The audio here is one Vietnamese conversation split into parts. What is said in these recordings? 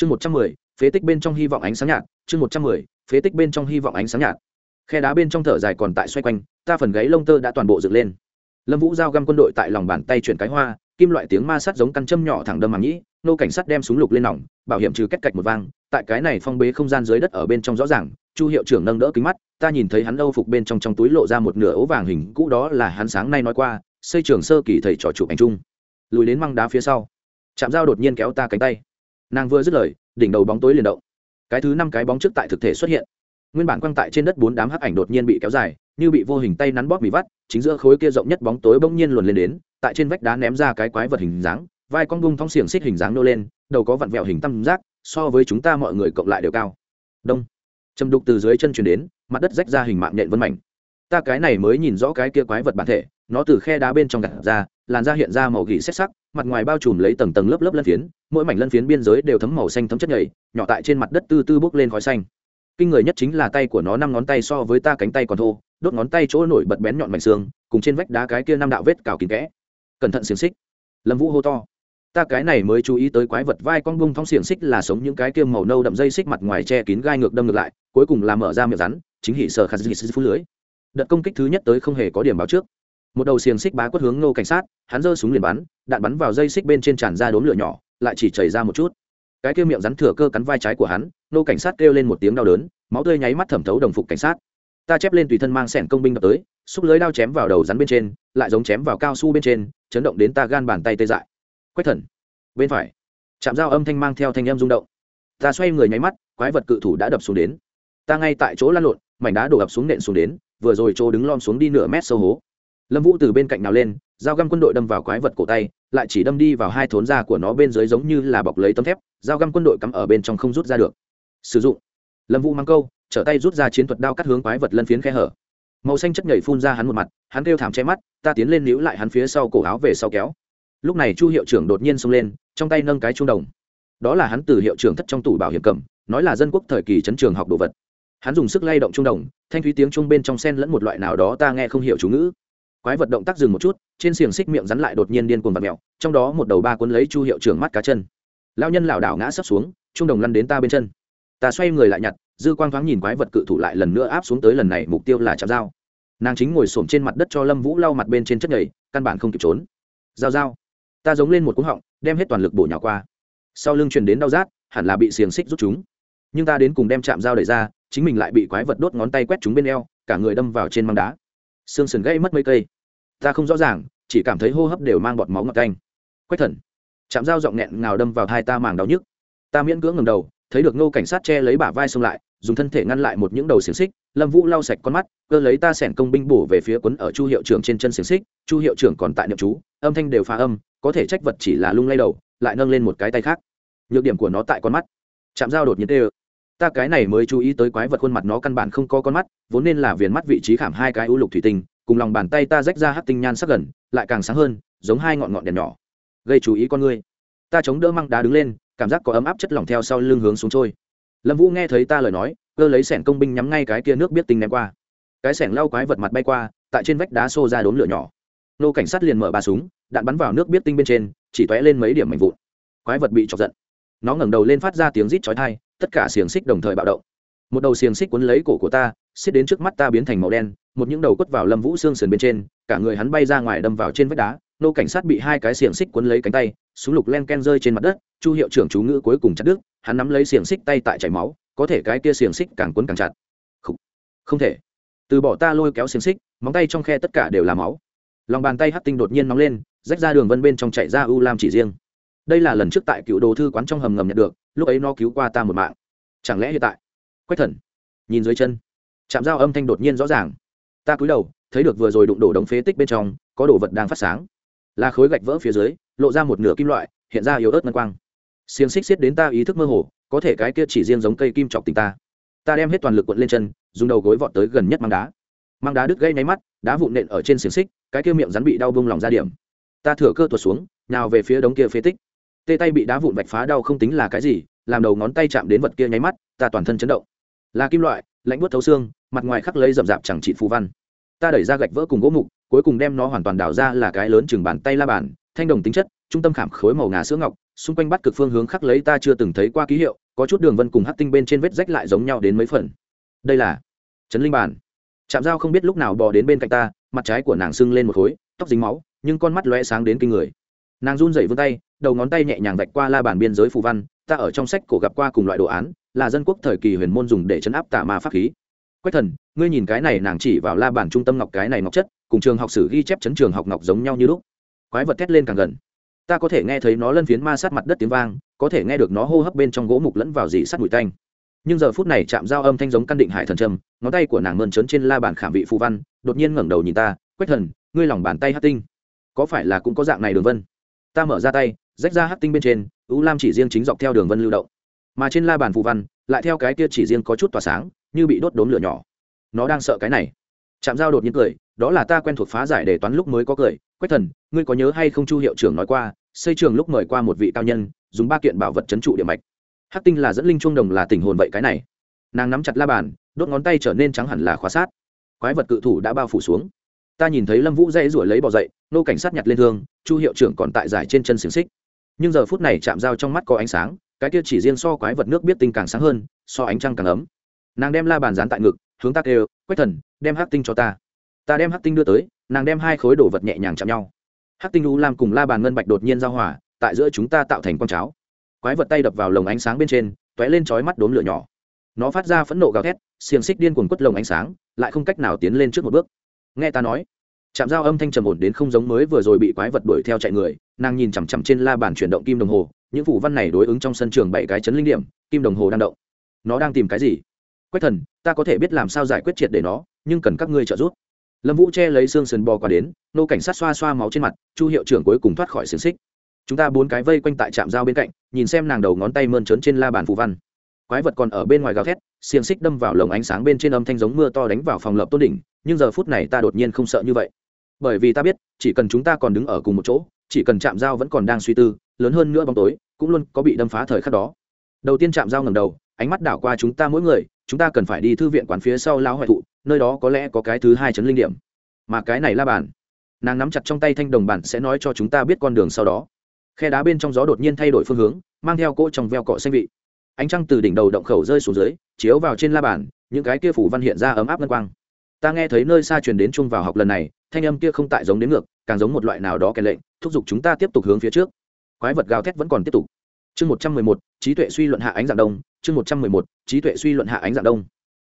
chương một trăm mười, phế tích bên trong hy vọng ánh sáng nhạt, chương một trăm mười, phế tích bên trong hy vọng ánh sáng nhạt. Khe đá bên trong thở dài còn tại xoay quanh, ta phần gáy lông tơ đã toàn bộ dựng lên. Lâm vũ giao găm quân đội tại lòng bàn tay chuyển cái hoa, kim loại tiếng ma sát giống căn châm nhỏ thẳng đâm mà nhĩ, nô cảnh sát đem súng lục lên nòng, bảo hiểm trừ cách cạch một vang, tại cái này phong bế không gian dưới đất ở bên trong rõ ràng, chu hiệu trưởng nâng đỡ kính mắt, ta nhìn thấy hắn âu phục bên trong trong túi lộ ra một nửa ố vàng hình, cũ đó là hắn sáng nay nói qua, xây trường sơ kỳ thầy trò chụp ảnh chung. Lùi đến măng đá phía sau chạm dao đột nhiên kéo ta cánh tay nàng vừa dứt lời, đỉnh đầu bóng tối liền động. Cái thứ năm cái bóng trước tại thực thể xuất hiện. Nguyên bản quăng tại trên đất bốn đám hắc ảnh đột nhiên bị kéo dài, như bị vô hình tay nắn bóp bị vắt, chính giữa khối kia rộng nhất bóng tối bỗng nhiên luồn lên đến, tại trên vách đá ném ra cái quái vật hình dáng, vai con bung thong xiềng xích hình dáng nô lên, đầu có vặn vẹo hình tam giác, so với chúng ta mọi người cộng lại đều cao. Đông. Châm đục từ dưới chân chuyển đến, mặt đất rách ra hình mạng nhện vân mảnh. Ta cái này mới nhìn rõ cái kia quái vật bản thể, nó từ khe đá bên trong gạt ra làn da hiện ra màu gỉ xét sắc, mặt ngoài bao trùm lấy tầng tầng lớp lớp lân phiến, mỗi mảnh lân phiến biên giới đều thấm màu xanh thấm chất nhầy, nhỏ tại trên mặt đất tư tư bốc lên khói xanh. Kinh người nhất chính là tay của nó năm ngón tay so với ta cánh tay còn thô, đốt ngón tay chỗ nổi bật bén nhọn mảnh xương, cùng trên vách đá cái kia năm đạo vết cào kín kẽ. Cẩn thận xiềng xích. Lâm vũ hô to. Ta cái này mới chú ý tới quái vật vai con bung thong xiềng xích là sống những cái kia màu nâu đậm dây xích mặt ngoài che kín gai ngược đâm ngược lại, cuối cùng là mở ra miệng rắn, chính hỉ sở khát dị phú lưới. Đợt công kích thứ nhất tới không hề có điểm báo trước một đầu xiềng xích bá quất hướng nô cảnh sát, hắn giơ súng liền bắn, đạn bắn vào dây xích bên trên tràn ra đốm lửa nhỏ, lại chỉ chảy ra một chút. Cái kia miệng rắn thừa cơ cắn vai trái của hắn nô cảnh sát kêu lên một tiếng đau đớn, máu tươi nháy mắt thẩm thấu đồng phục cảnh sát. Ta chép lên tùy thân mang sẻn công binh đập tới, xúc lưới đao chém vào đầu rắn bên trên, lại giống chém vào cao su bên trên, chấn động đến ta gan bàn tay tê dại. Quách thần, bên phải. Chạm dao âm thanh mang theo thanh âm rung động. Ta xoay người nháy mắt, quái vật cự thủ đã đập xuống đến. Ta ngay tại chỗ lăn lộn, mảnh đá đổ ập xuống nện xuống đến, vừa rồi chỗ đứng lom xuống đi nửa mét sâu hố lâm vũ từ bên cạnh nào lên, dao găm quân đội đâm vào quái vật cổ tay, lại chỉ đâm đi vào hai thốn da của nó bên dưới giống như là bọc lấy tấm thép, dao găm quân đội cắm ở bên trong không rút ra được. Sử dụng. Lâm vũ mang câu, trở tay rút ra chiến thuật đao cắt hướng quái vật lân phiến khe hở. Màu xanh chất nhảy phun ra hắn một mặt, hắn kêu thảm che mắt, ta tiến lên níu lại hắn phía sau cổ áo về sau kéo. Lúc này chu hiệu trưởng đột nhiên xông lên, trong tay nâng cái trung đồng. Đó là hắn từ hiệu trưởng thất trong tủ bảo hiểm cầm, nói là dân quốc thời kỳ chấn trường học đồ vật. Hắn dùng sức lay động trung đồng, thanh thúy tiếng trung bên trong sen lẫn một loại nào đó ta nghe không hiểu chú ngữ quái vật động tác dừng một chút, trên xiềng xích miệng rắn lại đột nhiên điên cuồng vật mẹo trong đó một đầu ba cuốn lấy chu hiệu trưởng mắt cá chân. Lao nhân lảo đảo ngã sấp xuống, trung đồng lăn đến ta bên chân. Ta xoay người lại nhặt, dư quang thoáng nhìn quái vật cự thủ lại lần nữa áp xuống tới lần này, mục tiêu là chạm dao. Nàng chính ngồi xổm trên mặt đất cho lâm vũ lau mặt bên trên chất nhầy, căn bản không kịp trốn. Dao dao ta giống lên một cúng họng, đem hết toàn lực bổ nhỏ qua. Sau lưng truyền đến đau rát, hẳn là bị xiềng xích rút chúng. Nhưng ta đến cùng đem chạm dao đẩy ra, chính mình lại bị quái vật đốt ngón tay quét chúng bên eo, cả người đâm vào trên măng đá. Xương sườn gây mất mấy cây ta không rõ ràng, chỉ cảm thấy hô hấp đều mang bọt máu ngọt canh. Quách thần, chạm dao giọng nghẹn ngào đâm vào hai ta màng đau nhức. Ta miễn cưỡng ngầm đầu, thấy được ngô cảnh sát che lấy bả vai xông lại, dùng thân thể ngăn lại một những đầu xiềng xích, lâm vũ lau sạch con mắt, cơ lấy ta sẻn công binh bổ về phía quấn ở chu hiệu trưởng trên chân xiềng xích, chu hiệu trưởng còn tại niệm chú, âm thanh đều phá âm, có thể trách vật chỉ là lung lay đầu, lại nâng lên một cái tay khác. Nhược điểm của nó tại con mắt. Chạm dao đột nhiên tê ơ. Ta cái này mới chú ý tới quái vật khuôn mặt nó căn bản không có con mắt, vốn nên là viền mắt vị trí khảm hai cái u lục thủy tinh cùng lòng bàn tay ta rách ra hắc tinh nhan sắc gần lại càng sáng hơn giống hai ngọn ngọn đèn nhỏ. Gây chú ý con ngươi. Ta chống đỡ măng đá đứng lên cảm giác có ấm áp chất lỏng theo sau lưng hướng xuống trôi. Lâm vũ nghe thấy ta lời nói cơ lấy sẻn công binh nhắm ngay cái kia nước biết tinh ném qua. Cái sẻn lau quái vật mặt bay qua tại trên vách đá xô ra đốn lửa nhỏ. Nô cảnh sát liền mở ba súng đạn bắn vào nước biết tinh bên trên chỉ tóe lên mấy điểm mảnh vụn. Quái vật bị chọc giận. Nó ngẩng đầu lên phát ra tiếng rít chói tai, tất cả xiềng xích đồng thời bạo động. Một đầu xiềng xích cuốn lấy cổ của ta xiết đến trước mắt ta biến thành màu đen một những đầu quất vào lâm vũ xương sườn bên trên cả người hắn bay ra ngoài đâm vào trên vách đá nô cảnh sát bị hai cái xiềng xích quấn lấy cánh tay súng lục len ken rơi trên mặt đất chu hiệu trưởng chú ngữ cuối cùng chặt đứt hắn nắm lấy xiềng xích tay tại chảy máu có thể cái kia xiềng xích càng quấn càng chặt. Không, không thể. Từ bỏ ta lôi kéo xiềng xích móng tay trong khe tất cả đều là máu. Lòng bàn tay hắt tinh đột nhiên nóng lên rách ra đường vân bên trong chạy ra u lam chỉ riêng. Đây là lần trước tại cựu đồ thư quán trong hầm ngầm nhận được lúc ấy nó cứu qua ta một mạng. Chẳng lẽ hiện tại? Quách thần. Nhìn dưới chân. Chạm dao âm thanh đột nhiên rõ ràng ta cúi đầu, thấy được vừa rồi đụng đổ đống phế tích bên trong, có đồ vật đang phát sáng. Là khối gạch vỡ phía dưới, lộ ra một nửa kim loại, hiện ra yếu ớt ngân quang. Xiềng xích xiết đến ta ý thức mơ hồ, có thể cái kia chỉ riêng giống cây kim chọc tình ta. Ta đem hết toàn lực quận lên chân, dùng đầu gối vọt tới gần nhất mang đá. Mang đá đứt gây nháy mắt, đá vụn nện ở trên xiềng xích, cái kia miệng rắn bị đau bông lòng ra điểm. Ta thừa cơ tuột xuống, nào về phía đống kia phế tích. Tê tay bị đá vụn vạch phá đau không tính là cái gì, làm đầu ngón tay chạm đến vật kia nháy mắt, ta toàn thân chấn động. Là kim loại, lạnh buốt thấu xương mặt ngoài khắc lấy rậm rạp chẳng trị phù văn. Ta đẩy ra gạch vỡ cùng gỗ mục, cuối cùng đem nó hoàn toàn đào ra là cái lớn chừng bàn tay la bàn, thanh đồng tính chất, trung tâm khảm khối màu ngà sữa ngọc, xung quanh bắt cực phương hướng khắc lấy ta chưa từng thấy qua ký hiệu, có chút đường vân cùng hắc tinh bên trên vết rách lại giống nhau đến mấy phần. Đây là trấn linh bản chạm dao không biết lúc nào bò đến bên cạnh ta, mặt trái của nàng sưng lên một khối, tóc dính máu, nhưng con mắt lóe sáng đến kinh người. Nàng run rẩy vươn tay, đầu ngón tay nhẹ nhàng vạch qua la bàn biên giới phù văn, ta ở trong sách cổ gặp qua cùng loại đồ án, là dân quốc thời kỳ huyền môn dùng để chấn áp tà ma pháp khí quách thần, ngươi nhìn cái này nàng chỉ vào la bàn trung tâm ngọc cái này ngọc chất, cùng trường học sử ghi chép chấn trường học ngọc giống nhau như lúc. Quái vật thét lên càng gần. Ta có thể nghe thấy nó lân phiến ma sát mặt đất tiếng vang, có thể nghe được nó hô hấp bên trong gỗ mục lẫn vào dị sắt mùi tanh. Nhưng giờ phút này chạm giao âm thanh giống căn định hải thần trầm, ngón tay của nàng mơn trớn trên la bàn khảm vị phù văn, đột nhiên ngẩng đầu nhìn ta, quách thần, ngươi lòng bàn tay hát tinh. Có phải là cũng có dạng này đường vân? Ta mở ra tay, rách ra hát tinh bên trên ưu lam chỉ riêng chính dọc theo đường vân lưu động. Mà trên la bàn phù văn, lại theo cái kia chỉ riêng có chút tỏa sáng như bị đốt đốm lửa nhỏ. Nó đang sợ cái này. Chạm dao đột nhiên cười, đó là ta quen thuộc phá giải đề toán lúc mới có cười. Quách thần, ngươi có nhớ hay không chu hiệu trưởng nói qua, xây trường lúc mời qua một vị cao nhân, dùng ba kiện bảo vật trấn trụ địa mạch. Hắc tinh là dẫn linh chuông đồng là tình hồn vậy cái này. Nàng nắm chặt la bàn, đốt ngón tay trở nên trắng hẳn là khóa sát. Quái vật cự thủ đã bao phủ xuống. Ta nhìn thấy lâm vũ dây rủi lấy bỏ dậy, nô cảnh sát nhặt lên thương, chu hiệu trưởng còn tại giải trên chân xiềng xích. Nhưng giờ phút này chạm dao trong mắt có ánh sáng, cái kia chỉ riêng so quái vật nước biết tinh càng sáng hơn, so ánh trăng càng ấm nàng đem la bàn dán tại ngực, hướng ta kêu, quách thần, đem hát tinh cho ta. Ta đem hát tinh đưa tới, nàng đem hai khối đồ vật nhẹ nhàng chạm nhau. Hát tinh u lam cùng la bàn ngân bạch đột nhiên giao hỏa tại giữa chúng ta tạo thành con cháo. Quái vật tay đập vào lồng ánh sáng bên trên t ó é lên trói mắt đốm lửa nhỏ. Nó phát ra phẫn nộ gào thét, xiềng xích điên cuồng quất lồng ánh sáng, lại không cách nào tiến lên trước một bước. Nghe ta nói chạm dao âm thanh trầm ổn đến không giống mới vừa rồi bị quái vật đuổi theo chạy người, nàng nhìn chằm chằm trên la bàn chuyển động kim đồng hồ, những phủ văn này đối ứng trong sân trường bảy cái chấn linh điểm, kim đồng hồ đang động. Nó đang tìm cái gì? Quách thần, ta có thể biết làm sao giải quyết triệt để nó, nhưng cần các ngươi trợ giúp. Lâm vũ che lấy xương sườn bò qua đến, nô cảnh sát xoa xoa máu trên mặt, chu hiệu trưởng cuối cùng thoát khỏi xiềng xích. Chúng ta bốn cái vây quanh tại trạm dao bên cạnh, nhìn xem nàng đầu ngón tay mơn trớn trên la bàn phù văn. Quái vật còn ở bên ngoài gào thét, xiềng xích đâm vào lồng ánh sáng bên trên âm thanh giống mưa to đánh vào phòng lập tôn đỉnh, nhưng giờ phút này ta đột nhiên không sợ như vậy. Bởi vì ta biết, chỉ cần chúng ta còn đứng ở cùng một chỗ, chỉ cần chạm dao vẫn còn đang suy tư, lớn hơn nữa bóng tối, cũng luôn có bị đâm phá thời khắc đó. Đầu tiên chạm dao ngầm đầu, ánh mắt đảo qua chúng ta mỗi người chúng ta cần phải đi thư viện quán phía sau lão hoại thụ, nơi đó có lẽ có cái thứ hai chấn linh điểm. Mà cái này la bàn. Nàng nắm chặt trong tay thanh đồng bản sẽ nói cho chúng ta biết con đường sau đó. Khe đá bên trong gió đột nhiên thay đổi phương hướng, mang theo cỗ trong veo cọ xanh vị. Ánh trăng từ đỉnh đầu động khẩu rơi xuống dưới, chiếu vào trên la bàn, những cái kia phủ văn hiện ra ấm áp ngân quang. Ta nghe thấy nơi xa truyền đến chung vào học lần này, thanh âm kia không tại giống đến ngược, càng giống một loại nào đó kèn lệnh, thúc giục chúng ta tiếp tục hướng phía trước. Quái vật gào thét vẫn còn tiếp tục chương một trăm mười một, trí tuệ suy luận hạ ánh dạng đông. Chương một trăm mười một, trí tuệ suy luận hạ ánh dạng đông.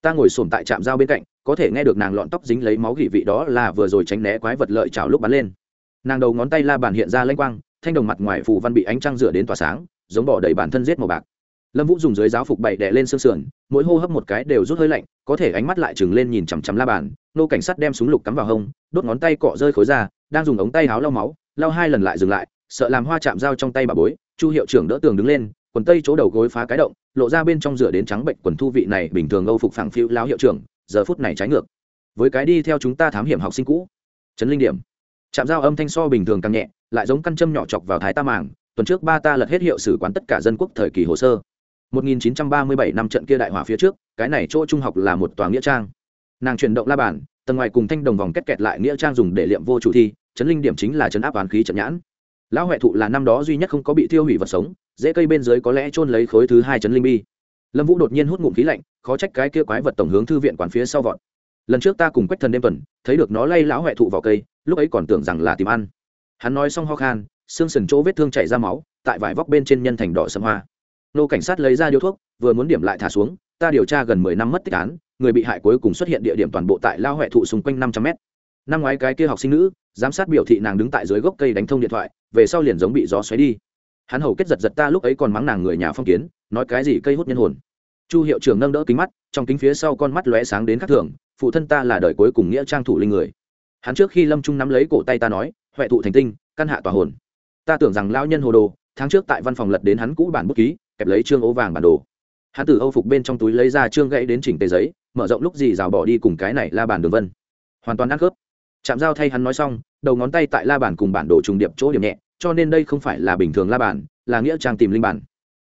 Ta ngồi sồn tại trạm giao bên cạnh, có thể nghe được nàng lọn tóc dính lấy máu gỉ vị đó là vừa rồi tránh né quái vật lợi chảo lúc bắn lên. Nàng đầu ngón tay la bàn hiện ra lanh quang, thanh đồng mặt ngoài phù văn bị ánh trăng rửa đến tỏa sáng, giống bỏ đầy bản thân giết màu bạc. Lâm vũ dùng dưới giáo phục bậy đè lên xương sườn, mỗi hô hấp một cái đều rút hơi lạnh, có thể ánh mắt lại trừng lên nhìn chằm chằm la bàn. Nô cảnh sát đem súng lục cắm vào hông, đốt ngón tay cọ rơi khối ra, đang dùng ống tay háo lau máu, lau hai lần lại dừng lại sợ làm hoa chạm dao trong tay bà bối, chu hiệu trưởng đỡ tường đứng lên, quần tây chỗ đầu gối phá cái động, lộ ra bên trong rửa đến trắng bệnh quần thu vị này bình thường âu phục phẳng phiu lao hiệu trưởng, giờ phút này trái ngược. Với cái đi theo chúng ta thám hiểm học sinh cũ. Trấn linh điểm. Chạm dao âm thanh so bình thường càng nhẹ, lại giống căn châm nhỏ chọc vào thái ta màng, tuần trước ba ta lật hết hiệu sử quán tất cả dân quốc thời kỳ hồ sơ. 1937 năm trận kia đại hỏa phía trước, cái này chỗ trung học là một tòa nghĩa trang. Nàng chuyển động la bàn, tầng ngoài cùng thanh đồng vòng kết kẹt lại nghĩa trang dùng để liệm vô chủ thi chấn linh điểm chính là chấn áp oán khí trận nhãn lão huệ thụ là năm đó duy nhất không có bị tiêu hủy vật sống dễ cây bên dưới có lẽ chôn lấy khối thứ hai chấn linh bi. Lâm vũ đột nhiên hút ngụm khí lạnh, khó trách cái kia quái vật tổng hướng thư viện quán phía sau vọt. Lần trước ta cùng quách thần đêm tuần, thấy được nó lay lão huệ thụ vào cây, lúc ấy còn tưởng rằng là tìm ăn. Hắn nói xong ho khan, xương sườn chỗ vết thương chảy ra máu, tại vải vóc bên trên nhân thành đỏ sâm hoa. Nô cảnh sát lấy ra điếu thuốc, vừa muốn điểm lại thả xuống, ta điều tra gần mười năm mất tích án, người bị hại cuối cùng xuất hiện địa điểm toàn bộ tại lao huệ thụ xung quanh năm trăm mét năm ngoái cái kia học sinh nữ, giám sát biểu thị nàng đứng tại dưới gốc cây đánh thông điện thoại, về sau liền giống bị gió xoáy đi. Hắn hầu kết giật giật ta lúc ấy còn mắng nàng người nhà phong kiến, nói cái gì cây hút nhân hồn. Chu hiệu trưởng nâng đỡ kính mắt, trong kính phía sau con mắt lóe sáng đến khắc thường, phụ thân ta là đời cuối cùng nghĩa trang thủ linh người. Hắn trước khi lâm trung nắm lấy cổ tay ta nói, huệ thụ thành tinh, căn hạ tòa hồn. Ta tưởng rằng lao nhân hồ đồ, tháng trước tại văn phòng lật đến hắn cũ bản bút ký, kẹp lấy trương ố vàng bản đồ. Hắn từ âu phục bên trong túi lấy ra trương gãy đến chỉnh tề giấy, mở rộng lúc gì rào bỏ đi cùng cái này la bàn đường vân. Hoàn toàn ăn khớp chạm dao thay hắn nói xong, đầu ngón tay tại la bàn cùng bản đồ trùng điệp chỗ điểm nhẹ, cho nên đây không phải là bình thường la bàn, là nghĩa trang tìm linh bản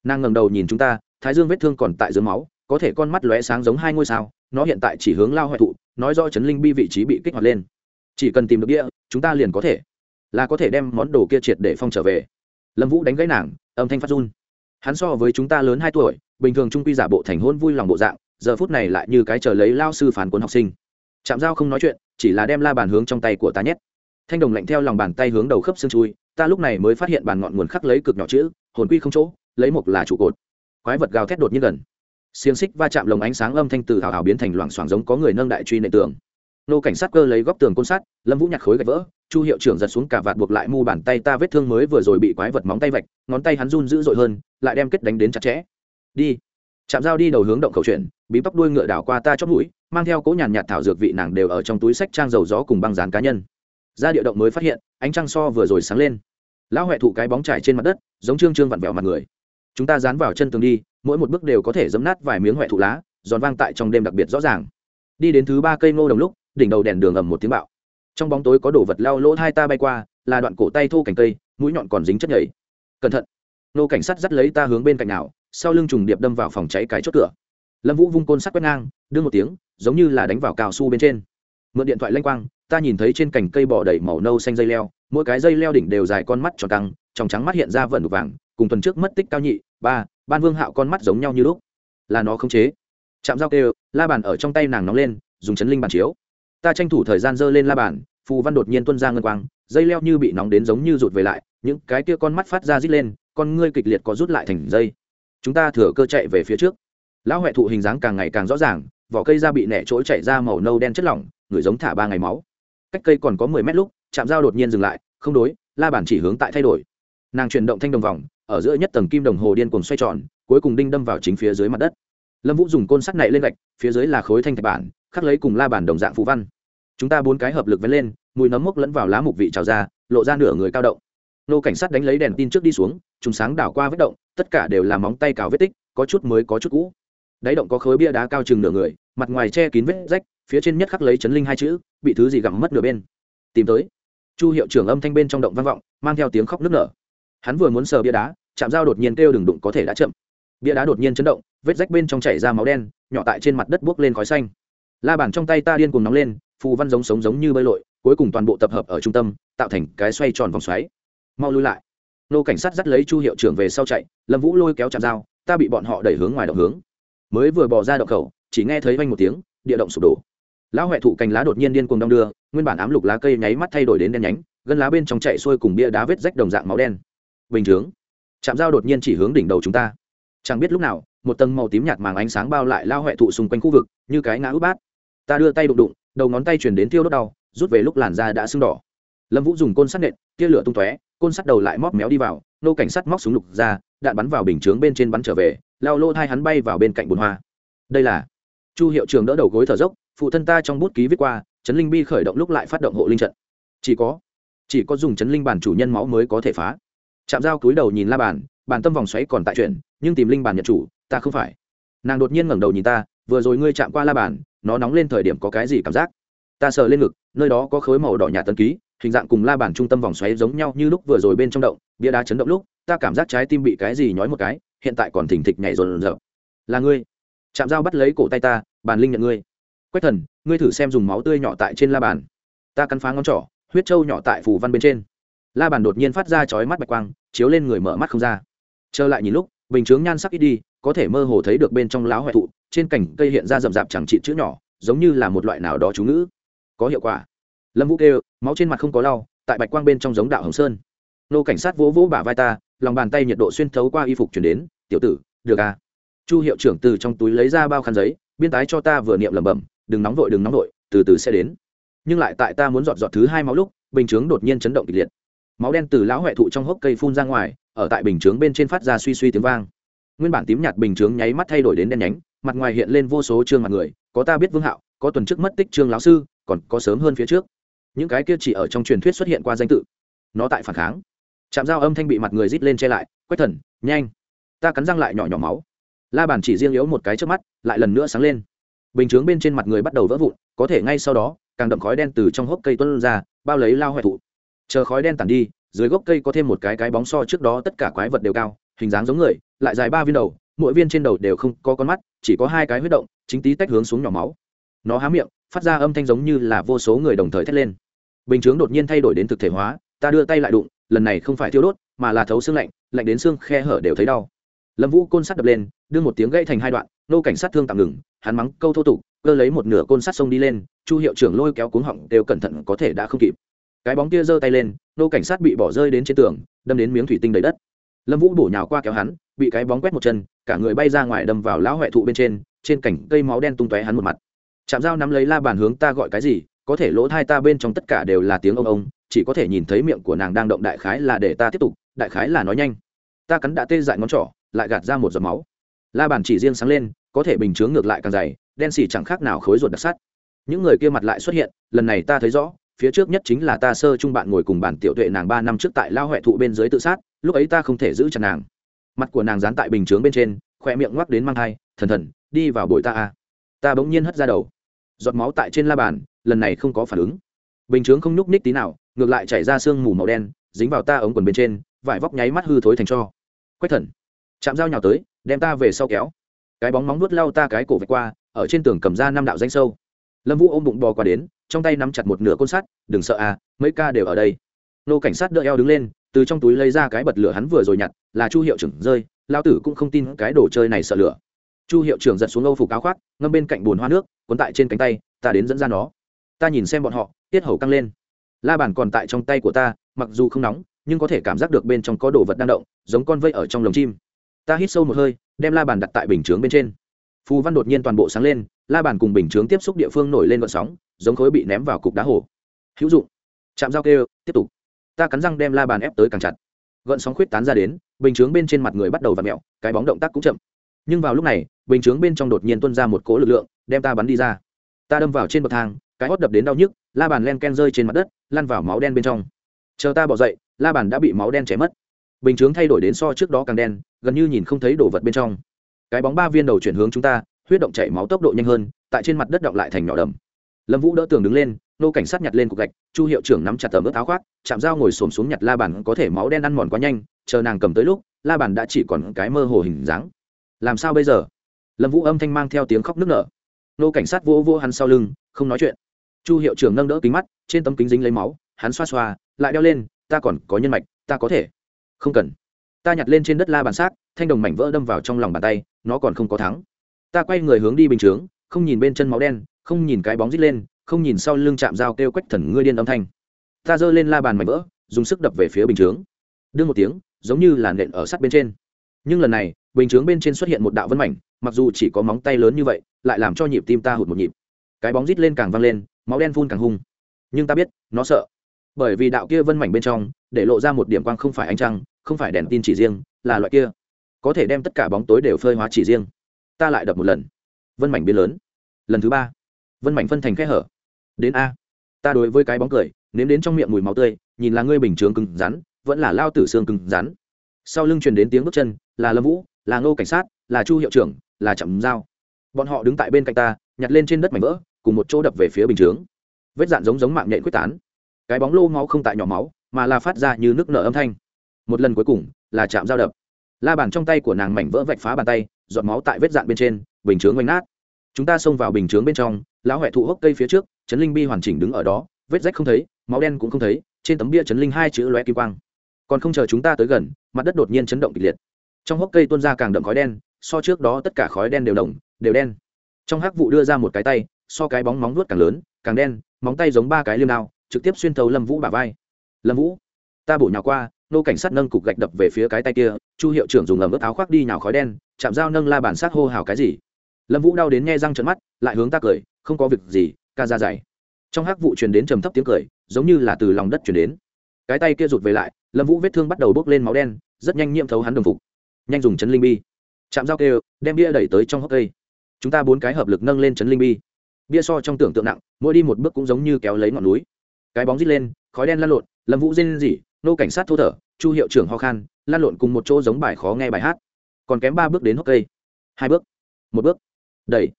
nàng ngẩng đầu nhìn chúng ta, thái dương vết thương còn tại dưới máu, có thể con mắt lóe sáng giống hai ngôi sao, nó hiện tại chỉ hướng lao hoại thụ, nói do chấn linh bi vị trí bị kích hoạt lên. Chỉ cần tìm được địa, chúng ta liền có thể. Là có thể đem món đồ kia triệt để phong trở về. Lâm vũ đánh gãy nàng, âm thanh phát run. Hắn so với chúng ta lớn hai tuổi, bình thường trung quy giả bộ thành hôn vui lòng bộ dạng, giờ phút này lại như cái chờ lấy lao sư phán cuốn học sinh chạm dao không nói chuyện chỉ là đem la bàn hướng trong tay của ta nhét. Thanh đồng lạnh theo lòng bàn tay hướng đầu khớp xương chui ta lúc này mới phát hiện bàn ngọn nguồn khắc lấy cực nhỏ chữ hồn quy không chỗ lấy một là trụ cột. Quái vật gào thét đột nhiên gần. Xiềng xích va chạm lồng ánh sáng âm thanh từ hào hào biến thành loảng xoảng giống có người nâng đại truy nệ tường. Nô cảnh sát cơ lấy góc tường côn sát, lâm vũ nhặt khối gạch vỡ chu hiệu trưởng giật xuống cả vạt buộc lại mu bàn tay ta vết thương mới vừa rồi bị quái vật móng tay vạch ngón tay hắn run dữ dội hơn lại đem kết đánh đến chặt chẽ. Đi chạm dao đi đầu hướng động khẩu chuyển, bí tóc đuôi ngựa đảo qua ta chót mũi, mang theo cỗ nhàn nhạt thảo dược vị nàng đều ở trong túi sách trang dầu gió cùng băng dán cá nhân. Ra địa động mới phát hiện, ánh trăng so vừa rồi sáng lên. Lão huệ thụ cái bóng trải trên mặt đất, giống trương trương vặn vẹo mặt người. Chúng ta dán vào chân tường đi, mỗi một bước đều có thể dấm nát vài miếng huệ thụ lá, giòn vang tại trong đêm đặc biệt rõ ràng. Đi đến thứ ba cây ngô đồng lúc, đỉnh đầu đèn đường ầm một tiếng bạo. Trong bóng tối có đồ vật lao lỗ hai ta bay qua, là đoạn cổ tay thô cành cây, mũi nhọn còn dính chất nhảy cẩn thận. Nô cảnh sát dắt lấy ta hướng bên cạnh nào sau lưng trùng điệp đâm vào phòng cháy cái chốt cửa. Lâm vũ vung côn sắt quét ngang, đưa một tiếng, giống như là đánh vào cao su bên trên. Mượn điện thoại lanh quang, ta nhìn thấy trên cành cây bỏ đầy màu nâu xanh dây leo, mỗi cái dây leo đỉnh đều dài con mắt tròn căng, trong trắng mắt hiện ra vẩn vàng, cùng tuần trước mất tích cao nhị, ba, ban vương hạo con mắt giống nhau như lúc. Là nó không chế. Chạm dao kêu, la bàn ở trong tay nàng nóng lên, dùng chấn linh bàn chiếu. Ta tranh thủ thời gian dơ lên la bàn, phù văn đột nhiên tuân ra ngân quang, dây leo như bị nóng đến giống như rụt về lại, những cái kia con mắt phát ra rít lên, con ngươi kịch liệt có rút lại thành dây chúng ta thừa cơ chạy về phía trước. Lão huệ thụ hình dáng càng ngày càng rõ ràng, vỏ cây da bị nẻ trỗi chạy ra màu nâu đen chất lỏng, người giống thả ba ngày máu. Cách cây còn có mười mét lúc chạm dao đột nhiên dừng lại, không đối, la bản chỉ hướng tại thay đổi. Nàng chuyển động thanh đồng vòng, ở giữa nhất tầng kim đồng hồ điên cùng xoay tròn, cuối cùng đinh đâm vào chính phía dưới mặt đất. Lâm vũ dùng côn sắt này lên gạch, phía dưới là khối thanh thạch bản, khắc lấy cùng la bản đồng dạng phú văn. Chúng ta bốn cái hợp lực vén lên, mùi nấm mốc lẫn vào lá mục vị trào ra, lộ ra nửa người cao động. Nô cảnh sát đánh lấy đèn tin trước đi xuống chúng sáng đảo qua vết động tất cả đều là móng tay cào vết tích, có chút mới có chút cũ. Đáy động có khối bia đá cao chừng nửa người, mặt ngoài che kín vết rách, phía trên nhất khắc lấy chấn linh hai chữ, bị thứ gì gặm mất nửa bên. Tìm tới. Chu hiệu trưởng âm thanh bên trong động vang vọng, mang theo tiếng khóc nức nở. Hắn vừa muốn sờ bia đá, chạm dao đột nhiên kêu đừng đụng có thể đã chậm. Bia đá đột nhiên chấn động, vết rách bên trong chảy ra máu đen, nhỏ tại trên mặt đất buốc lên khói xanh. La bàn trong tay ta điên cùng nóng lên, phù văn giống sống giống như bơi lội, cuối cùng toàn bộ tập hợp ở trung tâm, tạo thành cái xoay tròn vòng xoáy. Mau lui lại nô cảnh sát dắt lấy chu hiệu trưởng về sau chạy, lâm vũ lôi kéo chạm dao, ta bị bọn họ đẩy hướng ngoài động hướng. Mới vừa bỏ ra động khẩu, chỉ nghe thấy vanh một tiếng, địa động sụp đổ. Lão huệ thụ cành lá đột nhiên điên cuồng đong đưa, nguyên bản ám lục lá cây nháy mắt thay đổi đến đen nhánh, gân lá bên trong chạy xuôi cùng bia đá vết rách đồng dạng máu đen. Bình chướng chạm dao đột nhiên chỉ hướng đỉnh đầu chúng ta. Chẳng biết lúc nào, một tầng màu tím nhạt màng ánh sáng bao lại lao huệ thụ xung quanh khu vực, như cái ngã út bát. Ta đưa tay đụng đụng, đầu ngón tay chuyển đến tiêu đốt đau, rút về lúc làn da đã sưng đỏ lâm vũ dùng côn sắt nện, tia lửa tung tóe, côn sắt đầu lại móc méo đi vào, nô cảnh sắt móc súng lục ra, đạn bắn vào bình chướng bên trên bắn trở về, lao lô thai hắn bay vào bên cạnh bồn hoa. Đây là chu hiệu trường đỡ đầu gối thở dốc, phụ thân ta trong bút ký viết qua chấn linh bi khởi động lúc lại phát động hộ linh trận. Chỉ có chỉ có dùng chấn linh bản chủ nhân máu mới có thể phá. Chạm dao cúi đầu nhìn la bàn bàn tâm vòng xoáy còn tại chuyện nhưng tìm linh bản nhận chủ, ta không phải. Nàng đột nhiên ngẩng đầu nhìn ta, vừa rồi ngươi chạm qua la bàn, nó nóng lên thời điểm có cái gì cảm giác? Ta sờ lên ngực, nơi đó có khối màu đỏ nhạt tân ký hình dạng cùng la bàn trung tâm vòng xoáy giống nhau như lúc vừa rồi bên trong động, bia đá chấn động lúc, ta cảm giác trái tim bị cái gì nhói một cái, hiện tại còn thỉnh thịch nhảy rồn rợn. Là ngươi. Chạm dao bắt lấy cổ tay ta, bàn linh nhận ngươi. Quách thần, ngươi thử xem dùng máu tươi nhỏ tại trên la bàn. Ta cắn phá ngón trỏ, huyết trâu nhỏ tại phủ văn bên trên. La bàn đột nhiên phát ra chói mắt bạch quang, chiếu lên người mở mắt không ra. Trở lại nhìn lúc, bình chướng nhan sắc ít đi, có thể mơ hồ thấy được bên trong láo hoại thụ, trên cành cây hiện ra rậm rạp chẳng trị chữ nhỏ, giống như là một loại nào đó chú ngữ. Có hiệu quả lâm vũ kêu, máu trên mặt không có lau, tại bạch quang bên trong giống đạo hồng sơn. Nô cảnh sát vỗ vỗ bả vai ta, lòng bàn tay nhiệt độ xuyên thấu qua y phục chuyển đến, tiểu tử, được à? Chu hiệu trưởng từ trong túi lấy ra bao khăn giấy, biên tái cho ta vừa niệm lẩm bẩm, đừng nóng vội, đừng nóng vội, từ từ sẽ đến. Nhưng lại tại ta muốn dọn dọn thứ hai máu lúc, bình chướng đột nhiên chấn động kịch liệt. Máu đen từ lão huệ thụ trong hốc cây phun ra ngoài, ở tại bình chướng bên trên phát ra suy suy tiếng vang. Nguyên bản tím nhạt bình chướng nháy mắt thay đổi đến đen nhánh, mặt ngoài hiện lên vô số trương mặt người, có ta biết vương hạo, có tuần trước mất tích trương lão sư, còn có sớm hơn phía trước những cái kia chỉ ở trong truyền thuyết xuất hiện qua danh tự. Nó tại phản kháng. Chạm dao âm thanh bị mặt người rít lên che lại, quách thần, nhanh, ta cắn răng lại nhỏ nhỏ máu. La bàn chỉ riêng yếu một cái trước mắt, lại lần nữa sáng lên. Bình chướng bên trên mặt người bắt đầu vỡ vụn, có thể ngay sau đó, càng đậm khói đen từ trong hốc cây tuân ra, bao lấy lao hoại thụ. Chờ khói đen tàn đi, dưới gốc cây có thêm một cái cái bóng so trước đó tất cả quái vật đều cao, hình dáng giống người, lại dài ba viên đầu, mỗi viên trên đầu đều không có con mắt, chỉ có hai cái huyết động, chính tí tách hướng xuống nhỏ máu. Nó há miệng, phát ra âm thanh giống như là vô số người đồng thời thét lên bình chướng đột nhiên thay đổi đến thực thể hóa, ta đưa tay lại đụng, lần này không phải thiêu đốt, mà là thấu xương lạnh lạnh đến xương khe hở đều thấy đau. Lâm vũ côn sắt đập lên, đưa một tiếng gãy thành hai đoạn, nô cảnh sát thương tạm ngừng, hắn mắng câu thô tục, cơ lấy một nửa côn sắt sông đi lên, chu hiệu trưởng lôi kéo cuống họng đều cẩn thận có thể đã không kịp. Cái bóng kia giơ tay lên, nô cảnh sát bị bỏ rơi đến trên tường, đâm đến miếng thủy tinh đầy đất. Lâm vũ bổ nhào qua kéo hắn, bị cái bóng quét một chân, cả người bay ra ngoài đâm vào lão huệ thụ bên trên trên cảnh cây máu đen tung tóe hắn một mặt. Chạm dao nắm lấy la bàn hướng ta gọi cái gì có thể lỗ thai ta bên trong tất cả đều là tiếng ông ông, chỉ có thể nhìn thấy miệng của nàng đang động đại khái là để ta tiếp tục, đại khái là nói nhanh. Ta cắn đã tê dại ngón trỏ, lại gạt ra một giọt máu. La bàn chỉ riêng sáng lên, có thể bình chướng ngược lại càng dày, đen xì chẳng khác nào khối ruột đặc sắt. Những người kia mặt lại xuất hiện, lần này ta thấy rõ, phía trước nhất chính là ta sơ chung bạn ngồi cùng bản tiểu tuệ nàng ba năm trước tại lao huệ thụ bên dưới tự sát, lúc ấy ta không thể giữ chặt nàng. Mặt của nàng dán tại bình chướng bên trên khoe miệng ngoắc đến mang thai, thần thần, đi vào bồi ta a. Ta bỗng nhiên hất ra đầu. Giọt máu tại trên la bàn lần này không có phản ứng. Bình chướng không nhúc ních tí nào, ngược lại chảy ra sương mù màu đen, dính vào ta ống quần bên trên, vải vóc nháy mắt hư thối thành cho. Quách thần, chạm dao nhào tới, đem ta về sau kéo. Cái bóng móng nuốt lau ta cái cổ vạch qua, ở trên tường cầm ra năm đạo danh sâu. Lâm vũ ôm bụng bò qua đến, trong tay nắm chặt một nửa côn sắt, đừng sợ à mấy ca đều ở đây. Nô cảnh sát đỡ eo đứng lên, từ trong túi lấy ra cái bật lửa hắn vừa rồi nhặt, là chu hiệu trưởng rơi lao tử cũng không tin cái đồ chơi này sợ lửa. Chu hiệu trưởng giật xuống âu phục áo khoác, ngâm bên cạnh bồn hoa nước, cuốn tại trên cánh tay, ta đến dẫn ra nó ta nhìn xem bọn họ, tiết hầu căng lên. La bàn còn tại trong tay của ta, mặc dù không nóng, nhưng có thể cảm giác được bên trong có đồ vật đang động, giống con vây ở trong lồng chim. Ta hít sâu một hơi, đem la bàn đặt tại bình chướng bên trên. Phù văn đột nhiên toàn bộ sáng lên, la bàn cùng bình chướng tiếp xúc địa phương nổi lên vận sóng, giống khối bị ném vào cục đá hồ. Hữu dụng. Chạm dao kêu, tiếp tục. Ta cắn răng đem la bàn ép tới càng chặt. Gợn sóng khuyết tán ra đến, bình chướng bên trên mặt người bắt đầu và mẹo cái bóng động tác cũng chậm. Nhưng vào lúc này, bình chướng bên trong đột nhiên tuân ra một cỗ lực lượng, đem ta bắn đi ra. Ta đâm vào trên bậc thang cái hót đập đến đau nhức, la bàn len ken rơi trên mặt đất lan vào máu đen bên trong. Chờ ta bỏ dậy, la bàn đã bị máu đen chém mất. Bình chướng thay đổi đến so trước đó càng đen, gần như nhìn không thấy đồ vật bên trong. Cái bóng ba viên đầu chuyển hướng chúng ta, huyết động chảy máu tốc độ nhanh hơn, tại trên mặt đất động lại thành nhỏ đầm. Lâm vũ đỡ tường đứng lên, nô cảnh sát nhặt lên cục gạch, chu hiệu trưởng nắm chặt tờ ướt áo khoác, chạm dao ngồi xổm xuống nhặt la bàn có thể máu đen ăn mòn quá nhanh, chờ nàng cầm tới lúc, la bàn đã chỉ còn cái mơ hồ hình dáng. Làm sao bây giờ? Lâm vũ âm thanh mang theo tiếng khóc nức nở. Nô cảnh sát vỗ vỗ hắn sau lưng, không nói chuyện chu hiệu trưởng nâng đỡ kính mắt, trên tấm kính dính lấy máu, hắn xoa xoa, lại đeo lên, ta còn có nhân mạch, ta có thể. Không cần. Ta nhặt lên trên đất la bàn sát thanh đồng mảnh vỡ đâm vào trong lòng bàn tay, nó còn không có thắng. Ta quay người hướng đi bình chướng, không nhìn bên chân máu đen, không nhìn cái bóng rít lên, không nhìn sau lưng chạm dao kêu quách thần ngươi điên âm thanh. Ta giơ lên la bàn mảnh vỡ, dùng sức đập về phía bình chướng. Đương một tiếng, giống như là nện ở sắt bên trên. Nhưng lần này, bình chướng bên trên xuất hiện một đạo vân mảnh, mặc dù chỉ có móng tay lớn như vậy, lại làm cho nhịp tim ta hụt một nhịp. Cái bóng rít lên càng văng lên máu đen phun càng hung. Nhưng ta biết, nó sợ. Bởi vì đạo kia vân mảnh bên trong, để lộ ra một điểm quang không phải ánh trăng, không phải đèn tin chỉ riêng, là loại kia. Có thể đem tất cả bóng tối đều phơi hóa chỉ riêng. Ta lại đập một lần. Vân mảnh biến lớn. Lần thứ ba. Vân mảnh phân thành kẽ hở. Đến a. Ta đối với cái bóng cười, nếm đến trong miệng mùi máu tươi, nhìn là ngươi bình chướng cứng rắn, vẫn là lao tử xương cứng rắn. Sau lưng truyền đến tiếng bước chân, là lâm vũ, là ngô cảnh sát, là chu hiệu trưởng, là chậm dao bọn họ đứng tại bên cạnh ta, nhặt lên trên đất mảnh vỡ cùng một chỗ đập về phía bình chướng. Vết dạn giống giống mạng nhện quyết tán. Cái bóng lô máu không tại nhỏ máu, mà là phát ra như nước nở âm thanh. Một lần cuối cùng, là chạm dao đập. La bàn trong tay của nàng mảnh vỡ vạch phá bàn tay, giọt máu tại vết dạn bên trên, bình chướng oanh nát. Chúng ta xông vào bình chướng bên trong, lão huệ thụ hốc cây phía trước, trấn linh bi hoàn chỉnh đứng ở đó, vết rách không thấy, máu đen cũng không thấy, trên tấm bia trấn linh hai chữ lóe kim quang. Còn không chờ chúng ta tới gần, mặt đất đột nhiên chấn động kịch liệt. Trong hốc cây tuôn ra càng đậm khói đen, so trước đó tất cả khói đen đều đồng, đều đen. Trong hắc vụ đưa ra một cái tay so cái bóng móng vuốt càng lớn, càng đen, móng tay giống ba cái liêm đao, trực tiếp xuyên thấu lâm vũ bả vai. Lâm vũ, ta bổ nhào qua, nô cảnh sát nâng cục gạch đập về phía cái tay kia, chu hiệu trưởng dùng ẩm ướt áo khoác đi nhào khói đen, chạm dao nâng la bản sát hô hào cái gì? Lâm vũ đau đến nghe răng trận mắt, lại hướng ta cười, không có việc gì, ca ra dày trong hắc vụ truyền đến trầm thấp tiếng cười, giống như là từ lòng đất truyền đến. Cái tay kia rụt về lại, lâm vũ vết thương bắt đầu bốc lên máu đen, rất nhanh nhiễm thấu hắn đồng phục. Nhanh dùng chấn linh bi. Chạm dao kêu, đem bia đẩy tới trong hốc cây. Chúng ta bốn cái hợp lực nâng lên chấn linh bi bia so trong tưởng tượng nặng, mỗi đi một bước cũng giống như kéo lấy ngọn núi. Cái bóng rít lên, khói đen lan lộn, lâm vũ rên rỉ, nô cảnh sát thô thở, chu hiệu trưởng ho khan, lan lộn cùng một chỗ giống bài khó nghe bài hát. Còn kém ba bước đến hốc cây. Hai bước. Một bước. Đẩy.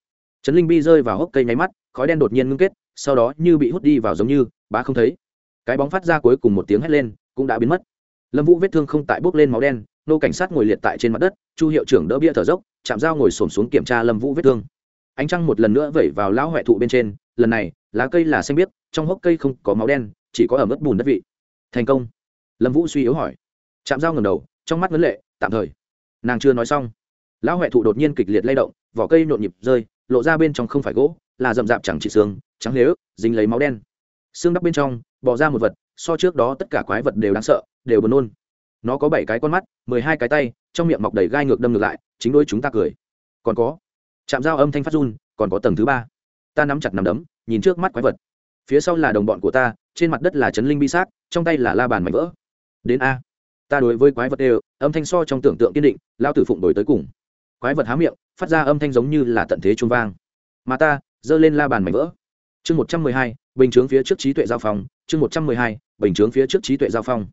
Trấn linh bi rơi vào hốc cây nháy mắt, khói đen đột nhiên ngưng kết, sau đó như bị hút đi vào giống như, bá không thấy. Cái bóng phát ra cuối cùng một tiếng hét lên, cũng đã biến mất. Lâm vũ vết thương không tại bốc lên máu đen, nô cảnh sát ngồi liệt tại trên mặt đất, chu hiệu trưởng đỡ bia thở dốc, chạm dao ngồi xổm xuống kiểm tra lâm vũ vết thương ánh trăng một lần nữa vẩy vào lão huệ thụ bên trên, lần này, lá cây là xanh biếc, trong hốc cây không có máu đen, chỉ có ở mức bùn đất vị. Thành công. Lâm vũ suy yếu hỏi. Chạm dao ngầm đầu, trong mắt vấn lệ, tạm thời. Nàng chưa nói xong. Lão huệ thụ đột nhiên kịch liệt lay động, vỏ cây nhộn nhịp rơi, lộ ra bên trong không phải gỗ, là rậm rạp chẳng chỉ xương, trắng lế ức dính lấy máu đen. Xương đắp bên trong bỏ ra một vật, so trước đó tất cả quái vật đều đáng sợ, đều buồn nôn. Nó có bảy cái con mắt, mười hai cái tay, trong miệng mọc đầy gai ngược đâm ngược lại, chính đôi chúng ta cười. Còn có chạm dao âm thanh phát run, còn có tầng thứ ba. Ta nắm chặt nắm đấm, nhìn trước mắt quái vật. Phía sau là đồng bọn của ta, trên mặt đất là chấn linh bi sát trong tay là la bàn mảnh vỡ. Đến a. Ta đối với quái vật đều, âm thanh so trong tưởng tượng kiên định, lao tử phụng đổi tới cùng. Quái vật há miệng, phát ra âm thanh giống như là tận thế trung vang. Mà ta, giơ lên la bàn mảnh vỡ. Chương một trăm mười hai, bình chướng phía trước trí tuệ giao phong chương một trăm mười hai, bình chướng phía trước trí tuệ giao phong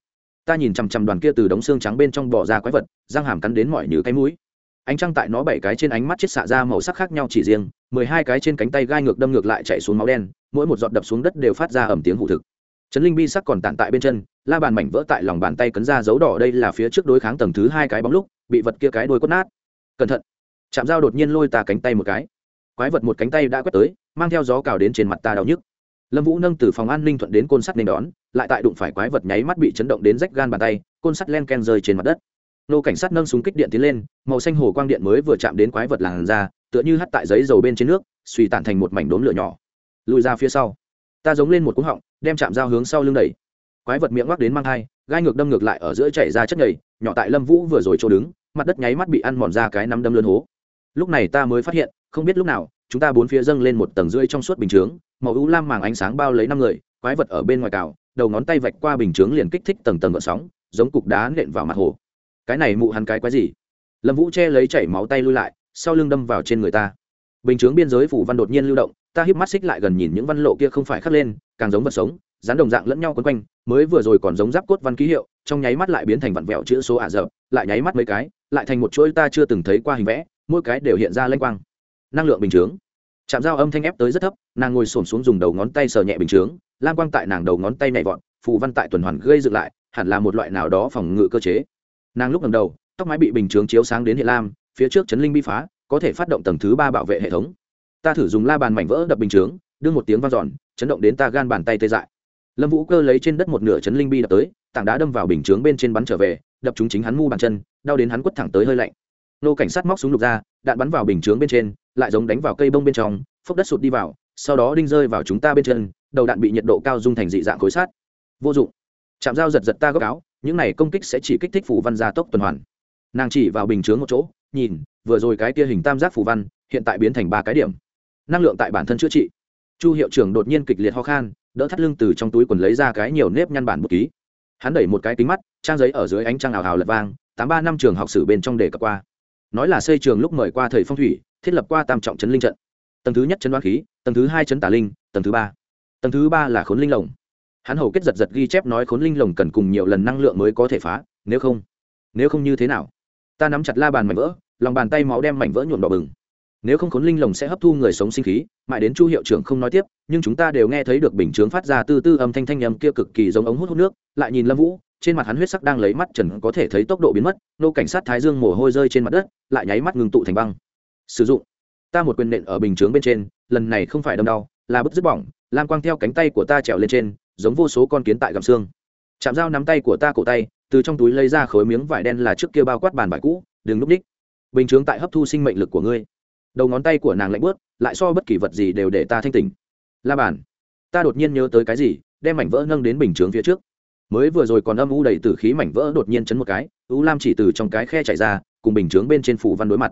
ta nhìn chằm chằm đoàn kia từ đống xương trắng bên trong bỏ ra quái vật, răng hàm cắn đến mọi như cái mũi ánh trăng tại nó bảy cái trên ánh mắt chết xạ ra màu sắc khác nhau chỉ riêng, mười hai cái trên cánh tay gai ngược đâm ngược lại chạy xuống máu đen, mỗi một giọt đập xuống đất đều phát ra ẩm tiếng hụ thực. Trấn linh bi sắc còn tàn tại bên chân, la bàn mảnh vỡ tại lòng bàn tay cấn ra dấu đỏ đây là phía trước đối kháng tầng thứ hai cái bóng lúc, bị vật kia cái đôi quất nát. Cẩn thận. Chạm dao đột nhiên lôi ta cánh tay một cái. Quái vật một cánh tay đã quét tới, mang theo gió cào đến trên mặt ta đau nhức. Lâm vũ nâng từ phòng an ninh thuận đến côn sắt nên đón, lại tại đụng phải quái vật nháy mắt bị chấn động đến rách gan bàn tay, côn sắt len ken rơi trên mặt đất nô cảnh sát nâng súng kích điện tiến lên, màu xanh hồ quang điện mới vừa chạm đến quái vật làn ra tựa như hắt tại giấy dầu bên trên nước, suy tản thành một mảnh đốm lửa nhỏ. Lùi ra phía sau. Ta giống lên một cúng họng, đem chạm dao hướng sau lưng đẩy. Quái vật miệng ngoắc đến mang thai, gai ngược đâm ngược lại ở giữa chảy ra chất nhầy, nhỏ tại lâm vũ vừa rồi chỗ đứng, mặt đất nháy mắt bị ăn mòn ra cái nắm đâm lươn hố. Lúc này ta mới phát hiện, không biết lúc nào, chúng ta bốn phía dâng lên một tầng rưỡi trong suốt bình chướng, màu u lam màng ánh sáng bao lấy năm người, quái vật ở bên ngoài cào, đầu ngón tay vạch qua bình chướng liền kích thích tầng tầng gợn sóng, giống cục đá nện vào mặt hồ cái này mụ hắn cái quái gì? Lâm vũ che lấy chảy máu tay lui lại, sau lưng đâm vào trên người ta. Bình chướng biên giới phủ văn đột nhiên lưu động, ta híp mắt xích lại gần nhìn những văn lộ kia không phải khắc lên, càng giống vật sống dán đồng dạng lẫn nhau quấn quanh, mới vừa rồi còn giống giáp cốt văn ký hiệu, trong nháy mắt lại biến thành vặn vẹo chữ số ả rập, lại nháy mắt mấy cái, lại thành một chuỗi ta chưa từng thấy qua hình vẽ, mỗi cái đều hiện ra lênh quang. Năng lượng bình chướng. Chạm dao âm thanh ép tới rất thấp, nàng ngồi xổm xuống dùng đầu ngón tay sờ nhẹ bình chướng, lam quang tại nàng đầu ngón tay nhảy vọt, phù văn tại tuần hoàn gây dựng lại, hẳn là một loại nào đó phòng ngự cơ chế nàng lúc lần đầu, tóc mái bị bình chướng chiếu sáng đến hệ lam, phía trước chấn linh bi phá, có thể phát động tầng thứ ba bảo vệ hệ thống. Ta thử dùng la bàn mảnh vỡ đập bình chướng, đưa một tiếng vang dọn, chấn động đến ta gan bàn tay tê dại. Lâm vũ cơ lấy trên đất một nửa chấn linh bi đập tới, tảng đá đâm vào bình chướng bên trên bắn trở về, đập chúng chính hắn mu bàn chân, đau đến hắn quất thẳng tới hơi lạnh. Nô cảnh sát móc súng lục ra, đạn bắn vào bình chướng bên trên, lại giống đánh vào cây bông bên trong, phốc đất sụt đi vào, sau đó đinh rơi vào chúng ta bên chân, đầu đạn bị nhiệt độ cao dung thành dị dạng khối sát vô dụng. Chạm dao giật giật ta góc áo những này công kích sẽ chỉ kích thích phủ văn gia tốc tuần hoàn. Nàng chỉ vào bình chướng một chỗ, nhìn, vừa rồi cái kia hình tam giác phủ văn, hiện tại biến thành ba cái điểm. Năng lượng tại bản thân chữa trị. Chu hiệu trưởng đột nhiên kịch liệt ho khan, đỡ thắt lưng từ trong túi quần lấy ra cái nhiều nếp nhăn bản bút ký. Hắn đẩy một cái kính mắt, trang giấy ở dưới ánh trăng ảo hào lật vang, tám ba năm trường học sử bên trong đề cập qua. Nói là xây trường lúc mời qua thầy phong thủy, thiết lập qua tam trọng trấn linh trận. Tầng thứ nhất chấn đoán khí, tầng thứ hai chấn tả linh, tầng thứ ba. Tầng thứ ba là khốn linh lồng hắn hầu kết giật giật ghi chép nói khốn linh lồng cần cùng nhiều lần năng lượng mới có thể phá, nếu không nếu không như thế nào? Ta nắm chặt la bàn mảnh vỡ, lòng bàn tay máu đem mảnh vỡ nhuộm đỏ bừng. Nếu không khốn linh lồng sẽ hấp thu người sống sinh khí, mãi đến chu hiệu trưởng không nói tiếp, nhưng chúng ta đều nghe thấy được bình chướng phát ra từ tư âm thanh thanh âm kia cực kỳ giống ống hút hút nước, lại nhìn lâm vũ, trên mặt hắn huyết sắc đang lấy mắt trần có thể thấy tốc độ biến mất, nô cảnh sát thái dương mồ hôi rơi trên mặt đất, lại nháy mắt ngừng tụ thành băng. Sử dụng. Ta một quyền nện ở bình chướng bên trên, lần này không phải đâm đau, là bứt dứt bỏng, lam quang theo cánh tay của ta trèo lên trên giống vô số con kiến tại gầm xương. Chạm dao nắm tay của ta cổ tay, từ trong túi lấy ra khối miếng vải đen là trước kia bao quát bàn vải cũ, đừng núp ních. Bình chướng tại hấp thu sinh mệnh lực của ngươi. Đầu ngón tay của nàng lạnh bớt, lại so bất kỳ vật gì đều để ta thanh tỉnh. La bàn, ta đột nhiên nhớ tới cái gì, đem mảnh vỡ nâng đến bình chướng phía trước. Mới vừa rồi còn âm u đầy t khí mảnh vỡ đột nhiên chấn một cái, u lam chỉ từ trong cái khe chạy ra, cùng bình chướng bên trên phủ văn đối mặt.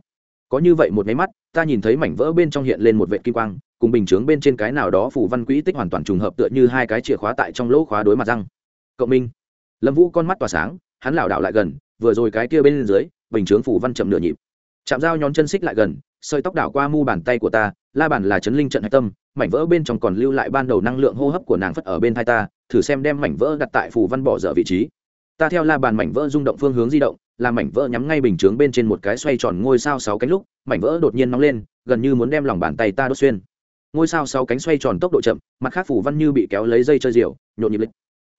Có như vậy một máy mắt, ta nhìn thấy mảnh vỡ bên trong hiện lên một vệ kim quang cùng bình chướng bên trên cái nào đó phủ văn quỹ tích hoàn toàn trùng hợp tựa như hai cái chìa khóa tại trong lỗ khóa đối mặt răng. Cộng minh. Lâm vũ con mắt tỏa sáng, hắn lảo đảo lại gần, vừa rồi cái kia bên dưới, bình chướng phủ văn chậm nửa nhịp. Chạm dao nhón chân xích lại gần, sợi tóc đảo qua mu bàn tay của ta, la bàn là chấn linh trận hạch tâm, mảnh vỡ bên trong còn lưu lại ban đầu năng lượng hô hấp của nàng phất ở bên thai ta, thử xem đem mảnh vỡ đặt tại phù văn bỏ dở vị trí. Ta theo la bàn mảnh vỡ rung động phương hướng di động, làm mảnh vỡ nhắm ngay bình chướng bên trên một cái xoay tròn ngôi sao sáu cánh lúc, mảnh vỡ đột nhiên nóng lên, gần như muốn đem lòng bàn tay ta đốt xuyên ngôi sao sáu cánh xoay tròn tốc độ chậm, mặt khác phủ văn như bị kéo lấy dây chơi diều, nhộn nhịp lịch.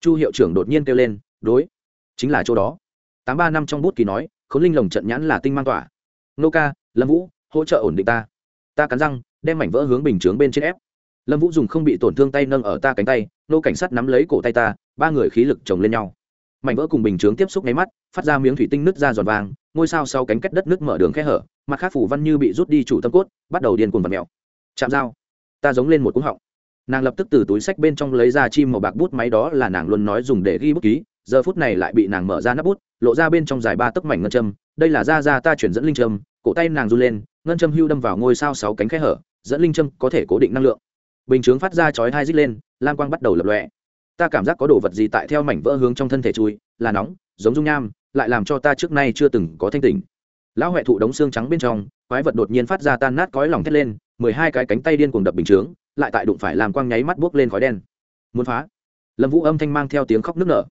Chu hiệu trưởng đột nhiên kêu lên, đối, chính là chỗ đó. Tám ba năm trong bút ký nói, khốn linh lồng trận nhãn là tinh mang tỏa. Nô ca, lâm vũ, hỗ trợ ổn định ta. Ta cắn răng, đem mảnh vỡ hướng bình chướng bên trên ép. Lâm vũ dùng không bị tổn thương tay nâng ở ta cánh tay, nô cảnh sát nắm lấy cổ tay ta, ba người khí lực chồng lên nhau. Mảnh vỡ cùng bình chướng tiếp xúc nháy mắt, phát ra miếng thủy tinh nứt ra giòn vàng, ngôi sao sau cánh cách đất nước mở đường khe hở, mặt khác phủ văn như bị rút đi chủ tâm cốt, bắt đầu điên cuồng vật mèo. Chạm dao ta giống lên một cúng họng. Nàng lập tức từ túi sách bên trong lấy ra chim màu bạc bút, máy đó là nàng luôn nói dùng để ghi bút ký, giờ phút này lại bị nàng mở ra nắp bút, lộ ra bên trong dài ba tấc mảnh ngân châm, đây là ra ra ta chuyển dẫn linh châm, cổ tay nàng run lên, ngân châm hưu đâm vào ngôi sao sáu cánh khe hở, dẫn linh châm có thể cố định năng lượng. Bình chướng phát ra chói hai dít lên, lam quang bắt đầu lập lọe ta cảm giác có đồ vật gì tại theo mảnh vỡ hướng trong thân thể chui, là nóng, giống dung nham, lại làm cho ta trước nay chưa từng có thanh tỉnh. Lão huệ thụ đống xương trắng bên trong, quái vật đột nhiên phát ra tan nát cõi lòng thét lên mười hai cái cánh tay điên cuồng đập bình chướng, lại tại đụng phải làm quang nháy mắt buốc lên khói đen. Muốn phá. Lâm vũ âm thanh mang theo tiếng khóc nức nở.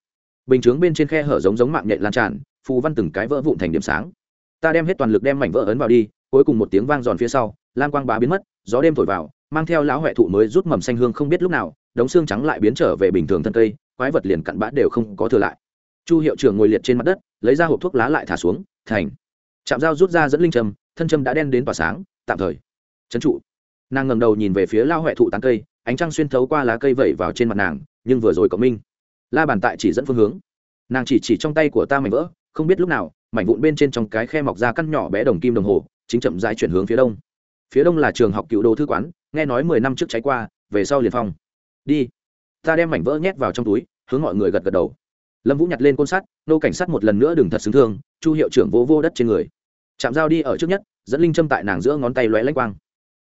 Bình chướng bên trên khe hở giống giống mạng nhện lan tràn, phù văn từng cái vỡ vụn thành điểm sáng. Ta đem hết toàn lực đem mảnh vỡ ấn vào đi, cuối cùng một tiếng vang giòn phía sau, lam quang bá biến mất, gió đêm thổi vào, mang theo lão huệ thụ mới rút mầm xanh hương không biết lúc nào, đống xương trắng lại biến trở về bình thường thân cây, quái vật liền cặn bã đều không có thừa lại. Chu hiệu trưởng ngồi liệt trên mặt đất, lấy ra hộp thuốc lá lại thả xuống, thành. Chạm dao rút ra dẫn linh trầm thân trầm đã đen đến tỏa sáng, tạm thời trấn trụ. Nàng ngầm đầu nhìn về phía lao huệ thụ tán cây, ánh trăng xuyên thấu qua lá cây vẩy vào trên mặt nàng, nhưng vừa rồi cộng minh, la bàn tại chỉ dẫn phương hướng. Nàng chỉ chỉ trong tay của ta mảnh vỡ, không biết lúc nào, mảnh vụn bên trên trong cái khe mọc ra căn nhỏ bé đồng kim đồng hồ, chính chậm rãi chuyển hướng phía đông. Phía đông là trường học cựu đồ thư quán, nghe nói mười năm trước cháy qua, về sau liền phong. Đi. Ta đem mảnh vỡ nhét vào trong túi, hướng mọi người gật gật đầu. Lâm vũ nhặt lên côn sắt, nô cảnh sát một lần nữa đừng thật xứng thương, chu hiệu trưởng vô vô đất trên người. Chạm dao đi ở trước nhất, dẫn linh châm tại nàng giữa ngón tay lóe lách quang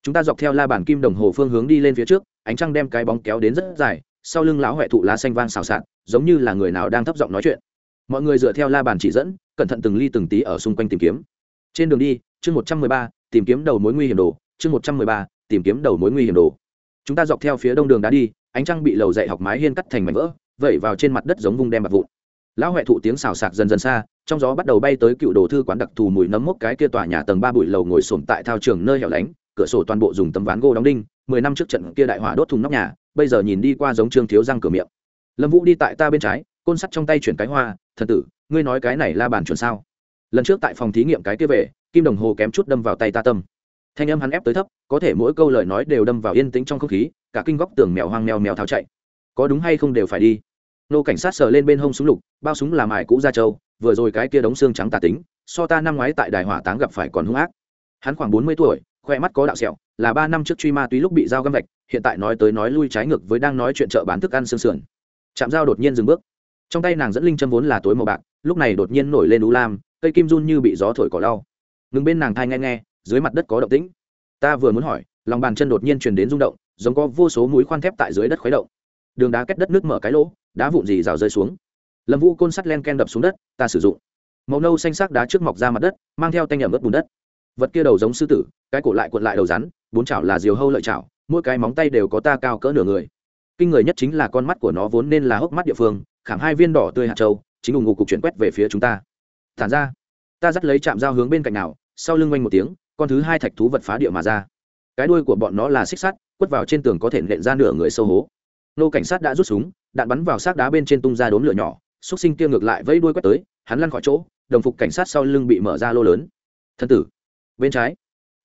chúng ta dọc theo la bàn kim đồng hồ phương hướng đi lên phía trước, ánh trăng đem cái bóng kéo đến rất dài, sau lưng lão huệ thụ lá xanh vang xào xạc, giống như là người nào đang thấp giọng nói chuyện. Mọi người dựa theo la bàn chỉ dẫn, cẩn thận từng ly từng tí ở xung quanh tìm kiếm. Trên đường đi, chương một trăm mười ba, tìm kiếm đầu mối nguy hiểm đồ, chương một trăm mười ba, tìm kiếm đầu mối nguy hiểm đồ. Chúng ta dọc theo phía đông đường đá đi, ánh trăng bị lầu dạy học mái hiên cắt thành mảnh vỡ, vẩy vào trên mặt đất giống vung đem bạc vụn. Lão huệ thụ tiếng xào xạc dần dần xa, trong gió bắt đầu bay tới cựu đồ thư quán đặc thù mùi nấm mốc cái kia tòa nhà tầng ba bụi lầu ngồi sổm tại thao trường nơi hẻo lánh cửa sổ toàn bộ dùng tấm ván gỗ đóng đinh, mười năm trước trận kia đại hỏa đốt thùng nóc nhà, bây giờ nhìn đi qua giống trương thiếu răng cửa miệng. Lâm vũ đi tại ta bên trái, côn sắt trong tay chuyển cái hoa, thần tử, ngươi nói cái này la bàn chuẩn sao? Lần trước tại phòng thí nghiệm cái kia về, kim đồng hồ kém chút đâm vào tay ta tâm. Thanh âm hắn ép tới thấp, có thể mỗi câu lời nói đều đâm vào yên tĩnh trong không khí, cả kinh góc tường mèo hoang mèo mèo tháo chạy. Có đúng hay không đều phải đi. Nô cảnh sát sờ lên bên hông súng lục, bao súng làm ải cũ ra châu vừa rồi cái kia đống xương trắng tà tính, so ta năm ngoái tại đài hỏa táng gặp phải còn hung ác. Hắn khoảng bốn mươi tuổi khoe mắt có đạo sẹo, là ba năm trước truy ma túy lúc bị dao găm vạch, hiện tại nói tới nói lui trái ngược với đang nói chuyện chợ bán thức ăn sương sườn. Chạm dao đột nhiên dừng bước. Trong tay nàng dẫn linh châm vốn là tối màu bạc, lúc này đột nhiên nổi lên đú lam, cây kim run như bị gió thổi cỏ đau ngừng bên nàng thai nghe nghe, dưới mặt đất có động tĩnh. Ta vừa muốn hỏi, lòng bàn chân đột nhiên truyền đến rung động, giống có vô số mũi khoan thép tại dưới đất khuấy động. Đường đá kết đất nước mở cái lỗ, đá vụn gì rào rơi xuống. Lâm vũ côn sắt len ken đập xuống đất, ta sử dụng. Màu nâu xanh sắc đá trước mọc ra mặt đất, mang theo tay nhầm ướt bùn đất vật kia đầu giống sư tử, cái cổ lại cuộn lại đầu rắn, bốn chảo là diều hâu lợi chảo, mỗi cái móng tay đều có ta cao cỡ nửa người. Kinh người nhất chính là con mắt của nó vốn nên là hốc mắt địa phương, khảm hai viên đỏ tươi hạt trâu chính ủng ngục cục chuyển quét về phía chúng ta. Thản ra. Ta dắt lấy chạm dao hướng bên cạnh nào, sau lưng quanh một tiếng, con thứ hai thạch thú vật phá địa mà ra. Cái đuôi của bọn nó là xích sắt, quất vào trên tường có thể nện ra nửa người sâu hố. Nô cảnh sát đã rút súng, đạn bắn vào xác đá bên trên tung ra đốn lửa nhỏ, xúc sinh kia ngược lại vẫy đuôi quét tới, hắn lăn khỏi chỗ, đồng phục cảnh sát sau lưng bị mở ra lô lớn. Thân tử bên trái.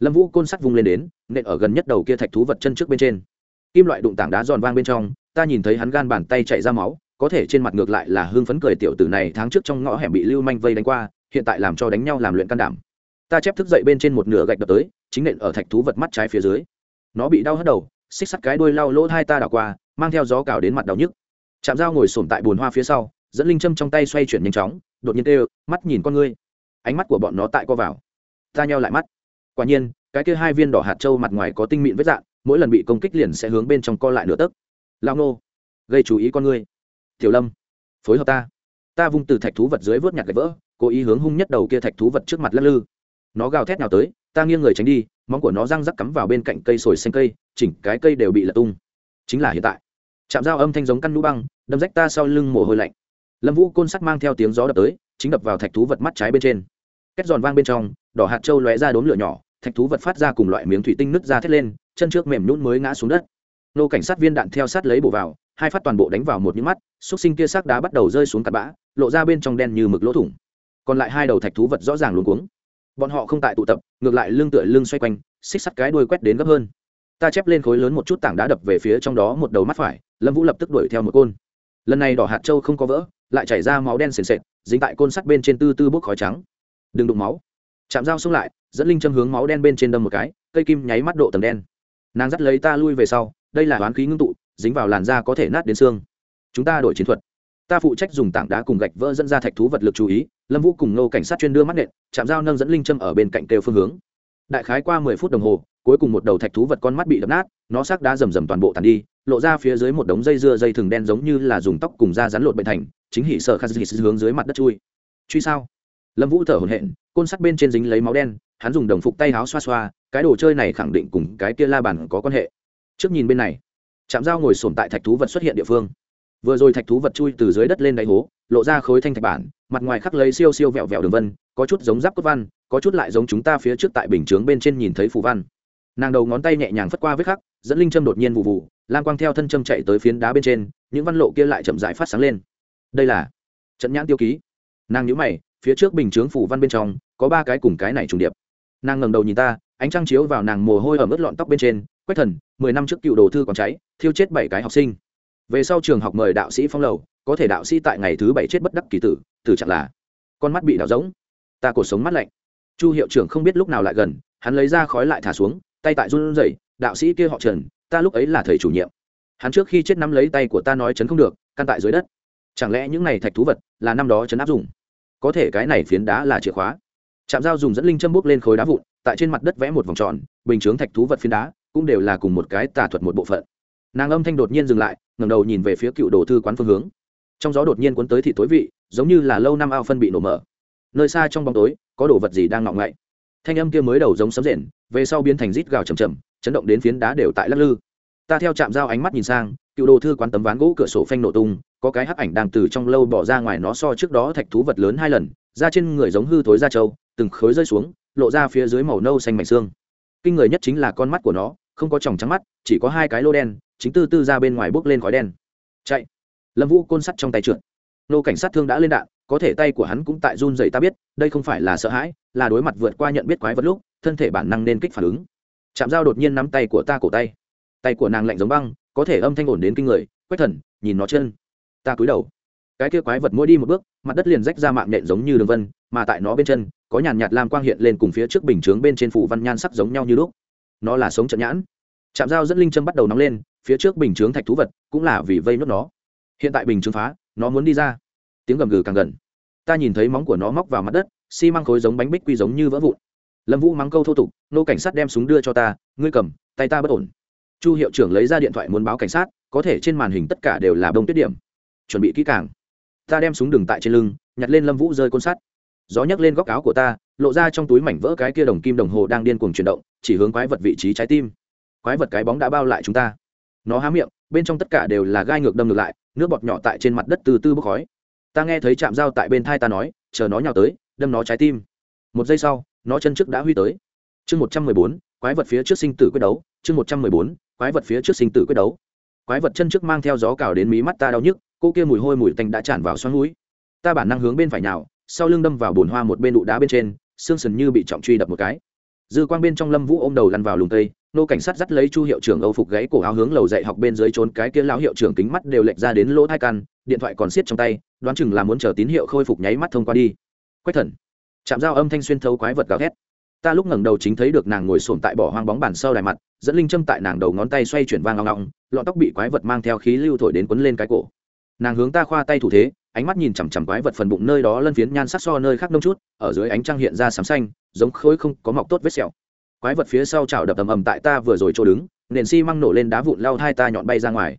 Lâm vũ côn sắt vung lên đến, nện ở gần nhất đầu kia thạch thú vật chân trước bên trên. Kim loại đụng tảng đá giòn vang bên trong, ta nhìn thấy hắn gan bàn tay chạy ra máu, có thể trên mặt ngược lại là hương phấn cười tiểu tử này tháng trước trong ngõ hẻm bị lưu manh vây đánh qua, hiện tại làm cho đánh nhau làm luyện can đảm. Ta chép thức dậy bên trên một nửa gạch đập tới, chính nện ở thạch thú vật mắt trái phía dưới. Nó bị đau hất đầu, xích sắt cái đuôi lau lỗ hai ta đảo qua, mang theo gió cào đến mặt đau nhức. Chạm dao ngồi sổm tại bồn hoa phía sau, dẫn linh châm trong tay xoay chuyển nhanh chóng, đột nhiên tê mắt nhìn con ngươi. Ánh mắt của bọn nó tại co vào ta nheo lại mắt. Quả nhiên, cái kia hai viên đỏ hạt trâu mặt ngoài có tinh mịn vết dạng mỗi lần bị công kích liền sẽ hướng bên trong co lại nửa tấc. Lao nô, gây chú ý con ngươi. Tiểu lâm, phối hợp ta. Ta vung từ thạch thú vật dưới vớt nhặt gạch vỡ, cố ý hướng hung nhất đầu kia thạch thú vật trước mặt lắc lư. Nó gào thét nào tới, ta nghiêng người tránh đi, móng của nó răng rắc cắm vào bên cạnh cây sồi xanh cây, chỉnh cái cây đều bị lật tung. Chính là hiện tại. Chạm dao âm thanh giống căn lũ băng, đâm rách ta sau lưng mồ hôi lạnh. Lâm vũ côn sắt mang theo tiếng gió đập tới, chính đập vào thạch thú vật mắt trái bên trên két giòn vang bên trong, đỏ hạt trâu lóe ra đốm lửa nhỏ, thạch thú vật phát ra cùng loại miếng thủy tinh nứt ra thét lên, chân trước mềm nhún mới ngã xuống đất. Nô cảnh sát viên đạn theo sát lấy bổ vào, hai phát toàn bộ đánh vào một những mắt, xúc sinh kia xác đá bắt đầu rơi xuống cặp bã, lộ ra bên trong đen như mực lỗ thủng. Còn lại hai đầu thạch thú vật rõ ràng luống cuống. Bọn họ không tại tụ tập, ngược lại lưng tựa lưng xoay quanh, xích sắt cái đuôi quét đến gấp hơn. Ta chép lên khối lớn một chút tảng đá đập về phía trong đó một đầu mắt phải, lâm vũ lập tức đuổi theo một côn. Lần này đỏ hạt châu không có vỡ, lại chảy ra máu đen sền sệt, dính tại côn sắt bên trên tư tư bốc khói trắng đừng đụng máu. Chạm dao xông lại, dẫn linh châm hướng máu đen bên trên đâm một cái, cây kim nháy mắt độ tầng đen. Nàng dắt lấy ta lui về sau, đây là oán khí ngưng tụ, dính vào làn da có thể nát đến xương. Chúng ta đổi chiến thuật. Ta phụ trách dùng tảng đá cùng gạch vỡ dẫn ra thạch thú vật lực chú ý, lâm vũ cùng nô cảnh sát chuyên đưa mắt nện chạm dao nâng dẫn linh châm ở bên cạnh kêu phương hướng. Đại khái qua mười phút đồng hồ, cuối cùng một đầu thạch thú vật con mắt bị đập nát, nó xác đá rầm rầm toàn bộ tàn đi, lộ ra phía dưới một đống dây dưa dây thừng đen giống như là dùng tóc cùng da rắn lột bệnh thành, chính hỉ sợ khát dị hướng dưới mặt đất chui. Truy sao? Lâm vũ thở hổn hển, côn sắt bên trên dính lấy máu đen, hắn dùng đồng phục tay áo xoa xoa, cái đồ chơi này khẳng định cùng cái kia la bàn có quan hệ. Trước nhìn bên này chạm dao ngồi sồn tại thạch thú vật xuất hiện địa phương. Vừa rồi thạch thú vật chui từ dưới đất lên đáy hố, lộ ra khối thanh thạch bản, mặt ngoài khắc lấy siêu siêu vẹo vẹo đường vân, có chút giống giáp cốt văn, có chút lại giống chúng ta phía trước tại bình chướng bên trên nhìn thấy phù văn. Nàng đầu ngón tay nhẹ nhàng phất qua vết khắc, dẫn linh châm đột nhiên vụ vụ lan quang theo thân châm chạy tới phiến đá bên trên, những văn lộ kia lại chậm dại phát sáng lên. Đây là trận nhãn tiêu ký. Nàng nhữ mày phía trước bình chướng phủ văn bên trong, có ba cái cùng cái này trùng điệp. Nàng ngẩng đầu nhìn ta, ánh trăng chiếu vào nàng mồ hôi ở mức lọn tóc bên trên, quách thần, mười năm trước cựu đồ thư còn cháy, thiêu chết bảy cái học sinh. Về sau trường học mời đạo sĩ phong lầu, có thể đạo sĩ tại ngày thứ bảy chết bất đắc kỳ tử tử trạng là con mắt bị đảo rỗng. Ta cuộc sống mắt lạnh. Chu hiệu trưởng không biết lúc nào lại gần, hắn lấy ra khói lại thả xuống, tay tại run rẩy, đạo sĩ kia họ trần, ta lúc ấy là thầy chủ nhiệm. Hắn trước khi chết nắm lấy tay của ta nói chấn không được, căn tại dưới đất. Chẳng lẽ những này thạch thú vật là năm đó chấn áp dụng có thể cái này phiến đá là chìa khóa. Trạm dao dùng dẫn linh châm bút lên khối đá vụn, tại trên mặt đất vẽ một vòng tròn, bình chướng thạch thú vật phiến đá, cũng đều là cùng một cái tà thuật một bộ phận. Nàng âm thanh đột nhiên dừng lại, ngẩng đầu nhìn về phía cựu đồ thư quán phương hướng. Trong gió đột nhiên cuốn tới thị tối vị, giống như là lâu năm ao phân bị nổ mở. Nơi xa trong bóng tối, có đồ vật gì đang ngọng ngậy? Thanh âm kia mới đầu giống sấm rền, về sau biến thành rít gào chầm chầm chấn động đến phiến đá đều tại lắc lư. Ta theo chạm dao ánh mắt nhìn sang, cựu đồ thư quán tấm ván gỗ cửa sổ phanh nổ tung có cái hắc ảnh đang từ trong lâu bỏ ra ngoài nó so trước đó thạch thú vật lớn hai lần ra trên người giống hư thối da trâu, từng khối rơi xuống, lộ ra phía dưới màu nâu xanh mảnh xương. Kinh người nhất chính là con mắt của nó, không có tròng trắng mắt, chỉ có hai cái lô đen, chính tư tư ra bên ngoài bước lên khói đen. Chạy. Lâm vũ côn sắt trong tay trượt. Nô cảnh sát thương đã lên đạn, có thể tay của hắn cũng tại run dày ta biết, đây không phải là sợ hãi, là đối mặt vượt qua nhận biết quái vật lúc, thân thể bản năng nên kích phản ứng. Chạm dao đột nhiên nắm tay của ta cổ tay. Tay của nàng lạnh giống băng, có thể âm thanh ổn đến kinh người quét thần, nhìn nó chân ta cúi đầu. Cái kia quái vật mỗi đi một bước, mặt đất liền rách ra mạng nhện giống như đường vân, mà tại nó bên chân, có nhàn nhạt lam quang hiện lên cùng phía trước bình chướng bên trên phủ văn nhan sắc giống nhau như lúc. Nó là sống trận nhãn. Chạm dao dẫn linh châm bắt đầu nóng lên, phía trước bình chướng thạch thú vật cũng là vì vây nốt nó. Hiện tại bình chướng phá, nó muốn đi ra. Tiếng gầm gừ càng gần. Ta nhìn thấy móng của nó móc vào mặt đất, xi măng khối giống bánh bích quy giống như vỡ vụn. Lâm vũ mắng câu thô tục, nô cảnh sát đem súng đưa cho ta, ngươi cầm, tay ta bất ổn. Chu hiệu trưởng lấy ra điện thoại muốn báo cảnh sát, có thể trên màn hình tất cả đều là bông tuyết điểm chuẩn bị kỹ càng. Ta đem súng đừng tại trên lưng, nhặt lên lâm vũ rơi côn sắt. Gió nhấc lên góc áo của ta, lộ ra trong túi mảnh vỡ cái kia đồng kim đồng hồ đang điên cuồng chuyển động, chỉ hướng quái vật vị trí trái tim. Quái vật cái bóng đã bao lại chúng ta. Nó há miệng, bên trong tất cả đều là gai ngược đâm ngược lại, nước bọt nhỏ tại trên mặt đất từ từ bốc khói. Ta nghe thấy chạm dao tại bên thai ta nói, chờ nó nhào tới, đâm nó trái tim. Một giây sau, nó chân trước đã huy tới. Chương một trăm mười bốn, quái vật phía trước sinh tử quyết đấu. Chương một trăm mười bốn, quái vật phía trước sinh tử quyết đấu. Quái vật chân trước mang theo gió cào đến mí mắt ta đau nhức cô kia mùi hôi mùi tanh đã tràn vào xoắn núi ta bản năng hướng bên phải nào, sau lưng đâm vào bồn hoa một bên đụ đá bên trên xương sần như bị trọng truy đập một cái. Dư quang bên trong lâm vũ ôm đầu lăn vào lùng tây nô cảnh sát dắt lấy chu hiệu trưởng âu phục gáy cổ áo hướng lầu dạy học bên dưới trốn cái kia lão hiệu trưởng kính mắt đều lệch ra đến lỗ hai căn điện thoại còn xiết trong tay đoán chừng là muốn chờ tín hiệu khôi phục nháy mắt thông qua đi. Quách thần. Chạm dao âm thanh xuyên thấu quái vật gào thét. Ta lúc ngẩng đầu chính thấy được nàng ngồi sồn tại bỏ hoang bóng bàn sau đài mặt dẫn linh châm tại nàng đầu ngón tay xoay chuyển vang long long lọn tóc bị quái vật mang theo khí lưu thổi đến quấn lên cái cổ nàng hướng ta khoa tay thủ thế, ánh mắt nhìn chằm chằm quái vật phần bụng nơi đó lân phiến nhan sắc so nơi khác nông chút, ở dưới ánh trăng hiện ra sám xanh, giống khối không có mọc tốt vết sẹo. Quái vật phía sau chảo đập ầm ầm tại ta vừa rồi chỗ đứng, nền xi măng nổ lên đá vụn lao hai ta nhọn bay ra ngoài.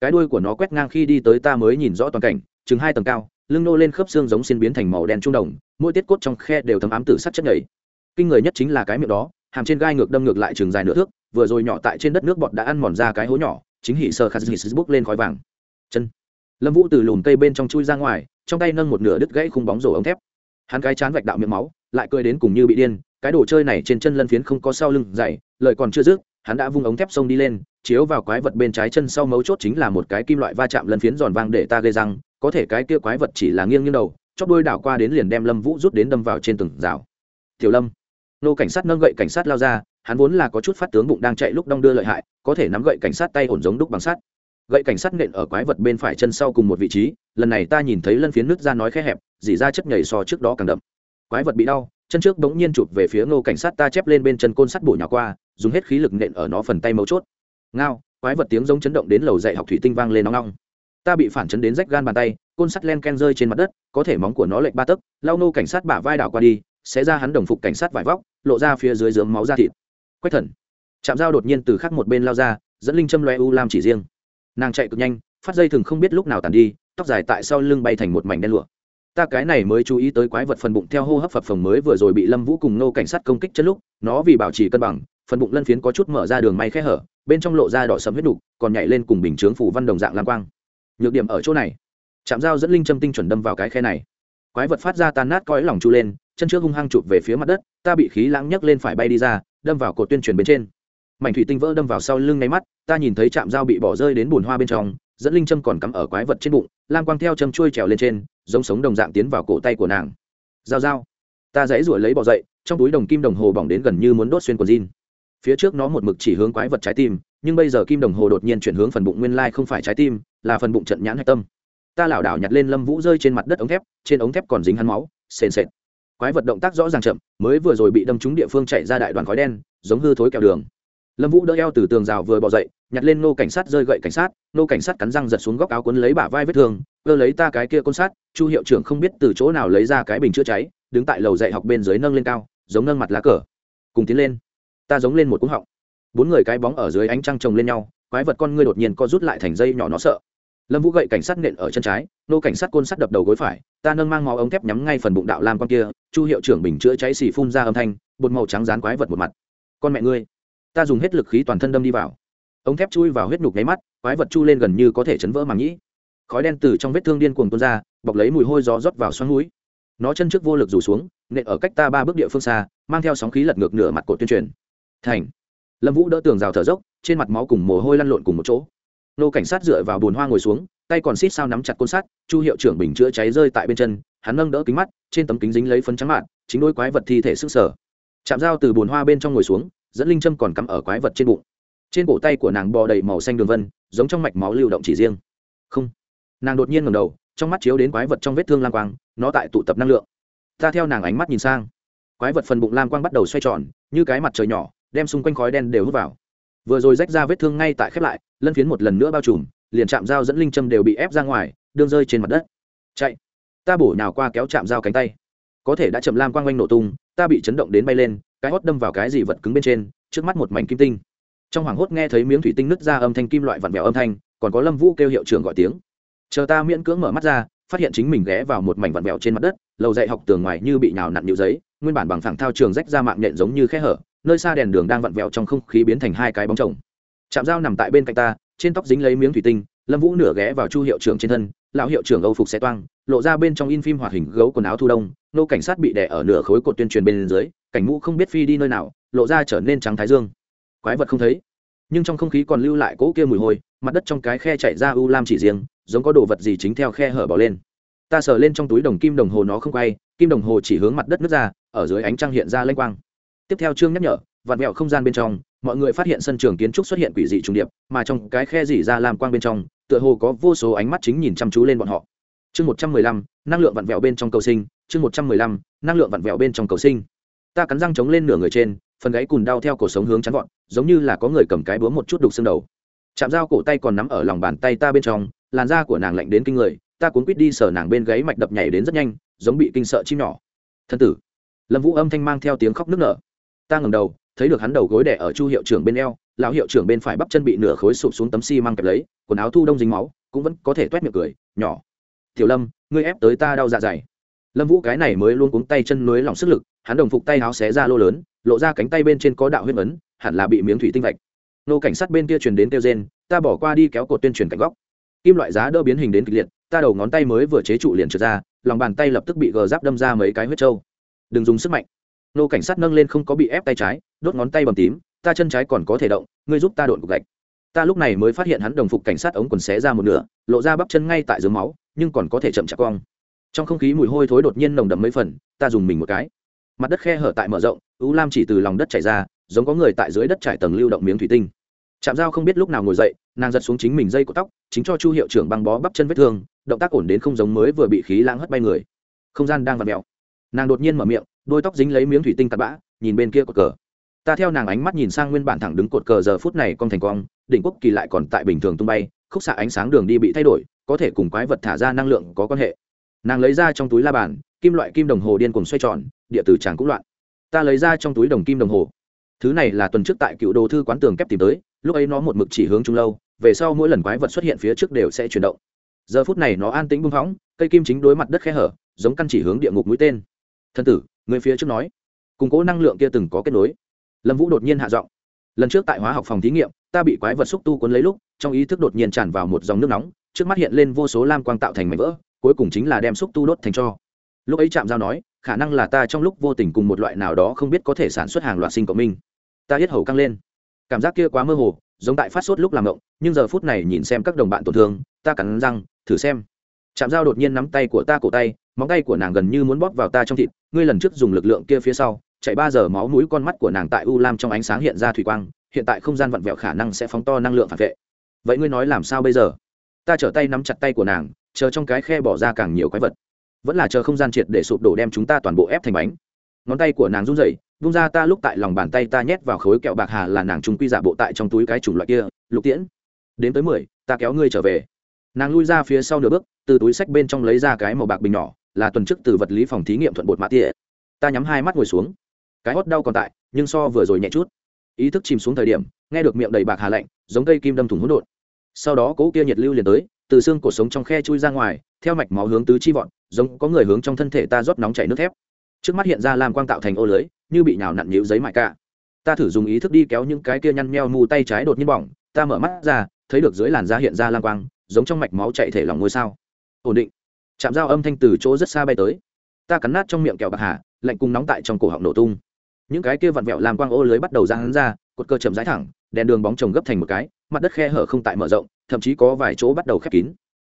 Cái đuôi của nó quét ngang khi đi tới ta mới nhìn rõ toàn cảnh, chừng hai tầng cao, lưng nô lên khớp xương giống xin biến thành màu đen trung đồng, mỗi tiết cốt trong khe đều thấm ám tử sắt chất nhảy kinh người nhất chính là cái miệng đó, hàm trên gai ngược đâm ngược lại chừng dài nửa thước, vừa rồi nhỏ tại trên đất nước bọt đã ăn mòn ra cái hố nhỏ, chính hỉ sơ khát hỉ bốc lên khói vàng lâm vũ từ lùm cây bên trong chui ra ngoài, trong tay nâng một nửa đứt gãy khung bóng rổ ống thép. Hắn cái chán vạch đạo miệng máu, lại cười đến cùng như bị điên, cái đồ chơi này trên chân lân phiến không có sau lưng dày lợi còn chưa dứt, hắn đã vung ống thép sông đi lên, chiếu vào quái vật bên trái chân sau mấu chốt chính là một cái kim loại va chạm lân phiến giòn vang để ta gây răng, có thể cái kia quái vật chỉ là nghiêng nghiêng đầu, chóp đôi đảo qua đến liền đem lâm vũ rút đến đâm vào trên từng rào. Tiểu lâm, nô cảnh sát nâng gậy cảnh sát lao ra, hắn vốn là có chút phát tướng bụng đang chạy lúc đong đưa lợi hại, có thể nắm gậy cảnh sát tay ổn giống đúc bằng sắt gậy cảnh sát nện ở quái vật bên phải chân sau cùng một vị trí, lần này ta nhìn thấy lân phiến nước ra nói khẽ hẹp dỉ ra chất nhảy so trước đó càng đậm. Quái vật bị đau, chân trước bỗng nhiên chụp về phía ngô cảnh sát ta chép lên bên chân côn sắt bổ nhỏ qua, dùng hết khí lực nện ở nó phần tay mấu chốt. Ngao, quái vật tiếng giống chấn động đến lầu dạy học thủy tinh vang lên nóng nóng ta bị phản chấn đến rách gan bàn tay, côn sắt len ken rơi trên mặt đất, có thể móng của nó lệch ba tấc lao nô cảnh sát bả vai đảo qua đi, sẽ ra hắn đồng phục cảnh sát vải vóc, lộ ra phía dưới dướng máu da thịt. Quách thần. Chạm dao đột nhiên từ khắc một bên lao ra, dẫn linh châm loe u lam chỉ riêng nàng chạy cực nhanh, phát dây thừng không biết lúc nào tàn đi, tóc dài tại sau lưng bay thành một mảnh đen lụa. Ta cái này mới chú ý tới quái vật phần bụng theo hô hấp phập phồng mới vừa rồi bị lâm vũ cùng nô cảnh sát công kích chân lúc, nó vì bảo trì cân bằng, phần bụng lân phiến có chút mở ra đường may khe hở, bên trong lộ ra đỏ sầm huyết đục, còn nhảy lên cùng bình chướng phủ văn đồng dạng lam quang. Nhược điểm ở chỗ này chạm dao dẫn linh châm tinh chuẩn đâm vào cái khe này. Quái vật phát ra tan nát cõi lòng chu lên, chân trước hung hăng chụp về phía mặt đất, ta bị khí lãng nhấc lên phải bay đi ra, đâm vào cột tuyên truyền bên trên mảnh thủy tinh vỡ đâm vào sau lưng nháy mắt, ta nhìn thấy chạm dao bị bỏ rơi đến bùn hoa bên trong, dẫn linh châm còn cắm ở quái vật trên bụng lan quang theo châm trôi trèo lên trên, giống sống đồng dạng tiến vào cổ tay của nàng. Dao dao ta dãy ruổi lấy bỏ dậy, trong túi đồng kim đồng hồ bỏng đến gần như muốn đốt xuyên quần jean. Phía trước nó một mực chỉ hướng quái vật trái tim, nhưng bây giờ kim đồng hồ đột nhiên chuyển hướng phần bụng nguyên lai không phải trái tim, là phần bụng trận nhãn hạch tâm. Ta lảo đảo nhặt lên lâm vũ rơi trên mặt đất ống thép, trên ống thép còn dính hắn máu, sền sệt. Quái vật động tác rõ ràng chậm, mới vừa rồi bị đâm trúng địa phương chạy ra đại đoàn khói đen, giống hư thối kẹo đường lâm vũ đỡ eo từ tường rào vừa bỏ dậy, nhặt lên nô cảnh sát rơi gậy cảnh sát, nô cảnh sát cắn răng giật xuống góc áo cuốn lấy bả vai vết thương, cơ lấy ta cái kia côn sát, chu hiệu trưởng không biết từ chỗ nào lấy ra cái bình chữa cháy, đứng tại lầu dạy học bên dưới nâng lên cao, giống nâng mặt lá cờ. Cùng tiến lên. Ta giống lên một cúng họng. Bốn người cái bóng ở dưới ánh trăng chồng lên nhau, quái vật con ngươi đột nhiên co rút lại thành dây nhỏ nó sợ. Lâm vũ gậy cảnh sát nện ở chân trái, nô cảnh sát côn sắt đập đầu gối phải, ta nâng mang máu ống thép nhắm ngay phần bụng đạo lam con kia, chu hiệu trưởng bình chữa cháy xì phun ra âm thanh, bột màu trắng dán quái vật một mặt. Con mẹ ngươi ta dùng hết lực khí toàn thân đâm đi vào. Ống thép chui vào huyết nhục nháy mắt, quái vật chu lên gần như có thể chấn vỡ màng nhĩ. Khói đen từ trong vết thương điên cuồng tuôn ra, bọc lấy mùi hôi gió rót vào xoắn núi nó chân trước vô lực rủ xuống, nện ở cách ta ba bước địa phương xa, mang theo sóng khí lật ngược nửa mặt cột tuyên truyền. Thành. Lâm vũ đỡ tường rào thở dốc, trên mặt máu cùng mồ hôi lăn lộn cùng một chỗ. Nô cảnh sát dựa vào bùn hoa ngồi xuống, tay còn xít sao nắm chặt côn sắt, chu hiệu trưởng bình chữa cháy rơi tại bên chân, hắn nâng đỡ kính mắt, trên tấm kính dính lấy phấn trắng mạn, chính đôi quái vật thi thể sức sở chạm dao từ bùn hoa bên trong ngồi xuống dẫn linh châm còn cắm ở quái vật trên bụng. Trên cổ tay của nàng bò đầy màu xanh đường vân, giống trong mạch máu lưu động chỉ riêng. Không. Nàng đột nhiên ngầm đầu, trong mắt chiếu đến quái vật trong vết thương lam quang, nó tại tụ tập năng lượng. Ta theo nàng ánh mắt nhìn sang. Quái vật phần bụng lam quang bắt đầu xoay tròn, như cái mặt trời nhỏ, đem xung quanh khói đen đều hút vào. Vừa rồi rách ra vết thương ngay tại khép lại, lân phiến một lần nữa bao trùm, liền chạm dao dẫn linh châm đều bị ép ra ngoài, đương rơi trên mặt đất. Chạy. Ta bổ nhào qua kéo chạm dao cánh tay. Có thể đã chậm lam quang quanh nổ tung, ta bị chấn động đến bay lên cái hót đâm vào cái gì vật cứng bên trên, trước mắt một mảnh kim tinh. Trong hoảng hốt nghe thấy miếng thủy tinh nứt ra âm thanh kim loại vặn vẹo âm thanh, còn có lâm vũ kêu hiệu trưởng gọi tiếng. Chờ ta miễn cưỡng mở mắt ra, phát hiện chính mình ghé vào một mảnh vặn vẹo trên mặt đất, lầu dạy học tường ngoài như bị nhào nặn nhũ giấy, nguyên bản bằng phẳng thao trường rách ra mạng nhện giống như khe hở, nơi xa đèn đường đang vặn vẹo trong không khí biến thành hai cái bóng chồng. Chạm dao nằm tại bên cạnh ta, trên tóc dính lấy miếng thủy tinh, lâm vũ nửa ghé vào chu hiệu trưởng trên thân, lão hiệu trưởng âu phục xe toang, lộ ra bên trong in phim hoạt hình gấu quần áo thu đông, nô cảnh sát bị đè ở nửa khối cột tuyên truyền bên dưới cảnh mũ không biết phi đi nơi nào, lộ ra trở nên trắng thái dương. Quái vật không thấy. Nhưng trong không khí còn lưu lại cỗ kia mùi hôi, mặt đất trong cái khe chạy ra u lam chỉ riêng, giống có đồ vật gì chính theo khe hở bỏ lên. Ta sờ lên trong túi đồng kim đồng hồ nó không quay, kim đồng hồ chỉ hướng mặt đất nước ra, ở dưới ánh trăng hiện ra lênh quang. Tiếp theo chương nhắc nhở vạt mẹo không gian bên trong, mọi người phát hiện sân trường kiến trúc xuất hiện quỷ dị trùng điệp, mà trong cái khe dỉ ra làm quang bên trong, tựa hồ có vô số ánh mắt chính nhìn chăm chú lên bọn họ. Chương một trăm mười lăm, năng lượng vặn vẹo bên trong cầu sinh, chương một trăm mười lăm, năng lượng vặn vẹo bên trong cầu sinh ta cắn răng chống lên nửa người trên, phần gáy cùn đau theo cổ sống hướng chắn gọn giống như là có người cầm cái búa một chút đục xương đầu. Chạm dao cổ tay còn nắm ở lòng bàn tay ta bên trong, làn da của nàng lạnh đến kinh người, ta cuốn quýt đi sờ nàng bên gáy mạch đập nhảy đến rất nhanh, giống bị kinh sợ chim nhỏ. Thân tử. Lâm vũ âm thanh mang theo tiếng khóc nức nở. Ta ngẩng đầu, thấy được hắn đầu gối đẻ ở chu hiệu trưởng bên eo, lão hiệu trưởng bên phải bắp chân bị nửa khối sụp xuống tấm xi kẹp lấy, quần áo thu đông dính máu, cũng vẫn có thể toét miệng cười, nhỏ, tiểu lâm, ngươi ép tới ta đau dạ dày lâm vũ cái này mới luôn cuống tay chân nối lỏng sức lực, hắn đồng phục tay áo xé ra lô lớn, lộ ra cánh tay bên trên có đạo huyết ấn, hẳn là bị miếng thủy tinh vạch. Nô cảnh sát bên kia truyền đến kêu rên, ta bỏ qua đi kéo cột tuyên truyền cạnh góc. Kim loại giá đỡ biến hình đến kịch liệt, ta đầu ngón tay mới vừa chế trụ liền trượt ra, lòng bàn tay lập tức bị gờ giáp đâm ra mấy cái huyết trâu. Đừng dùng sức mạnh. Nô cảnh sát nâng lên không có bị ép tay trái, đốt ngón tay bầm tím, ta chân trái còn có thể động, ngươi giúp ta đột cục gạch. Ta lúc này mới phát hiện hắn đồng phục cảnh sát ống quần xé ra một nửa, lộ ra bắp chân ngay tại dưới máu, nhưng còn có thể chậm chạp cong trong không khí mùi hôi thối đột nhiên nồng đậm mấy phần, ta dùng mình một cái. Mặt đất khe hở tại mở rộng, u lam chỉ từ lòng đất chảy ra, giống có người tại dưới đất trải tầng lưu động miếng thủy tinh. Chạm dao không biết lúc nào ngồi dậy, nàng giật xuống chính mình dây của tóc, chính cho chu hiệu trưởng băng bó bắp chân vết thương, động tác ổn đến không giống mới vừa bị khí lãng hất bay người. Không gian đang vặt mẹo nàng đột nhiên mở miệng, đôi tóc dính lấy miếng thủy tinh tạt bã, nhìn bên kia cột cờ. Ta theo nàng ánh mắt nhìn sang nguyên bản thẳng đứng cột cờ giờ phút này cong thành cong đỉnh quốc kỳ lại còn tại bình thường tung bay, khúc xạ ánh sáng đường đi bị thay đổi, có thể cùng quái vật thả ra năng lượng có quan hệ nàng lấy ra trong túi la bàn, kim loại kim đồng hồ điên cùng xoay tròn, địa tử tràng cũng loạn. Ta lấy ra trong túi đồng kim đồng hồ. Thứ này là tuần trước tại cựu đồ thư quán tường kép tìm tới, lúc ấy nó một mực chỉ hướng trung lâu, về sau mỗi lần quái vật xuất hiện phía trước đều sẽ chuyển động. Giờ phút này nó an tĩnh bung phóng, cây kim chính đối mặt đất khe hở, giống căn chỉ hướng địa ngục mũi tên. Thân tử, người phía trước nói. Củng cố năng lượng kia từng có kết nối. Lâm vũ đột nhiên hạ giọng. Lần trước tại hóa học phòng thí nghiệm, ta bị quái vật xúc tu cuốn lấy lúc, trong ý thức đột nhiên tràn vào một dòng nước nóng, trước mắt hiện lên vô số lam quang tạo thành mảnh vỡ cuối cùng chính là đem xúc tu đốt thành cho. Lúc ấy chạm giao nói, khả năng là ta trong lúc vô tình cùng một loại nào đó không biết có thể sản xuất hàng loạt sinh cộng minh. Ta hết hầu căng lên. Cảm giác kia quá mơ hồ, giống tại phát sốt lúc làm động, nhưng giờ phút này nhìn xem các đồng bạn tổn thương, ta cắn răng, thử xem. Chạm dao đột nhiên nắm tay của ta cổ tay, móng tay của nàng gần như muốn bóp vào ta trong thịt, ngươi lần trước dùng lực lượng kia phía sau, chạy ba giờ máu mũi con mắt của nàng tại u lam trong ánh sáng hiện ra thủy quang, hiện tại không gian vặn vẹo khả năng sẽ phóng to năng lượng phản vệ. Vậy ngươi nói làm sao bây giờ? Ta trở tay nắm chặt tay của nàng chờ trong cái khe bỏ ra càng nhiều quái vật. Vẫn là chờ không gian triệt để sụp đổ đem chúng ta toàn bộ ép thành bánh. Ngón tay của nàng run rẩy, vung ra ta lúc tại lòng bàn tay ta nhét vào khối kẹo bạc hà là nàng trung quy giả bộ tại trong túi cái chủng loại kia, lục tiễn, đến tới mười, ta kéo ngươi trở về. Nàng lui ra phía sau nửa bước, từ túi sách bên trong lấy ra cái màu bạc bình nhỏ, là tuần trước từ vật lý phòng thí nghiệm thuận bột mã tỉa. Ta nhắm hai mắt ngồi xuống. Cái hót đau còn tại, nhưng so vừa rồi nhẹ chút. Ý thức chìm xuống thời điểm, nghe được miệng đầy bạc hà lạnh, giống cây kim đâm thủng hỗn độn. Sau đó cỗ kia nhiệt lưu liền tới từ xương cổ sống trong khe chui ra ngoài, theo mạch máu hướng tứ chi vọn giống có người hướng trong thân thể ta rót nóng chảy nước thép. Trước mắt hiện ra làm quang tạo thành ô lưới, như bị nhào nặn nhíu giấy mại cả. Ta thử dùng ý thức đi kéo những cái kia nhăn meo mù tay trái đột nhiên bỏng, ta mở mắt ra, thấy được dưới làn da hiện ra lam quang, giống trong mạch máu chạy thể lòng ngôi sao. Ổn định. Chạm dao âm thanh từ chỗ rất xa bay tới. Ta cắn nát trong miệng kẹo bạc hà, lạnh cung nóng tại trong cổ họng nổ tung. Những cái kia vặn vẹo làm quang ô lưới bắt đầu ra hắn ra, cột cơ chậm rãi thẳng, đèn đường bóng chồng gấp thành một cái, mặt đất khe hở không tại mở rộng thậm chí có vài chỗ bắt đầu khép kín.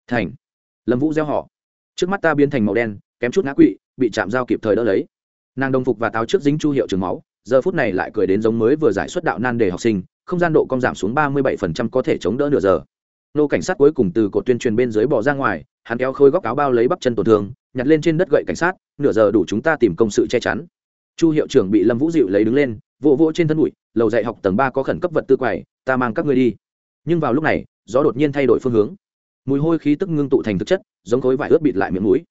Thành. Lâm vũ gieo họ. Trước mắt ta biến thành màu đen, kém chút ngã quỵ, bị chạm dao kịp thời đỡ lấy. Nàng đồng phục và táo trước dính chu hiệu trường máu, giờ phút này lại cười đến giống mới vừa giải xuất đạo nan đề học sinh, không gian độ cong giảm xuống ba mươi bảy phần trăm có thể chống đỡ nửa giờ. Nô cảnh sát cuối cùng từ cột tuyên truyền bên dưới bỏ ra ngoài, hắn kéo khôi góc áo bao lấy bắp chân tổn thương, nhặt lên trên đất gậy cảnh sát, nửa giờ đủ chúng ta tìm công sự che chắn. Chu hiệu trưởng bị lâm vũ dịu lấy đứng lên, vỗ vỗ trên thân bụi, lầu dạy học tầng ba có khẩn cấp vật tư quầy, ta mang các ngươi đi. Nhưng vào lúc này gió đột nhiên thay đổi phương hướng. Mùi hôi khí tức ngưng tụ thành thực chất, giống khối vải ướt bịt lại miệng mũi.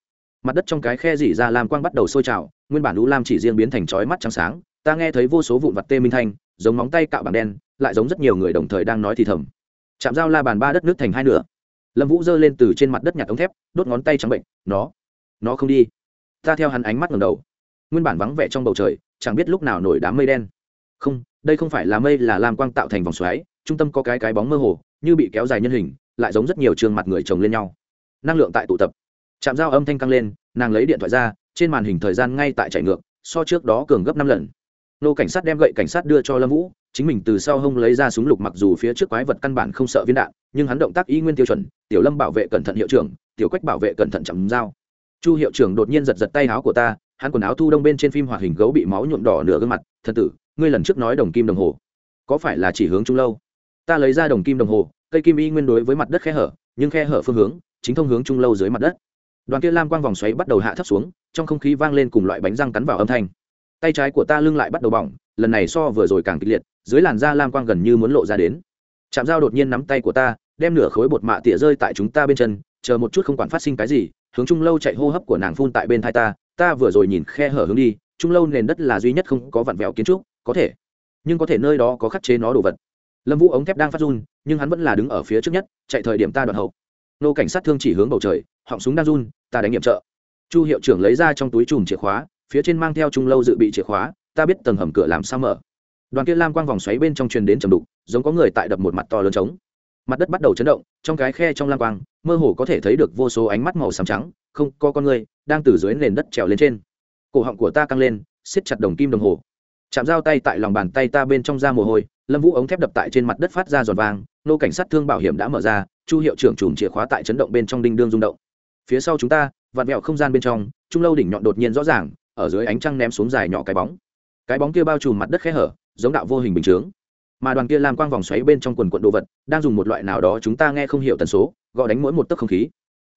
Mặt đất trong cái khe dỉ ra làm quang bắt đầu sôi trào, nguyên bản lũ lam chỉ riêng biến thành chói mắt trắng sáng. Ta nghe thấy vô số vụn vặt tê minh thanh, giống móng tay cạo bảng đen, lại giống rất nhiều người đồng thời đang nói thì thầm. Chạm dao la bàn ba đất nước thành hai nửa. Lâm vũ giơ lên từ trên mặt đất nhặt ống thép, đốt ngón tay trắng bệnh, nó nó không đi. Ta theo hắn ánh mắt ngầm đầu. Nguyên bản vắng vẻ trong bầu trời, chẳng biết lúc nào nổi đám mây đen. Không, đây không phải là mây, là lam quang tạo thành vòng xoáy, trung tâm có cái cái bóng mơ hồ như bị kéo dài nhân hình, lại giống rất nhiều trường mặt người chồng lên nhau. Năng lượng tại tụ tập. Chạm dao âm thanh căng lên, nàng lấy điện thoại ra, trên màn hình thời gian ngay tại chạy ngược, so trước đó cường gấp năm lần. Nô cảnh sát đem gậy cảnh sát đưa cho lâm vũ, chính mình từ sau hông lấy ra súng lục mặc dù phía trước quái vật căn bản không sợ viên đạn, nhưng hắn động tác y nguyên tiêu chuẩn, tiểu lâm bảo vệ cẩn thận hiệu trưởng, tiểu quách bảo vệ cẩn thận chậm dao chu hiệu trưởng đột nhiên giật giật tay áo của ta, hắn quần áo thu đông bên trên phim hoạt hình gấu bị máu nhuộm đỏ nửa gương mặt thân tử, ngươi lần trước nói đồng kim đồng hồ, có phải là chỉ hướng trung lâu? Ta lấy ra đồng kim đồng hồ cây kim y nguyên đối với mặt đất khe hở, nhưng khe hở phương hướng, chính thông hướng trung lâu dưới mặt đất. Đoàn kia lam quang vòng xoáy bắt đầu hạ thấp xuống, trong không khí vang lên cùng loại bánh răng cắn vào âm thanh. Tay trái của ta lưng lại bắt đầu bỏng, lần này so vừa rồi càng kịch liệt, dưới làn da lam quang gần như muốn lộ ra đến. Chạm dao đột nhiên nắm tay của ta, đem nửa khối bột mạ tỉa rơi tại chúng ta bên chân, chờ một chút không quản phát sinh cái gì, hướng trung lâu chạy hô hấp của nàng phun tại bên thai ta ta vừa rồi nhìn khe hở hướng đi, trung lâu nền đất là duy nhất không có vặn vẹo kiến trúc, có thể. Nhưng có thể nơi đó có khắc chế nó đồ vật lâm vũ ống thép đang phát run, nhưng hắn vẫn là đứng ở phía trước nhất, chạy thời điểm ta đoạn hậu. Nô cảnh sát thương chỉ hướng bầu trời, họng súng đang run, ta đánh nghiệm trợ. Chu hiệu trưởng lấy ra trong túi chùm chìa khóa, phía trên mang theo trung lâu dự bị chìa khóa, ta biết tầng hầm cửa làm sao mở. Đoàn kia lam quang vòng xoáy bên trong truyền đến trầm đục, giống có người tại đập một mặt to lớn trống. Mặt đất bắt đầu chấn động, trong cái khe trong lam quang, mơ hồ có thể thấy được vô số ánh mắt màu xám trắng, không, có con người, đang từ dưới nền đất trèo lên trên. Cổ họng của ta căng lên, siết chặt đồng kim đồng hồ. Chạm dao tay tại lòng bàn tay ta bên trong da mồ hôi lâm vũ ống thép đập tại trên mặt đất phát ra giòn vàng nô cảnh sát thương bảo hiểm đã mở ra, chu hiệu trưởng chùm chìa khóa tại chấn động bên trong đinh đương rung động. Phía sau chúng ta, vặn vẹo không gian bên trong, trung lâu đỉnh nhọn đột nhiên rõ ràng, ở dưới ánh trăng ném xuống dài nhỏ cái bóng. Cái bóng kia bao trùm mặt đất khe hở, giống đạo vô hình bình chướng. Mà đoàn kia làm quang vòng xoáy bên trong quần quận đồ vật, đang dùng một loại nào đó chúng ta nghe không hiểu tần số, gõ đánh mỗi một tấc không khí.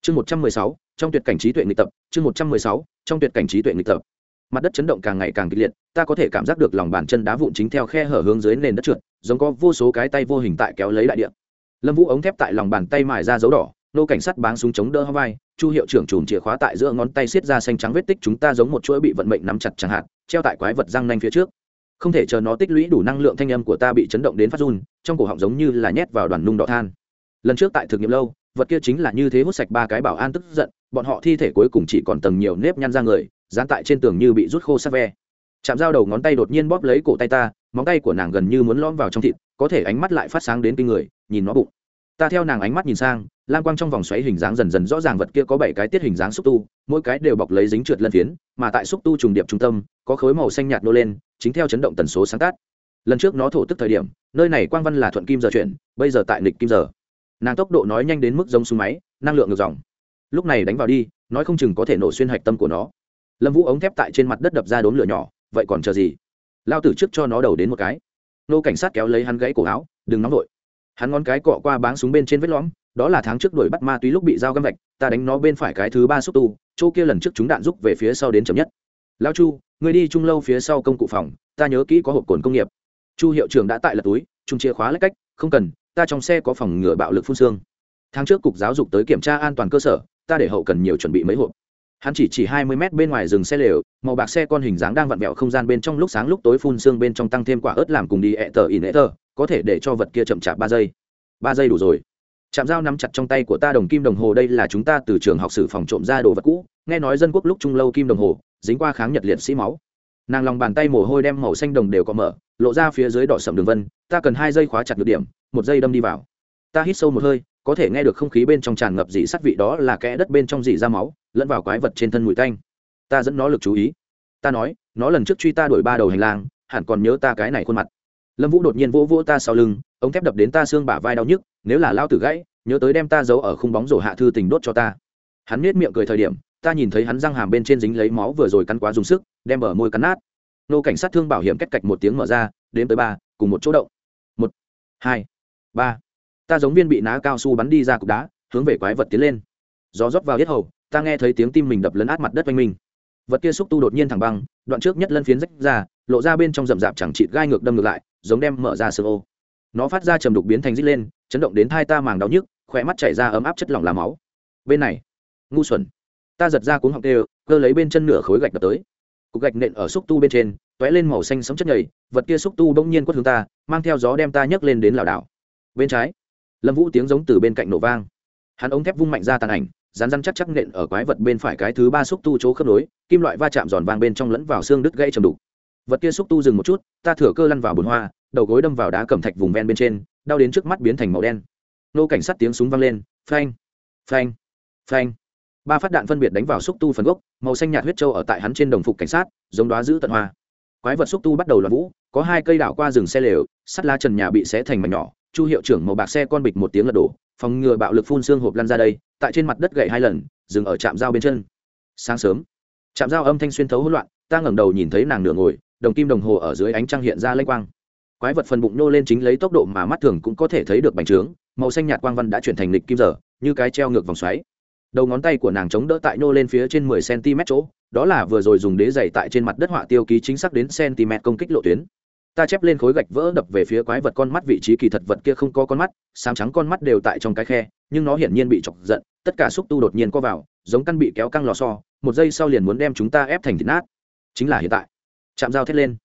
Chương một trăm mười sáu, trong tuyệt cảnh trí tuệ nghịch tập, chương một trăm mười sáu, trong tuyệt cảnh trí tuệ nghịch tập mặt đất chấn động càng ngày càng kịch liệt, ta có thể cảm giác được lòng bàn chân đá vụn chính theo khe hở hướng dưới nền đất trượt, giống có vô số cái tay vô hình tại kéo lấy đại địa. Lâm vũ ống thép tại lòng bàn tay mài ra dấu đỏ, nô cảnh sát báng súng chống đỡ hoa vai, chu hiệu trưởng chùm chìa khóa tại giữa ngón tay xiết ra xanh trắng vết tích chúng ta giống một chuỗi bị vận mệnh nắm chặt chẳng hạn, treo tại quái vật răng nanh phía trước. Không thể chờ nó tích lũy đủ năng lượng thanh âm của ta bị chấn động đến phát run, trong cổ họng giống như là nhét vào đoàn nung đỏ than. Lần trước tại thực nghiệm lâu, vật kia chính là như thế hút sạch ba cái bảo an tức giận, bọn họ thi thể cuối cùng chỉ còn tầng nhiều nếp nhăn ra người dán tại trên tường như bị rút khô sát ve. Chạm dao đầu ngón tay đột nhiên bóp lấy cổ tay ta, móng tay của nàng gần như muốn lõm vào trong thịt, có thể ánh mắt lại phát sáng đến kinh người, nhìn nó bụng. Ta theo nàng ánh mắt nhìn sang, lam quang trong vòng xoáy hình dáng dần dần rõ ràng vật kia có bảy cái tiết hình dáng xúc tu, mỗi cái đều bọc lấy dính trượt lân phiến, mà tại xúc tu trùng điệp trung tâm, có khối màu xanh nhạt nô lên, chính theo chấn động tần số sáng tác. Lần trước nó thổ tức thời điểm, nơi này quang văn là thuận kim giờ chuyển, bây giờ tại nịch kim giờ. Nàng tốc độ nói nhanh đến mức giống súng máy, năng lượng ngược dòng. Lúc này đánh vào đi, nói không chừng có thể nổ xuyên hạch tâm của nó lâm vũ ống thép tại trên mặt đất đập ra đốn lửa nhỏ, vậy còn chờ gì? Lao tử trước cho nó đầu đến một cái. Nô cảnh sát kéo lấy hắn gãy cổ áo, đừng nóng vội. Hắn ngón cái cọ qua báng súng bên trên vết lõm, đó là tháng trước đuổi bắt ma túy lúc bị dao găm vạch, ta đánh nó bên phải cái thứ ba xúc tu, chỗ kia lần trước chúng đạn rút về phía sau đến chậm nhất. Lao chu người đi chung lâu phía sau công cụ phòng, ta nhớ kỹ có hộp cồn công nghiệp. Chu hiệu trưởng đã tại lật túi, chung chìa khóa lách cách, không cần, ta trong xe có phòng ngừa bạo lực phun xương. Tháng trước cục giáo dục tới kiểm tra an toàn cơ sở, ta để hậu cần nhiều chuẩn bị mấy hộp hắn chỉ chỉ hai mươi mét bên ngoài rừng xe lều, màu bạc xe con hình dáng đang vặn vẹo không gian bên trong lúc sáng lúc tối phun xương bên trong tăng thêm quả ớt làm cùng đi ẹ tờ in ẹ tờ, có thể để cho vật kia chậm chạp ba giây. Ba giây đủ rồi. Chạm dao nắm chặt trong tay của ta đồng kim đồng hồ, đây là chúng ta từ trường học sử phòng trộm ra đồ vật cũ. Nghe nói dân quốc lúc trung lâu kim đồng hồ, dính qua kháng nhật liệt sĩ máu. Nàng lòng bàn tay mồ hôi đem màu xanh đồng đều có mở, lộ ra phía dưới đỏ sầm đường vân. Ta cần hai giây khóa chặt được điểm, một giây đâm đi vào. Ta hít sâu một hơi có thể nghe được không khí bên trong tràn ngập dị sắt vị đó là kẽ đất bên trong dị ra máu, lẫn vào quái vật trên thân mùi tanh. Ta dẫn nó lực chú ý. Ta nói, nó lần trước truy ta đuổi ba đầu hành lang, hẳn còn nhớ ta cái này khuôn mặt. Lâm vũ đột nhiên vỗ vỗ ta sau lưng, ống thép đập đến ta xương bả vai đau nhức, nếu là lao tử gãy, nhớ tới đem ta giấu ở khung bóng rổ hạ thư tình đốt cho ta. Hắn nết miệng cười thời điểm, ta nhìn thấy hắn răng hàm bên trên dính lấy máu vừa rồi cắn quá dùng sức, đem bờ môi cắn nát. Nô cảnh sát thương bảo hiểm cách cạch một tiếng mở ra đến tới ba, cùng một chỗ động. Một, hai, ba ta giống viên bị ná cao su bắn đi ra cục đá, hướng về quái vật tiến lên. Gió rót vào yết hầu, ta nghe thấy tiếng tim mình đập lấn át mặt đất oanh minh vật kia xúc tu đột nhiên thẳng băng, đoạn trước nhất lân phiến rách ra, lộ ra bên trong rậm rạp chẳng chịt gai ngược đâm ngược lại, giống đem mở ra sơ ô. Nó phát ra trầm đục biến thành rít lên, chấn động đến thai ta màng đau nhức khỏe mắt chảy ra ấm áp chất lỏng làm máu. Bên này, ngu xuẩn. Ta giật ra cuống họng tê cơ lấy bên chân nửa khối gạch đập tới. Cục gạch nện ở xúc tu bên trên t ó é lên màu xanh sống chất nhầy, vật kia xúc tu bỗng nhiên quất hướng ta, mang theo gió đem ta nhấc lên đến lảo đảo. Bên trái lâm vũ tiếng giống từ bên cạnh nổ vang. Hắn ống thép vung mạnh ra tàn ảnh rán rán chắc chắc nện ở quái vật bên phải cái thứ ba xúc tu chỗ khớp nối, kim loại va chạm giòn vang bên trong lẫn vào xương đứt gãy trầm đục. Vật kia xúc tu dừng một chút, ta thửa cơ lăn vào bồn hoa, đầu gối đâm vào đá cẩm thạch vùng ven bên trên, đau đến trước mắt biến thành màu đen. Nô cảnh sát tiếng súng vang lên, phanh phanh phanh. Ba phát đạn phân biệt đánh vào xúc tu phần gốc, màu xanh nhạt huyết trâu ở tại hắn trên đồng phục cảnh sát, giống đoá giữ tận hoa. Quái vật xúc tu bắt đầu loạn vũ, có hai cây đảo qua rừng xe lều, sắt lá trần nhà bị xé thành mảnh nhỏ chu hiệu trưởng màu bạc xe con bịch một tiếng lật đổ, phòng ngừa bạo lực phun xương hộp lăn ra đây, tại trên mặt đất gậy hai lần, dừng ở trạm dao bên chân. Sáng sớm, trạm dao âm thanh xuyên thấu hỗn loạn, ta ngẩng đầu nhìn thấy nàng nửa ngồi, đồng kim đồng hồ ở dưới ánh trăng hiện ra lênh quang. Quái vật phần bụng nô lên chính lấy tốc độ mà mắt thường cũng có thể thấy được bành trướng, màu xanh nhạt quang văn đã chuyển thành lịch kim giờ, như cái treo ngược vòng xoáy. Đầu ngón tay của nàng chống đỡ tại nô lên phía trên mười cm chỗ, đó là vừa rồi dùng đế dày tại trên mặt đất họa tiêu ký chính xác đến cm công kích lộ tuyến ta chép lên khối gạch vỡ đập về phía quái vật con mắt vị trí kỳ thật vật kia không có con mắt sáng trắng con mắt đều tại trong cái khe, nhưng nó hiển nhiên bị chọc giận, tất cả xúc tu đột nhiên co vào, giống căn bị kéo căng lò so một giây sau liền muốn đem chúng ta ép thành thịt nát. Chính là hiện tại. Chạm dao thét lên.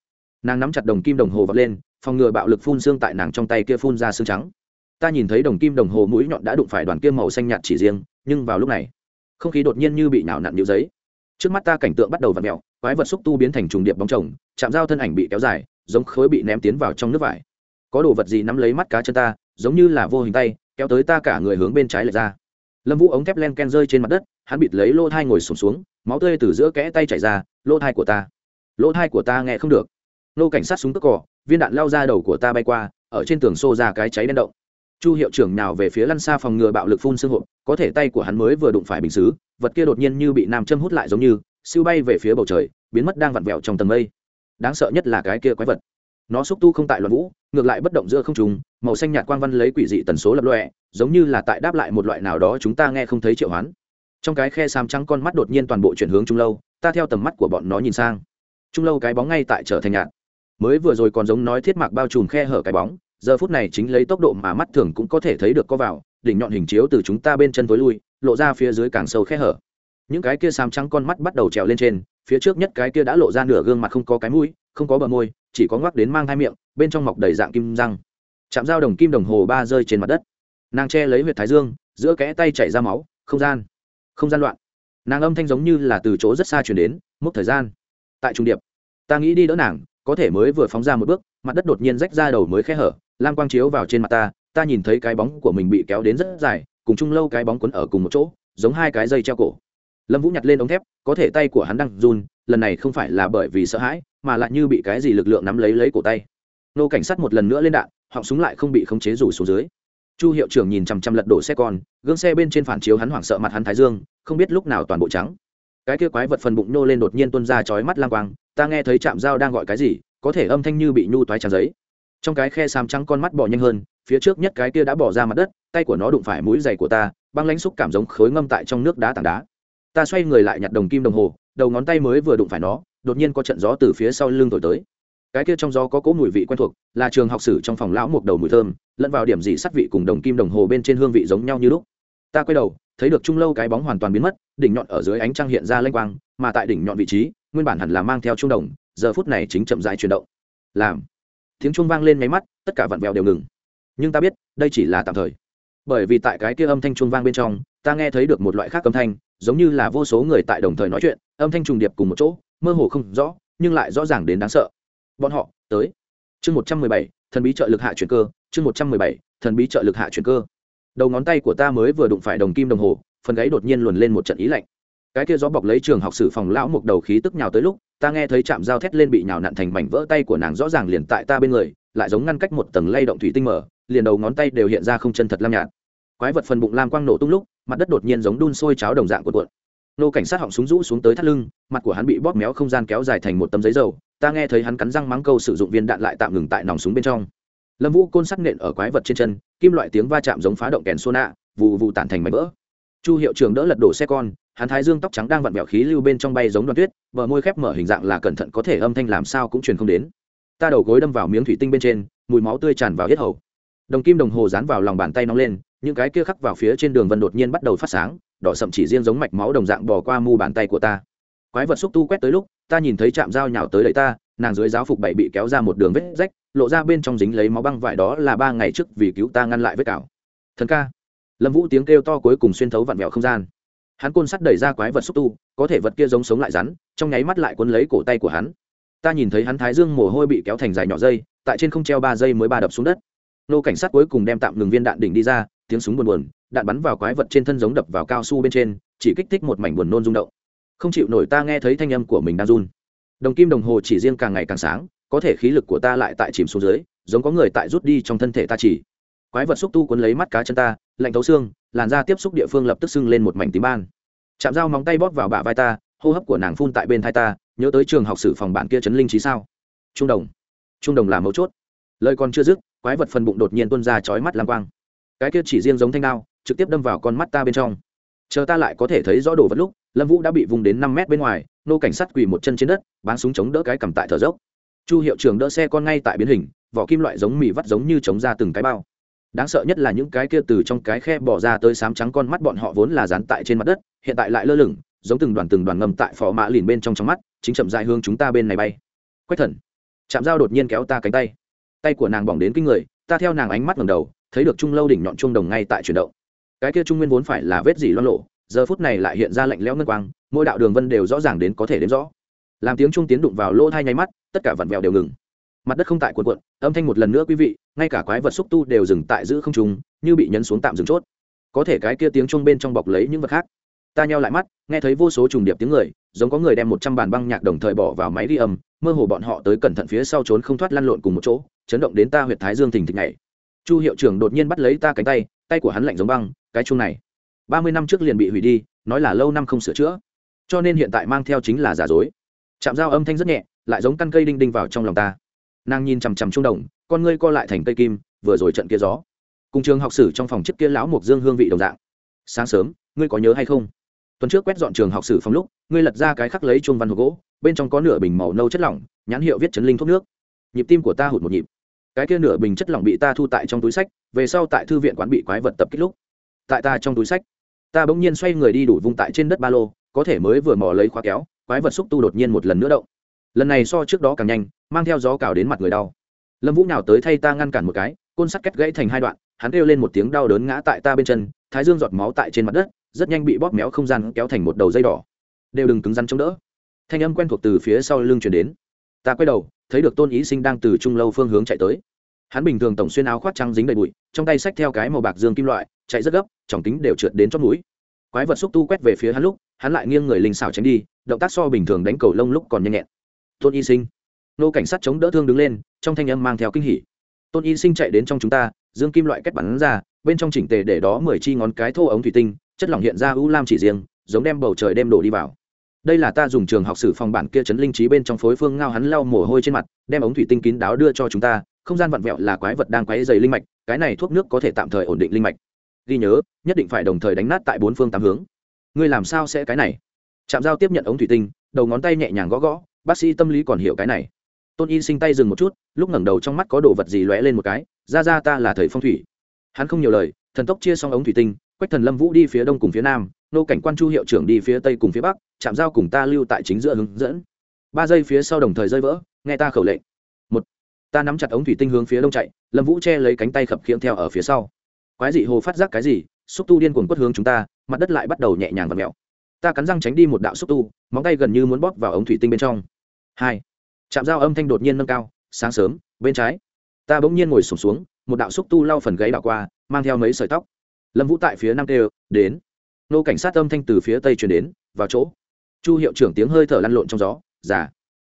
Nàng nắm chặt đồng kim đồng hồ vật lên, phòng ngừa bạo lực phun xương tại nàng trong tay kia phun ra xương trắng. Ta nhìn thấy đồng kim đồng hồ mũi nhọn đã đụng phải đoàn kia màu xanh nhạt chỉ riêng, nhưng vào lúc này, không khí đột nhiên như bị nhào nặn như giấy. Trước mắt ta cảnh tượng bắt đầu v ặ mẹo quái vật xúc tu biến thành trùng điệp bóng chồng chạm dao thân ảnh bị kéo dài giống khối bị ném tiến vào trong nước vải. Có đồ vật gì nắm lấy mắt cá chân ta giống như là vô hình tay kéo tới ta cả người hướng bên trái lệch ra. Lâm vũ ống thép len ken rơi trên mặt đất hắn bịt lấy lô thai ngồi sùng xuống, xuống máu tươi từ giữa kẽ tay chảy ra lô thai của ta. Lô thai của ta nghe không được. Nô cảnh sát súng tức cỏ viên đạn lao ra đầu của ta bay qua ở trên tường xô ra cái cháy đen động. Chu hiệu trưởng nào về phía lăn xa phòng ngừa bạo lực phun xương hộp có thể tay của hắn mới vừa đụng phải bình xứ vật kia đột nhiên như bị nam châm hút lại giống như siêu bay về phía bầu trời biến mất đang vặn vẹo trong tầng mây đáng sợ nhất là cái kia quái vật. Nó xúc tu không tại loạn vũ, ngược lại bất động giữa không trùng màu xanh nhạt quang văn lấy quỷ dị tần số lập lọe giống như là tại đáp lại một loại nào đó chúng ta nghe không thấy triệu hoán. Trong cái khe xám trắng con mắt đột nhiên toàn bộ chuyển hướng trung lâu, ta theo tầm mắt của bọn nó nhìn sang. Trung lâu cái bóng ngay tại trở thành nhạt. Mới vừa rồi còn giống nói thiết mạc bao trùm khe hở cái bóng, giờ phút này chính lấy tốc độ mà mắt thường cũng có thể thấy được có vào, đỉnh nhọn hình chiếu từ chúng ta bên chân tối lui, lộ ra phía dưới càng sâu khe hở. Những cái kia xám trắng con mắt bắt đầu trèo lên trên phía trước nhất cái kia đã lộ ra nửa gương mặt không có cái mũi, không có bờ môi, chỉ có ngoắc đến mang hai miệng, bên trong mọc đầy dạng kim răng. Chạm dao đồng kim đồng hồ ba rơi trên mặt đất. Nàng che lấy huyệt thái dương, giữa kẽ tay chảy ra máu, không gian không gian loạn. Nàng âm thanh giống như là từ chỗ rất xa chuyển đến, mốc thời gian. Tại trung điệp, ta nghĩ đi đỡ nàng, có thể mới vừa phóng ra một bước, mặt đất đột nhiên rách ra đầu mới khe hở, lam quang chiếu vào trên mặt ta ta nhìn thấy cái bóng của mình bị kéo đến rất dài, cùng chung lâu cái bóng quấn ở cùng một chỗ, giống hai cái dây treo cổ lâm vũ nhặt lên ống thép, có thể tay của hắn đang run, lần này không phải là bởi vì sợ hãi, mà lại như bị cái gì lực lượng nắm lấy lấy cổ tay. Nô cảnh sát một lần nữa lên đạn, họng súng lại không bị khống chế rủ xuống dưới. Chu hiệu trưởng nhìn chằm chằm lật đổ xe con, gương xe bên trên phản chiếu hắn hoảng sợ mặt hắn thái dương, không biết lúc nào toàn bộ trắng. Cái kia quái vật phần bụng nô lên đột nhiên tuôn ra chói mắt lang quang, ta nghe thấy chạm dao đang gọi cái gì, có thể âm thanh như bị nhu toái tràn giấy. Trong cái khe xám trắng con mắt bỏ nhanh hơn, phía trước nhất cái kia đã bỏ ra mặt đất, tay của nó đụng phải mũi giày của ta, băng lãnh xúc cảm giống khối ngâm tại trong nước đá tảng đá ta xoay người lại nhặt đồng kim đồng hồ, đầu ngón tay mới vừa đụng phải nó, đột nhiên có trận gió từ phía sau lưng thổi tới. Cái kia trong gió có cỗ mùi vị quen thuộc, là trường học sử trong phòng lão một đầu mùi thơm, lẫn vào điểm dị sắt vị cùng đồng kim đồng hồ bên trên hương vị giống nhau như lúc. Ta quay đầu, thấy được trung lâu cái bóng hoàn toàn biến mất, đỉnh nhọn ở dưới ánh trăng hiện ra lênh quang, mà tại đỉnh nhọn vị trí, nguyên bản hẳn là mang theo trung đồng, giờ phút này chính chậm rãi chuyển động. Làm. Tiếng trung vang lên nháy mắt, tất cả vặn vẹo đều ngừng. Nhưng ta biết, đây chỉ là tạm thời. Bởi vì tại cái kia âm thanh trung vang bên trong, ta nghe thấy được một loại khác âm thanh giống như là vô số người tại đồng thời nói chuyện, âm thanh trùng điệp cùng một chỗ, mơ hồ không rõ, nhưng lại rõ ràng đến đáng sợ. Bọn họ, tới. Chương một trăm mười bảy, thần bí trợ lực hạ chuyển cơ, chương một trăm mười bảy, thần bí trợ lực hạ chuyển cơ. Đầu ngón tay của ta mới vừa đụng phải đồng kim đồng hồ, phần gáy đột nhiên luồn lên một trận ý lạnh. Cái kia gió bọc lấy trường học sử phòng lão một đầu khí tức nhào tới lúc, ta nghe thấy chạm dao thét lên bị nhào nặn thành mảnh vỡ tay của nàng rõ ràng liền tại ta bên người, lại giống ngăn cách một tầng lay động thủy tinh mở, liền đầu ngón tay đều hiện ra không chân thật lam nhạt. Quái vật phần bụng lam quang nổ tung lúc mặt đất đột nhiên giống đun sôi cháo đồng dạng của cuộn. Nô cảnh sát họng súng rũ xuống tới thắt lưng, mặt của hắn bị bóp méo không gian kéo dài thành một tấm giấy dầu. Ta nghe thấy hắn cắn răng mắng câu sử dụng viên đạn lại tạm ngừng tại nòng súng bên trong. Lâm vũ côn sắc nện ở quái vật trên chân, kim loại tiếng va chạm giống phá động kèn xô nạ vụ vụ tản thành mảnh vỡ. Chu hiệu trưởng đỡ lật đổ xe con, hắn thái dương tóc trắng đang vặn vẹo khí lưu bên trong bay giống đoàn tuyết, bờ môi khép mở hình dạng là cẩn thận có thể âm thanh làm sao cũng truyền không đến. Ta đầu gối đâm vào miếng thủy tinh bên trên, mùi máu tươi tràn vào hết hầu. Đồng kim đồng hồ dán vào lòng bàn tay nóng lên những cái kia khắc vào phía trên đường vân đột nhiên bắt đầu phát sáng, đỏ sậm chỉ riêng giống mạch máu đồng dạng bò qua mu bàn tay của ta. Quái vật xúc tu quét tới lúc, ta nhìn thấy chạm dao nhào tới đẩy ta, nàng dưới giáo phục bảy bị kéo ra một đường vết rách, lộ ra bên trong dính lấy máu băng vải đó là ba ngày trước vì cứu ta ngăn lại vết cào. Thần ca. Lâm vũ tiếng kêu to cuối cùng xuyên thấu vặn vẹo không gian. Hắn côn sắt đẩy ra quái vật xúc tu, có thể vật kia giống sống lại rắn, trong nháy mắt lại quấn lấy cổ tay của hắn. Ta nhìn thấy hắn thái dương mồ hôi bị kéo thành dài nhỏ dây, tại trên không treo ba giây mới ba đập xuống đất. Nô cảnh sát cuối cùng đem tạm ngừng viên đạn đỉnh đi ra tiếng súng buồn buồn, đạn bắn vào quái vật trên thân giống đập vào cao su bên trên, chỉ kích thích một mảnh buồn nôn rung động. Không chịu nổi ta nghe thấy thanh âm của mình đang run. Đồng kim đồng hồ chỉ riêng càng ngày càng sáng, có thể khí lực của ta lại tại chìm xuống dưới, giống có người tại rút đi trong thân thể ta chỉ. Quái vật xúc tu cuốn lấy mắt cá chân ta, lạnh thấu xương, làn da tiếp xúc địa phương lập tức sưng lên một mảnh tím ban. Chạm dao móng tay bóp vào bả vai ta, hô hấp của nàng phun tại bên thai ta, nhớ tới trường học sử phòng bạn kia chấn linh trí sao? Trung đồng. Trung đồng là mấu chốt. Lời còn chưa dứt, quái vật phần bụng đột nhiên tuôn ra chói mắt lam quang cái kia chỉ riêng giống thanh đao, trực tiếp đâm vào con mắt ta bên trong. Chờ ta lại có thể thấy rõ đồ vật lúc, lâm vũ đã bị vùng đến năm mét bên ngoài, nô cảnh sát quỳ một chân trên đất, báng súng chống đỡ cái cầm tại thở dốc. Chu hiệu trưởng đỡ xe con ngay tại biến hình, vỏ kim loại giống mì vắt giống như chống ra từng cái bao. Đáng sợ nhất là những cái kia từ trong cái khe bỏ ra tới sám trắng con mắt bọn họ vốn là dán tại trên mặt đất, hiện tại lại lơ lửng, giống từng đoàn từng đoàn ngầm tại phò mã lìn bên trong trong mắt, chính chậm rãi hướng chúng ta bên này bay. Quách thần. Chạm dao đột nhiên kéo ta cánh tay. Tay của nàng bỏng đến kinh người, ta theo nàng ánh mắt ngầm đầu thấy được trung lâu đỉnh nhọn trung đồng ngay tại chuyển động. Cái kia trung nguyên vốn phải là vết gì loan lộ giờ phút này lại hiện ra lạnh lẽo ngân quang, mỗi đạo đường vân đều rõ ràng đến có thể đến rõ. Làm tiếng trung tiến đụng vào lỗ thai nháy mắt, tất cả vặn vẹo đều ngừng. Mặt đất không tại cuộn cuộn, âm thanh một lần nữa quý vị, ngay cả quái vật xúc tu đều dừng tại giữ không trùng như bị nhấn xuống tạm dừng chốt. Có thể cái kia tiếng trung bên trong bọc lấy những vật khác. Ta nheo lại mắt, nghe thấy vô số trùng điệp tiếng người, giống có người đem một trăm bàn băng nhạc đồng thời bỏ vào máy ghi âm, mơ hồ bọn họ tới cẩn thận phía sau trốn không thoát lăn lộn cùng một chỗ, chấn động đến ta huyệt thái dương thình thịch này chu hiệu trưởng đột nhiên bắt lấy ta cánh tay tay của hắn lạnh giống băng, cái chung này. Ba mươi năm trước liền bị hủy đi, nói là lâu năm không sửa chữa. Cho nên hiện tại mang theo chính là giả dối. Chạm dao âm thanh rất nhẹ, lại giống căn cây đinh đinh vào trong lòng ta. Nàng nhìn chằm chằm trung đồng, con ngươi co lại thành cây kim, vừa rồi trận kia gió. Cùng trường học sử trong phòng trước kia lão mục dương hương vị đồng dạng. Sáng sớm, ngươi có nhớ hay không? Tuần trước quét dọn trường học sử phòng lúc, ngươi lật ra cái khắc lấy chuông văn hộp gỗ, bên trong có nửa bình màu nâu chất lỏng, nhãn hiệu viết chấn linh thuốc nước. Nhịp tim của ta hụt một nhịp cái kia nửa bình chất lỏng bị ta thu tại trong túi sách, về sau tại thư viện quán bị quái vật tập kích lúc. Tại ta trong túi sách, ta bỗng nhiên xoay người đi đủ vung tại trên đất ba lô, có thể mới vừa mò lấy khóa kéo, quái vật xúc tu đột nhiên một lần nữa động. Lần này so trước đó càng nhanh, mang theo gió cào đến mặt người đau. Lâm vũ nào tới thay ta ngăn cản một cái, côn sắt cắt gãy thành hai đoạn, hắn kêu lên một tiếng đau đớn ngã tại ta bên chân, thái dương giọt máu tại trên mặt đất, rất nhanh bị bóp méo không gian kéo thành một đầu dây đỏ. Đều đừng cứng rắn chống đỡ. Thanh âm quen thuộc từ phía sau lưng chuyển đến. Ta quay đầu thấy được tôn ý sinh đang từ trung lâu phương hướng chạy tới. Hắn bình thường tổng xuyên áo khoác trắng dính đầy bụi, trong tay xách theo cái màu bạc dương kim loại, chạy rất gấp, trọng tính đều trượt đến chót núi quái vật xúc tu quét về phía hắn lúc, hắn lại nghiêng người linh xảo tránh đi, động tác so bình thường đánh cầu lông lúc còn nhanh nhẹn. Tôn y sinh. Nô cảnh sát chống đỡ thương đứng lên, trong thanh âm mang theo kinh hỉ. Tôn y sinh chạy đến trong chúng ta, dương kim loại kết bắn ra, bên trong chỉnh tề để đó mười chi ngón cái thô ống thủy tinh, chất lỏng hiện ra u lam chỉ riêng, giống đem bầu trời đem đổ đi vào đây là ta dùng trường học sử phòng bản kia chấn linh trí bên trong phối phương ngao hắn lau mồ hôi trên mặt, đem ống thủy tinh kín đáo đưa cho chúng ta, không gian vặn vẹo là quái vật đang quấy dày linh mạch, cái này thuốc nước có thể tạm thời ổn định linh mạch. Ghi nhớ, nhất định phải đồng thời đánh nát tại bốn phương tám hướng. Ngươi làm sao sẽ cái này? Chạm giao tiếp nhận ống thủy tinh, đầu ngón tay nhẹ nhàng gõ gõ, bác sĩ tâm lý còn hiểu cái này. Tôn y sinh tay dừng một chút, lúc ngẩng đầu trong mắt có đồ vật gì lóe lên một cái, ra ra, ta là thầy phong thủy. Hắn không nhiều lời, thần tốc chia xong ống thủy tinh quách thần lâm vũ đi phía đông cùng phía nam nô cảnh quan chu hiệu trưởng đi phía tây cùng phía bắc chạm giao cùng ta lưu tại chính giữa hướng dẫn. Ba giây phía sau đồng thời rơi vỡ nghe ta khẩu lệnh. Một ta nắm chặt ống thủy tinh hướng phía đông chạy lâm vũ che lấy cánh tay khập khiễng theo ở phía sau. Quái dị hồ phát giác cái gì xúc tu điên cuồng quất hướng chúng ta mặt đất lại bắt đầu nhẹ nhàng và mẹo ta cắn răng tránh đi một đạo xúc tu móng tay gần như muốn bóp vào ống thủy tinh bên trong. Hai chạm dao âm thanh đột nhiên nâng cao sáng sớm bên trái. Ta bỗng nhiên ngồi sùng xuống, xuống một đạo xúc tu lau phần gáy đảo qua mang theo mấy sợi tóc lâm vũ tại phía nam tê đến. Nô cảnh sát âm thanh từ phía tây truyền đến, vào chỗ. Chu hiệu trưởng tiếng hơi thở lăn lộn trong gió, già,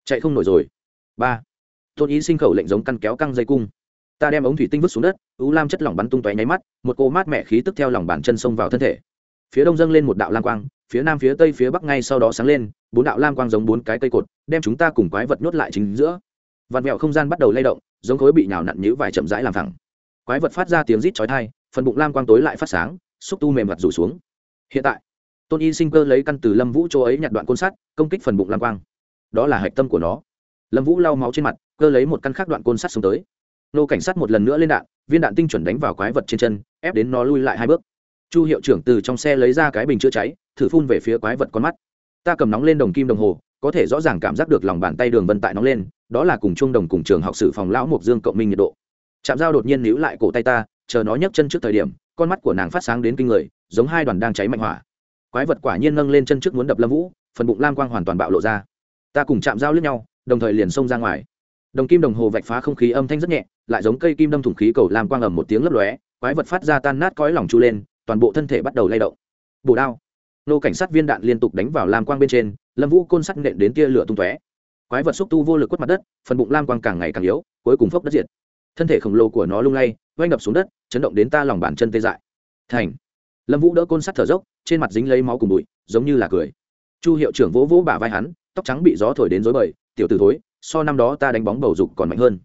chạy không nổi rồi. Ba, tôn ý sinh khẩu lệnh giống căn kéo căng dây cung. Ta đem ống thủy tinh vứt xuống đất ú lam chất lỏng bắn tung tóe nháy mắt, một cô mát mẻ khí tức theo lòng bàn chân xông vào thân thể. Phía đông dâng lên một đạo lam quang, phía nam phía tây phía bắc ngay sau đó sáng lên, bốn đạo lam quang giống bốn cái cây cột, đem chúng ta cùng quái vật nhốt lại chính giữa. Vạt mẹo không gian bắt đầu lay động, giống khối bị nhào nặn nhữ vài chậm rãi làm thẳng quái vật phát ra tiếng rít chói thai phần bụng lam quang tối lại phát sáng, xúc tu mềm mặt rủ xuống. Hiện tại, tôn y sinh cơ lấy căn từ lâm vũ chỗ ấy nhặt đoạn côn sắt, công kích phần bụng lam quang. Đó là hạch tâm của nó. Lâm vũ lau máu trên mặt, cơ lấy một căn khác đoạn côn sắt xuống tới. Nô cảnh sát một lần nữa lên đạn, viên đạn tinh chuẩn đánh vào quái vật trên chân, ép đến nó lui lại hai bước. Chu hiệu trưởng từ trong xe lấy ra cái bình chữa cháy, thử phun về phía quái vật con mắt. Ta cầm nóng lên đồng kim đồng hồ, có thể rõ ràng cảm giác được lòng bàn tay đường vân tại nóng lên, đó là cùng chung đồng cùng trường học sử phòng lão mộc dương cộng minh nhiệt độ. Chạm dao đột nhiên níu lại cổ tay ta chờ nó nhấc chân trước thời điểm, con mắt của nàng phát sáng đến kinh người, giống hai đoàn đang cháy mạnh hỏa. Quái vật quả nhiên nâng lên chân trước muốn đập lâm vũ, phần bụng lam quang hoàn toàn bạo lộ ra. Ta cùng chạm dao lướt nhau, đồng thời liền xông ra ngoài. Đồng kim đồng hồ vạch phá không khí âm thanh rất nhẹ, lại giống cây kim đâm thủng khí cầu lam quang ầm một tiếng lấp lóe, quái vật phát ra tan nát cõi lòng chu lên, toàn bộ thân thể bắt đầu lay động. Bổ đao. Nô cảnh sát viên đạn liên tục đánh vào lam quang bên trên, lâm vũ côn sắt nện đến tia lửa tung tóe. Quái vật xúc tu vô lực quất mặt đất, phần bụng lam quang càng ngày càng yếu, cuối cùng phốc đất diệt thân thể khổng lồ của nó lung lay oanh đập xuống đất, chấn động đến ta lòng bàn chân tê dại. Thành. Lâm vũ đỡ côn sắt thở dốc, trên mặt dính lấy máu cùng bụi, giống như là cười. Chu hiệu trưởng vỗ vỗ bả vai hắn, tóc trắng bị gió thổi đến dối bời, tiểu t ử thối, so năm đó ta đánh bóng bầu dục còn mạnh hơn.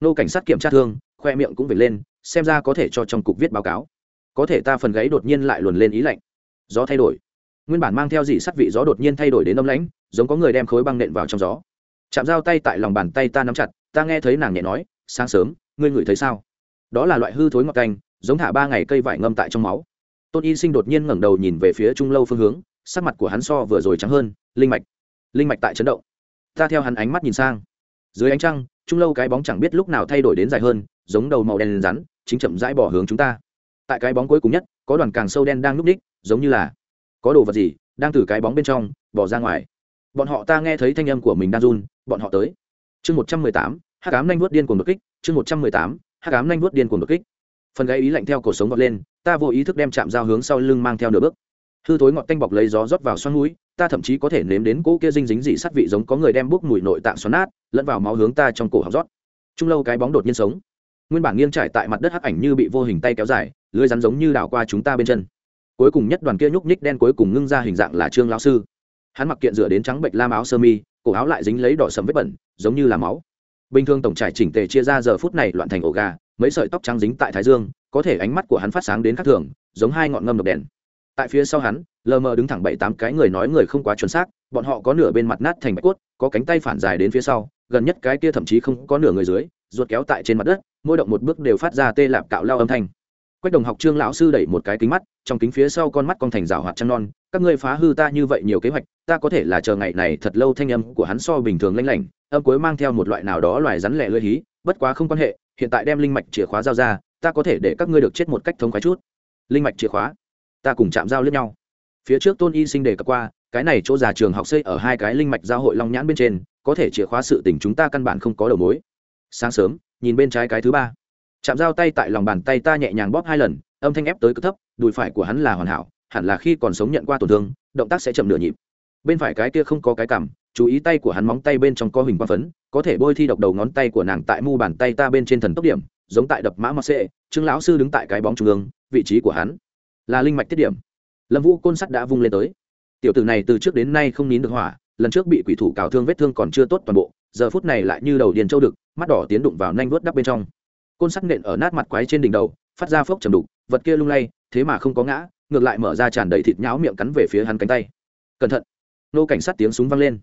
Nô cảnh sát kiểm tra thương, khoe miệng cũng về lên, xem ra có thể cho trong cục viết báo cáo. Có thể ta phần gáy đột nhiên lại luồn lên ý lạnh. Gió thay đổi. Nguyên bản mang theo dị sắt vị gió đột nhiên thay đổi đến âm lãnh, giống có người đem khối băng nện vào trong gió. Chạm dao tay tại lòng bàn tay ta nắm chặt, ta nghe thấy nàng nhẹ nói, sáng sớm ngươi ngửi thấy sao? Đó là loại hư thối ngọt canh, giống thả ba ngày cây vải ngâm tại trong máu. Tôn y sinh đột nhiên ngẩng đầu nhìn về phía trung lâu phương hướng, sắc mặt của hắn so vừa rồi trắng hơn, linh mạch linh mạch tại chấn động. Ta theo hắn ánh mắt nhìn sang. Dưới ánh trăng, trung lâu cái bóng chẳng biết lúc nào thay đổi đến dài hơn, giống đầu màu đen rắn, chính chậm rãi bỏ hướng chúng ta. Tại cái bóng cuối cùng nhất, có đoàn càng sâu đen đang núp ních, giống như là có đồ vật gì đang từ cái bóng bên trong bỏ ra ngoài. Bọn họ ta nghe thấy thanh âm của mình đang run, bọn họ tới. Chương một trăm mười tám hát cám nanh vớt điên của đột kích chương một trăm mười tám hát cám nanh vuốt điên cuồng đột kích. Phần gáy ý lạnh theo cổ sống vọt lên, ta vô ý thức đem chạm dao hướng sau lưng mang theo nửa bước. Hư thối ngọt tanh bọc lấy gió rót vào xoắn mũi ta thậm chí có thể nếm đến cỗ kia dinh dính dị sắt vị giống có người đem bốc mùi nội tạng xoắn nát, lẫn vào máu hướng ta trong cổ họng rót. Trung lâu cái bóng đột nhiên sống. Nguyên bản nghiêng trải tại mặt đất hắc ảnh như bị vô hình tay kéo dài, lưới rắn giống như đảo qua chúng ta bên chân. Cuối cùng nhất đoàn kia nhúc nhích đen cuối cùng ngưng ra hình dạng là trương lão sư. Hắn mặc kiện dựa đến trắng bệnh lam áo sơ mi, cổ áo lại dính lấy đỏ sầm vết bẩn, giống như là máu bình thường tổng trải chỉnh tề chia ra giờ phút này loạn thành ổ gà, mấy sợi tóc trắng dính tại thái dương, có thể ánh mắt của hắn phát sáng đến khác thường, giống hai ngọn ngâm độc đèn. Tại phía sau hắn, lờ mờ đứng thẳng bảy tám cái người nói người không quá chuẩn xác, bọn họ có nửa bên mặt nát thành bạch cốt, có cánh tay phản dài đến phía sau, gần nhất cái kia thậm chí không có nửa người dưới, ruột kéo tại trên mặt đất, mỗi động một bước đều phát ra tê lạp cạo lao âm thanh. Quách đồng học trương lão sư đẩy một cái kính mắt, trong kính phía sau con mắt con thành rào hoạt trăng non, các ngươi phá hư ta như vậy nhiều kế hoạch, ta có thể là chờ ngày này thật lâu thanh âm của hắn so bình thường lanh lảnh âm cuối mang theo một loại nào đó loài rắn lẻ lưỡi hí, bất quá không quan hệ, hiện tại đem linh mạch chìa khóa giao ra, ta có thể để các ngươi được chết một cách thống khoái chút. Linh mạch chìa khóa? Ta cùng chạm giao lướt nhau. Phía trước tôn y sinh đề cập qua, cái này chỗ già trường học xây ở hai cái linh mạch giao hội long nhãn bên trên, có thể chìa khóa sự tình chúng ta căn bản không có đầu mối. Sáng sớm, nhìn bên trái cái thứ ba. Chạm giao tay tại lòng bàn tay ta nhẹ nhàng bóp hai lần, âm thanh ép tới cực thấp, đùi phải của hắn là hoàn hảo, hẳn là khi còn sống nhận qua tổn thương, động tác sẽ chậm nửa nhịp. Bên phải cái kia không có cái cảm chú ý tay của hắn móng tay bên trong có hình quang phấn, có thể bôi thi độc đầu ngón tay của nàng tại mu bàn tay ta bên trên thần tốc điểm, giống tại đập mã mặc xệ trương lão sư đứng tại cái bóng trung ương, vị trí của hắn là linh mạch tiết điểm. Lâm vũ côn sắt đã vung lên tới. Tiểu tử này từ trước đến nay không nín được hỏa, lần trước bị quỷ thủ cào thương vết thương còn chưa tốt toàn bộ, giờ phút này lại như đầu điền châu đực mắt đỏ tiến đụng vào nanh vớt đắp bên trong. Côn sắt nện ở nát mặt quái trên đỉnh đầu, phát ra phốc trầm đục, vật kia lung lay, thế mà không có ngã, ngược lại mở ra tràn đầy thịt nháo miệng cắn về phía hắn cánh tay. Cẩn thận! Nô cảnh sát tiếng súng vang lên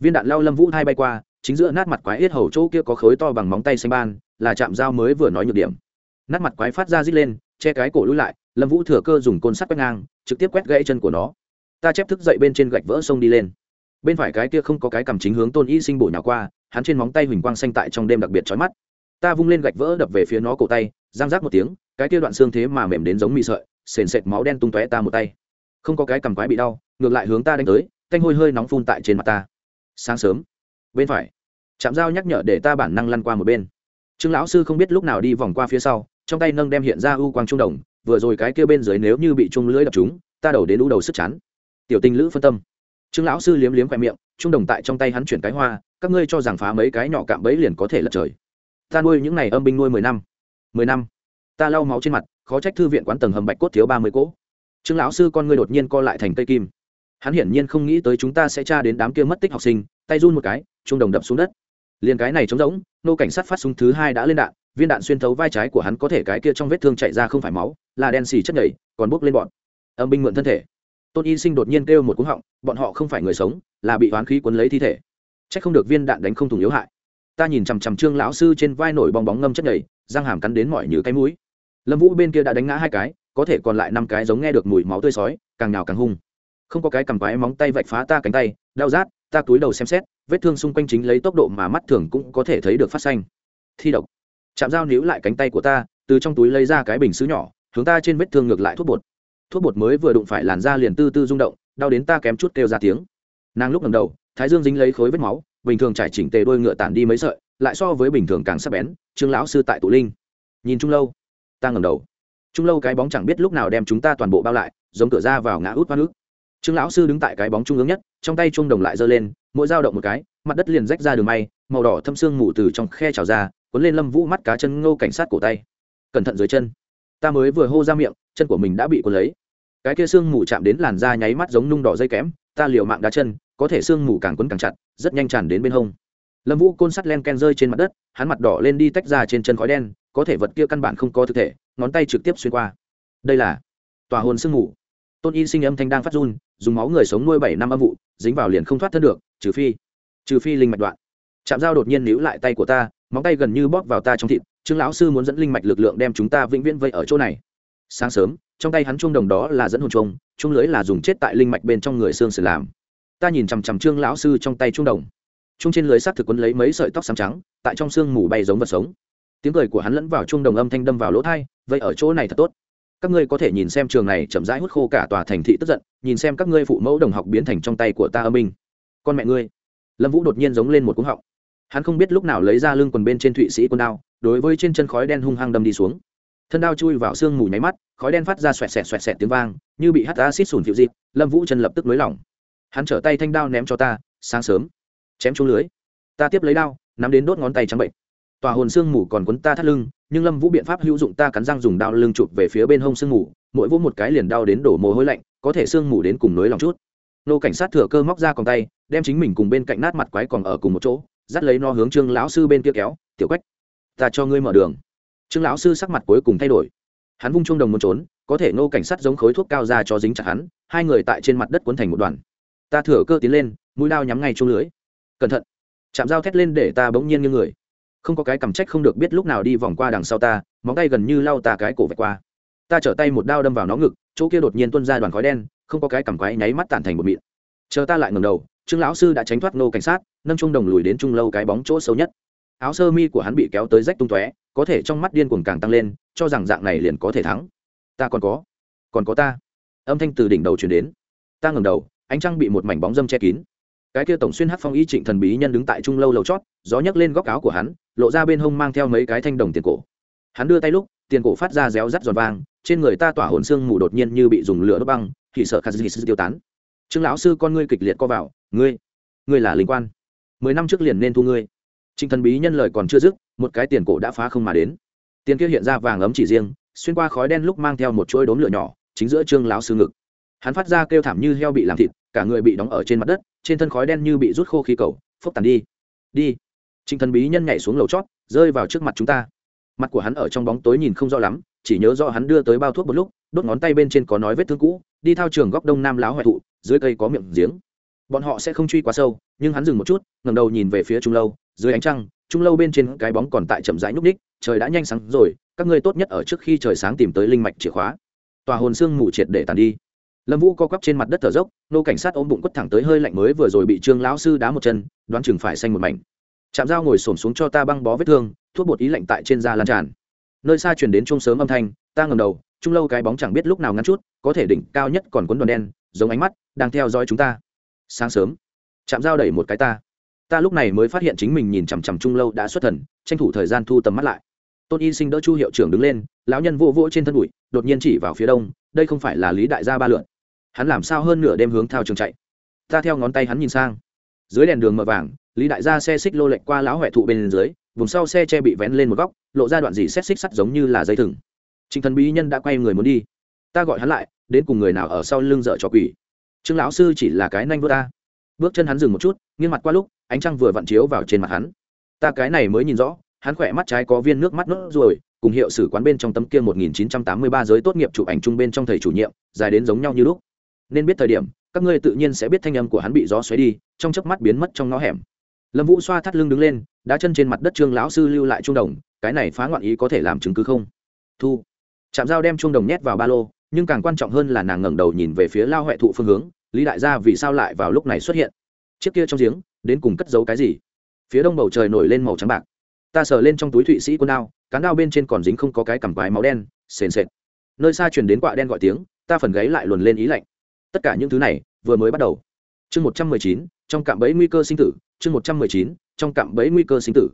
viên đạn lao lâm vũ hai bay qua, chính giữa nát mặt quái yết hầu chỗ kia có khối to bằng móng tay xanh ban, là chạm dao mới vừa nói nhược điểm. Nát mặt quái phát ra rít lên, che cái cổ lũi lại, lâm vũ thừa cơ dùng côn sắt quét ngang, trực tiếp quét gãy chân của nó. Ta chép thức dậy bên trên gạch vỡ sông đi lên. Bên phải cái kia không có cái cầm chính hướng tôn y sinh bổ nhỏ qua, hắn trên móng tay huỳnh quang xanh tại trong đêm đặc biệt trói mắt. Ta vung lên gạch vỡ đập về phía nó cổ tay giang rác một tiếng, cái kia đoạn xương thế mà mềm đến giống mì sợi, sền sệt máu đen tung tóe ta một tay. Không có cái cầm quái bị đau, ngược lại hướng ta đánh tới canh hôi hơi nóng phun tại trên mặt ta sáng sớm. Bên phải. Chạm dao nhắc nhở để ta bản năng lăn qua một bên. Trương lão sư không biết lúc nào đi vòng qua phía sau, trong tay nâng đem hiện ra u quang trung đồng, vừa rồi cái kia bên dưới nếu như bị trung lưỡi đập chúng ta đầu đến u đầu sức chắn tiểu tình lữ phân tâm. Trương lão sư liếm liếm khoe miệng, trung đồng tại trong tay hắn chuyển cái hoa, các ngươi cho rằng phá mấy cái nhỏ cạm bẫy liền có thể lật trời. Ta nuôi những ngày âm binh nuôi mười năm. Mười năm. Ta lau máu trên mặt, khó trách thư viện quán tầng hầm bạch cốt thiếu ba mươi cỗ. Trương lão sư con ngươi đột nhiên co lại thành cây kim hắn hiển nhiên không nghĩ tới chúng ta sẽ tra đến đám kia mất tích học sinh, tay run một cái trung đồng đập xuống đất. Liền cái này trống rỗng, nô cảnh sát phát súng thứ hai đã lên đạn, viên đạn xuyên thấu vai trái của hắn có thể cái kia trong vết thương chạy ra không phải máu, là đen xì chất nhảy còn bốc lên bọn. Âm binh mượn thân thể. Tôn y sinh đột nhiên kêu một cú họng, bọn họ không phải người sống, là bị oán khí cuốn lấy thi thể. C h ắ c không được viên đạn đánh không thùng yếu hại. Ta nhìn chằm chằm trương lão sư trên vai nổi bong bóng ngâm chất nhảy răng hàm cắn đến mọi như cái mũi. Lâm vũ bên kia đã đánh ngã hai cái, có thể còn lại năm cái giống nghe được mùi máu tươi sói, càng nào càng hung không có cái cầm quái móng tay vạch phá ta cánh tay, đau rát, ta túi đầu xem xét, vết thương xung quanh chính lấy tốc độ mà mắt thường cũng có thể thấy được phát xanh. Thi độc. Chạm dao níu lại cánh tay của ta, từ trong túi lấy ra cái bình xứ nhỏ, hướng ta trên vết thương ngược lại thuốc bột. Thuốc bột mới vừa đụng phải làn da liền tư tư rung động, đau đến ta kém chút kêu ra tiếng. Nàng lúc ngầm đầu, thái dương dính lấy khối vết máu, bình thường trải chỉnh tề đôi ngựa tản đi mấy sợi, lại so với bình thường càng sắc bén, trương lão sư tại tụ linh. Nhìn trung lâu, ta ngầm đầu. Trung lâu cái bóng chẳng biết lúc nào đem chúng ta toàn bộ bao lại, giống cửa ra vào ngã út hoa nước trương lão sư đứng tại cái bóng trung ương nhất, trong tay chuông đồng lại giơ lên, mỗi dao động một cái, mặt đất liền rách ra đường may, màu đỏ thâm xương mù từ trong khe trào ra, cuốn lên lâm vũ mắt cá chân ngô cảnh sát cổ tay. Cẩn thận dưới chân. Ta mới vừa hô ra miệng, chân của mình đã bị cuốn lấy. Cái kia xương mù chạm đến làn da nháy mắt giống nung đỏ dây kẽm, ta liều mạng đá chân, có thể xương mù càng quấn càng chặt, rất nhanh tràn đến bên hông. Lâm vũ côn sắt len ken rơi trên mặt đất, hắn mặt đỏ lên đi tách ra trên chân khói đen, có thể vật kia căn bản không có thực thể, ngón tay trực tiếp xuyên qua. Đây là tòa hồn sương mù. Tôn y sinh âm thanh đang phát run dùng máu người sống nuôi bảy năm âm vụ, dính vào liền không thoát thân được, trừ phi trừ phi linh mạch đoạn. Chạm dao đột nhiên níu lại tay của ta, móng tay gần như bóp vào ta trong thịt, trương lão sư muốn dẫn linh mạch lực lượng đem chúng ta vĩnh viễn vây ở chỗ này. Sáng sớm, trong tay hắn chuông đồng đó là dẫn hồn chuông chuông lưới là dùng chết tại linh mạch bên trong người xương sử làm. Ta nhìn chằm chằm trương lão sư trong tay chuông đồng. Chuông trên lưới xác thực quấn lấy mấy sợi tóc xám trắng, tại trong xương mù bay giống vật sống. Tiếng cười của hắn lẫn vào chuông đồng âm thanh đâm vào lỗ thai vậy ở chỗ này thật tốt các ngươi có thể nhìn xem trường này chậm rãi hút khô cả tòa thành thị tức giận, nhìn xem các ngươi phụ mẫu đồng học biến thành trong tay của ta âm minh con mẹ ngươi. Lâm vũ đột nhiên giống lên một cúng họng. Hắn không biết lúc nào lấy ra lưng quần bên trên thụy sĩ quân đao, đối với trên chân khói đen hung hăng đâm đi xuống. Thân đao chui vào sương mù nháy mắt, khói đen phát ra xoẹt xẹt xoẹt xẹt tiếng vang, như bị hắt acid sùn phiệu dịp, lâm vũ chân lập tức nới lỏng. Hắn trở tay thanh đao ném cho ta, sáng sớm. Chém trúng lưới. Ta tiếp lấy đao, nắm đến đốt ngón tay trắng bệnh tòa hồn sương mù còn quấn ta thắt lưng, nhưng lâm vũ biện pháp hữu dụng ta cắn răng dùng đao lưng chụp về phía bên hông sương mù, mỗi vỗ một cái liền đau đến đổ mồ hôi lạnh, có thể sương mù đến cùng nối lòng chút. Nô cảnh sát thừa cơ móc ra còn tay, đem chính mình cùng bên cạnh nát mặt quái còn ở cùng một chỗ, dắt lấy nó hướng trương lão sư bên kia kéo, tiểu quách, ta cho ngươi mở đường. Trương lão sư sắc mặt cuối cùng thay đổi. Hắn vung chuông đồng muốn trốn, có thể nô cảnh sát giống khối thuốc cao ra cho dính chặt hắn, hai người tại trên mặt đất quấn thành một đoàn. Ta thừa cơ tiến lên, mũi đao nhắm ngay chuông lưới. Cẩn thận. Chạm dao thét lên để ta bỗng nhiên như người không có cái cầm trách không được biết lúc nào đi vòng qua đằng sau ta, móng tay gần như lau ta cái cổ vạch qua. Ta trở tay một đao đâm vào nó ngực, chỗ kia đột nhiên tuôn ra đoàn khói đen, không có cái cầm quái nháy mắt tản thành một mịn. Chờ ta lại ngầm đầu, trương lão sư đã tránh thoát nô cảnh sát, nâng trung đồng lùi đến trung lâu cái bóng chỗ sâu nhất. Áo sơ mi của hắn bị kéo tới rách tung tóe, có thể trong mắt điên cuồng càng tăng lên, cho rằng dạng này liền có thể thắng. Ta còn có còn có ta. Âm thanh từ đỉnh đầu chuyển đến. Ta ngầm đầu, ánh trăng bị một mảnh bóng dâm che kín cái kia tổng xuyên hát phong y trịnh thần bí nhân đứng tại trung lâu lầu chót, gió nhấc lên góc áo của hắn, lộ ra bên hông mang theo mấy cái thanh đồng tiền cổ. Hắn đưa tay lúc, tiền cổ phát ra réo rắt giòn vang, trên người ta tỏa hồn xương mù đột nhiên như bị dùng lửa đốt băng, thì sợ khát sư tiêu tán. Trương lão sư con ngươi kịch liệt co vào, ngươi ngươi là linh quan. Mười năm trước liền nên thu ngươi. Trịnh thần bí nhân lời còn chưa dứt, một cái tiền cổ đã phá không mà đến. Tiền kia hiện ra vàng ấm chỉ riêng, xuyên qua khói đen lúc mang theo một chuỗi đốm lửa nhỏ, chính giữa trương lão sư ngực. Hắn phát ra kêu thảm như heo bị làm thịt cả người bị đóng ở trên mặt đất, trên thân khói đen như bị rút khô khí cầu, phốc tàn đi. Đi. Trịnh thần bí nhân nhảy xuống lầu chót, rơi vào trước mặt chúng ta. Mặt của hắn ở trong bóng tối nhìn không rõ lắm, chỉ nhớ rõ hắn đưa tới bao thuốc một lúc, đốt ngón tay bên trên có nói vết thương cũ, đi thao trường góc đông nam láo hoại thụ, dưới cây có miệng giếng. Bọn họ sẽ không truy quá sâu, nhưng hắn dừng một chút ngầm đầu nhìn về phía trung lâu, dưới ánh trăng, trung lâu bên trên cái bóng còn tại chậm rãi nhúc ních trời đã nhanh sáng rồi, các ngươi tốt nhất ở trước khi trời sáng tìm tới linh mạch chìa khóa. Tòa hồn xương mù triệt để tàn đi lâm vũ co quắp trên mặt đất thở dốc, nô cảnh sát ôm bụng quất thẳng tới hơi lạnh mới vừa rồi bị trương lão sư đá một chân, đoán chừng phải xanh một mảnh. Chạm dao ngồi xổm xuống cho ta băng bó vết thương, thuốc bột ý lạnh tại trên da lan tràn. Nơi xa chuyển đến chung sớm âm thanh, ta ngầm đầu, Chung lâu cái bóng chẳng biết lúc nào ngắn chút, có thể đỉnh cao nhất còn cuốn đòn đen, giống ánh mắt đang theo dõi chúng ta. Sáng sớm chạm dao đẩy một cái ta. Ta lúc này mới phát hiện chính mình nhìn chằm chằm Chung lâu đã xuất thần, tranh thủ thời gian thu tầm mắt lại. Tôn y sinh đỡ chu hiệu trưởng đứng lên, lão nhân vô vỗ trên thân bụi, đột nhiên chỉ vào phía đông, đây không phải là lý đại gia ba lượn hắn làm sao hơn nửa đêm hướng thao trường chạy? Ta theo ngón tay hắn nhìn sang. Dưới đèn đường mờ vàng, lý đại gia xe xích lô lệch qua lão huệ thụ bên dưới, vùng sau xe che bị vén lên một góc, lộ ra đoạn gì xét xích sắt giống như là dây thừng. Trịnh thần bí nhân đã quay người muốn đi. Ta gọi hắn lại, đến cùng người nào ở sau lưng dợ cho quỷ? Trương lão sư chỉ là cái nanh vô ta. Bước chân hắn dừng một chút, nghiêng mặt qua lúc, ánh trăng vừa vặn chiếu vào trên mặt hắn. Ta cái này mới nhìn rõ, hắn khỏe mắt trái có viên nước mắt nốt ruồi, cùng hiệu sử quán bên trong tấm kia 1983 giới tốt nghiệp chụp ảnh chung bên trong thầy chủ nhiệm, dài đến giống nhau như lúc nên biết thời điểm, các ngươi tự nhiên sẽ biết thanh âm của hắn bị gió xoáy đi, trong chớp mắt biến mất trong ngõ hẻm. Lâm vũ xoa thắt lưng đứng lên, đá chân trên mặt đất trương lão sư lưu lại trung đồng, cái này phá ngoạn ý có thể làm chứng cứ không? Thu. Chạm dao đem trung đồng nhét vào ba lô, nhưng càng quan trọng hơn là nàng ngẩng đầu nhìn về phía lao huệ thụ phương hướng, lý đại gia vì sao lại vào lúc này xuất hiện? Chiếc kia trong giếng, đến cùng cất giấu cái gì? Phía đông bầu trời nổi lên màu trắng bạc. Ta sờ lên trong túi thụy sĩ quân đao, cán đao bên trên còn dính không có cái cằm quái máu đen, sền sệt. Nơi xa truyền đến quạ đen gọi tiếng, ta phần gáy lại luồn lên ý lạnh tất cả những thứ này vừa mới bắt đầu. Chương một trăm mười chín, trong cạm bẫy nguy cơ sinh tử. Chương một trăm mười chín, trong cạm bẫy nguy cơ sinh tử.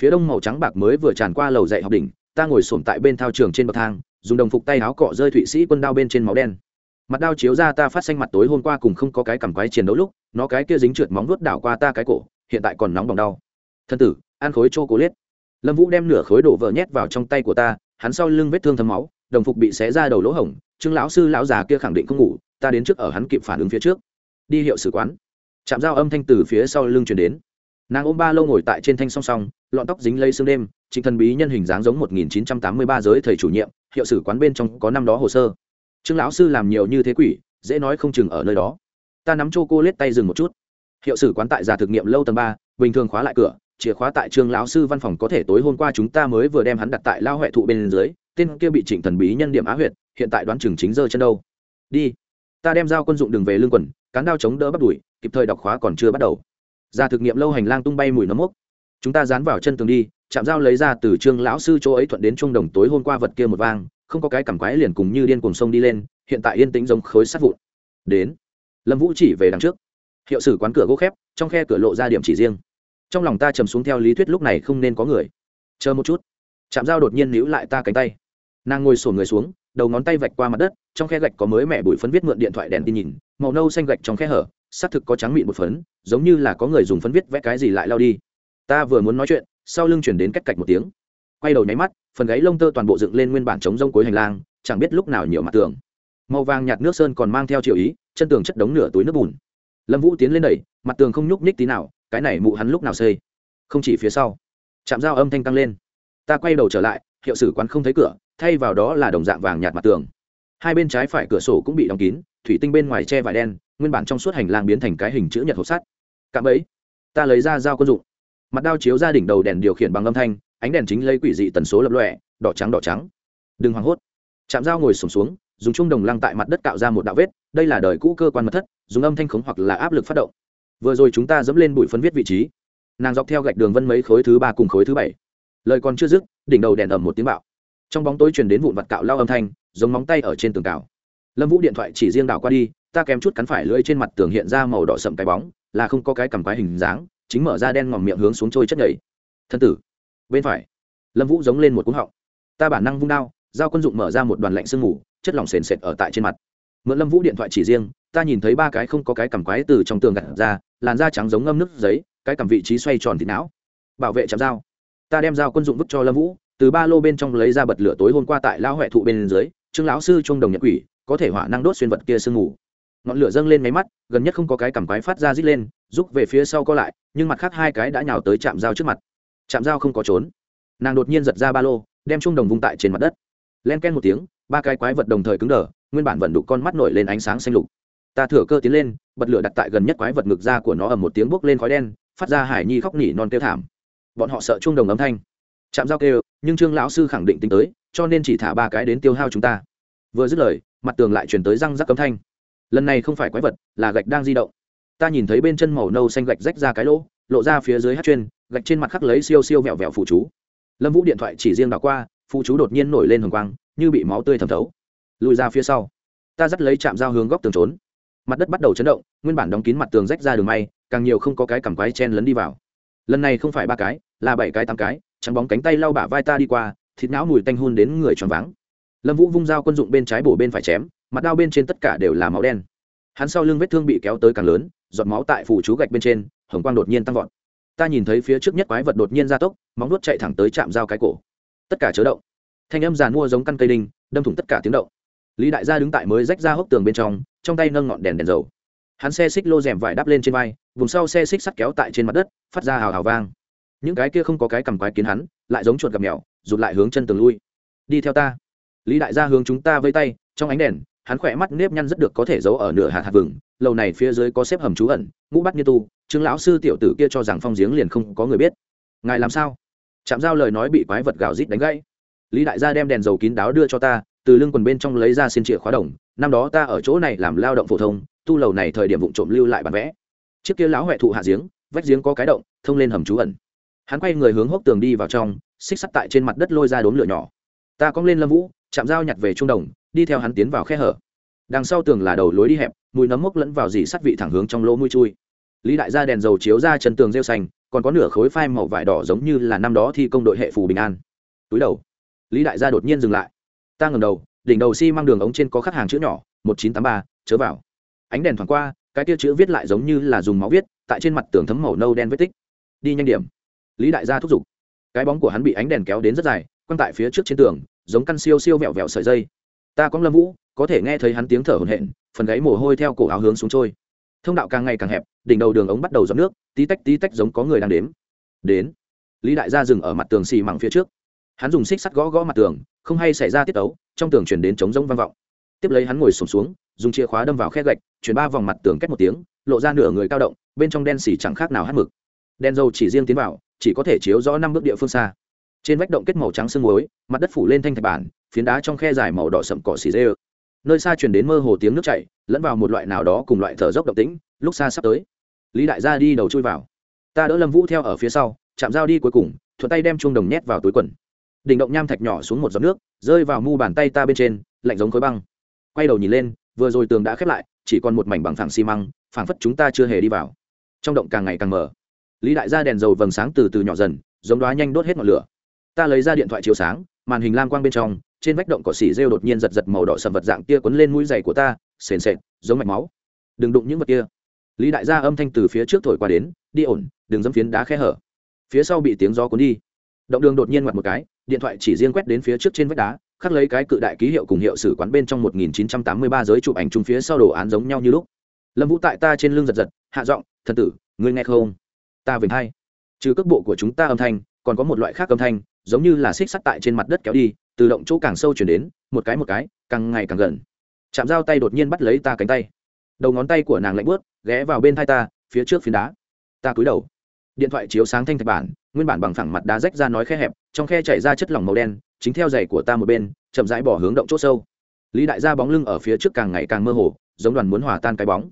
Phía đông màu trắng bạc mới vừa tràn qua lầu dạy học đỉnh, ta ngồi sổm tại bên thao trường trên bậc thang, dùng đồng phục tay áo cọ rơi thụy sĩ quân đao bên trên máu đen. Mặt đao chiếu ra ta phát xanh mặt tối hôm qua cùng không có cái cằm quái chiến đấu lúc, nó cái kia dính trượt móng vuốt đảo qua ta cái cổ, hiện tại còn nóng bỏng đau. Thân tử, ăn khối chô cố liết. Lâm vũ đem nửa khối đổ vỡ nhét vào trong tay của ta, hắn sau lưng vết thương thấm máu, đồng phục bị xé ra đầu lỗ hổng, trương lão sư lão già kia khẳng định không ngủ ta đến trước ở hắn kịp phản ứng phía trước. Đi hiệu sử quán. Chạm dao âm thanh từ phía sau lưng chuyển đến. Nàng ôm ba lâu ngồi tại trên thanh song song, lọn tóc dính lây sương đêm, trịnh thần bí nhân hình dáng giống một nghìn chín trăm tám mươi ba giới thầy chủ nhiệm, hiệu sử quán bên trong có năm đó hồ sơ. Trương lão sư làm nhiều như thế quỷ, dễ nói không chừng ở nơi đó. Ta nắm chô cô lết tay dừng một chút. Hiệu sử quán tại già thực nghiệm lâu tầng ba, bình thường khóa lại cửa, chìa khóa tại trương lão sư văn phòng có thể tối hôm qua chúng ta mới vừa đem hắn đặt tại lao huệ thụ bên dưới, tên kia bị trịnh thần bí nhân điểm á huyệt, hiện tại đoán chừng chính giờ chân đâu. Đi ta đem dao quân dụng đường về lương quần, cán đao chống đỡ bắt đuổi kịp thời đọc khóa còn chưa bắt đầu. Ra thực nghiệm lâu hành lang tung bay mùi nấm mốc. Chúng ta dán vào chân tường đi, chạm dao lấy ra từ trương lão sư chỗ ấy thuận đến trung đồng tối hôm qua vật kia một vang, không có cái cảm quái liền cùng như điên cuồng sông đi lên, hiện tại yên tĩnh giống khối sắt vụn. Đến. Lâm vũ chỉ về đằng trước. Hiệu sử quán cửa gỗ khép, trong khe cửa lộ ra điểm chỉ riêng. Trong lòng ta trầm xuống theo lý thuyết lúc này không nên có người. Chờ một chút. Chạm dao đột nhiên níu lại ta cánh tay. Nàng ngồi sổ người xuống đầu ngón tay vạch qua mặt đất, trong khe gạch có mới mẹ bụi phấn viết mượn điện thoại đèn tin nhìn, màu nâu xanh gạch trong khe hở, xác thực có trắng mịn một phấn, giống như là có người dùng phấn viết vẽ cái gì lại lao đi. Ta vừa muốn nói chuyện, sau lưng chuyển đến cách cạch một tiếng. Quay đầu nháy mắt, phần gáy lông tơ toàn bộ dựng lên nguyên bản chống rông cuối hành lang, chẳng biết lúc nào nhiều mặt tường. Màu vàng nhạt nước sơn còn mang theo chiều ý, chân tường chất đống nửa túi nước bùn. Lâm vũ tiến lên đẩy, mặt tường không nhúc nhích tí nào, cái này mụ hắn lúc nào xây? Không chỉ phía sau. Chạm dao âm thanh tăng lên. Ta quay đầu trở lại, hiệu sử quán không thấy cửa thay vào đó là đồng dạng vàng nhạt mặt tường. Hai bên trái phải cửa sổ cũng bị đóng kín thủy tinh bên ngoài che vải đen nguyên bản trong suốt hành lang biến thành cái hình chữ nhật hộp sắt. Cạm ấy ta lấy ra dao quân dụng. Mặt đao chiếu ra đỉnh đầu đèn điều khiển bằng âm thanh ánh đèn chính lấy quỷ dị tần số lập lọe đỏ trắng đỏ trắng. Đừng hoảng hốt. Chạm dao ngồi sùng xuống, xuống dùng chung đồng lăng tại mặt đất cạo ra một đạo vết đây là đời cũ cơ quan mật thất dùng âm thanh khống hoặc là áp lực phát động. Vừa rồi chúng ta dẫm lên bụi phân viết vị trí. Nàng dọc theo gạch đường vân mấy khối thứ ba cùng khối thứ bảy. Lời còn chưa dứt đỉnh đầu đèn ẩm một tiếng bạo trong bóng tối truyền đến vụn vặt cạo lao âm thanh, giống móng tay ở trên tường cào. Lâm vũ điện thoại chỉ riêng đảo qua đi, ta kém chút cắn phải lưỡi trên mặt tường hiện ra màu đỏ sậm cái bóng, là không có cái cầm quái hình dáng, chính mở ra đen ngòm miệng hướng xuống trôi chất nhảy. Thân tử, bên phải. Lâm vũ giống lên một cúng họng. Ta bản năng vung đao, giao quân dụng mở ra một đoàn lạnh sương mù, chất lỏng sền sệt ở tại trên mặt. Mượn lâm vũ điện thoại chỉ riêng, ta nhìn thấy ba cái không có cái cầm quái từ trong tường gặt ra, làn da trắng giống ngâm nước giấy, cái cầm vị trí xoay tròn thịt não. Bảo vệ chạm dao. Ta đem dao quân dụng vứt cho lâm vũ từ ba lô bên trong lấy ra bật lửa tối hôm qua tại lão huệ thụ bên dưới, trương lão sư trung đồng nhật quỷ, có thể hỏa năng đốt xuyên vật kia sương ngủ. ngọn lửa dâng lên máy mắt, gần nhất không có cái cảm quái phát ra rít lên, rút về phía sau co lại, nhưng mặt khác hai cái đã nhào tới chạm dao trước mặt. Chạm dao không có trốn. Nàng đột nhiên giật ra ba lô, đem trung đồng vung tại trên mặt đất. Len ken một tiếng, ba cái quái vật đồng thời cứng đờ, nguyên bản vận đục con mắt nổi lên ánh sáng xanh lục. Ta thừa cơ tiến lên, bật lửa đặt tại gần nhất quái vật ngực ra của nó ở một tiếng bốc lên khói đen, phát ra hải nhi khóc nỉ non kêu thảm. Bọn họ sợ trung đồng âm thanh. Chạm dao kêu nhưng trương lão sư khẳng định tính tới, cho nên chỉ thả ba cái đến tiêu hao chúng ta. Vừa dứt lời, mặt tường lại chuyển tới răng rắc cấm thanh. Lần này không phải quái vật, là gạch đang di động. Ta nhìn thấy bên chân màu nâu xanh gạch rách ra cái lỗ, lộ ra phía dưới hát chuyên, gạch trên mặt khắc lấy siêu siêu vẹo vẹo phụ chú. Lâm vũ điện thoại chỉ riêng đảo qua, phụ chú đột nhiên nổi lên hồng quang, như bị máu tươi thẩm thấu. Lùi ra phía sau. Ta dắt lấy chạm dao hướng góc tường trốn. Mặt đất bắt đầu chấn động, nguyên bản đóng kín mặt tường rách ra đường may, càng nhiều không có cái cảm quái chen lấn đi vào. Lần này không phải ba cái, là bảy cái tám cái trắng bóng cánh tay lau bả vai ta đi qua, thịt não mùi tanh hôn đến người tròn váng. Lâm vũ vung dao quân dụng bên trái bổ bên phải chém, mặt đao bên trên tất cả đều là máu đen. Hắn sau lưng vết thương bị kéo tới càng lớn, giọt máu tại phủ chú gạch bên trên, hồng quang đột nhiên tăng vọt. Ta nhìn thấy phía trước nhất quái vật đột nhiên ra tốc, móng nuốt chạy thẳng tới chạm dao cái cổ. Tất cả chớ động. Thanh âm giàn mua giống căn cây đinh, đâm thủng tất cả tiếng động. Lý đại gia đứng tại mới rách ra hốc tường bên trong trong tay nâng ngọn đèn đèn dầu. Hắn xe xích lô rèm vải đắp lên trên vai, vùng sau xe xích sắt kéo tại trên mặt đất, phát ra hào hào vang những cái kia không có cái cầm quái kiến hắn, lại giống chuột gặp mèo, rụt lại hướng chân tường lui. Đi theo ta. Lý đại gia hướng chúng ta vây tay, trong ánh đèn, hắn khỏe mắt nếp nhăn rất được có thể giấu ở nửa hạt hạt vừng, lầu này phía dưới có xếp hầm trú ẩn, ngũ bắt như tu chứng lão sư tiểu tử kia cho rằng phong giếng liền không có người biết. Ngài làm sao? Chạm giao lời nói bị quái vật gào rít đánh gãy. Lý đại gia đem đèn dầu kín đáo đưa cho ta, từ lưng quần bên trong lấy ra xin chìa khóa đồng, năm đó ta ở chỗ này làm lao động phổ thông, tu lầu này thời điểm vụ trộm lưu lại bản vẽ. Chiếc kia lão huệ thụ hạ giếng, vách giếng có cái động, thông lên hầm trú ẩn hắn quay người hướng hốc tường đi vào trong, xích sắt tại trên mặt đất lôi ra đốn lửa nhỏ. Ta cong lên lâm vũ, chạm dao nhặt về trung đồng, đi theo hắn tiến vào khe hở. Đằng sau tường là đầu lối đi hẹp, mùi nấm mốc lẫn vào dì sắt vị thẳng hướng trong lỗ mũi chui. Lý đại gia đèn dầu chiếu ra chân tường rêu xanh, còn có nửa khối phai màu vải đỏ giống như là năm đó thi công đội hệ phù bình an. Túi đầu. Lý đại gia đột nhiên dừng lại. Ta ngầm đầu, đỉnh đầu xi、si、mang đường ống trên có khắc hàng chữ nhỏ, một chín tám ba, chớ vào. Ánh đèn thoảng qua, cái tiêu chữ viết lại giống như là dùng máu viết, tại trên mặt tường thấm màu nâu đen vết tích. Đi nhanh điểm lý đại gia thúc giục. Cái bóng của hắn bị ánh đèn kéo đến rất dài quăng tại phía trước trên tường giống căn siêu siêu vẹo vẹo sợi dây. Ta có lâm vũ có thể nghe thấy hắn tiếng thở hổn hển phần gáy mồ hôi theo cổ áo hướng xuống trôi. Thông đạo càng ngày càng hẹp đỉnh đầu đường ống bắt đầu dọn nước tí tách tí tách giống có người đang đếm. Đến lý đại gia dừng ở mặt tường xì mẳng phía trước. Hắn dùng xích sắt gõ gõ mặt tường không hay xảy ra tiết ấu trong tường chuyển đến trống rông vang vọng. Tiếp lấy hắn ngồi sùng xuống, xuống dùng chìa khóa đâm vào khe gạch chuyển ba vòng mặt tường cách một tiếng lộ ra nửa người cao động bên trong đen xì chẳng khác nào hát mực đen dầu chỉ riêng tiến vào, chỉ có thể chiếu rõ năm bước địa phương xa. Trên vách động kết màu trắng sương muối, mặt đất phủ lên thanh thạch bản, phiến đá trong khe dài màu đỏ sậm cỏ xì dê. Ơ nơi xa chuyển đến mơ hồ tiếng nước chảy, lẫn vào một loại nào đó cùng loại thở dốc độc tĩnh, lúc xa sắp tới. Lý đại gia đi đầu chui vào. Ta đỡ lâm vũ theo ở phía sau, chạm dao đi cuối cùng, thuận tay đem chuông đồng nhét vào túi quần. Đỉnh động nham thạch nhỏ xuống một giọt nước, rơi vào mu bàn tay ta bên trên, lạnh giống khối băng. Quay đầu nhìn lên, vừa rồi tường đã khép lại, chỉ còn một mảnh bằng phẳng xi măng, phảng phất chúng ta chưa hề đi vào. Trong động càng ngày càng mở lý đại gia đèn dầu vầng sáng từ từ nhỏ dần, giống đoá nhanh đốt hết ngọn lửa. Ta lấy ra điện thoại chiếu sáng, màn hình lam quang bên trong, trên vách động cỏ xỉ rêu đột nhiên giật giật màu đỏ sầm vật dạng kia quấn lên mũi giày của ta, sền sệt, giống mạch máu. Đừng đụng những vật kia. Lý đại gia âm thanh từ phía trước thổi qua đến, đi ổn, đừng dâm phiến đá khe hở. Phía sau bị tiếng gió cuốn đi. Động đường đột nhiên ngoặt một cái, điện thoại chỉ riêng quét đến phía trước trên vách đá, khắc lấy cái cự đại ký hiệu cùng hiệu sử quán bên trong 1983 giới chụp ảnh chung phía sau đồ án giống nhau như lúc. Lâm vũ tại ta trên lưng giật giật, hạ giọng, thần tử, ngươi nghe không? Ta vểnh hay trừ cước bộ của chúng ta âm thanh, còn có một loại khác âm thanh, giống như là xích sắt tại trên mặt đất kéo đi, từ động chỗ càng sâu chuyển đến, một cái một cái, càng ngày càng gần. Chạm dao tay đột nhiên bắt lấy ta cánh tay. Đầu ngón tay của nàng lạnh bớt ghé vào bên thai ta, phía trước phiến đá. Ta cúi đầu. Điện thoại chiếu sáng thanh thạch bản, nguyên bản bằng phẳng mặt đá rách ra nói khe hẹp, trong khe chảy ra chất lỏng màu đen, chính theo giày của ta một bên, chậm rãi bỏ hướng động chỗ sâu. Lý đại gia bóng lưng ở phía trước càng ngày càng mơ hồ, giống đoàn muốn hòa tan cái bóng.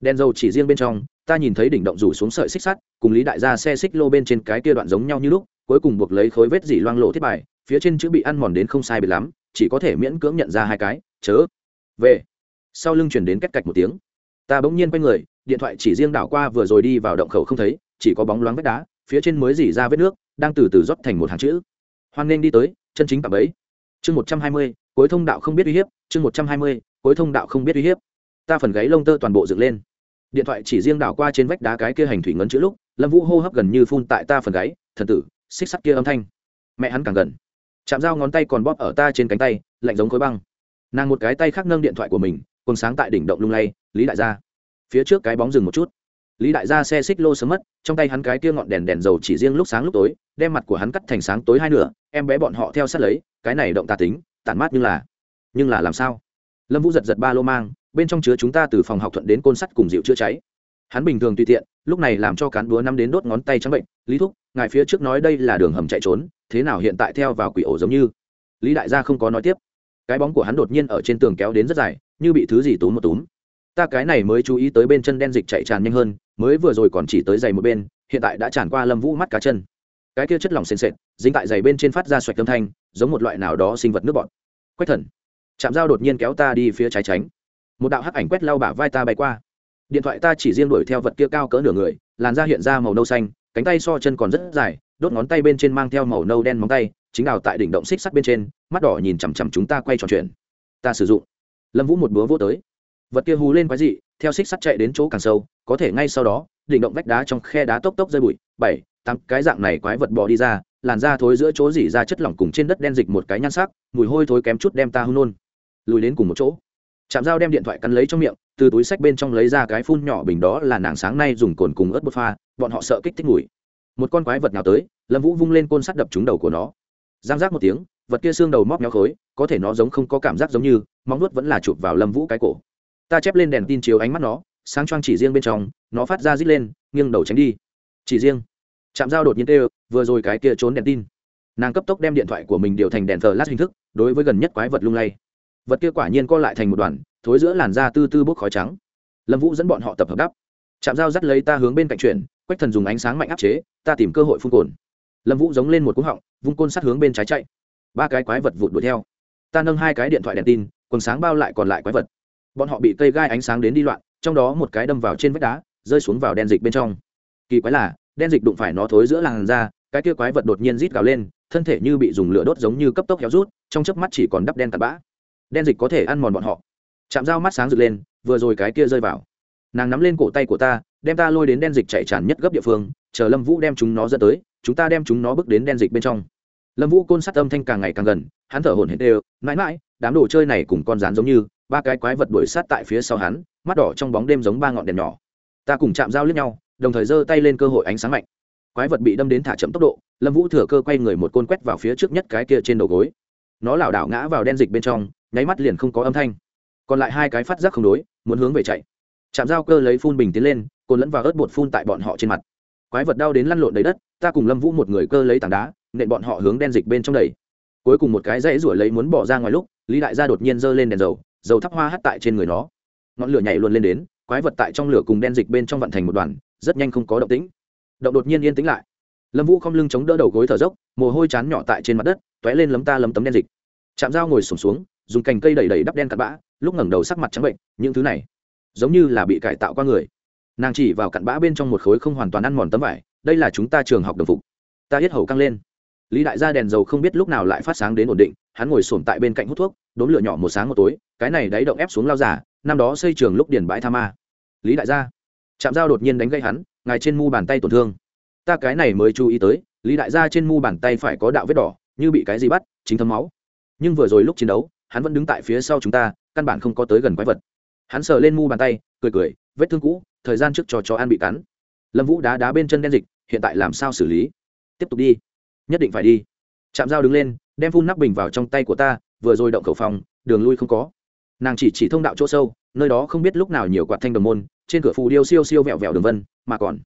Đen dầu chỉ riêng bên trong ta nhìn thấy đỉnh động rủ xuống sợi xích sắt, cùng lý đại gia xe xích lô bên trên cái kia đoạn giống nhau như lúc, cuối cùng buộc lấy khối vết dỉ loang lộ thiết bài, phía trên chữ bị ăn mòn đến không sai biệt lắm, chỉ có thể miễn cưỡng nhận ra hai cái, chớ. Về. Sau lưng chuyển đến cách cạch một tiếng. Ta bỗng nhiên quay người, điện thoại chỉ riêng đảo qua vừa rồi đi vào động khẩu không thấy, chỉ có bóng loáng vết đá, phía trên mới dỉ ra vết nước, đang từ từ rót thành một hàng chữ. Hoan nên đi tới, chân chính tạm ấy chương một trăm hai mươi, cuối thông đạo không biết uy hiếp, chương một trăm hai mươi, cuối thông đạo không biết uy hiếp. Ta phần gáy lông tơ toàn bộ dựng lên điện thoại chỉ riêng đảo qua trên vách đá cái kia hành thủy ngấn chữ lúc, lâm vũ hô hấp gần như phun tại ta phần gáy, thần tử, xích sắt kia âm thanh. Mẹ hắn càng gần. Chạm dao ngón tay còn bóp ở ta trên cánh tay, lạnh giống khối băng. Nàng một cái tay khác nâng điện thoại của mình quân sáng tại đỉnh động lung lay, lý đại gia. Phía trước cái bóng dừng một chút. Lý đại gia xe xích lô sớm mất, trong tay hắn cái kia ngọn đèn đèn dầu chỉ riêng lúc sáng lúc tối, đem mặt của hắn cắt thành sáng tối hai nửa, em bé bọn họ theo sát lấy, cái này động tà tính, tản mát như là, nhưng là làm sao? Lâm vũ giật giật ba lô mang bên trong chứa chúng ta từ phòng học thuận đến côn sắt cùng dịu chữa cháy. Hắn bình thường tùy tiện, lúc này làm cho cán búa năm đến đốt ngón tay trắng bệnh, lý thúc, ngài phía trước nói đây là đường hầm chạy trốn, thế nào hiện tại theo vào quỷ ổ giống như? Lý đại gia không có nói tiếp. Cái bóng của hắn đột nhiên ở trên tường kéo đến rất dài, như bị thứ gì túm một túm. Ta cái này mới chú ý tới bên chân đen dịch chạy tràn nhanh hơn, mới vừa rồi còn chỉ tới giày một bên, hiện tại đã tràn qua lâm vũ mắt cá chân. Cái kia chất lỏng sền sệt, dính tại giày bên trên phát ra xoạch âm thanh, giống một loại nào đó sinh vật nước bọt. Quách thần. Chạm dao đột nhiên kéo ta đi phía trái tránh một đạo hắc ảnh quét lau bả vai ta bay qua. Điện thoại ta chỉ riêng đuổi theo vật kia cao cỡ nửa người, làn da hiện ra màu nâu xanh, cánh tay so chân còn rất dài, đốt ngón tay bên trên mang theo màu nâu đen móng tay, chính đào tại đỉnh động xích sắt bên trên, mắt đỏ nhìn chằm chằm chúng ta quay trò chuyện. Ta sử dụng. Lâm vũ một búa vô tới. Vật kia hú lên quái dị, theo xích sắt chạy đến chỗ càng sâu, có thể ngay sau đó, đỉnh động vách đá trong khe đá tốc tốc rơi bụi, bảy, tám, cái dạng này quái vật bỏ đi ra, làn da thối giữa chỗ dỉ ra chất lỏng cùng trên đất đen dịch một cái nhan sắc, mùi hôi thối kém chút đem ta hôn. Nôn lùi đến cùng một chỗ chạm dao đem điện thoại cắn lấy trong miệng, từ túi sách bên trong lấy ra cái phun nhỏ bình đó là nàng sáng nay dùng cồn cùng ớt bột pha, bọn họ sợ kích thích mùi. Một con quái vật nào tới, lâm vũ vung lên côn sắt đập trúng đầu của nó. Giang giác một tiếng, vật kia xương đầu móc méo khối, có thể nó giống không có cảm giác giống như, móng nuốt vẫn là chụp vào lâm vũ cái cổ. Ta chép lên đèn tin chiếu ánh mắt nó, sáng choang chỉ riêng bên trong, nó phát ra rít lên, nghiêng đầu tránh đi. Chỉ riêng. Chạm dao đột nhiên tê vừa rồi cái kia trốn đèn tin. Nàng cấp tốc đem điện thoại của mình điều thành đèn thờ lát hình thức, đối với gần nhất quái vật lung lay vật kia quả nhiên co lại thành một đoàn, thối giữa làn da tư tư bốc khói trắng. Lâm vũ dẫn bọn họ tập hợp đắp. Chạm dao dắt lấy ta hướng bên cạnh chuyển, quách thần dùng ánh sáng mạnh áp chế, ta tìm cơ hội phun cồn. Lâm vũ giống lên một cú họng, vung côn sát hướng bên trái chạy. Ba cái quái vật vụt đuổi theo. Ta nâng hai cái điện thoại đèn tin, quần sáng bao lại còn lại quái vật. Bọn họ bị cây gai ánh sáng đến đi loạn, trong đó một cái đâm vào trên vách đá, rơi xuống vào đen dịch bên trong. Kỳ quái là, đen dịch đụng phải nó thối giữa làn da, cái kia quái vật đột nhiên rít gào lên, thân thể như bị dùng lửa đốt giống như cấp tốc héo rút, trong chớp mắt chỉ còn đắp đen tạt bã đen dịch có thể ăn mòn bọn họ. Chạm dao mắt sáng rực lên, vừa rồi cái kia rơi vào. Nàng nắm lên cổ tay của ta, đem ta lôi đến đen dịch chạy tràn nhất gấp địa phương, chờ lâm vũ đem chúng nó dẫn tới, chúng ta đem chúng nó bước đến đen dịch bên trong. Lâm vũ côn sắt âm thanh càng ngày càng gần, hắn thở hổn hển đều, mãi mãi, đám đồ chơi này cùng con rán giống như, ba cái quái vật đuổi sát tại phía sau hắn, mắt đỏ trong bóng đêm giống ba ngọn đèn nhỏ. Ta cùng chạm dao lướt nhau, đồng thời giơ tay lên cơ hội ánh sáng mạnh. Quái vật bị đâm đến thả chậm tốc độ, lâm vũ thừa cơ quay người một côn quét vào phía trước nhất cái kia trên đầu gối. Nó lảo đảo ngã vào đen dịch bên trong nháy mắt liền không có âm thanh. Còn lại hai cái phát giác không đối muốn hướng về chạy. Chạm dao cơ lấy phun bình tiến lên cồn lẫn vào ớt bột phun tại bọn họ trên mặt. Quái vật đau đến lăn lộn đầy đất ta cùng lâm vũ một người cơ lấy tảng đá nện bọn họ hướng đen dịch bên trong đầy. Cuối cùng một cái dãy ruổi lấy muốn bỏ ra ngoài lúc lý đại gia đột nhiên giơ lên đèn dầu dầu thắp hoa hắt tại trên người nó. Ngọn lửa nhảy luôn lên đến quái vật tại trong lửa cùng đen dịch bên trong vận thành một đoàn rất nhanh không có động tĩnh. Động đột nhiên yên tĩnh lại. Lâm vũ không lưng chống đỡ đầu gối thở dốc mồ hôi chán nhỏ tại trên mặt đất t ó é lên lấm ta lấm tấm đen dịch. Chạm dao ngồi sùng xuống, xuống dùng cành cây đầy đầy đắp đen cặn bã, lúc ngẩng đầu sắc mặt trắng bệnh, những thứ này giống như là bị cải tạo qua người. Nàng chỉ vào cặn bã bên trong một khối không hoàn toàn ăn mòn tấm vải, đây là chúng ta trường học đồng phục. Ta hết hầu căng lên. Lý đại gia đèn dầu không biết lúc nào lại phát sáng đến ổn định, hắn ngồi sổm tại bên cạnh hút thuốc đốn lửa nhỏ một sáng một tối, cái này đáy động ép xuống lao giả năm đó xây trường lúc điền bãi tha ma. Lý đại gia chạm dao đột nhiên đánh gây hắn, ngài trên mu bàn tay tổn thương. Ta cái này mới chú ý tới, lý đại gia trên mu bàn tay phải có đạo vết đỏ, như bị cái gì bắt, chính thấm máu. Nhưng vừa rồi lúc chiến đấu hắn vẫn đứng tại phía sau chúng ta, căn bản không có tới gần quái vật. Hắn sờ lên mu bàn tay, cười cười, vết thương cũ, thời gian trước cho chó an bị cắn. Lâm vũ đá đá bên chân đen dịch, hiện tại làm sao xử lý? Tiếp tục đi. Nhất định phải đi. Chạm dao đứng lên, đem phun nắp bình vào trong tay của ta, vừa rồi động khẩu phòng, đường lui không có. Nàng chỉ chỉ thông đạo chỗ sâu, nơi đó không biết lúc nào nhiều quạt thanh đồng môn, trên cửa phù điêu siêu siêu vẹo vẹo đường vân, mà còn,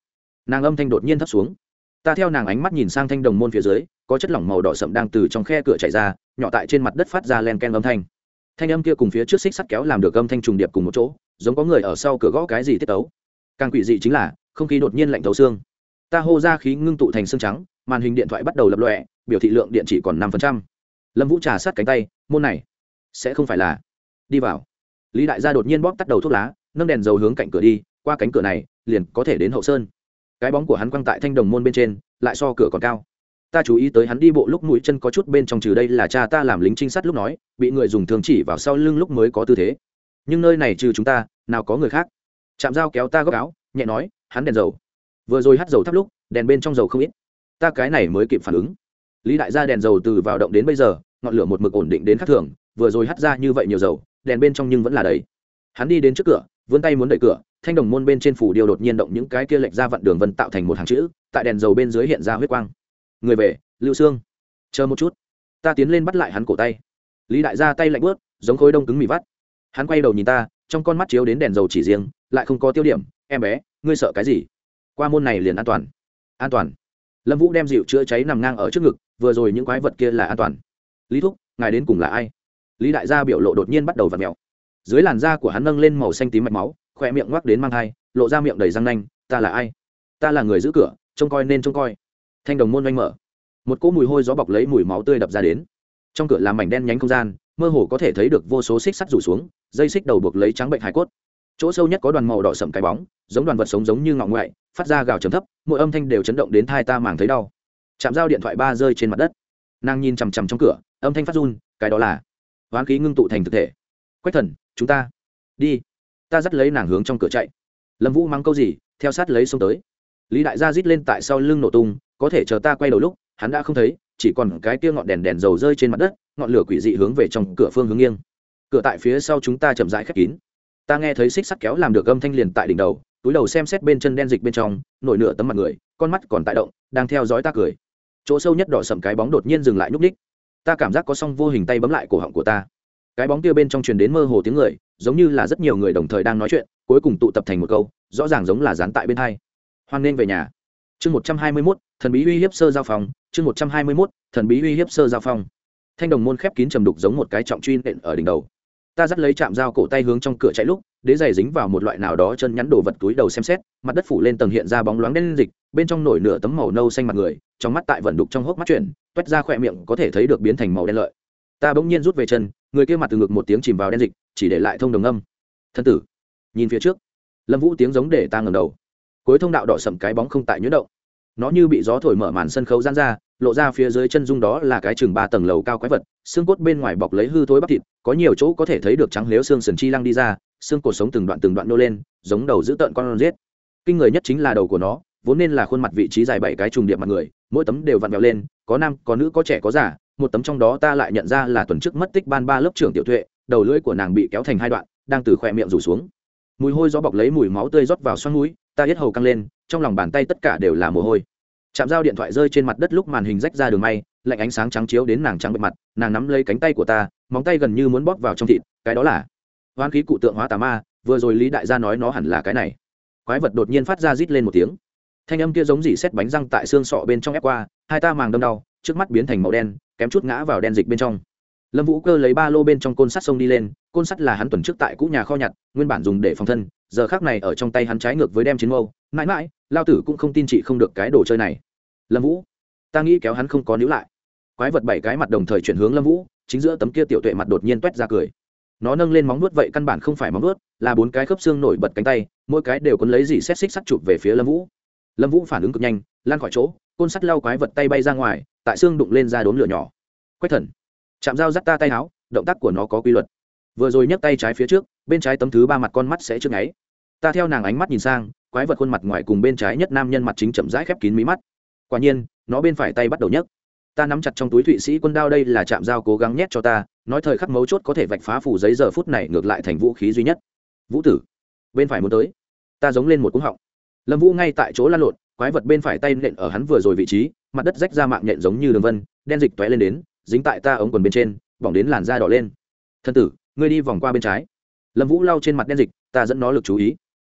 nàng âm thanh đột nhiên thấp xuống. Ta theo nàng ánh mắt nhìn sang thanh đồng môn phía dưới có chất lỏng màu đỏ sậm đang từ trong khe cửa chảy ra, nhỏ tại trên mặt đất phát ra len ken âm thanh. Thanh âm kia cùng phía trước xích sắt kéo làm được âm thanh trùng điệp cùng một chỗ, giống có người ở sau cửa gõ cái gì tiết tấu. Càng quỷ dị chính là, không khí đột nhiên lạnh thấu xương. Ta hô ra khí ngưng tụ thành xương trắng, màn hình điện thoại bắt đầu lập lọe biểu thị lượng điện chỉ còn năm lâm vũ trà sát cánh tay, môn này sẽ không phải là đi vào. Lý đại gia đột nhiên bóp tắt đầu thuốc lá, nâng đèn dầu hướng cạnh cửa đi, qua cánh cửa này, liền có thể đến hậu sơn. Cái bóng của hắn quăng tại thanh đồng môn bên trên, lại so cửa còn cao ta chú ý tới hắn đi bộ lúc mũi chân có chút bên trong trừ đây là cha ta làm lính trinh sát lúc nói, bị người dùng thường chỉ vào sau lưng lúc mới có tư thế. Nhưng nơi này trừ chúng ta, nào có người khác. Chạm dao kéo ta góc áo, nhẹ nói, hắn đèn dầu. Vừa rồi hắt dầu thắp lúc, đèn bên trong dầu không ít. Ta cái này mới kịp phản ứng. Lý đại gia đèn dầu từ vào động đến bây giờ, ngọn lửa một mực ổn định đến khắc thường, vừa rồi hắt ra như vậy nhiều dầu, đèn bên trong nhưng vẫn là đầy. Hắn đi đến trước cửa, vươn tay muốn đẩy cửa, thanh đồng môn bên trên phủ điều đột nhiên động những cái kia lệch ra vặn đường vân tạo thành một hàng chữ, tại đèn dầu bên dưới hiện ra huyết quang người về lưu xương, chờ một chút. Ta tiến lên bắt lại hắn cổ tay. Lý đại gia tay lạnh bớt giống khối đông cứng mì vắt. Hắn quay đầu nhìn ta trong con mắt chiếu đến đèn dầu chỉ riêng lại không có tiêu điểm. Em bé ngươi sợ cái gì? Qua môn này liền an toàn. An toàn. Lâm vũ đem dịu chữa cháy nằm ngang ở trước ngực vừa rồi những quái vật kia là an toàn. Lý thúc ngài đến cùng là ai? Lý đại gia biểu lộ đột nhiên bắt đầu v ặ mẹo dưới làn da của hắn nâng lên màu xanh tím mạch máu khoe miệng ngoắc đến mang thai lộ ra miệng đầy răng nanh ta là ai? Ta là người giữ cửa trông coi nên trông coi thanh đồng môn oanh mở. Một cỗ mùi hôi gió bọc lấy mùi máu tươi đập ra đến. Trong cửa làm mảnh đen nhánh không gian, mơ hồ có thể thấy được vô số xích sắt rủ xuống, dây xích đầu buộc lấy trắng bệnh hải cốt. Chỗ sâu nhất có đoàn màu đỏ sậm cái bóng, giống đoàn vật sống giống như ngọn ngoại, phát ra gào chấm thấp, mỗi âm thanh đều chấn động đến thai ta màng thấy đau. Chạm dao điện thoại ba rơi trên mặt đất. Nàng nhìn chằm chằm trong cửa, âm thanh phát run, cái đó là hoán khí ngưng tụ thành thực thể. Quách thần, chúng ta đi. Ta dắt lấy nàng hướng trong cửa chạy. Lâm vũ mắng câu gì, theo sát lấy xông tới. Lý đại gia rít lên tại sau lưng nổ tung có thể chờ ta quay đầu lúc, hắn đã không thấy, chỉ còn cái kia ngọn đèn đèn dầu rơi trên mặt đất, ngọn lửa quỷ dị hướng về trong cửa phương hướng nghiêng. Cửa tại phía sau chúng ta chậm rãi khép kín. Ta nghe thấy xích sắt kéo làm được âm thanh liền tại đỉnh đầu, túi đầu xem xét bên chân đen dịch bên trong, nổi nửa tấm mặt người, con mắt còn tại động, đang theo dõi ta cười. Chỗ sâu nhất đỏ sầm cái bóng đột nhiên dừng lại nhúc ních. Ta cảm giác có song vô hình tay bấm lại cổ họng của ta. Cái bóng kia bên trong truyền đến mơ hồ tiếng người, giống như là rất nhiều người đồng thời đang nói chuyện, cuối cùng tụ tập thành một câu, rõ ràng giống là dán tại bên hai. Hoan nên về nhà chương một trăm hai mươi mốt, thần bí uy hiếp sơ giao phòng. Chương một trăm hai mươi mốt, thần bí uy hiếp sơ giao phong thanh đồng môn khép kín trầm đục giống một cái trọng truy nện ở đỉnh đầu. Ta dắt lấy chạm dao cổ tay hướng trong cửa chạy lúc, đế giày dính vào một loại nào đó chân nhắn đồ vật túi đầu xem xét, mặt đất phủ lên tầng hiện ra bóng loáng đen dịch, bên trong nổi nửa tấm màu nâu xanh mặt người, trong mắt tại vận đục trong hốc mắt chuyển, toét ra khỏe miệng có thể thấy được biến thành màu đen lợi. Ta bỗng nhiên rút về chân, người kia mặt từ ngực một tiếng chìm vào đen dịch, chỉ để lại thông đồng âm. Thân tử, nhìn phía trước. Lâm vũ tiếng giống để ta ngầm đầu cuối thông đạo đỏ sầm cái bóng không tại nhuyễn động. Nó như bị gió thổi mở màn sân khấu gian ra, lộ ra phía dưới chân dung đó là cái chừng ba tầng lầu cao quái vật, xương cốt bên ngoài bọc lấy hư thối bắp thịt, có nhiều chỗ có thể thấy được trắng lếu xương sần chi lăng đi ra, xương cột sống từng đoạn từng đoạn nô lên, giống đầu giữ tợn con giết. Kinh người nhất chính là đầu của nó, vốn nên là khuôn mặt vị trí dài bảy cái trùng điệp mặt người, mỗi tấm đều vặn vẹo lên, có nam, có nữ, có trẻ, có già, một tấm trong đó ta lại nhận ra là tuần trước mất tích ban ba lớp trưởng tiểu tuệ, đầu lưỡi của nàng bị kéo thành hai đoạn, đang từ khỏe miệng rủ xuống. Mùi hôi gió bọc lấy mùi máu tươi rót vào xoăn mũi ta hết hầu căng lên, trong lòng bàn tay tất cả đều là mồ hôi. Chạm dao điện thoại rơi trên mặt đất lúc màn hình rách ra đường may, lạnh ánh sáng trắng chiếu đến nàng trắng bệ mặt, nàng nắm lấy cánh tay của ta, móng tay gần như muốn bóp vào trong thịt, cái đó là hoán khí cụ tượng hóa tà ma, vừa rồi lý đại gia nói nó hẳn là cái này. Quái vật đột nhiên phát ra rít lên một tiếng. Thanh âm kia giống dỉ xét bánh răng tại xương sọ bên trong ép qua, hai ta màng đâm đau, trước mắt biến thành màu đen, kém chút ngã vào đen dịch bên trong. Lâm vũ cơ lấy ba lô bên trong côn sắt sông đi lên, côn sắt là hắn tuần trước tại cũ nhà kho nhặt, nguyên bản dùng để phòng thân giờ khác này ở trong tay hắn trái ngược với đem chiến mâu, mãi mãi, lao tử cũng không tin chị không được cái đồ chơi này. Lâm vũ, ta nghĩ kéo hắn không có níu lại. Quái vật bảy cái mặt đồng thời chuyển hướng lâm vũ, chính giữa tấm kia tiểu tuệ mặt đột nhiên t u é t ra cười. Nó nâng lên móng nuốt vậy căn bản không phải móng nuốt là bốn cái khớp xương nổi bật cánh tay, mỗi cái đều quấn lấy gì xét xích sắt chụp về phía lâm vũ. Lâm vũ phản ứng cực nhanh, lan khỏi chỗ, côn sắt lau quái vật tay bay ra ngoài, tại xương đụng lên ra đốn lửa nhỏ. Quách thần, chạm dao dắt ta tay áo, động tác của nó có quy luật. Vừa rồi nhấc tay trái phía trước bên trái tấm thứ ba mặt con mắt sẽ trước ngáy ta theo nàng ánh mắt nhìn sang, quái vật khuôn mặt ngoài cùng bên trái nhất nam nhân mặt chính chậm rãi khép kín mí mắt. Quả nhiên, nó bên phải tay bắt đầu nhấc. Ta nắm chặt trong túi thụy sĩ quân đao đây là chạm dao cố gắng nhét cho ta, nói thời khắc mấu chốt có thể vạch phá phủ giấy giờ phút này ngược lại thành vũ khí duy nhất. Vũ tử, bên phải muốn tới. Ta giống lên một cúng họng. Lâm vũ ngay tại chỗ lăn lộn, quái vật bên phải tay nện ở hắn vừa rồi vị trí, mặt đất rách ra mạng nhện giống như đường vân, đen dịch t lên đến, dính tại ta ống quần bên trên, bỏng đến làn da đỏ lên. Thân tử, ngươi đi vòng qua bên trái lâm vũ lau trên mặt đen dịch ta dẫn nó lực chú ý.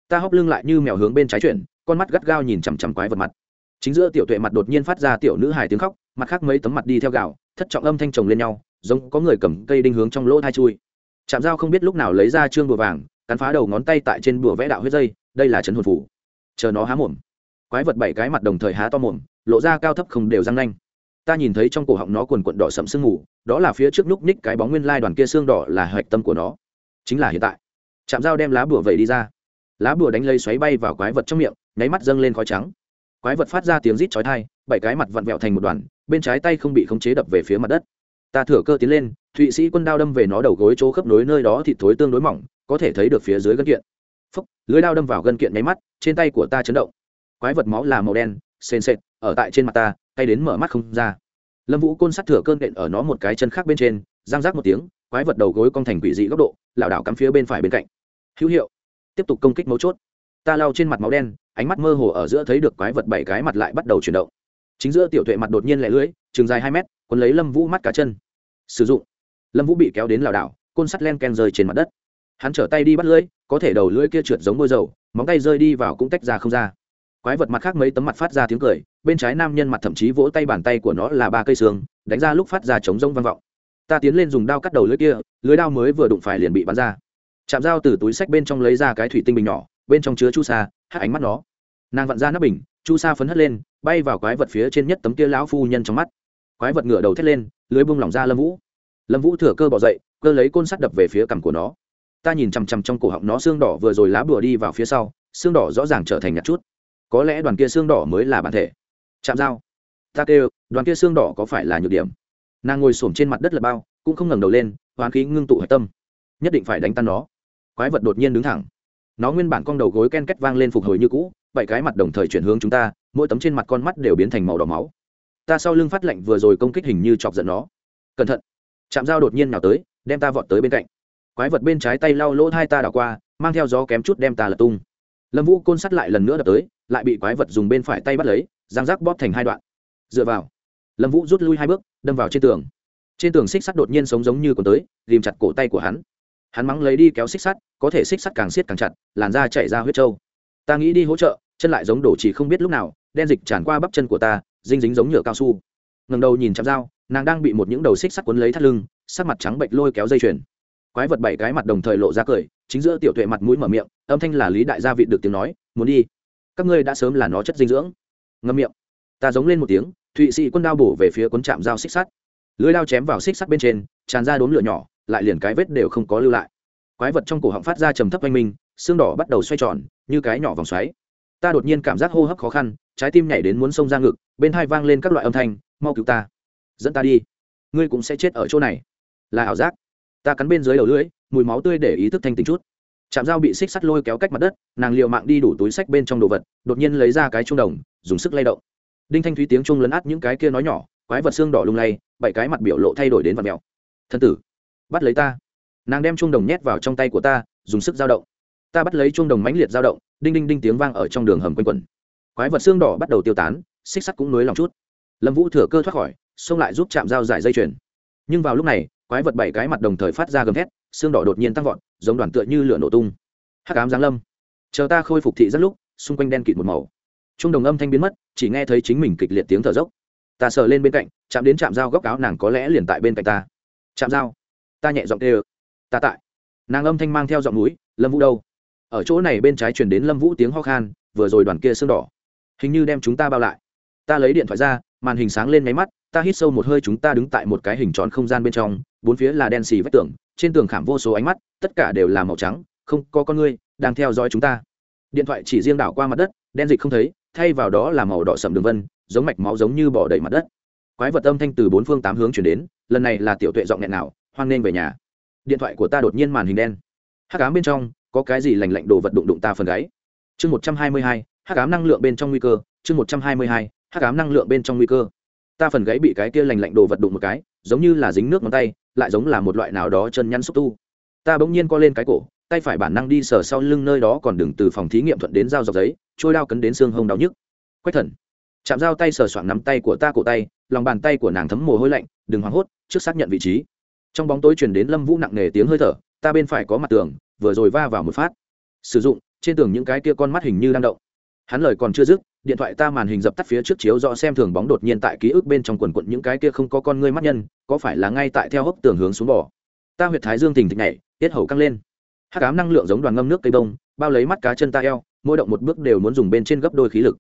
Ta hóc lưng lại như mèo hướng bên trái chuyển con mắt gắt gao nhìn chằm chằm quái vật mặt. Chính giữa tiểu tuệ mặt đột nhiên phát ra tiểu nữ hài tiếng khóc mặt khác mấy tấm mặt đi theo gạo thất trọng âm thanh chồng lên nhau giống có người cầm cây đinh hướng trong lỗ thai chui. Chạm dao không biết lúc nào lấy ra trương bùa vàng cắn phá đầu ngón tay tại trên bùa vẽ đạo huyết dây đây là chấn hồn phủ. Chờ nó há mồm. Quái vật bảy cái mặt đồng thời há to mồm lộ ra cao thấp không đều răng nanh. Ta nhìn thấy trong cổ họng nó quần quận đỏ sậm sương ngủ, đó là phía trước núc ních cái bóng nguyên lai đoàn kia xương đỏ là hạch tâm của nó chính là hiện tại. Chạm dao đem lá bùa vẩy đi ra. Lá bùa đánh lây xoáy bay vào quái vật trong miệng, nháy mắt dâng lên khói trắng. Quái vật phát ra tiếng rít chói thai bảy cái mặt vặn vẹo thành một đoàn, bên trái tay không bị khống chế đập về phía mặt đất. Ta thửa cơ tiến lên, thụy sĩ quân đao đâm về nó đầu gối chỗ khớp nối nơi đó thịt thối tương đối mỏng, có thể thấy được phía dưới gân kiện. Phúc, lưới đao đâm vào gân kiện nháy mắt, trên tay của ta chấn động. Quái vật máu là màu đen, sền sệt, ở tại trên mặt ta tay đến mở mắt không ra. Lâm vũ côn sắt thửa cơn đện ở nó một cái chân khác bên trên giang rác một tiếng quái vật đầu gối cong thành quỷ dị góc độ, lảo đảo cắm phía bên phải bên cạnh. Hữu hiệu. Tiếp tục công kích mấu chốt. Ta lao trên mặt máu đen, ánh mắt mơ hồ ở giữa thấy được quái vật bảy cái mặt lại bắt đầu chuyển động. Chính giữa tiểu tuệ mặt đột nhiên lẻ lưỡi chừng dài hai mét, quấn lấy lâm vũ mắt cá chân. Sử dụng. Lâm vũ bị kéo đến lảo đảo, côn sắt len ken rơi trên mặt đất. Hắn trở tay đi bắt lưỡi, có thể đầu lưỡi kia trượt giống bôi dầu, móng tay rơi đi vào cũng tách ra không ra. Quái vật mặt khác mấy tấm mặt phát ra tiếng cười, bên trái nam nhân mặt thậm chí vỗ tay bàn tay của nó là ba cây xương, đánh ra lúc phát ra chống rông vang vọng ta tiến lên dùng đao cắt đầu lưới kia, lưới đao mới vừa đụng phải liền bị bắn ra. Chạm dao từ túi sách bên trong lấy ra cái thủy tinh bình nhỏ, bên trong chứa chu sa hát ánh mắt nó. Nàng vặn ra nắp bình, chu sa phấn hất lên, bay vào quái vật phía trên nhất tấm kia lão phu nhân trong mắt. Quái vật ngửa đầu thét lên, lưới bung lỏng ra lâm vũ. Lâm vũ thừa cơ bỏ dậy, cơ lấy côn sắt đập về phía cằm của nó. Ta nhìn chằm chằm trong cổ họng nó xương đỏ vừa rồi lá bùa đi vào phía sau, xương đỏ rõ ràng trở thành nhặt chút. Có lẽ đoàn kia xương đỏ mới là bản thể. Chạm dao. Ta kêu, đoàn kia xương đỏ có phải là nhược điểm? Nàng ngồi s trên mặt đất lập bao, cũng không ngẩng đầu lên, hoán khí ngưng tụ hạch tâm. Nhất định phải đánh tan nó. Quái vật đột nhiên đứng thẳng. Nó nguyên bản con đầu gối ken két vang lên phục hồi như cũ, bảy cái mặt đồng thời chuyển hướng chúng ta, mỗi tấm trên mặt con mắt đều biến thành màu đỏ máu. Ta sau lưng phát lạnh vừa rồi công kích hình như chọc giận nó. Cẩn thận. Chạm dao đột nhiên nào tới, đem ta vọt tới bên cạnh. Quái vật bên trái tay lau lỗ hai ta đảo qua, mang theo gió kém chút đem ta lật tung. Lâm vũ côn sắt lại lần nữa đập tới, lại bị quái vật dùng bên phải tay bắt lấy giang rác bóp thành hai đoạn. Dựa vào. Lâm vũ rút lui hai bước đâm vào trên tường. Trên tường xích sắt đột nhiên sống giống như còn tới ghìm chặt cổ tay của hắn. Hắn mắng lấy đi kéo xích sắt, có thể xích sắt càng siết càng chặt, làn da chạy ra huyết trâu. Ta nghĩ đi hỗ trợ, chân lại giống đổ chỉ không biết lúc nào, đen dịch tràn qua bắp chân của ta, dinh dính giống nhựa cao su. Ngầm đầu nhìn chạm dao, nàng đang bị một những đầu xích sắt quấn lấy thắt lưng, sắc mặt trắng bệnh lôi kéo dây chuyền. Quái vật bảy cái mặt đồng thời lộ ra cười, chính giữa tiểu tuệ mặt mũi mở miệng, âm thanh là lý đại gia vị được tiếng nói, muốn đi. Các ngươi đã sớm là nó chất dinh dưỡng. Ngâm miệng. Ta giống lên một tiếng thụy sĩ quân đao bổ về phía quân chạm dao xích sắt. Lưới đao chém vào xích sắt bên trên, tràn ra đốm lửa nhỏ, lại liền cái vết đều không có lưu lại. Quái vật trong cổ họng phát ra trầm thấp oanh minh, xương đỏ bắt đầu xoay tròn, như cái nhỏ vòng xoáy. Ta đột nhiên cảm giác hô hấp khó khăn, trái tim nhảy đến muốn xông ra ngực, bên hai vang lên các loại âm thanh, mau cứu ta, dẫn ta đi. Ngươi cũng sẽ chết ở chỗ này. Là ảo giác. Ta cắn bên dưới đầu lưỡi, mùi máu tươi để ý thức thanh tính chút. Chạm dao bị xích sắt lôi kéo cách mặt đất, nàng liệu mạng đi đủ túi sách bên trong đồ vật, đột nhiên lấy ra cái trung đồng, dùng sức lay động đinh thanh thúy tiếng trung lấn át những cái kia nói nhỏ, quái vật xương đỏ lung lay, bảy cái mặt biểu lộ thay đổi đến vật mèo. Thân tử, bắt lấy ta. Nàng đem trung đồng nhét vào trong tay của ta, dùng sức dao động. Ta bắt lấy trung đồng mãnh liệt dao động, đinh đinh đinh tiếng vang ở trong đường hầm quanh quẩn. Quái vật xương đỏ bắt đầu tiêu tán, xích sắt cũng nối lòng chút. Lâm vũ thừa cơ thoát khỏi, xông lại giúp chạm dao giải dây chuyền. Nhưng vào lúc này, quái vật bảy cái mặt đồng thời phát ra gầm thét, xương đỏ đột nhiên tăng vọt, giống đoàn tựa như lửa nổ tung. Hắc ám giáng lâm. Chờ ta khôi phục thị rất lúc, xung quanh đen kịt một màu trung đồng âm thanh biến mất, chỉ nghe thấy chính mình kịch liệt tiếng thở dốc. Ta sờ lên bên cạnh, chạm đến chạm dao góc áo nàng có lẽ liền tại bên cạnh ta. Chạm dao. Ta nhẹ giọng tê ơ ta tại. Nàng âm thanh mang theo giọng núi, lâm vũ đâu? Ở chỗ này bên trái chuyển đến lâm vũ tiếng ho khan, vừa rồi đoàn kia xương đỏ. Hình như đem chúng ta bao lại. Ta lấy điện thoại ra, màn hình sáng lên máy mắt, ta hít sâu một hơi chúng ta đứng tại một cái hình tròn không gian bên trong, bốn phía là đen xì vách tường, trên tường khảm vô số ánh mắt, tất cả đều là màu trắng, không, có con ngươi, đang theo dõi chúng ta. Điện thoại chỉ riêng đảo qua mặt đất, đen dịch không thấy thay vào đó là màu đỏ sậm đường vân, giống mạch máu giống như bỏ đầy mặt đất. Quái vật âm thanh từ bốn phương tám hướng chuyển đến, lần này là tiểu tuệ giọng nghẹn nào, hoan nghênh về nhà. Điện thoại của ta đột nhiên màn hình đen. Hắc ám bên trong, có cái gì lành lạnh đồ vật đụng đụng ta phần gáy? Chương một trăm hai mươi hai, hắc ám năng lượng bên trong nguy cơ. Chương một trăm hai mươi hai, hắc ám năng lượng bên trong nguy cơ. Ta phần gáy bị cái kia lành lạnh đồ vật đụng một cái, giống như là dính nước ngón tay, lại giống là một loại nào đó chân nhăn xúc tu. Ta bỗng nhiên co lên cái cổ tay phải bản năng đi sờ sau lưng nơi đó còn đừng từ phòng thí nghiệm thuận đến dao dọc giấy, trôi đao cấn đến xương hông đau nhức. Quách thần, chạm dao tay sờ soạng nắm tay của ta cổ tay, lòng bàn tay của nàng thấm mồ hôi lạnh, đừng hoảng hốt, trước xác nhận vị trí. Trong bóng tối truyền đến lâm vũ nặng nề tiếng hơi thở, ta bên phải có mặt tường, vừa rồi va vào một phát. Sử dụng, trên tường những cái kia con mắt hình như đang động. Hắn lời còn chưa dứt, điện thoại ta màn hình dập tắt phía trước chiếu rõ xem thường bóng đột nhiên tại ký ức bên trong quần quận những cái kia không có con ngươi mắt nhân, có phải là ngay tại theo hốc tường hướng xuống bỏ ta huyệt thái dương thình thịch nhảy, tiết hầu căng lên hát cám năng lượng giống đoàn ngâm nước cây đông bao lấy mắt cá chân ta eo, mỗi động một bước đều muốn dùng bên trên gấp đôi khí lực.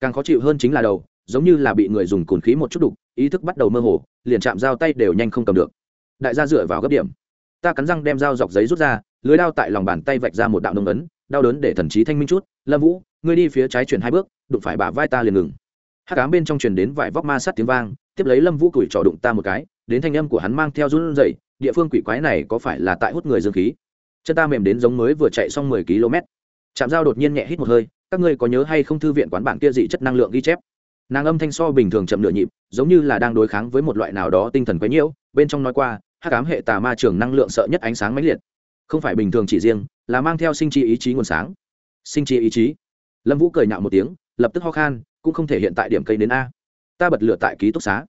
Càng khó chịu hơn chính là đầu, giống như là bị người dùng cồn khí một chút đục, ý thức bắt đầu mơ hồ, liền chạm dao tay đều nhanh không cầm được. Đại gia dựa vào gấp điểm. Ta cắn răng đem dao dọc giấy rút ra, lưới đao tại lòng bàn tay vạch ra một đạo nông ấn, đau đớn để thần trí thanh minh chút, lâm vũ, ngươi đi phía trái chuyển hai bước, đụng phải bả vai ta liền ngừng. Hát cám bên trong truyền đến vải vóc ma sát tiếng vang, tiếp lấy lâm vũ cùi trỏ đụng ta một cái, đến thanh âm của hắn mang theo run dậy địa phương quỷ quái này có phải là tại hút người dương khí? Chân ta mềm đến giống mới vừa chạy xong mười km. Chạm dao đột nhiên nhẹ hít một hơi, các ngươi có nhớ hay không thư viện quán bản kia dị chất năng lượng ghi chép? Nàng âm thanh so bình thường chậm nửa nhịp, giống như là đang đối kháng với một loại nào đó tinh thần quấy nhiễu, bên trong nói qua, hắc ám hệ tà ma trường năng lượng sợ nhất ánh sáng mãnh liệt. Không phải bình thường chỉ riêng, là mang theo sinh chi ý chí nguồn sáng. Sinh chi ý chí. Lâm vũ cười nhạo một tiếng, lập tức ho khan, cũng không thể hiện tại điểm cây đến a. Ta bật lửa tại ký túc xá.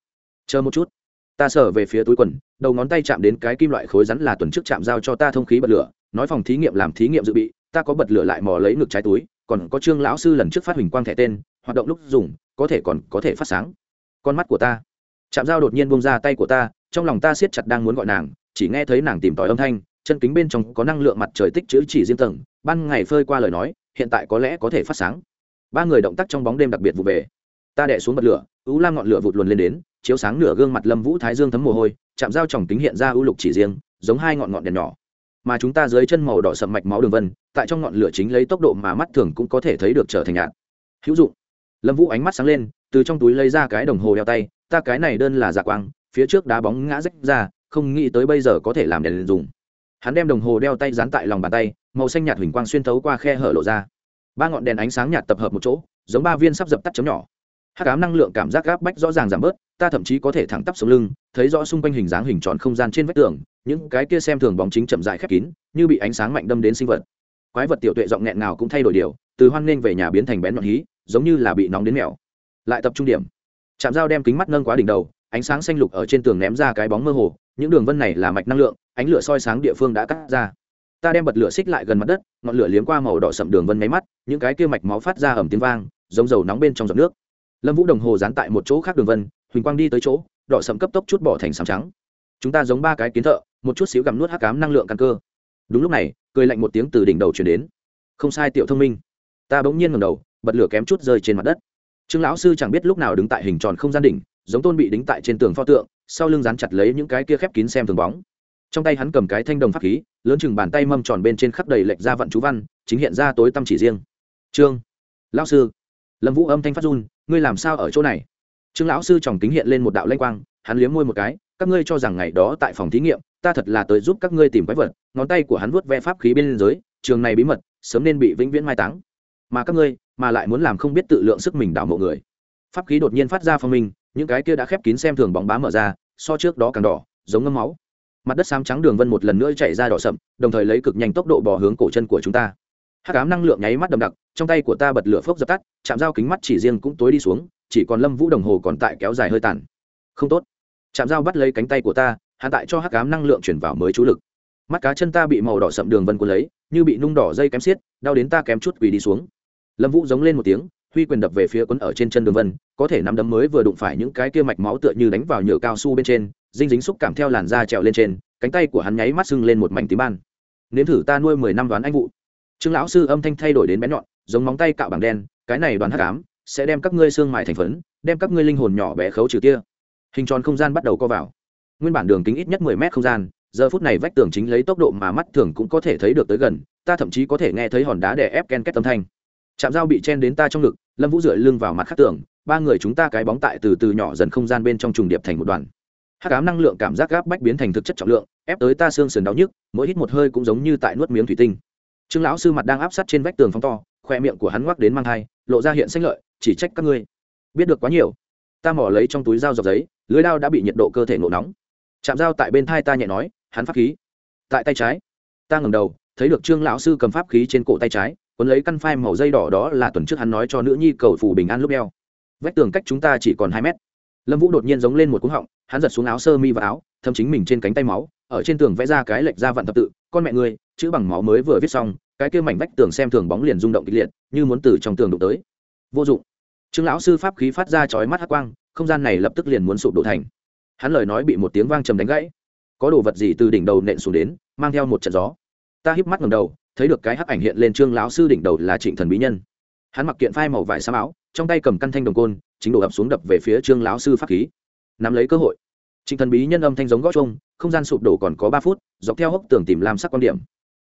Chờ một chút. Ta sở về phía túi quần, đầu ngón tay chạm đến cái kim loại khối rắn là tuần trước chạm giao cho ta thông khí bật lửa nói phòng thí nghiệm làm thí nghiệm dự bị, ta có bật lửa lại mò lấy ngực trái túi, còn có trương lão sư lần trước phát huỳnh quang thẻ tên, hoạt động lúc dùng, có thể còn có thể phát sáng. Con mắt của ta. Chạm dao đột nhiên bông ra tay của ta, trong lòng ta siết chặt đang muốn gọi nàng, chỉ nghe thấy nàng tìm tòi âm thanh, chân kính bên trong có năng lượng mặt trời tích chữ chỉ riêng tầng, ban ngày phơi qua lời nói, hiện tại có lẽ có thể phát sáng. Ba người động tác trong bóng đêm đặc biệt vụ về. Ta đẻ xuống bật lửa ú lam ngọn lửa vụt luồn lên đến, chiếu sáng nửa gương mặt lâm vũ thái dương thấm mồ hôi chạm dao tròng kính hiện ra ưu lục chỉ riêng, giống hai ngọn ngọn đèn nhỏ mà chúng ta dưới chân màu đỏ sậm mạch máu đường vân, tại trong ngọn lửa chính lấy tốc độ mà mắt thường cũng có thể thấy được trở thành nhạt. Hữu dụng. Lâm vũ ánh mắt sáng lên, từ trong túi lấy ra cái đồng hồ đeo tay, ta cái này đơn là giả quang, phía trước đá bóng ngã rách ra, không nghĩ tới bây giờ có thể làm đèn dùng. Hắn đem đồng hồ đeo tay dán tại lòng bàn tay, màu xanh nhạt huỳnh quang xuyên thấu qua khe hở lộ ra. Ba ngọn đèn ánh sáng nhạt tập hợp một chỗ, giống ba viên sắp dập tắt chấm nhỏ hát cám năng lượng cảm giác gáp bách rõ ràng giảm bớt, ta thậm chí có thể thẳng tắp sống lưng, thấy rõ xung quanh hình dáng hình tròn không gian trên vách tường, những cái kia xem thường bóng chính chậm dại khép kín, như bị ánh sáng mạnh đâm đến sinh vật. Quái vật tiểu tuệ giọng nghẹn nào cũng thay đổi điều, từ hoan nghênh về nhà biến thành bén nhọn hí, giống như là bị nóng đến mèo. Lại tập trung điểm. Chạm dao đem kính mắt nâng quá đỉnh đầu, ánh sáng xanh lục ở trên tường ném ra cái bóng mơ hồ, những đường vân này là mạch năng lượng, ánh lửa soi sáng địa phương đã cắt ra. Ta đem bật lửa xích lại gần mặt đất, ngọn lửa liếm qua màu đỏ sậm đường vân máy mắt, những cái kia mạch máu phát ra ẩm tiếng vang, giống dầu nóng bên trong giọt nước lâm vũ đồng hồ dán tại một chỗ khác đường vân, huỳnh quang đi tới chỗ, đỏ sậm cấp tốc chút bỏ thành sám trắng. Chúng ta giống ba cái kiến thợ, một chút xíu gặm nuốt hắc cám năng lượng căn cơ. Đúng lúc này, cười lạnh một tiếng từ đỉnh đầu chuyển đến. Không sai tiểu thông minh. Ta bỗng nhiên ngầm đầu, bật lửa kém chút rơi trên mặt đất. Trương lão sư chẳng biết lúc nào đứng tại hình tròn không gian đỉnh, giống tôn bị đính tại trên tường pho tượng, sau lưng dán chặt lấy những cái kia khép kín xem thường bóng. Trong tay hắn cầm cái thanh đồng pháp khí, lớn chừng bàn tay mâm tròn bên trên khắp đầy lệch ra vận chú văn, chính hiện ra tối tâm chỉ riêng. Trương lão sư lâm vũ âm thanh phát run, ngươi làm sao ở chỗ này? Trương lão sư tròng kính hiện lên một đạo lanh quang, hắn liếm môi một cái, các ngươi cho rằng ngày đó tại phòng thí nghiệm, ta thật là tới giúp các ngươi tìm quái vật, ngón tay của hắn vuốt ve pháp khí bên dưới, trường này bí mật, sớm nên bị vĩnh viễn mai táng. Mà các ngươi, mà lại muốn làm không biết tự lượng sức mình đảo mộ người. Pháp khí đột nhiên phát ra phong minh, những cái kia đã khép kín xem thường bóng bá mở ra, so trước đó càng đỏ, giống ngâm máu. Mặt đất xám trắng đường vân một lần nữa chạy ra đỏ sậm, đồng thời lấy cực nhanh tốc độ bỏ hướng cổ chân của chúng ta. Hắc Ám năng lượng nháy mắt đậm đặc, trong tay của ta bật lửa phốc dập tắt, chạm dao kính mắt chỉ riêng cũng tối đi xuống, chỉ còn lâm vũ đồng hồ còn tại kéo dài hơi tàn. Không tốt. Chạm dao bắt lấy cánh tay của ta hạ tại cho Hắc Ám năng lượng chuyển vào mới chú lực. Mắt cá chân ta bị màu đỏ sậm đường vân cuốn lấy, như bị nung đỏ dây kém xiết, đau đến ta kém chút quỳ đi xuống. Lâm vũ giống lên một tiếng, huy quyền đập về phía quấn ở trên chân đường vân, có thể nắm đấm mới vừa đụng phải những cái kia mạch máu tựa như đánh vào nhựa cao su bên trên, dinh dính xúc cảm theo làn da trèo lên trên, cánh tay của hắn nháy mắt sưng lên một mảnh tím ban. Nếm thử ta nuôi mười năm đoán anh vụ trương lão sư âm thanh thay đổi đến bén nhọn, giống móng tay cạo bằng đen, cái này đoàn hắc ám sẽ đem các ngươi xương mài thành phấn, đem các ngươi linh hồn nhỏ bé khấu trừ tia hình tròn không gian bắt đầu co vào. Nguyên bản đường kính ít nhất mười mét không gian, giờ phút này vách tường chính lấy tốc độ mà mắt thường cũng có thể thấy được tới gần, ta thậm chí có thể nghe thấy hòn đá đè ép ken két âm thanh. Chạm dao bị chen đến ta trong ngực, lâm vũ rượi lưng vào mặt khắc tường, ba người chúng ta cái bóng tại từ từ nhỏ dần không gian bên trong trùng điệp thành một đoàn. Hắc ám năng lượng cảm giác gáp bách biến thành thực chất trọng lượng, ép tới ta xương sườn đau nhức, mỗi hít một hơi cũng giống như tại nuốt miếng thủy tinh trương lão sư mặt đang áp sát trên vách tường phong to, khoe miệng của hắn ngoắc đến mang thai, lộ ra hiện sắc lợi, chỉ trách các ngươi. Biết được quá nhiều. Ta mỏ lấy trong túi dao dọc giấy, lưới dao đã bị nhiệt độ cơ thể nổ nóng. Chạm dao tại bên thai ta nhẹ nói, hắn pháp khí. Tại tay trái. Ta ngẩng đầu, thấy được trương lão sư cầm pháp khí trên cổ tay trái quấn lấy căn phai màu dây đỏ đó là tuần trước hắn nói cho nữ nhi cầu phù bình an lúc đeo. Vách tường cách chúng ta chỉ còn hai mét. Lâm vũ đột nhiên giống lên một cúng họng, hắn giật xuống áo sơ mi và áo, thâm chính mình trên cánh tay máu ở trên tường vẽ ra cái lệch ra vạn thập tự, con mẹ ngươi, chữ bằng máu mới vừa viết xong, cái kia mảnh vách tường xem thường bóng liền rung động kịch liệt, như muốn từ trong tường đụng tới. Vô dụng. Trương lão sư pháp khí phát ra chói mắt hắc quang, không gian này lập tức liền muốn sụp đổ thành. Hắn lời nói bị một tiếng vang trầm đánh gãy. Có đồ vật gì từ đỉnh đầu nện xuống đến, mang theo một trận gió. Ta híp mắt ngầm đầu, thấy được cái hắc ảnh hiện lên trương lão sư đỉnh đầu là trịnh thần bí nhân. Hắn mặc kiện phai màu vải xám áo, trong tay cầm căn thanh đồng côn, chính đổ ập xuống đập về phía trương lão sư pháp khí. Nắm lấy cơ hội trịnh thần bí nhân âm thanh giống gõ chung, không gian sụp đổ còn có ba phút dọc theo hốc tường tìm làm sắc quan điểm.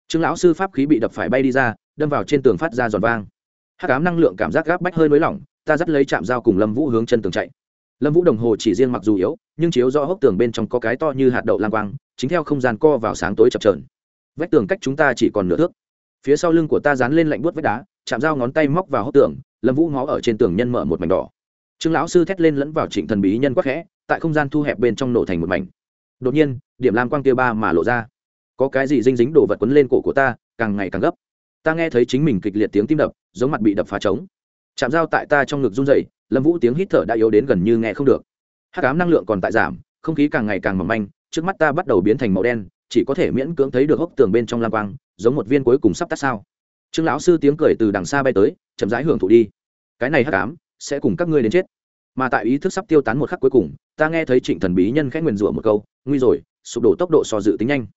Trương lão sư pháp khí bị đập phải bay đi ra đâm vào trên tường phát ra giòn vang. Hắc ám năng lượng cảm giác gáp bách hơi nới lỏng ta dắt lấy chạm dao cùng lâm vũ hướng chân tường chạy. Lâm vũ đồng hồ chỉ riêng mặc dù yếu nhưng chiếu rõ hốc tường bên trong có cái to như hạt đậu lang quang chính theo không gian co vào sáng tối chập trờn vách tường cách chúng ta chỉ còn nửa thước. Phía sau lưng của ta dán lên lạnh buốt vách đá chạm dao ngón tay móc vào hốc tường lâm vũ ngó ở trên tường nhân mở một mảnh đỏ. Trương lão sư thét lên lẫn vào trịnh thần bí nhân quắc khẽ tại không gian thu hẹp bên trong nổ thành một mảnh. Đột nhiên, điểm lam quang kia ba mà lộ ra. Có cái gì dinh dính đổ vật quấn lên cổ của ta, càng ngày càng gấp. Ta nghe thấy chính mình kịch liệt tiếng tim đập, giống mặt bị đập phá trống. Chạm dao tại ta trong ngực run dậy lâm vũ tiếng hít thở đã yếu đến gần như nghe không được. Hát cám năng lượng còn tại giảm, không khí càng ngày càng mỏng manh, trước mắt ta bắt đầu biến thành màu đen, chỉ có thể miễn cưỡng thấy được hốc tường bên trong lam quang, giống một viên cuối cùng sắp tắt sao. Trương lão sư tiếng cười từ đằng xa bay tới, chậm rãi hưởng thụ đi. Cái này hát cám sẽ cùng các ngươi đến chết mà tại ý thức sắp tiêu tán một khắc cuối cùng, ta nghe thấy trịnh thần bí nhân khẽ nguyền rủa một câu, nguy rồi, sụp đổ tốc độ so dự tính nhanh.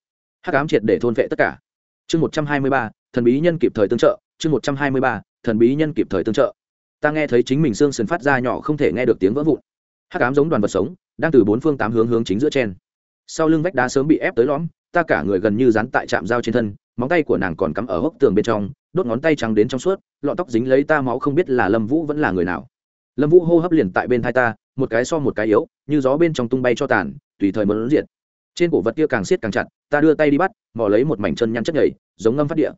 Hắc ám triệt để thôn vệ tất cả. Chương một trăm hai mươi ba, thần bí nhân kịp thời tương trợ, chương một trăm hai mươi ba, thần bí nhân kịp thời tương trợ. Ta nghe thấy chính mình xương sườn phát ra nhỏ không thể nghe được tiếng vỡ vụn. Hắc ám giống đoàn vật sống, đang từ bốn phương tám hướng hướng chính giữa trên sau lưng vách đá sớm bị ép tới lõm, ta cả người gần như dán tại trạm dao trên thân, móng tay của nàng còn cắm ở hốc tường bên trong, đốt ngón tay trắng đến trong suốt, lọn tóc dính lấy ta máu không biết là lâm vũ vẫn là người nào lâm vũ hô hấp liền tại bên thai ta, một cái so một cái yếu, như gió bên trong tung bay cho tàn, tùy thời muốn diệt. Trên cổ vật kia càng siết càng chặt, ta đưa tay đi bắt, mò lấy một mảnh chân nhăn chất nhảy giống ngâm phát địa.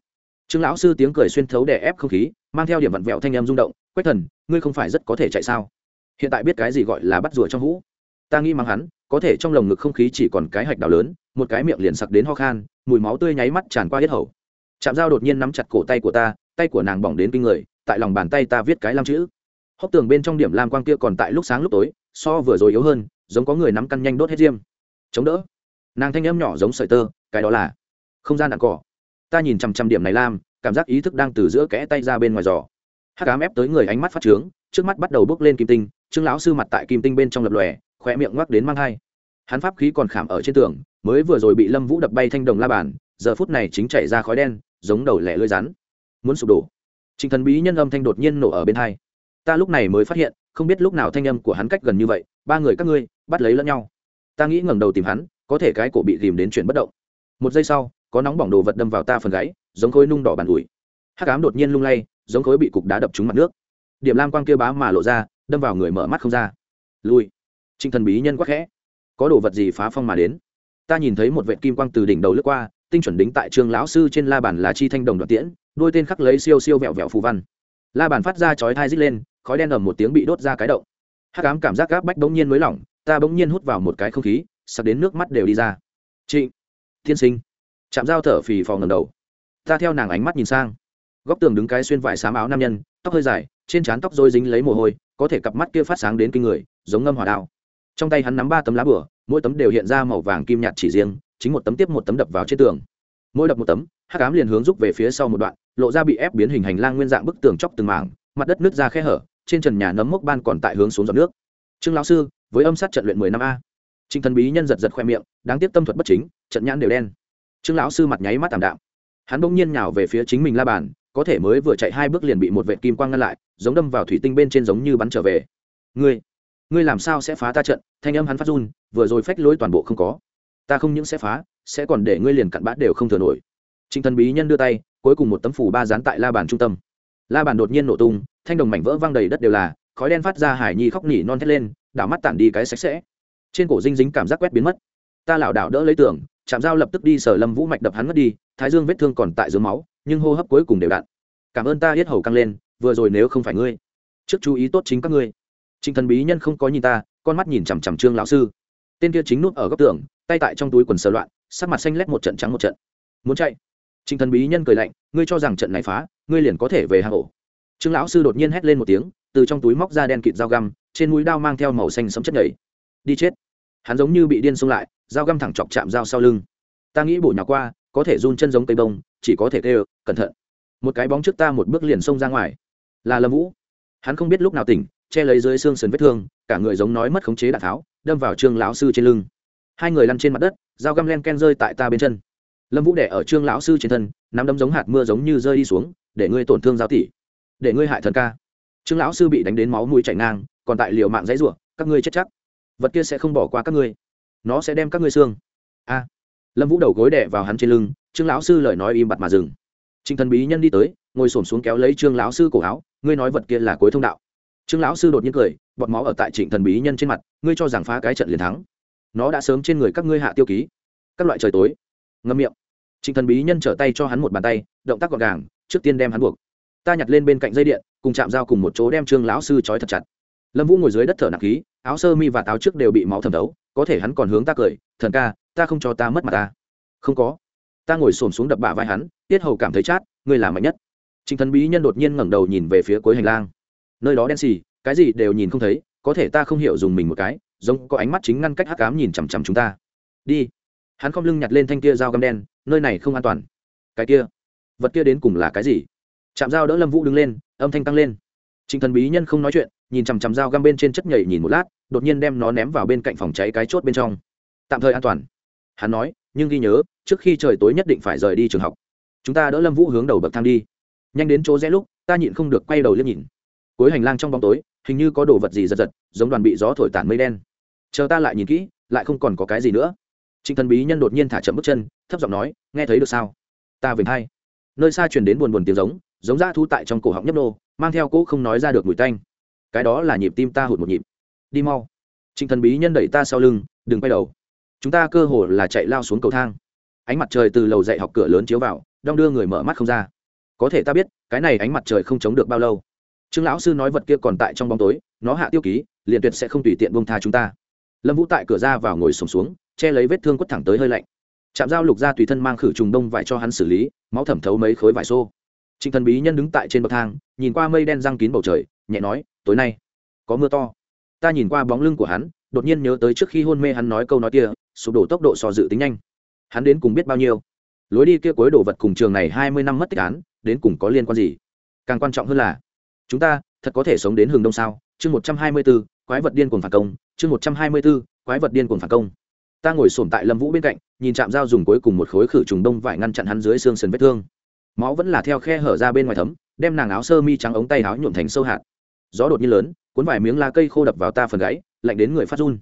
Trương lão sư tiếng cười xuyên thấu đè ép không khí, mang theo điểm vặn vẹo thanh em rung động, quách thần, ngươi không phải rất có thể chạy sao? Hiện tại biết cái gì gọi là bắt rùa trong hũ? Ta nghĩ mang hắn, có thể trong lồng ngực không khí chỉ còn cái hạch đào lớn, một cái miệng liền sặc đến ho khan, mùi máu tươi nháy mắt tràn qua hết hầu. Chạm dao đột nhiên nắm chặt cổ tay của ta, tay của nàng bỏng đến kinh người, tại lòng bàn tay ta viết cái lam chữ hốc tường bên trong điểm lam quang kia còn tại lúc sáng lúc tối, so vừa rồi yếu hơn, giống có người nắm căn nhanh đốt hết diêm. Chống đỡ. Nàng thanh âm nhỏ giống sợi tơ, cái đó là không gian đạn cỏ. Ta nhìn chằm chằm điểm này lam, cảm giác ý thức đang từ giữa kẽ tay ra bên ngoài giò. Hát cám ép tới người ánh mắt phát trướng, trước mắt bắt đầu bước lên kim tinh, trương lão sư mặt tại kim tinh bên trong lập lòe khỏe miệng ngoắc đến mang hai. Hắn pháp khí còn khảm ở trên tường, mới vừa rồi bị lâm vũ đập bay thanh đồng la bàn, giờ phút này chính chạy ra khói đen, giống đầu lẻ lưỡi rắn. Muốn sụp đổ. Trịnh thần bí nhân âm thanh đột nhiên nổ ở bên hai ta lúc này mới phát hiện, không biết lúc nào thanh âm của hắn cách gần như vậy, ba người các ngươi, bắt lấy lẫn nhau. Ta nghĩ ngẩng đầu tìm hắn, có thể cái cổ bị tìm đến chuyển bất động. Một giây sau, có nóng bỏng đồ vật đâm vào ta phần gáy, giống khối nung đỏ bàn ủi. Hát cám đột nhiên lung lay, giống khối bị cục đá đập trúng mặt nước. Điểm lam quang kia bá mà lộ ra, đâm vào người mở mắt không ra. Lui. Trinh thần bí nhân quắc khẽ. Có đồ vật gì phá phong mà đến? Ta nhìn thấy một vệ kim quang từ đỉnh đầu lướt qua, tinh chuẩn đính tại trường lão sư trên la bàn là chi thanh đồng đoạn tiễn, đôi tên khắc lấy siêu siêu vẹo vẹo phù văn. La bàn phát ra chói thai rít lên khói đen ầm một tiếng bị đốt ra cái động. Hắc ám cảm giác gáp bách bỗng nhiên mới lỏng ta bỗng nhiên hút vào một cái không khí sặc đến nước mắt đều đi ra. Trịnh, tiên sinh. Chạm dao thở phì phò ngầm đầu. Ta theo nàng ánh mắt nhìn sang. Góc tường đứng cái xuyên vải xám áo nam nhân tóc hơi dài trên trán tóc rối dính lấy mồ hôi có thể cặp mắt kia phát sáng đến kinh người giống ngâm hỏa đao. Trong tay hắn nắm ba tấm lá bửa mỗi tấm đều hiện ra màu vàng kim nhạt chỉ riêng chính một tấm tiếp một tấm đập vào trên tường. Mỗi đập một tấm hắc ám liền hướng rút về phía sau một đoạn lộ ra bị ép biến hình hành lang nguyên dạng bức tường chóc từng mảng mặt đất nứt ra khe hở trên trần nhà nấm mốc ban còn tại hướng xuống giọt nước. Trương lão sư, với âm sát trận luyện mười năm a. Trinh thần bí nhân giật giật khoe miệng, đáng tiếc tâm thuật bất chính, trận nhãn đều đen. Trương lão sư mặt nháy mắt tảm đạm. Hắn bỗng nhiên nhào về phía chính mình la bàn, có thể mới vừa chạy hai bước liền bị một vệ kim quang ngăn lại, giống đâm vào thủy tinh bên trên giống như bắn trở về. Ngươi ngươi làm sao sẽ phá ta trận? Thanh âm hắn phát run, vừa rồi phách lối toàn bộ không có. Ta không những sẽ phá, sẽ còn để ngươi liền cặn bát đều không thừa nổi. Trinh thần bí nhân đưa tay, cuối cùng một tấm phủ ba dán tại la bàn trung tâm. La bàn đột nhiên nổ tung thanh đồng mảnh vỡ văng đầy đất đều là, khói đen phát ra hải nhi khóc nỉ non thét lên, đảo mắt tản đi cái sạch sẽ. Trên cổ dinh dính cảm giác quét biến mất. Ta lảo đảo đỡ lấy tưởng chạm dao lập tức đi sở lâm vũ mạch đập hắn mất đi, thái dương vết thương còn tại dưới máu, nhưng hô hấp cuối cùng đều đặn. Cảm ơn ta hết hầu căng lên, vừa rồi nếu không phải ngươi, trước chú ý tốt chính các ngươi. Trịnh thần bí nhân không có nhìn ta, con mắt nhìn chằm chằm trương lão sư. Tên kia chính nút ở góc tường, tay tại trong túi quần sờ loạn, sắc mặt xanh lét một trận trắng một trận. Muốn chạy? Trịnh thần bí nhân cười lạnh, ngươi cho rằng trận này phá, ngươi liền có thể về hạ hổ trương lão sư đột nhiên hét lên một tiếng, từ trong túi móc ra đen kịt dao găm, trên mũi đao mang theo màu xanh sẫm chất nhảy đi chết. Hắn giống như bị điên xông lại, dao găm thẳng chọc chạm dao sau lưng. Ta nghĩ bổ nhỏ qua, có thể run chân giống cây bông, chỉ có thể kêu, cẩn thận. Một cái bóng trước ta một bước liền xông ra ngoài. Là lâm vũ. Hắn không biết lúc nào tỉnh, che lấy dưới xương sườn vết thương, cả người giống nói mất khống chế đạn tháo, đâm vào trương lão sư trên lưng. Hai người lăn trên mặt đất, dao găm len ken rơi tại ta bên chân. Lâm vũ đẻ ở trương lão sư trên thân, nắm đấm giống hạt mưa giống như rơi đi xuống, để ngươi tổn thương giáo tỷ để ngươi hại thần ca. Trương lão sư bị đánh đến máu mũi chảy ngang, còn tại liều mạng dãy rủa, các ngươi chết chắc. Vật kia sẽ không bỏ qua các ngươi. Nó sẽ đem các ngươi xương. A. Lâm vũ đầu gối đẻ vào hắn trên lưng, trương lão sư lời nói im bặt mà dừng. Trịnh thần bí nhân đi tới, ngồi s xuống kéo lấy trương lão sư cổ áo, ngươi nói vật kia là cuối thông đạo. Trương lão sư đột nhiên cười bọt máu ở tại trịnh thần bí nhân trên mặt, ngươi cho rằng phá cái trận liền thắng. Nó đã sớm trên người các ngươi hạ tiêu ký. Các loại trời tối. Ngâm miệng. Trịnh thần bí nhân trở tay cho hắn một bàn tay, động tác gọn gàng, trước tiên đem hắn buộc ta nhặt lên bên cạnh dây điện, cùng chạm dao cùng một chỗ đem trương lão sư trói thật chặt. Lâm vũ ngồi dưới đất thở nặng khí, áo sơ mi và táo trước đều bị máu thẩm thấu, có thể hắn còn hướng ta cười, thần ca, ta không cho ta mất mặt ta. Không có. Ta ngồi xổm xuống đập bả vai hắn, tiết hầu cảm thấy chát, ngươi là mạnh nhất. Trình thần bí nhân đột nhiên ngẩng đầu nhìn về phía cuối hành lang. Nơi đó đen xì, cái gì đều nhìn không thấy, có thể ta không hiểu dùng mình một cái, giống có ánh mắt chính ngăn cách hắc cám nhìn chằm chằm chúng ta. Đi. Hắn không lưng nhặt lên thanh kia dao găm đen, nơi này không an toàn. Cái kia, vật kia đến cùng là cái gì? Chạm dao đỡ lâm vũ đứng lên, âm thanh tăng lên. Trịnh thần bí nhân không nói chuyện, nhìn chằm chằm dao găm bên trên chất nhảy nhìn một lát, đột nhiên đem nó ném vào bên cạnh phòng cháy cái chốt bên trong. Tạm thời an toàn. Hắn nói, nhưng ghi nhớ, trước khi trời tối nhất định phải rời đi trường học. Chúng ta đỡ lâm vũ hướng đầu bậc thang đi. Nhanh đến chỗ rẽ lúc, ta nhịn không được quay đầu liếc nhìn. Cuối hành lang trong bóng tối, hình như có đồ vật gì giật giật, giống đoàn bị gió thổi tản mây đen. Chờ ta lại nhìn kỹ, lại không còn có cái gì nữa. Trịnh thần bí nhân đột nhiên thả chậm bước chân, thấp giọng nói, nghe thấy được sao? Ta về hay nơi xa truyền đến buồn buồn tiếng giống giống dã thu tại trong cổ họng nhấp nô mang theo cỗ không nói ra được mùi tanh. Cái đó là nhịp tim ta hụt một nhịp. Đi mau. Trịnh thần bí nhân đẩy ta sau lưng đừng quay đầu. Chúng ta cơ hồ là chạy lao xuống cầu thang. Ánh mặt trời từ lầu dạy học cửa lớn chiếu vào đong đưa người mở mắt không ra. Có thể ta biết cái này ánh mặt trời không chống được bao lâu. Trương lão sư nói vật kia còn tại trong bóng tối nó hạ tiêu ký liền tuyệt sẽ không tùy tiện bông tha chúng ta. Lâm vũ tại cửa ra vào ngồi sùng xuống, xuống che lấy vết thương quất thẳng tới hơi lạnh. Chạm dao lục ra tùy thân mang khử trùng đông vải cho hắn xử lý máu thẩm thấu mấy khối vải xô trịnh thần bí nhân đứng tại trên bậc thang, nhìn qua mây đen răng kín bầu trời, nhẹ nói, tối nay, có mưa to. Ta nhìn qua bóng lưng của hắn, đột nhiên nhớ tới trước khi hôn mê hắn nói câu nói kia, sụp đổ tốc độ so dự tính nhanh. Hắn đến cùng biết bao nhiêu? Lối đi kia cuối đồ vật cùng trường này hai mươi năm mất tích án, đến cùng có liên quan gì? Càng quan trọng hơn là, chúng ta thật có thể sống đến hừng đông sao? Chương một trăm hai mươi b ố quái vật điên cuồng phản công. Chương một trăm hai mươi b ố quái vật điên cuồng phản công. Ta ngồi sổm tại lâm vũ bên cạnh, nhìn chạm dao dùng cuối cùng một khối khử trùng đông vải ngăn chặn hắn dưới xương sườn vết thương máu vẫn là theo khe hở ra bên ngoài thấm, đem nàng áo sơ mi trắng ống tay áo nhuộm thành sâu hạt. Gió đột nhiên lớn, cuốn vài miếng lá cây khô đập vào ta phần gáy, lạnh đến người phát run.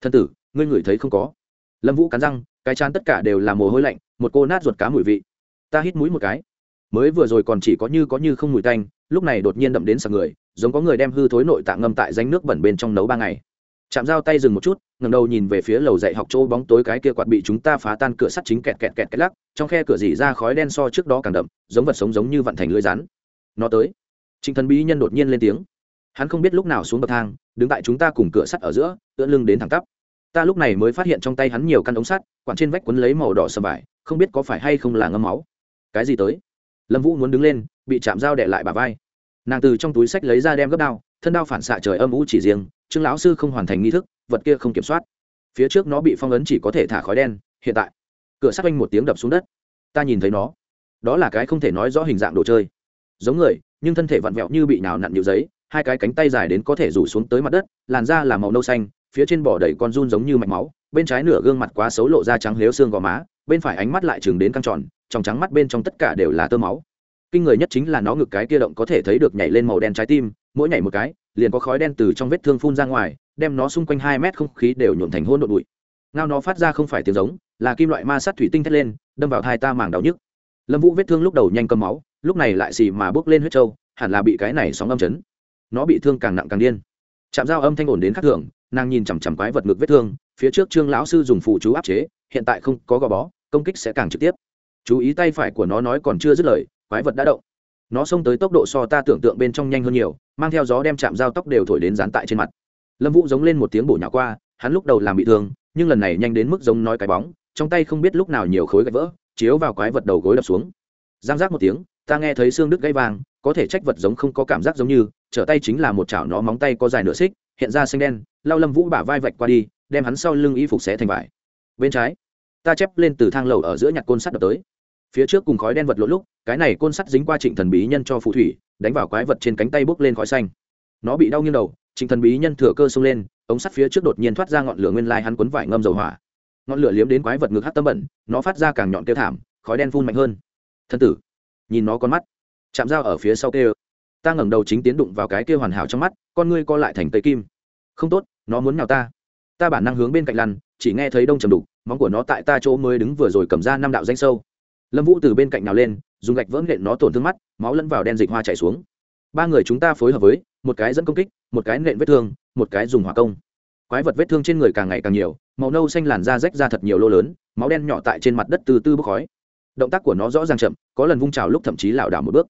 Thân tử, ngươi ngửi thấy không có? Lâm vũ cắn răng, cái chán tất cả đều là mồ hôi lạnh, một cô nát ruột cá mùi vị. Ta hít mũi một cái. Mới vừa rồi còn chỉ có như có như không mùi tanh, lúc này đột nhiên đậm đến sạc người, giống có người đem hư thối nội tạng ngâm tại danh nước bẩn bên trong nấu ba ngày chạm dao tay dừng một chút ngầm đầu nhìn về phía lầu dạy học chỗ bóng tối cái kia quạt bị chúng ta phá tan cửa sắt chính kẹt kẹt kẹt kẹt lắc, trong khe cửa dỉ ra khói đen so trước đó càng đậm, giống vật sống giống như vặn thành lưới rắn. Nó tới. Trịnh thần bí nhân đột nhiên lên tiếng. Hắn không biết lúc nào xuống bậc thang, đứng tại chúng ta cùng cửa sắt ở giữa ưỡn lưng đến thẳng tắp. Ta lúc này mới phát hiện trong tay hắn nhiều căn ống sắt quặn trên vách quấn lấy màu đỏ sầm vải, không biết có phải hay không là ngâm máu. Cái gì tới? Lâm vũ muốn đứng lên, bị chạm dao đẻ lại bà vai. Nàng từ trong túi sách lấy ra đem gấp đao thân đao phản xạ trời âm u chỉ riêng, trương lão sư không hoàn thành nghi thức, vật kia không kiểm soát. Phía trước nó bị phong ấn chỉ có thể thả khói đen, hiện tại, cửa sắt anh một tiếng đập xuống đất. Ta nhìn thấy nó. Đó là cái không thể nói rõ hình dạng đồ chơi. Giống người, nhưng thân thể vặn vẹo như bị nào nặn nhiều giấy, hai cái cánh tay dài đến có thể rủ xuống tới mặt đất, làn da là màu nâu xanh, phía trên bỏ đầy con run giống như mạch máu, bên trái nửa gương mặt quá xấu lộ ra trắng lếu xương gò má, bên phải ánh mắt lại chừng đến căng tròn, trong trắng mắt bên trong tất cả đều là tơ máu kinh người nhất chính là nó ngực cái kia động có thể thấy được nhảy lên màu đen trái tim, mỗi nhảy một cái, liền có khói đen từ trong vết thương phun ra ngoài, đem nó xung quanh hai mét không khí đều nhuộm thành hôn đột bụi. Ngao nó phát ra không phải tiếng giống, là kim loại ma sát thủy tinh thét lên, đâm vào thai ta màng đau nhức. Lâm vũ vết thương lúc đầu nhanh cầm máu, lúc này lại xì mà bước lên huyết trâu, hẳn là bị cái này sóng âm chấn. Nó bị thương càng nặng càng điên. Chạm dao âm thanh ổn đến khắc thường, nàng nhìn chằm chằm quái vật ngực vết thương, phía trước trương lão sư dùng phụ chú áp chế, hiện tại không có gò bó, công kích sẽ càng trực tiếp. Chú ý tay phải của nó nói còn chưa dứt lời quái vật đã động. Nó xông tới tốc độ so ta tưởng tượng bên trong nhanh hơn nhiều, mang theo gió đem chạm dao tóc đều thổi đến dán tại trên mặt. Lâm vũ giống lên một tiếng bổ nhỏ qua, hắn lúc đầu làm bị thương, nhưng lần này nhanh đến mức giống nói cái bóng, trong tay không biết lúc nào nhiều khối gạch vỡ, chiếu vào quái vật đầu gối đập xuống. Giang giác một tiếng, ta nghe thấy xương đứt gãy vàng, có có thể trách vật giống không có cảm giác giống như, trở tay chính là một chảo nó móng tay có dài nửa xích, hiện ra xanh đen, lao lâm vũ bả vai vạch qua đi, đem hắn sau lưng y phục xé thành vải. Bên trái, ta chép lên từ thang lầu ở giữa nhặt côn sắt đập tới phía trước cùng khói đen vật lộn lúc, cái này côn sắt dính qua trịnh thần bí nhân cho phù thủy, đánh vào quái vật trên cánh tay bốc lên khói xanh. Nó bị đau nghiêng đầu, trịnh thần bí nhân thừa cơ xông lên, ống sắt phía trước đột nhiên thoát ra ngọn lửa nguyên lai hắn quấn vải ngâm dầu hỏa. Ngọn lửa liếm đến quái vật ngực hát tâm bẩn, nó phát ra càng nhọn kêu thảm, khói đen phun mạnh hơn. Thân tử, nhìn nó con mắt, chạm dao ở phía sau kêu. Ta ngẩng đầu chính tiến đụng vào cái kia hoàn hảo trong mắt, con ngươi co lại thành tây kim. Không tốt, nó muốn nào ta. Ta bản năng hướng bên cạnh lăn, chỉ nghe thấy đông trầm đục, móng của nó tại ta chỗ mới đứng vừa rồi cầm ra năm đạo danh sâu lâm vũ từ bên cạnh nào lên, dùng gạch vỡ nện nó tổn thương mắt, máu lẫn vào đen dịch hoa chảy xuống. Ba người chúng ta phối hợp với, một cái dẫn công kích, một cái nện vết thương, một cái dùng hỏa công. Quái vật vết thương trên người càng ngày càng nhiều, màu nâu xanh làn da rách ra thật nhiều lô lớn, máu đen nhỏ tại trên mặt đất từ từ bốc khói. Động tác của nó rõ ràng chậm, có lần vung trào lúc thậm chí lảo đảo một bước.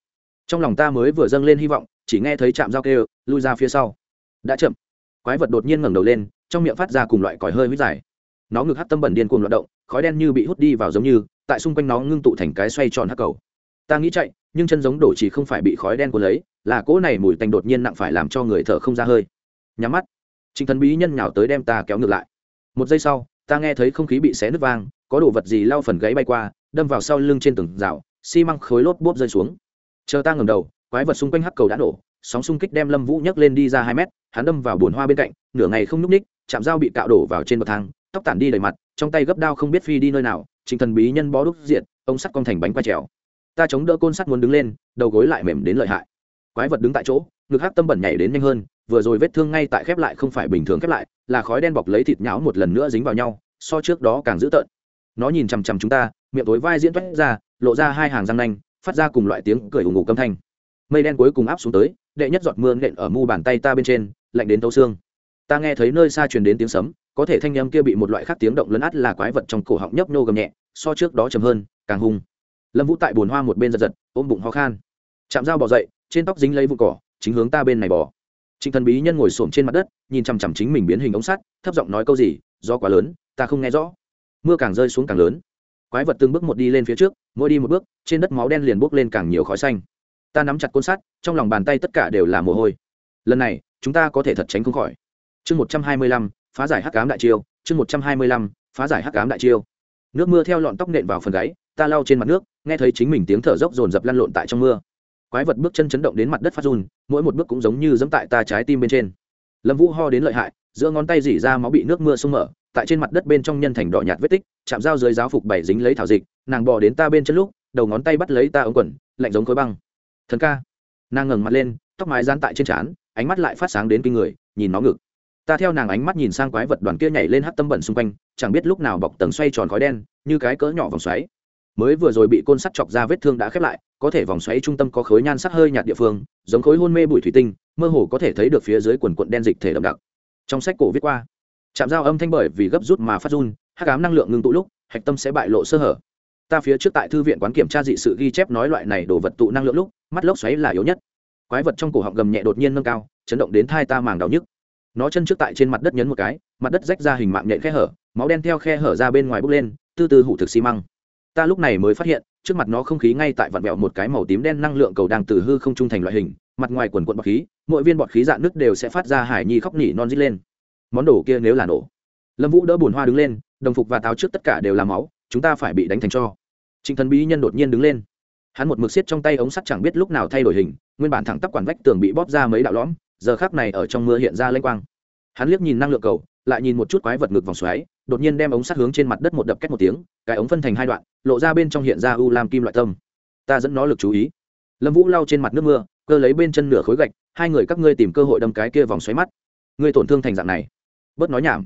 Trong lòng ta mới vừa dâng lên hy vọng, chỉ nghe thấy chạm dao kêu, lui ra phía sau. Đã chậm. Quái vật đột nhiên ngẩng đầu lên, trong miệng phát ra cùng loại còi hơi huyết dài. Nó ngực hắt tâm bẩn điên cuồng loạt động, khói đen như bị hút đi vào giống như tại xung quanh nó ngưng tụ thành cái xoay tròn hắc cầu. Ta nghĩ chạy, nhưng chân giống đổ chỉ không phải bị khói đen cuốn lấy, là cỗ này mùi tanh đột nhiên nặng phải làm cho người thở không ra hơi. Nhắm mắt. Trịnh thần bí nhân nhào tới đem ta kéo ngược lại. Một giây sau, ta nghe thấy không khí bị xé nứt vang, có đồ vật gì lao phần gáy bay qua, đâm vào sau lưng trên tường rào, xi măng khối lốp bốp rơi xuống. Chờ ta ngầm đầu, quái vật xung quanh hắc cầu đã nổ, sóng xung kích đem lâm vũ nhấc lên đi ra hai mét, hắn đâm vào bồn hoa bên cạnh, nửa ngày không nhúc ních chạm dao bị cạo đổ vào trên bậc thang, tóc tản đi đầy mặt, trong tay gấp đao không biết phi đi nơi nào trình thần bí nhân bó đúc diện ông sắt con thành bánh quay trèo. Ta chống đỡ côn sắt muốn đứng lên, đầu gối lại mềm đến lợi hại. Quái vật đứng tại chỗ, ngực hắc tâm bẩn nhảy đến nhanh hơn, vừa rồi vết thương ngay tại khép lại không phải bình thường khép lại, là khói đen bọc lấy thịt nhão một lần nữa dính vào nhau, so trước đó càng dữ tợn. Nó nhìn chằm chằm chúng ta, miệng tối vai diễn toét ra, lộ ra hai hàng răng nanh, phát ra cùng loại tiếng cười ủng ngủ câm thanh. Mây đen cuối cùng áp xuống tới, đệ nhất giọt mưa nện ở mu bàn tay ta bên trên, lạnh đến tấu xương. Ta nghe thấy nơi xa truyền đến tiếng sấm có thể thanh âm kia bị một loại khác tiếng động lấn át là quái vật trong cổ họng nhấp nô gầm nhẹ, so trước đó chầm hơn, càng hung. Lâm vũ tại bồn hoa một bên giật giật, ôm bụng ho khan. Chạm dao bỏ dậy, trên tóc dính lấy vụ cỏ, chính hướng ta bên này bỏ trịnh thần bí nhân ngồi xổm trên mặt đất, nhìn chằm chằm chính mình biến hình ống sắt, thấp giọng nói câu gì, do quá lớn, ta không nghe rõ. Mưa càng rơi xuống càng lớn. Quái vật từng bước một đi lên phía trước, mỗi đi một bước, trên đất máu đen liền bốc lên càng nhiều khói xanh. Ta nắm chặt côn sắt, trong lòng bàn tay tất cả đều là mồ hôi. Lần này, chúng ta có thể thật tránh không khỏi. Chương một trăm hai mươi lăm phá giải hắc cám đại chiêu, chương một trăm hai mươi lăm, phá giải hắc cám đại chiêu. Nước mưa theo lọn tóc nện vào phần gáy, ta lau trên mặt nước, nghe thấy chính mình tiếng thở dốc dồn dập lăn lộn tại trong mưa. Quái vật bước chân chấn động đến mặt đất phát run, mỗi một bước cũng giống như giẫm tại ta trái tim bên trên. Lâm vũ ho đến lợi hại, giữa ngón tay dỉ ra máu bị nước mưa sung mở, tại trên mặt đất bên trong nhân thành đỏ nhạt vết tích, chạm dao dưới giáo phục bảy dính lấy thảo dịch, nàng bò đến ta bên chân lúc, đầu ngón tay bắt lấy ta ống quần, lạnh giống khối băng. Thần ca. Nàng ngẩng mặt lên, tóc mái dán tại trên trán, ánh mắt lại phát sáng đến kinh người, nhìn nó ngực ta theo nàng ánh mắt nhìn sang quái vật đoàn kia nhảy lên hắt tâm bẩn xung quanh, chẳng biết lúc nào bọc tầng xoay tròn khói đen, như cái cỡ nhỏ vòng xoáy. Mới vừa rồi bị côn sắt chọc ra vết thương đã khép lại, có thể vòng xoáy trung tâm có khối nhan sắc hơi nhạt địa phương, giống khối hôn mê bụi thủy tinh, mơ hồ có thể thấy được phía dưới quần quận đen dịch thể đậm đặc. Trong sách cổ viết qua chạm dao âm thanh bởi vì gấp rút mà phát run hát cám năng lượng ngưng tụ lúc, hạch tâm sẽ bại lộ sơ hở. Ta phía trước tại thư viện quán kiểm tra dị sự ghi chép nói loại này đổ vật tụ năng lượng lúc, mắt lốc xoáy là yếu nhất. Quái vật trong cổ họng gầm nhẹ đột nhiên nâng cao, chấn động đến thai ta màng đau nhức nó chân trước tại trên mặt đất nhấn một cái, mặt đất rách ra hình mạng nhện khe hở, máu đen theo khe hở ra bên ngoài bốc lên, tư tư hủ thực xi măng. Ta lúc này mới phát hiện, trước mặt nó không khí ngay tại vặn vẹo một cái màu tím đen năng lượng cầu đang từ hư không trung thành loại hình, mặt ngoài quần quận bọt khí, mỗi viên bọt khí dạn nước đều sẽ phát ra hải nhi khóc nỉ non dít lên. Món đồ kia nếu là nổ. Lâm vũ đỡ bùn hoa đứng lên, đồng phục và táo trước tất cả đều là máu, chúng ta phải bị đánh thành cho. Trịnh thần bí nhân đột nhiên đứng lên. Hắn một mực xiết trong tay ống sắt chẳng biết lúc nào thay đổi hình, nguyên bản thẳng tắp quản vách tường bị bóp ra mấy đạo lõm giờ khác này ở trong mưa hiện ra lênh quang. Hắn liếc nhìn năng lượng cầu, lại nhìn một chút quái vật ngực vòng xoáy, đột nhiên đem ống sắt hướng trên mặt đất một đập cách một tiếng, cái ống phân thành hai đoạn, lộ ra bên trong hiện ra u lam kim loại tâm. Ta dẫn nó lực chú ý. Lâm vũ lau trên mặt nước mưa, cơ lấy bên chân nửa khối gạch, hai người các ngươi tìm cơ hội đâm cái kia vòng xoáy mắt. Ngươi tổn thương thành dạng này. Bớt nói nhảm.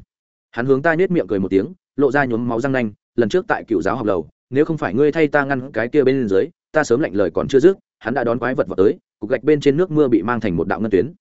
Hắn hướng ta nết miệng cười một tiếng, lộ ra nhuốm máu răng nanh, lần trước tại cựu giáo học lầu nếu không phải ngươi thay ta ngăn cái kia bên dưới, ta sớm lạnh lời còn chưa dứt, hắn đã đón quái vật vào tới, cục gạch bên trên nước mưa bị mang thành một đạo ngân tuyến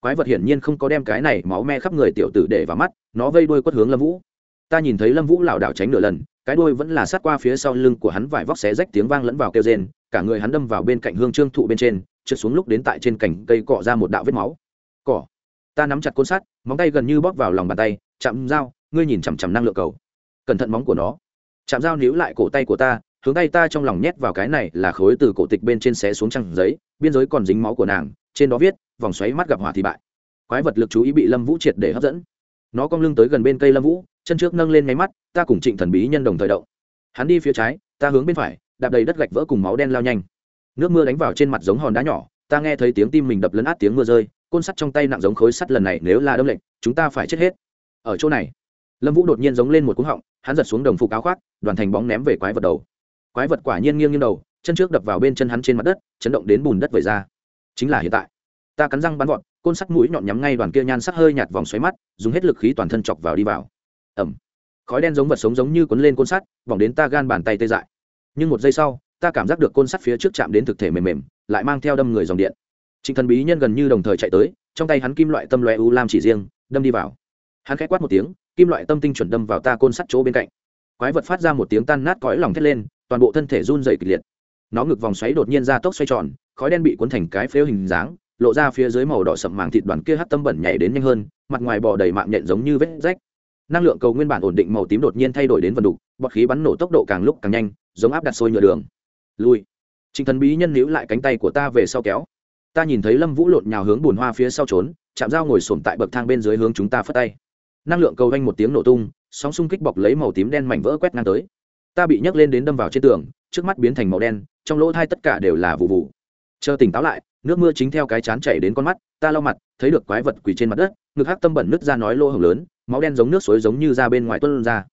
quái vật hiển nhiên không có đem cái này máu me khắp người tiểu tử để vào mắt, nó vây đuôi quất hướng lâm vũ. Ta nhìn thấy lâm vũ lảo đảo tránh nửa lần, cái đuôi vẫn là sát qua phía sau lưng của hắn vải vóc xé rách tiếng vang lẫn vào kêu rên, cả người hắn đâm vào bên cạnh hương trương thụ bên trên, trượt xuống lúc đến tại trên cành cây cọ ra một đạo vết máu. Cỏ ta nắm chặt côn sắt, móng tay gần như bóp vào lòng bàn tay, chạm dao, ngươi nhìn chằm chằm năng lượng cầu. Cẩn thận móng của nó. Chạm dao níu lại cổ tay của ta, hướng tay ta trong lòng nhét vào cái này là khối từ cổ tịch bên trên xé xuống trăng giấy, biên giới còn dính máu của nàng, trên đó viết vòng xoáy mắt gặp hỏa thì bại. Quái vật lực chú ý bị lâm vũ triệt để hấp dẫn. Nó cong lưng tới gần bên cây lâm vũ, chân trước nâng lên nháy mắt, ta cùng trịnh thần bí nhân đồng thời động. Hắn đi phía trái, ta hướng bên phải, đạp đầy đất gạch vỡ cùng máu đen lao nhanh. Nước mưa đánh vào trên mặt giống hòn đá nhỏ, ta nghe thấy tiếng tim mình đập lấn át tiếng mưa rơi, côn sắt trong tay nặng giống khối sắt lần này nếu là đâm lệnh chúng ta phải chết hết. Ở chỗ này, lâm vũ đột nhiên giống lên một cú họng, hắn giật xuống đồng phục áo khoác, đoàn thành bóng ném về quái vật đầu. Quái vật quả nhiên nghiêng nghiêng đầu, chân trước đập vào bên chân hắn trên mặt đất, chấn động đến bùn đất vẩy ra. Chính là hiện tại ta cắn răng bắn vọt, côn sắt mũi nhọn nhắm ngay đoàn kia nhan sắc hơi nhạt vòng xoáy mắt, dùng hết lực khí toàn thân chọc vào đi vào. Ẩm khói đen giống vật sống giống như cuốn lên côn sắt, vòng đến ta gan bàn tay tê dại. Nhưng một giây sau, ta cảm giác được côn sắt phía trước chạm đến thực thể mềm mềm, lại mang theo đâm người dòng điện. Trịnh thần bí nhân gần như đồng thời chạy tới, trong tay hắn kim loại tâm loe u lam chỉ riêng, đâm đi vào. Hắn khẽ quát một tiếng, kim loại tâm tinh chuẩn đâm vào ta côn sắt chỗ bên cạnh. Quái vật phát ra một tiếng tan nát cõi lòng thét lên, toàn bộ thân thể run dày kịch liệt. Nó ngực vòng xoáy đột nhiên ra tốc xoay tròn, khói đen bị cuốn thành cái phếu hình dáng lộ ra phía dưới màu đỏ sậm màng thịt đoàn kia hắt tâm bẩn nhảy đến nhanh hơn, mặt ngoài bò đầy mạng nhện giống như vết rách. Năng lượng cầu nguyên bản ổn định, màu tím đột nhiên thay đổi đến vần đục, bọt khí bắn nổ tốc độ càng lúc càng nhanh, giống áp đặt sôi nhựa đường. Lui. Trịnh thần bí nhân níu lại cánh tay của ta về sau kéo. Ta nhìn thấy lâm vũ lộn nhào hướng bùn hoa phía sau trốn, chạm dao ngồi sổm tại bậc thang bên dưới hướng chúng ta phất tay. Năng lượng cầu vanh một tiếng nổ tung, sóng xung kích bọc lấy màu tím đen mảnh vỡ quét ngang tới. Ta bị nhấc lên đến đâm vào trên tường, trước mắt biến thành màu đen, trong lỗ thai tất cả đều là vụ vụ. Chờ tỉnh táo lại nước mưa chính theo cái chán chảy đến con mắt, ta lau mặt, thấy được quái vật quỳ trên mặt đất, ngực hắc tâm bẩn nứt ra nói lô hồng lớn, máu đen giống nước suối giống như ra bên ngoài tuân ra.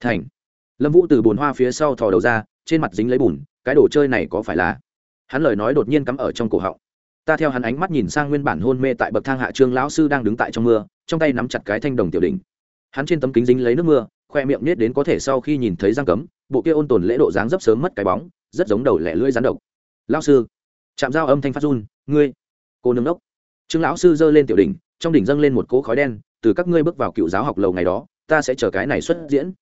Thành. Lâm vũ từ bùn hoa phía sau thò đầu ra, trên mặt dính lấy bùn, cái đồ chơi này có phải là? Hắn lời nói đột nhiên cắm ở trong cổ họng. Ta theo hắn ánh mắt nhìn sang nguyên bản hôn mê tại bậc thang hạ trương lão sư đang đứng tại trong mưa, trong tay nắm chặt cái thanh đồng tiểu đỉnh. Hắn trên tấm kính dính lấy nước mưa, khoe miệng nết đến có thể sau khi nhìn thấy giang cấm, bộ kia ôn tồn lễ độ dáng dấp sớm mất cái bóng, rất giống đầu lẻ lưỡi rán độc. Lão sư chạm dao âm thanh phát run, ngươi, cô nương đốc. Trương lão sư giơ lên tiểu đỉnh, trong đỉnh dâng lên một cỗ khói đen, từ các ngươi bước vào cựu giáo học lầu ngày đó, ta sẽ chờ cái này xuất diễn.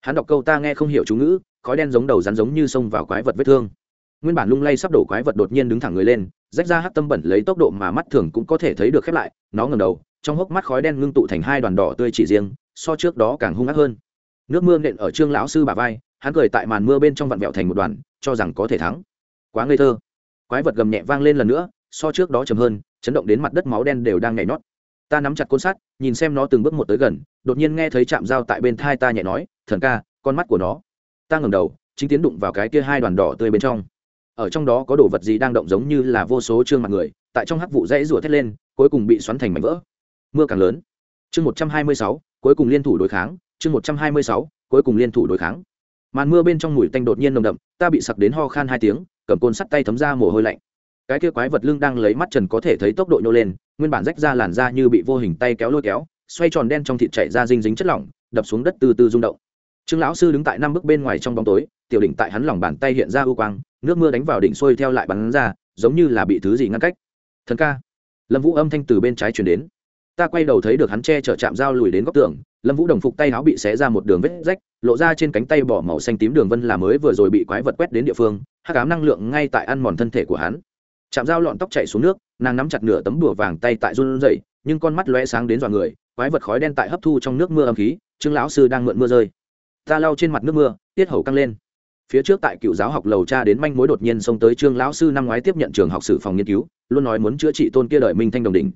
Hắn đọc câu ta nghe không hiểu chú ngữ, khói đen giống đầu rắn giống như xông vào quái vật vết thương. Nguyên bản lung lay sắp đổ quái vật đột nhiên đứng thẳng người lên, rách ra hát tâm bẩn lấy tốc độ mà mắt thường cũng có thể thấy được khép lại, nó ngầm đầu, trong hốc mắt khói đen ngưng tụ thành hai đoàn đỏ tươi chỉ riêng, so trước đó càng hung ác hơn. Nước mưa nện ở trương lão sư bà vai, hắn cười tại màn mưa bên trong vặn vẹo thành một đoàn, cho rằng có thể thắng. Quá ngây thơ quái vật gầm nhẹ vang lên lần nữa, so trước đó chầm hơn, chấn động đến mặt đất máu đen đều đang nhảy nhót. Ta nắm chặt côn sắt, nhìn xem nó từng bước một tới gần, đột nhiên nghe thấy chạm dao tại bên thai ta nhẹ nói, thần ca, con mắt của nó. Ta ngẩng đầu, chính tiến đụng vào cái kia hai đoàn đỏ tươi bên trong. Ở trong đó có đồ vật gì đang động giống như là vô số trương mặt người, tại trong hắc vụ dãy rủa thét lên, cuối cùng bị xoắn thành mảnh vỡ. Mưa càng lớn. Chương một trăm hai mươi sáu, cuối cùng liên thủ đối kháng. Chương một trăm hai mươi sáu, cuối cùng liên thủ đối kháng. Màn mưa bên trong mùi tanh đột nhiên nồng đậm, ta bị sặc đến ho khan hai tiếng cầm côn sắt tay thấm ra mồ hôi lạnh. Cái kia quái vật lưng đang lấy mắt trần có thể thấy tốc độ nhô lên, nguyên bản rách ra làn da như bị vô hình tay kéo lôi kéo, xoay tròn đen trong thịt chạy ra dinh dính chất lỏng, đập xuống đất từ từ rung động. Trương lão sư đứng tại năm bước bên ngoài trong bóng tối, tiểu đỉnh tại hắn lòng bàn tay hiện ra ưu quang, nước mưa đánh vào đỉnh xuôi theo lại bắn ra, giống như là bị thứ gì ngăn cách. Thần ca. Lâm vũ âm thanh từ bên trái chuyển đến ta quay đầu thấy được hắn che chở chạm dao lùi đến góc tường, lâm vũ đồng phục tay áo bị xé ra một đường vết rách, lộ ra trên cánh tay bỏ màu xanh tím đường vân là mới vừa rồi bị quái vật quét đến địa phương, hắc ám năng lượng ngay tại ăn mòn thân thể của hắn. Chạm dao lọn tóc chạy xuống nước, nàng nắm chặt nửa tấm đùa vàng tay tại run rẩy, nhưng con mắt lóe sáng đến dọa người, quái vật khói đen tại hấp thu trong nước mưa âm khí, trương lão sư đang mượn mưa rơi. Ta lau trên mặt nước mưa, tiết hầu căng lên. Phía trước tại cựu giáo học lầu cha đến manh mối đột nhiên xông tới trương lão sư năm ngoái tiếp nhận trường học sử phòng nghiên cứu, luôn nói muốn chữa trị tôn kia đời minh thanh đồng đỉnh.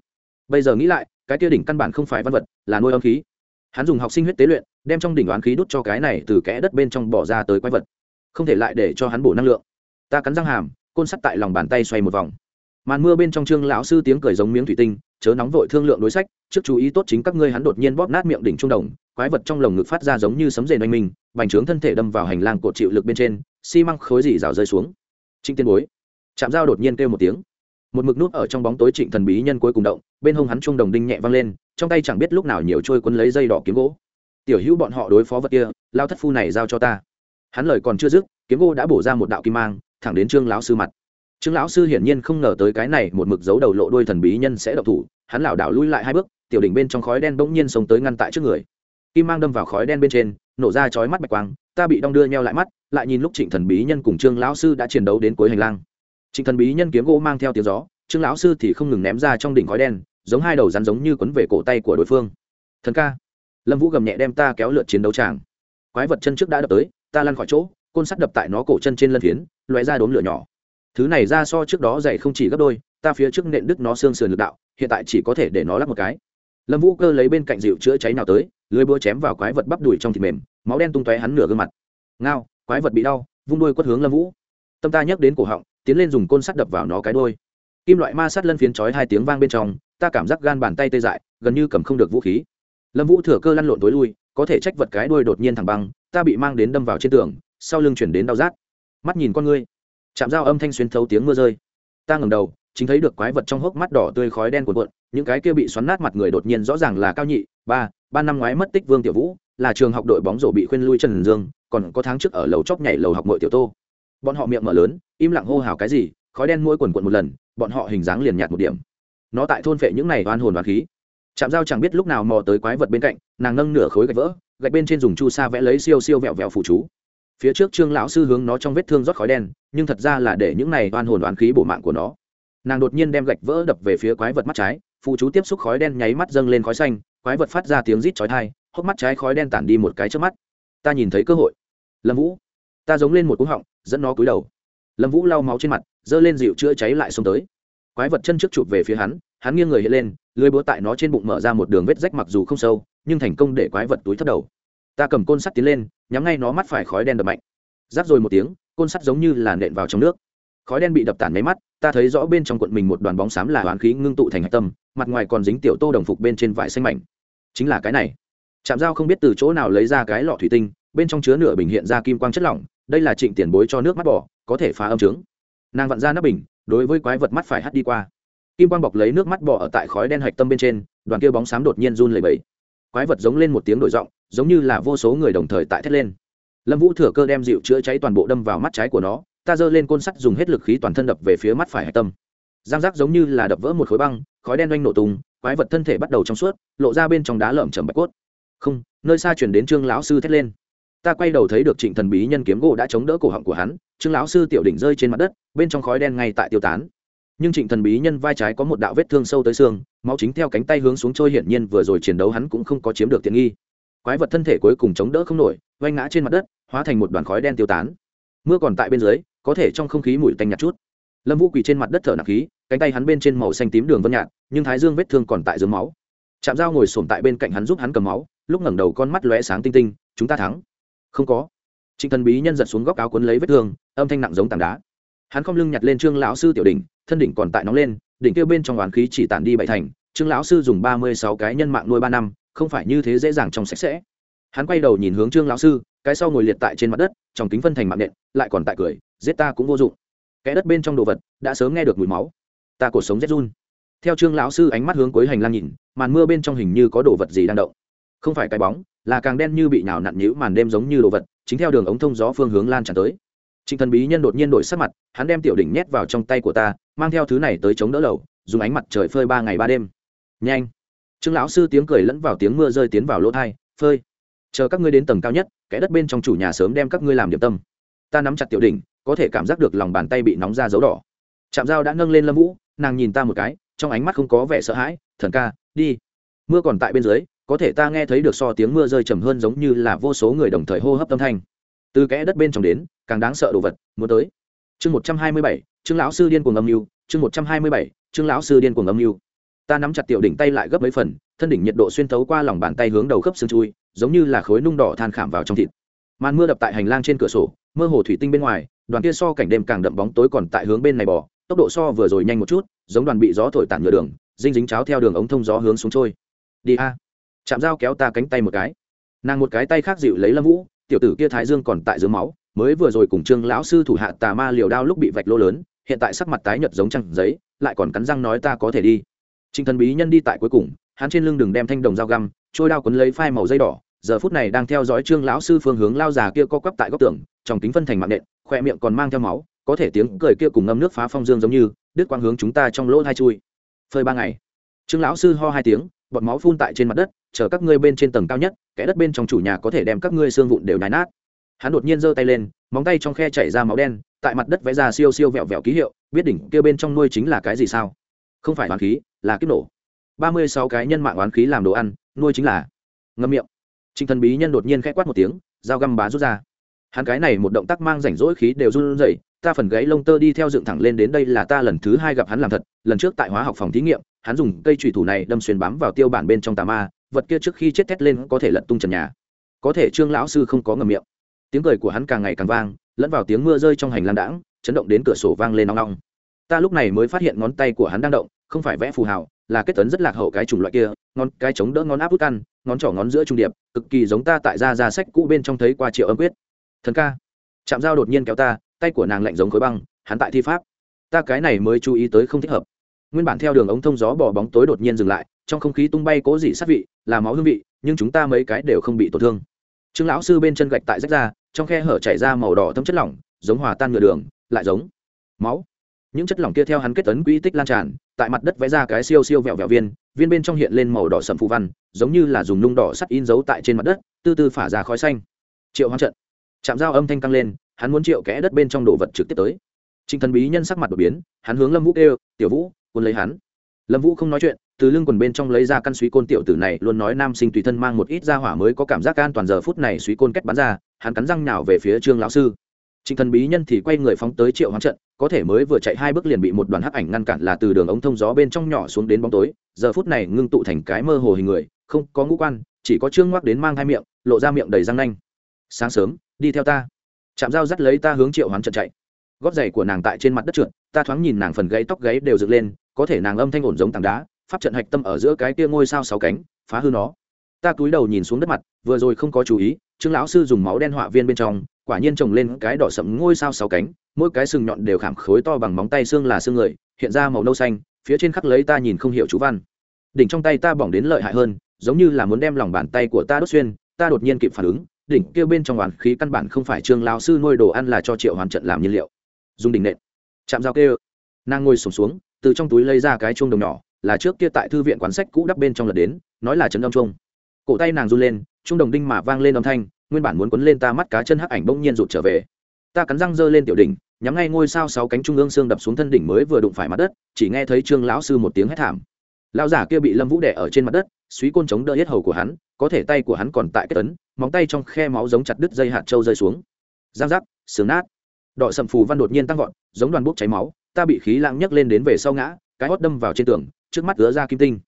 Bây giờ nghĩ lại cái kia đỉnh căn bản không phải văn vật, là nuôi âm khí. Hắn dùng học sinh huyết tế luyện, đem trong đỉnh oán khí đút cho cái này từ kẽ đất bên trong bỏ ra tới quái vật. Không thể lại để cho hắn bổ năng lượng. Ta cắn răng hàm, côn sắt tại lòng bàn tay xoay một vòng. Màn mưa bên trong trương lão sư tiếng cười giống miếng thủy tinh, chớ nóng vội thương lượng đối sách, trước chú ý tốt chính các ngươi hắn đột nhiên bóp nát miệng đỉnh trung đồng, quái vật trong lồng ngực phát ra giống như sấm rền oanh minh, bành trướng thân thể đâm vào hành lang cột chịu lực bên trên, xi măng khối dì rào rơi xuống. Trịnh tiên bối chạm dao đột nhiên kêu một tiếng một mực nút ở trong bóng tối trịnh thần bí nhân cuối cùng động, bên hông hắn trung đồng đinh nhẹ văng lên, trong tay chẳng biết lúc nào nhiều trôi quân lấy dây đỏ kiếm gỗ. Tiểu hữu bọn họ đối phó vật kia lao thất phu này giao cho ta. Hắn lời còn chưa dứt, kiếm gỗ đã bổ ra một đạo kim mang, thẳng đến trương lão sư mặt. Trương lão sư hiển nhiên không ngờ tới cái này một mực giấu đầu lộ đôi thần bí nhân sẽ độc thủ, hắn lảo đảo lui lại hai bước, tiểu đỉnh bên trong khói đen bỗng nhiên sống tới ngăn tại trước người. Kim mang đâm vào khói đen bên trên, nổ ra chói mắt bạch quang, ta bị đong đưa nheo lại mắt, lại nhìn lúc trịnh thần bí nhân cùng trương lão sư đã chiến đấu đến cuối hành lang trịnh thần bí nhân kiếm gỗ mang theo tiếng gió, trương lão sư thì không ngừng ném ra trong đỉnh khói đen, giống hai đầu rắn giống như quấn về cổ tay của đối phương. Thần ca, lâm vũ gầm nhẹ đem ta kéo lượt chiến đấu tràng. Quái vật chân trước đã đập tới, ta lăn khỏi chỗ, côn sắt đập tại nó cổ chân trên lân phiến loé ra đốm lửa nhỏ. Thứ này ra so trước đó dày không chỉ gấp đôi, ta phía trước nện đứt nó xương sườn lực đạo, hiện tại chỉ có thể để nó lắp một cái. Lâm vũ cơ lấy bên cạnh dịu chữa cháy nào tới, lưới búa chém vào quái vật bắp đùi trong thịt mềm, máu đen tung tóe hắn nửa gương mặt. Ngao, quái vật bị đau, vung đuôi quất hướng lâm vũ. Tâm ta nhấc đến cổ họng tiến lên dùng côn sắt đập vào nó cái đôi. Kim loại ma sát lân phiến chói hai tiếng vang bên trong, ta cảm giác gan bàn tay tê dại, gần như cầm không được vũ khí. Lâm vũ thừa cơ lăn lộn tối lui, có thể trách vật cái đuôi đột nhiên thẳng băng, ta bị mang đến đâm vào trên tường, sau lưng chuyển đến đau rát. Mắt nhìn con ngươi, chạm dao âm thanh xuyên thấu tiếng mưa rơi. Ta ngẩng đầu, chính thấy được quái vật trong hốc mắt đỏ tươi khói đen cuộn cuộn, những cái kia bị xoắn nát mặt người đột nhiên rõ ràng là cao nhị, ba ba năm ngoái mất tích vương tiểu vũ, là trường học đội bóng rổ bị khuyên lui trần dương, còn có tháng trước ở lầu chóp nhảy lầu học nội tiểu tô bọn họ miệng mở lớn, im lặng hô hào cái gì, khói đen mỗi quần quận một lần, bọn họ hình dáng liền nhạt một điểm. Nó tại thôn phệ những này oan hồn và khí. Chạm dao chẳng biết lúc nào mò tới quái vật bên cạnh, nàng nâng nửa khối gạch vỡ, gạch bên trên dùng chu sa vẽ lấy siêu siêu vẹo vẹo phụ chú. Phía trước trương lão sư hướng nó trong vết thương rót khói đen, nhưng thật ra là để những này oan hồn oán khí bổ mạng của nó. Nàng đột nhiên đem gạch vỡ đập về phía quái vật mắt trái phụ chú tiếp xúc khói đen nháy mắt dâng lên khói xanh, quái vật phát ra tiếng rít chói thai hốc mắt trái khói đen tản đi một cái trước mắt. Ta nhìn thấy cơ hội. Lâm vũ ta giống lên một cúng họng, dẫn nó cúi đầu. Lâm vũ lau máu trên mặt, giơ lên dịu chữa cháy lại xông tới. Quái vật chân trước chụp về phía hắn hắn nghiêng người hiện lên, lưới búa tại nó trên bụng mở ra một đường vết rách mặc dù không sâu, nhưng thành công để quái vật túi thấp đầu. Ta cầm côn sắt tiến lên, nhắm ngay nó mắt phải khói đen đập mạnh. Giáp rồi một tiếng, côn sắt giống như là nện vào trong nước. Khói đen bị đập tản máy mắt, ta thấy rõ bên trong quận mình một đoàn bóng xám là hoán khí ngưng tụ thành hạch tâm, mặt ngoài còn dính tiểu tô đồng phục bên trên vải xanh mảnh. Chính là cái này. Trạm dao không biết từ chỗ nào lấy ra cái lọ thủy tinh, bên trong chứa nửa bình hiện ra kim quang chất lỏng đây là trịnh tiền bối cho nước mắt bỏ, có thể phá âm trướng. Nàng vặn ra nắp bình, đối với quái vật mắt phải hắt đi qua. Kim quang bọc lấy nước mắt bỏ ở tại khói đen hạch tâm bên trên, đoàn kia bóng xám đột nhiên run lẩy bẩy. Quái vật giống lên một tiếng đổi giọng, giống như là vô số người đồng thời tại thét lên. Lâm vũ thừa cơ đem dịu chữa cháy toàn bộ đâm vào mắt trái của nó, ta giơ lên côn sắt dùng hết lực khí toàn thân đập về phía mắt phải hạch tâm. Giang giác giống như là đập vỡ một khối băng, khói đen oanh nổ tung, quái vật thân thể bắt đầu trong suốt, lộ ra bên trong đá lởm chầm bạch cốt. Không, nơi xa chuyển đến trương lão sư thét lên ta quay đầu thấy được trịnh thần bí nhân kiếm gỗ đã chống đỡ cổ họng của hắn, trương lão sư tiểu đỉnh rơi trên mặt đất, bên trong khói đen ngay tại tiêu tán. Nhưng trịnh thần bí nhân vai trái có một đạo vết thương sâu tới xương, máu chính theo cánh tay hướng xuống trôi hiển nhiên vừa rồi chiến đấu hắn cũng không có chiếm được tiện nghi. Quái vật thân thể cuối cùng chống đỡ không nổi vay ngã trên mặt đất, hóa thành một đoàn khói đen tiêu tán. Mưa còn tại bên dưới, có thể trong không khí mùi tanh nhạt chút. Lâm vũ quỳ trên mặt đất thở nặng khí, cánh tay hắn bên trên màu xanh tím đường vân nhạt, nhưng thái dương vết thương còn tại dưới máu. Chạm dao ngồi sổm tại bên cạnh hắn giúp hắn cầm máu, lúc ngẩng đầu con mắt lóe sáng tinh tinh, chúng ta thắng không có. Trịnh thần bí nhân giật xuống góc áo quấn lấy vết thương, âm thanh nặng giống tảng đá. Hắn không lưng nhặt lên trương lão sư tiểu đỉnh, thân đỉnh còn tại nóng lên, đỉnh kêu bên trong oán khí chỉ tản đi bảy thành, trương lão sư dùng ba mươi sáu cái nhân mạng nuôi ba năm, không phải như thế dễ dàng trong sạch sẽ. Hắn quay đầu nhìn hướng trương lão sư, cái sau ngồi liệt tại trên mặt đất, trong kính phân thành mạng nện, lại còn tại cười, giết ta cũng vô dụng. Kẽ đất bên trong đồ vật, đã sớm nghe được mùi máu. Ta cổ sống rét run. Theo trương lão sư ánh mắt hướng cuối hành lang nhìn, màn mưa bên trong hình như có đồ vật gì đang động không phải cái bóng, là càng đen như bị nhào nặn nhữ màn đêm giống như đồ vật, chính theo đường ống thông gió phương hướng lan tràn tới. Trịnh thần bí nhân đột nhiên đổi sắc mặt, hắn đem tiểu đỉnh nhét vào trong tay của ta, mang theo thứ này tới chống đỡ lầu, dùng ánh mặt trời phơi ba ngày ba đêm. Nhanh! Trương lão sư tiếng cười lẫn vào tiếng mưa rơi tiến vào lỗ thai, phơi. Chờ các ngươi đến tầng cao nhất kẽ đất bên trong chủ nhà sớm đem các ngươi làm điểm tâm. Ta nắm chặt tiểu đỉnh, có thể cảm giác được lòng bàn tay bị nóng ra dấu đỏ. Chạm dao đã nâng lên lâm vũ, nàng nhìn ta một cái, trong ánh mắt không có vẻ sợ hãi, thần ca, đi. Mưa còn tại bên dưới có thể ta nghe thấy được so tiếng mưa rơi trầm hơn giống như là vô số người đồng thời hô hấp âm thanh. Từ kẽ đất bên trong đến, càng đáng sợ đồ vật, muốn tới. Chương một trăm hai mươi bảy chương lão sư điên cuồng âm mưu, chương một trăm hai mươi bảy chương lão sư điên cuồng âm mưu. Ta nắm chặt tiểu đỉnh tay lại gấp mấy phần, thân đỉnh nhiệt độ xuyên thấu qua lòng bàn tay hướng đầu khớp xương chui, giống như là khối nung đỏ than khảm vào trong thịt. Màn mưa đập tại hành lang trên cửa sổ, mơ hồ thủy tinh bên ngoài, đoàn kia so cảnh đêm càng đậm bóng tối còn tại hướng bên này bò, tốc độ so vừa rồi nhanh một chút, giống đoàn bị gió thổi tản nhựa đường, dinh dính cháo theo đường ống thông gió hướng xuống trôi. Đi a chạm dao kéo ta cánh tay một cái. Nàng một cái tay khác dịu lấy lâm vũ, tiểu tử kia thái dương còn tại dưới máu, mới vừa rồi cùng trương lão sư thủ hạ tà ma liều đao lúc bị vạch lô lớn, hiện tại sắc mặt tái nhợt giống trăng giấy, lại còn cắn răng nói ta có thể đi. Trịnh thần bí nhân đi tại cuối cùng, hắn trên lưng đường đem thanh đồng dao găm, trôi đao quấn lấy phai màu dây đỏ, giờ phút này đang theo dõi trương lão sư phương hướng lao già kia co quắp tại góc tường, trong kính phân thành mạng nện, khoe miệng còn mang theo máu, có thể tiếng cười kia cùng ngâm nước phá phong dương giống như, đứt quang hướng chúng ta trong lỗ hai chui. Phơi ba ngày, trương lão sư ho hai tiếng, bọt máu phun tại trên mặt đất chờ các ngươi bên trên tầng cao nhất kẽ đất bên trong chủ nhà có thể đem các ngươi xương vụn đều nhái nát. Hắn đột nhiên giơ tay lên, móng tay trong khe chảy ra máu đen, tại mặt đất vẽ ra siêu siêu vẹo vẹo ký hiệu, biết đỉnh kia bên trong nuôi chính là cái gì sao? Không phải oán khí, là kiếp nổ. Ba mươi sáu cái nhân mạng oán khí làm đồ ăn, nuôi chính là. Ngâm miệng. Trịnh thần bí nhân đột nhiên khẽ quát một tiếng, dao găm bá rút ra. Hắn cái này một động tác mang rảnh rỗi khí đều run rẩy, ta phần gáy lông tơ đi theo dựng thẳng lên đến đây là ta lần thứ hai gặp hắn làm thật, lần trước tại hóa học phòng thí nghiệm, hắn dùng cây trùy thủ này đâm xuyên bám vào tiêu bản bên trong tà ma vật kia trước khi chết thét lên có thể lật tung trần nhà. Có thể trương lão sư không có ngầm miệng. Tiếng cười của hắn càng ngày càng vang, lẫn vào tiếng mưa rơi trong hành lang đãng, chấn động đến cửa sổ vang lên nong nong ta lúc này mới phát hiện ngón tay của hắn đang động, không phải vẽ phù hào, là kết tấn rất lạc hậu cái chủng loại kia, ngón, cái chống đỡ ngón áp út căn, ngón trỏ ngón giữa trung điệp, cực kỳ giống ta tại gia ra sách cũ bên trong thấy qua triệu âm quyết. Thần ca. Chạm dao đột nhiên kéo ta, tay của nàng lạnh giống khối băng, hắn tại thi pháp. Ta cái này mới chú ý tới không thích hợp nguyên bản theo đường ống thông gió bỏ bóng tối đột nhiên dừng lại, trong không khí tung bay cố dị sát vị, là máu hương vị, nhưng chúng ta mấy cái đều không bị tổn thương. Trương lão sư bên chân gạch tại rách ra, trong khe hở chảy ra màu đỏ thấm chất lỏng, giống hòa tan nhựa đường, lại giống máu. Những chất lỏng kia theo hắn kết tấn quỹ tích lan tràn, tại mặt đất vẽ ra cái siêu siêu vẹo vẹo viên viên bên trong hiện lên màu đỏ sầm phù văn, giống như là dùng nung đỏ sắt in dấu tại trên mặt đất tư tư phả ra khói xanh. Triệu hoang trận. Chạm dao âm thanh căng lên, hắn muốn triệu kẽ đất bên trong đồ vật trực tiếp tới. Trình thần bí nhân sắc mặt đột biến, hắn hướng lâm vũ kêu, tiểu vũ cuốn lấy hắn. Lâm vũ không nói chuyện, từ lưng quần bên trong lấy ra căn suý côn tiểu tử này luôn nói nam sinh tùy thân mang một ít ra hỏa mới có cảm giác an toàn giờ phút này suý côn kết bắn ra, hắn cắn răng nào về phía trương lão sư. Trịnh thần bí nhân thì quay người phóng tới triệu hoán trận, có thể mới vừa chạy hai bước liền bị một đoàn hắc ảnh ngăn cản là từ đường ống thông gió bên trong nhỏ xuống đến bóng tối, giờ phút này ngưng tụ thành cái mơ hồ hình người, không có ngũ quan, chỉ có trương ngoắc đến mang hai miệng, lộ ra miệng đầy răng nanh. Sáng sớm, đi theo ta. Chạm dao dắt lấy ta hướng triệu hoán trận chạy. Gót giày của nàng tại trên mặt đất trượt, ta thoáng nhìn nàng phần gáy tóc gáy đều dựng lên có thể nàng âm thanh ổn giống tảng đá, pháp trận hạch tâm ở giữa cái kia ngôi sao sáu cánh, phá hư nó. Ta cúi đầu nhìn xuống đất mặt, vừa rồi không có chú ý, trương lão sư dùng máu đen họa viên bên trong, quả nhiên trồng lên cái đỏ sậm ngôi sao sáu cánh, mỗi cái sừng nhọn đều khảm khối to bằng móng tay xương là xương người, hiện ra màu nâu xanh, phía trên khắc lấy ta nhìn không hiểu chú văn. Đỉnh trong tay ta bỏng đến lợi hại hơn, giống như là muốn đem lòng bàn tay của ta đốt xuyên, ta đột nhiên kịp phản ứng, đỉnh kêu bên trong hoàn khí căn bản không phải trương lão sư nuôi đồ ăn là cho triệu hoàn trận làm nhiên liệu. Dùng đỉnh nện. Chạm dao kêu. Nàng ngồi sổm xuống từ trong túi lấy ra cái chuông đồng nhỏ, là trước kia tại thư viện quán sách cũ đắp bên trong lật đến, nói là chấn âm chuông. Cổ tay nàng run lên, chuông đồng đinh mà vang lên âm thanh, nguyên bản muốn quấn lên ta mắt cá chân hắc ảnh bỗng nhiên rụt trở về. Ta cắn răng giơ lên tiểu đỉnh, nhắm ngay ngôi sao sáu cánh trung ương xương đập xuống thân đỉnh mới vừa đụng phải mặt đất, chỉ nghe thấy trương lão sư một tiếng hét thảm. Lão giả kia bị lâm vũ đẻ ở trên mặt đất, suý côn chống đỡ hết hầu của hắn, có thể tay của hắn còn tại kết tấn móng tay trong khe máu giống chặt đứt dây hạt trâu rơi xuống. Giang giác, sướng nát. Đọ sầm phù văn đột nhiên tăng vọt, giống đoàn bốc cháy máu ta bị khí lãng nhấc lên đến về sau ngã, cái hót đâm vào trên tường, trước mắt gỡ ra kim tinh.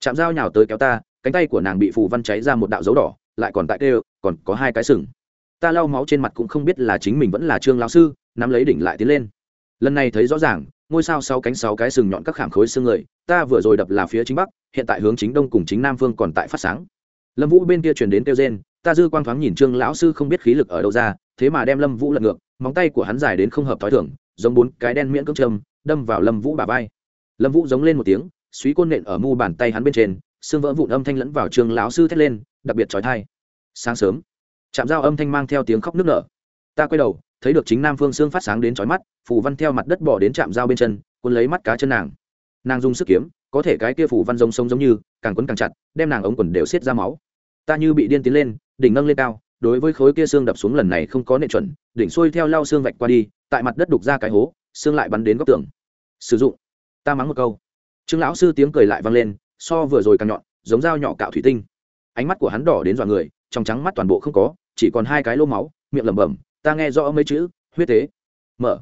Chạm dao nhào tới kéo ta, cánh tay của nàng bị phù văn cháy ra một đạo dấu đỏ, lại còn tại tê còn có hai cái sừng. Ta lau máu trên mặt cũng không biết là chính mình vẫn là trương lão sư, nắm lấy đỉnh lại tiến lên. Lần này thấy rõ ràng, ngôi sao sáu cánh sáu cái sừng nhọn các khảm khối xương người, ta vừa rồi đập là phía chính bắc, hiện tại hướng chính đông cùng chính nam phương còn tại phát sáng. Lâm vũ bên kia truyền đến kêu gen ta dư quang thoáng nhìn trương lão sư không biết khí lực ở đâu ra, thế mà đem lâm vũ lật ngược, móng tay của hắn dài đến không hợp t h ó i thưởng giống bốn cái đen miễn cưỡng châm, đâm vào lâm vũ bà vai. Lâm vũ giống lên một tiếng, suý côn nện ở mu bàn tay hắn bên trên, xương vỡ vụn âm thanh lẫn vào trường lão sư thét lên, đặc biệt trói thai sáng sớm chạm dao âm thanh mang theo tiếng khóc nức nở. Ta quay đầu, thấy được chính nam phương xương phát sáng đến trói mắt, phù văn theo mặt đất bỏ đến chạm dao bên chân, cuốn lấy mắt cá chân nàng. Nàng dùng sức kiếm, có thể cái kia phủ văn giống sông giống như, càng quấn càng chặt, đem nàng ống quần đều xiết ra máu. Ta như bị điên tiến lên, đỉnh nâng lên cao đối với khối kia xương đập xuống lần này không có nệ chuẩn, đỉnh xuôi theo lao xương vạch qua đi, tại mặt đất đục ra cái hố, xương lại bắn đến góc tường. Sử dụng. Ta mắng một câu. Trương lão sư tiếng cười lại vang lên, so vừa rồi càng nhọn, giống dao nhỏ cạo thủy tinh. Ánh mắt của hắn đỏ đến dọa người, trong trắng mắt toàn bộ không có, chỉ còn hai cái lô máu, miệng lẩm bẩm, ta nghe rõ mấy chữ, huyết tế. Mở.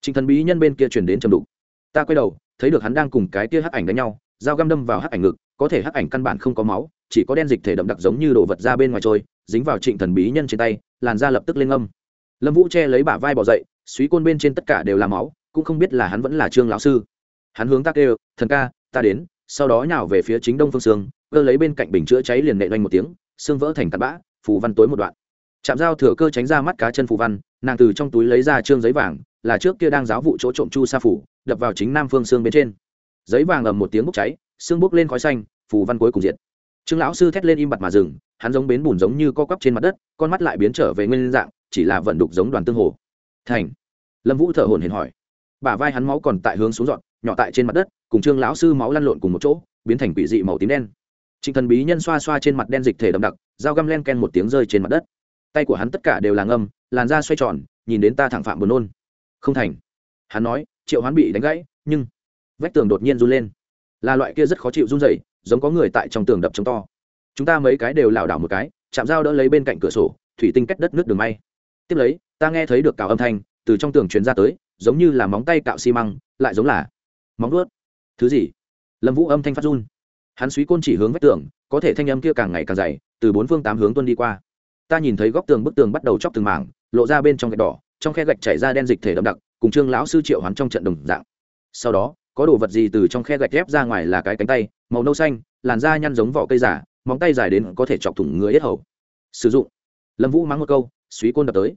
Trình thần bí nhân bên kia chuyển đến trầm đục. Ta quay đầu, thấy được hắn đang cùng cái kia hắc ảnh đánh nhau, dao găm đâm vào hắc ảnh ngực, có thể hắc ảnh căn bản không có máu chỉ có đen dịch thể đậm đặc giống như đồ vật ra bên ngoài trôi, dính vào trịnh thần bí nhân trên tay, làn da lập tức lên âm lâm vũ che lấy bả vai bỏ dậy, suý côn bên trên tất cả đều là máu, cũng không biết là hắn vẫn là trương lão sư. Hắn hướng ta kêu, thần ca, ta đến. Sau đó nhào về phía chính đông phương sương cơ lấy bên cạnh bình chữa cháy liền nệ doanh một tiếng, xương vỡ thành tạt bã, phù văn tối một đoạn. Chạm dao thừa cơ tránh ra mắt cá chân phù văn, nàng từ trong túi lấy ra trương giấy vàng, là trước kia đang giáo vụ chỗ trộm chu sa phủ, đập vào chính nam phương xương bên trên. Giấy vàng ầm một tiếng bốc cháy, xương bốc lên khói xanh, phù văn cuối cùng diệt trương lão sư thét lên im bặt mà dừng, hắn giống bến bùn giống như co quắp trên mặt đất, con mắt lại biến trở về nguyên dạng, chỉ là vận đục giống đoàn tương hồ. Thành. Lâm vũ thở hổn hển hỏi. Bả vai hắn máu còn tại hướng xuống dọn, nhỏ tại trên mặt đất, cùng trương lão sư máu lăn lộn cùng một chỗ, biến thành quỷ dị màu tím đen. Trịnh thần bí nhân xoa xoa trên mặt đen dịch thể đậm đặc, dao găm len ken một tiếng rơi trên mặt đất. Tay của hắn tất cả đều là ngâm, làn da xoay tròn, nhìn đến ta thẳng phạm buồn nôn. Không thành. Hắn nói, triệu hoán bị đánh gãy, nhưng vách tường đột nhiên run lên là loại kia rất khó chịu run rẩy, giống có người tại trong tường đập chống to. Chúng ta mấy cái đều lảo đảo một cái chạm dao đỡ lấy bên cạnh cửa sổ thủy tinh cách đất nước đường may. Tiếp lấy ta nghe thấy được cào âm thanh từ trong tường truyền ra tới giống như là móng tay cạo xi măng lại giống là móng vuốt. Thứ gì? Lâm vũ âm thanh phát run. Hắn suý côn chỉ hướng vách tường có thể thanh âm kia càng ngày càng dày từ bốn phương tám hướng tuân đi qua. Ta nhìn thấy góc tường bức tường bắt đầu chóc từng mảng lộ ra bên trong gạch đỏ trong khe gạch chảy ra đen dịch thể đậm đặc cùng trương lão sư triệu hoán trong trận đồng dạng. Sau đó có đồ vật gì từ trong khe gạch ghép ra ngoài là cái cánh tay, màu nâu xanh, làn da nhăn giống vỏ cây giả, móng tay dài đến có thể chọc thủng người yết hầu. Sử dụng. Lâm vũ mắng một câu, suý côn đập tới.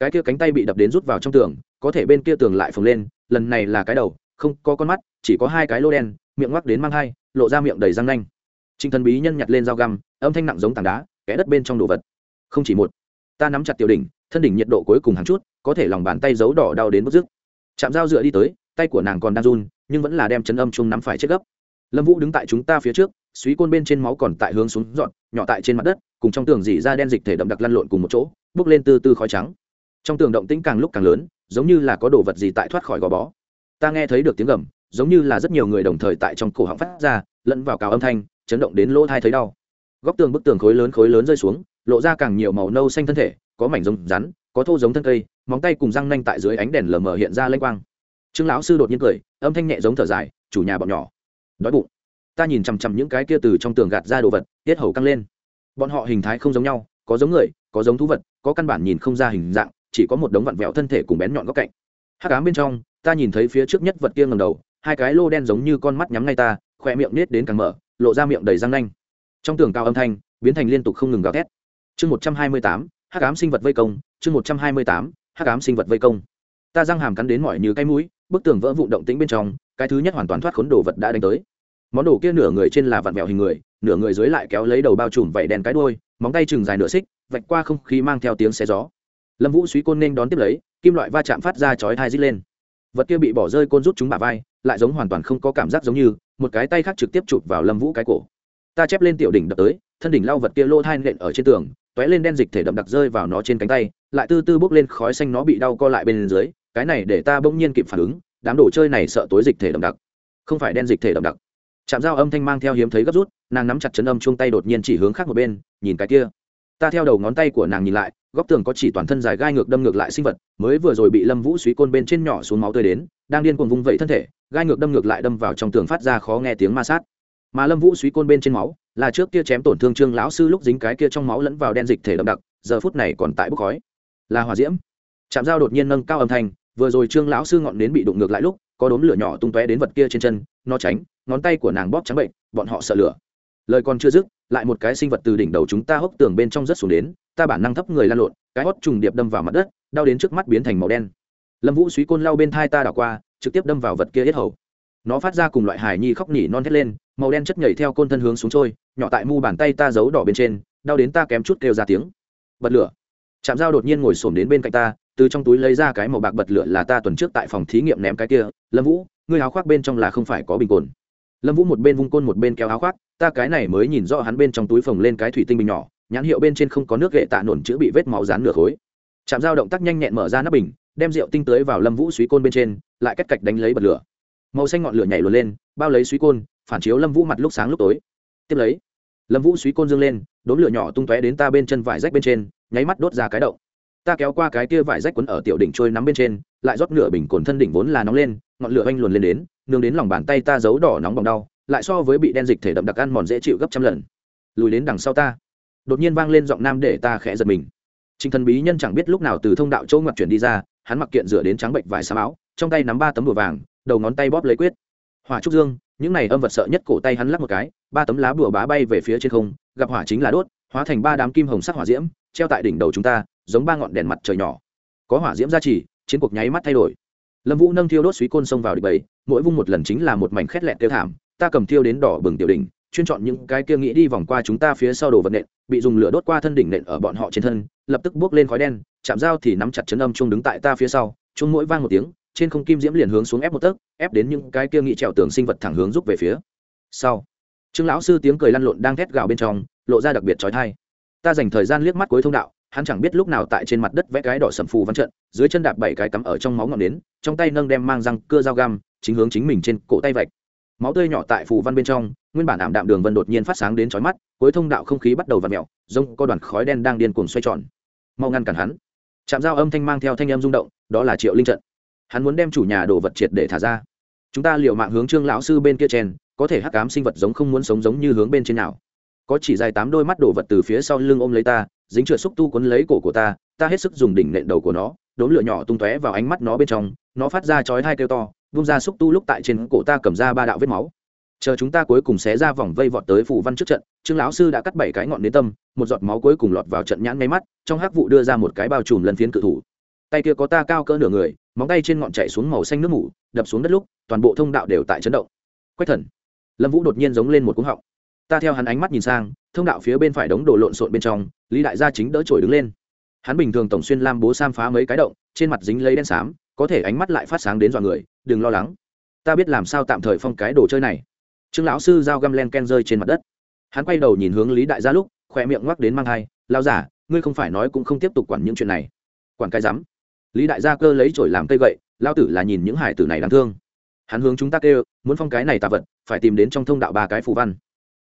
Cái kia cánh tay bị đập đến rút vào trong tường, có thể bên kia tường lại phồng lên, lần này là cái đầu, không có con mắt, chỉ có hai cái lô đen, miệng ngoắc đến mang hai, lộ ra miệng đầy răng nanh. Trinh thần bí nhân nhặt lên dao găm, âm thanh nặng giống tảng đá, kẽ đất bên trong đồ vật. Không chỉ một. Ta nắm chặt tiểu đỉnh, thân đỉnh nhiệt độ cuối cùng hàng chút, có thể lòng bàn tay giấu đỏ đau đến bất dứt chạm dao dựa đi tới tay của nàng còn đang run, nhưng vẫn là đem chấn âm chung nắm phải chết gấp. Lâm vũ đứng tại chúng ta phía trước, suý côn bên trên máu còn tại hướng xuống dọn, nhỏ tại trên mặt đất, cùng trong tường dỉ ra đen dịch thể đậm đặc lăn lộn cùng một chỗ, bước lên từ từ khói trắng. Trong tường động tĩnh càng lúc càng lớn, giống như là có đồ vật gì tại thoát khỏi gò bó. Ta nghe thấy được tiếng gầm, giống như là rất nhiều người đồng thời tại trong cổ họng phát ra, lẫn vào cào âm thanh, chấn động đến lỗ thai thấy đau. Góc tường bức tường khối lớn khối lớn rơi xuống, lộ ra càng nhiều màu nâu xanh thân thể, có mảnh giống rắn, có thô giống thân cây, móng tay cùng răng nanh tại dưới ánh đèn lờ mờ hiện ra lênh quang trương lão sư đột nhiên cười, âm thanh nhẹ giống thở dài, chủ nhà bọn nhỏ, đói bụng. Ta nhìn chằm chằm những cái kia từ trong tường gạt ra đồ vật, tiết hầu căng lên. Bọn họ hình thái không giống nhau, có giống người, có giống thú vật, có căn bản nhìn không ra hình dạng, chỉ có một đống vặn vẹo thân thể cùng bén nhọn góc cạnh. Hắc ám bên trong, ta nhìn thấy phía trước nhất vật kia ngầm đầu, hai cái lô đen giống như con mắt nhắm ngay ta khoe miệng nết đến càng mở, lộ ra miệng đầy răng nanh. Trong tường cao âm thanh, biến thành liên tục không ngừng gào thét. Chương một trăm hai mươi tám, hắc ám sinh vật vây công, chương một trăm hai mươi tám, hắc ám sinh vật vây công ta răng hàm cắn đến mỏi như cái mũi, bức tường vỡ vụn động tĩnh bên trong, cái thứ nhất hoàn toàn thoát khốn đồ vật đã đánh tới. Món đồ kia nửa người trên là vặn vẹo hình người, nửa người dưới lại kéo lấy đầu bao trùm vẩy đen cái đuôi, móng tay chừng dài nửa xích, vạch qua không khí mang theo tiếng xe gió. Lâm vũ suý côn nên đón tiếp lấy, kim loại va chạm phát ra chói thai rít lên. Vật kia bị bỏ rơi côn rút chúng bả vai, lại giống hoàn toàn không có cảm giác giống như, một cái tay khác trực tiếp chụp vào lâm vũ cái cổ. Ta chép lên tiểu đỉnh đập tới, thân đỉnh lau vật kia lô thai nện ở trên tường t ó é lên đen dịch thể đậm đặc rơi vào nó trên cánh tay, lại tư tư bốc lên khói xanh nó bị đau co lại bên dưới cái này để ta bỗng nhiên kịp phản ứng, đám đồ chơi này sợ tối dịch thể đậm đặc. Không phải đen dịch thể đậm đặc. Chạm dao âm thanh mang theo hiếm thấy gấp rút, nàng nắm chặt chấn âm chung tay đột nhiên chỉ hướng khác một bên, nhìn cái kia. Ta theo đầu ngón tay của nàng nhìn lại, góc tường có chỉ toàn thân dài gai ngược đâm ngược lại sinh vật, mới vừa rồi bị lâm vũ suý côn bên trên nhỏ xuống máu tươi đến, đang điên cuồng vung vẫy thân thể, gai ngược đâm ngược lại đâm vào trong tường phát ra khó nghe tiếng ma sát. Mà lâm vũ suý côn bên trên máu, là trước kia chém tổn thương trương lão sư lúc dính cái kia trong máu lẫn vào đen dịch thể đậm đặc, giờ phút này còn tại bốc khói. Là hòa diễm. Chạm dao đột nhiên nâng cao âm thanh vừa rồi trương lão sư ngọn nến bị đụng ngược lại lúc, có đốm lửa nhỏ tung tóe đến vật kia trên chân, nó tránh, ngón tay của nàng bóp trắng bệnh, bọn họ sợ lửa. Lời còn chưa dứt, lại một cái sinh vật từ đỉnh đầu chúng ta hốc tường bên trong rất xuống đến, ta bản năng thấp người lan lộn, cái hót trùng điệp đâm vào mặt đất, đau đến trước mắt biến thành màu đen. Lâm vũ suý côn lau bên thai ta đảo qua, trực tiếp đâm vào vật kia hết hầu. Nó phát ra cùng loại hài nhi khóc nỉ non thét lên, màu đen chất nhảy theo côn thân hướng xuống trôi, nhỏ tại mu bàn tay ta giấu đỏ bên trên, đau đến ta kém chút kêu ra tiếng. Bật lửa. Chạm dao đột nhiên ngồi xổm đến bên cạnh ta từ trong túi lấy ra cái màu bạc bật lửa là ta tuần trước tại phòng thí nghiệm ném cái kia, lâm vũ, ngươi áo khoác bên trong là không phải có bình cồn. Lâm vũ một bên vung côn một bên kéo áo khoác, ta cái này mới nhìn rõ hắn bên trong túi phồng lên cái thủy tinh bình nhỏ, nhãn hiệu bên trên không có nước gậy tạ nổn chữ bị vết máu dán nửa khối. Chạm dao động tác nhanh nhẹn mở ra nắp bình, đem rượu tinh tới vào lâm vũ suý côn bên trên, lại cách cạch đánh lấy bật lửa. Màu xanh ngọn lửa nhảy luôn lên, bao lấy suý côn, phản chiếu lâm vũ mặt lúc sáng lúc tối. Tiếp lấy, lâm vũ suý côn dương lên đốn lửa nhỏ tung tóe đến ta bên chân vải rách bên trên, nháy mắt đốt ra cái động ta kéo qua cái kia vải rách quấn ở tiểu đỉnh trôi nắm bên trên lại rót nửa bình cồn thân đỉnh vốn là nóng lên ngọn lửa oanh luồn lên đến nương đến lòng bàn tay ta giấu đỏ nóng bỏng đau lại so với bị đen dịch thể đậm đặc ăn mòn dễ chịu gấp trăm lần. Lùi đến đằng sau ta. Đột nhiên vang lên giọng nam để ta khẽ giật mình. Trình thần bí nhân chẳng biết lúc nào từ thông đạo châu ngoặt chuyển đi ra, hắn mặc kiện rửa đến trắng bệnh vải xám áo, trong tay nắm ba tấm đùa vàng, đầu ngón tay bóp lấy quyết. Hỏa trúc dương, những này âm vật sợ nhất cổ tay hắn lắc một cái, ba tấm lá bùa bá bay về phía trên không, gặp hỏa chính là đốt, hóa thành ba đám kim hồng sắc hỏa diễm, treo tại đỉnh đầu chúng ta, giống ba ngọn đèn mặt trời nhỏ. Có hỏa diễm gia trì, chiến cuộc nháy mắt thay đổi. Lâm Vũ nâng thiêu đốt suý côn xông vào địch bầy, mỗi vung một lần chính là một mảnh khét lẹt tiêu thảm, ta cầm thiêu đến đỏ bừng tiểu đỉnh, chuyên chọn những cái kia nghĩ đi vòng qua chúng ta phía sau đồ vật nện bị dùng lửa đốt qua thân đỉnh nện ở bọn họ trên thân lập tức bước lên khói đen chạm dao thì nắm chặt chấn âm chung đứng tại ta phía sau chung mỗi vang một tiếng trên không kim diễm liền hướng xuống ép một tấc ép đến những cái kia nghĩ trèo tường sinh vật thẳng hướng rút về phía sau trương lão sư tiếng cười lăn lộn đang thét gào bên trong lộ ra đặc biệt trói thai ta dành thời gian liếc mắt cuối thông đạo hắn chẳng biết lúc nào tại trên mặt đất vẽ cái đỏ sầm phù văn trận, dưới chân đạp bảy cái cắm ở trong máu ngọn nến, trong tay nâng đem mang răng cưa dao găm, chính hướng chính mình trên cổ tay vạch. Máu tươi nhỏ tại phù văn bên trong, nguyên bản ảm đạm đường vân đột nhiên phát sáng đến chói mắt, cuối thông đạo không khí bắt đầu v ặ mẹo giống có đoàn khói đen đang điên cuồng xoay tròn. Mau ngăn cản hắn. Chạm dao âm thanh mang theo thanh âm rung động, đó là triệu linh trận. Hắn muốn đem chủ nhà đồ vật triệt để thả ra. Chúng ta liệu mạng hướng trương lão sư bên kia chen có thể hắc cám sinh vật giống không muốn sống giống như hướng bên trên nào. Có chỉ dài tám đôi mắt đổ vật từ phía sau lưng ôm lấy ta dính chửa xúc tu quấn lấy cổ của ta ta hết sức dùng đỉnh nện đầu của nó, đốm lửa nhỏ tung tóe vào ánh mắt nó bên trong, nó phát ra chói hai kêu to, vung ra xúc tu lúc tại trên cổ ta cầm ra ba đạo vết máu. Chờ chúng ta cuối cùng xé ra vòng vây vọt tới phủ văn trước trận, trương lão sư đã cắt bảy cái ngọn đến tâm, một giọt máu cuối cùng lọt vào trận nhãn ngay mắt, trong hắc vụ đưa ra một cái bao trùm lần phiến cự thủ. Tay kia có ta cao cỡ nửa người, móng tay trên ngọn chạy xuống màu xanh nước mủ, đập xuống đất lúc, toàn bộ thông đạo đều tại chấn động. Quách thần. Lâm vũ đột nhiên giống lên một cúng họng. Ta theo hắn ánh mắt nhìn sang thông đạo phía bên phải đống đồ lộn xộn bên trong, lý đại gia chính đỡ trổi đứng lên. Hắn bình thường tổng xuyên lam bố sam phá mấy cái động, trên mặt dính lấy đen xám, có thể ánh mắt lại phát sáng đến dọa người, đừng lo lắng. Ta biết làm sao tạm thời phong cái đồ chơi này. Trương lão sư dao găm len ken rơi trên mặt đất. Hắn quay đầu nhìn hướng lý đại gia lúc, khỏe miệng ngoắc đến mang thai lao giả, ngươi không phải nói cũng không tiếp tục quản những chuyện này. Quản cái rắm. Lý đại gia cơ lấy chổi làm cây gậy lao tử là nhìn những hải tử này đáng thương. Hắn hướng chúng ta kêu, muốn phong cái này tạ vật, phải tìm đến trong thông đạo ba cái phù văn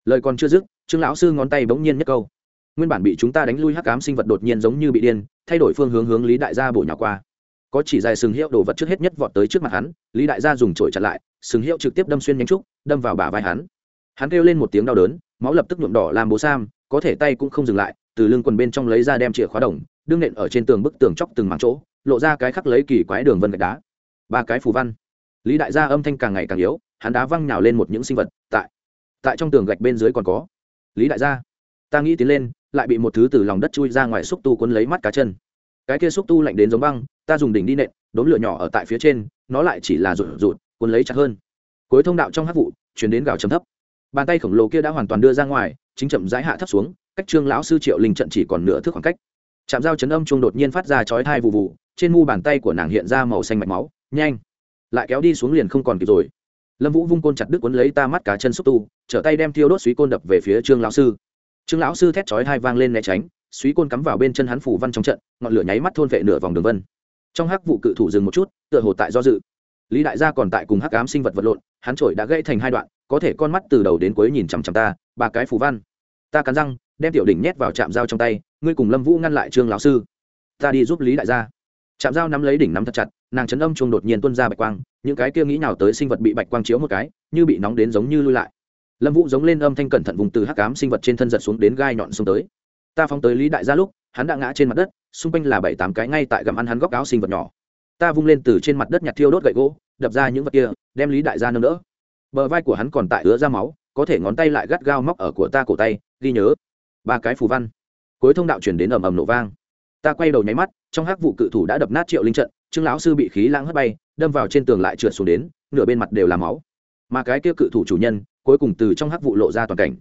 lời còn chưa dứt, trương lão sư ngón tay bỗng nhiên nhất câu. Nguyên bản bị chúng ta đánh lui hắc ám sinh vật đột nhiên giống như bị điên, thay đổi phương hướng hướng lý đại gia bổ nhỏ qua. Có chỉ dài sừng hiệu đồ vật trước hết nhất vọt tới trước mặt hắn, lý đại gia dùng chổi chặn lại, sừng hiệu trực tiếp đâm xuyên nhánh trúc, đâm vào bả vai hắn. Hắn kêu lên một tiếng đau đớn, máu lập tức nhuộm đỏ làm bố sam, có thể tay cũng không dừng lại, từ lưng quần bên trong lấy ra đem chìa khóa đồng, đương nện ở trên tường bức tường chóc từng mảng chỗ, lộ ra cái khắc lấy kỳ quái đường vân gạch đá. Ba cái phù văn. Lý đại gia âm thanh càng ngày càng yếu, hắn đá văng nhào lên một những sinh vật, tại tại trong tường gạch bên dưới còn có. Lý đại gia, ta nghĩ tiến lên, lại bị một thứ từ lòng đất chui ra ngoài xúc tu quấn lấy mắt cá chân. Cái kia xúc tu lạnh đến giống băng, ta dùng đỉnh đi nện đốn lửa nhỏ ở tại phía trên, nó lại chỉ là rụt rụt quấn lấy chặt hơn. Cuối thông đạo trong hát vụ, chuyển đến gào chấm thấp. Bàn tay khổng lồ kia đã hoàn toàn đưa ra ngoài, chính chậm rãi hạ thấp xuống, cách trương lão sư triệu linh trận chỉ còn nửa thước khoảng cách. Chạm dao chấn âm chuông đột nhiên phát ra chói thai vụ vụ trên mu bàn tay của nàng hiện ra màu xanh mạch máu, nhanh. Lại kéo đi xuống liền không còn kịp rồi lâm vũ vung côn chặt đứt quấn lấy ta mắt cá chân xúc tu, trở tay đem thiêu đốt suý côn đập về phía trương lão sư. Trương lão sư thét chói hai vang lên né tránh, suý côn cắm vào bên chân hắn phủ văn trong trận, ngọn lửa nháy mắt thôn vệ nửa vòng đường vân. Trong hắc vụ cự thủ dừng một chút, tựa hồ tại do dự. Lý đại gia còn tại cùng hắc ám sinh vật vật lộn, hắn trổi đã gãy thành hai đoạn, có thể con mắt từ đầu đến cuối nhìn chằm chằm ta, ba cái phù văn. Ta cắn răng, đem tiểu đỉnh nhét vào trạm dao trong tay, ngươi cùng lâm vũ ngăn lại trương lão sư. Ta đi giúp lý đại gia trạm dao nắm lấy đỉnh nắm thật chặt, nàng chấn âm chuông đột nhiên tuân ra bạch quang, những cái kia nghĩ nào tới sinh vật bị bạch quang chiếu một cái, như bị nóng đến giống như lui lại. Lâm vũ giống lên âm thanh cẩn thận vùng từ hắc ám sinh vật trên thân giật xuống đến gai nhọn xuống tới. Ta phóng tới lý đại gia lúc, hắn đã ngã trên mặt đất, xung quanh là bảy tám cái ngay tại gầm ăn hắn góc áo sinh vật nhỏ. Ta vung lên từ trên mặt đất nhặt thiêu đốt gậy gỗ, đập ra những vật kia, đem lý đại gia nâng đỡ. Bờ vai của hắn còn tại ứa ra máu, có thể ngón tay lại gắt gao móc ở của ta cổ tay, ghi nhớ. Ba cái phù văn. Cuối thông đạo chuyển đến ầm ầm nổ vang ta quay đầu nháy mắt, trong hắc vụ cự thủ đã đập nát triệu linh trận, trương lão sư bị khí lãng hất bay, đâm vào trên tường lại trượt xuống đến, nửa bên mặt đều là máu. Mà cái kia cự thủ chủ nhân, cuối cùng từ trong hắc vụ lộ ra toàn cảnh.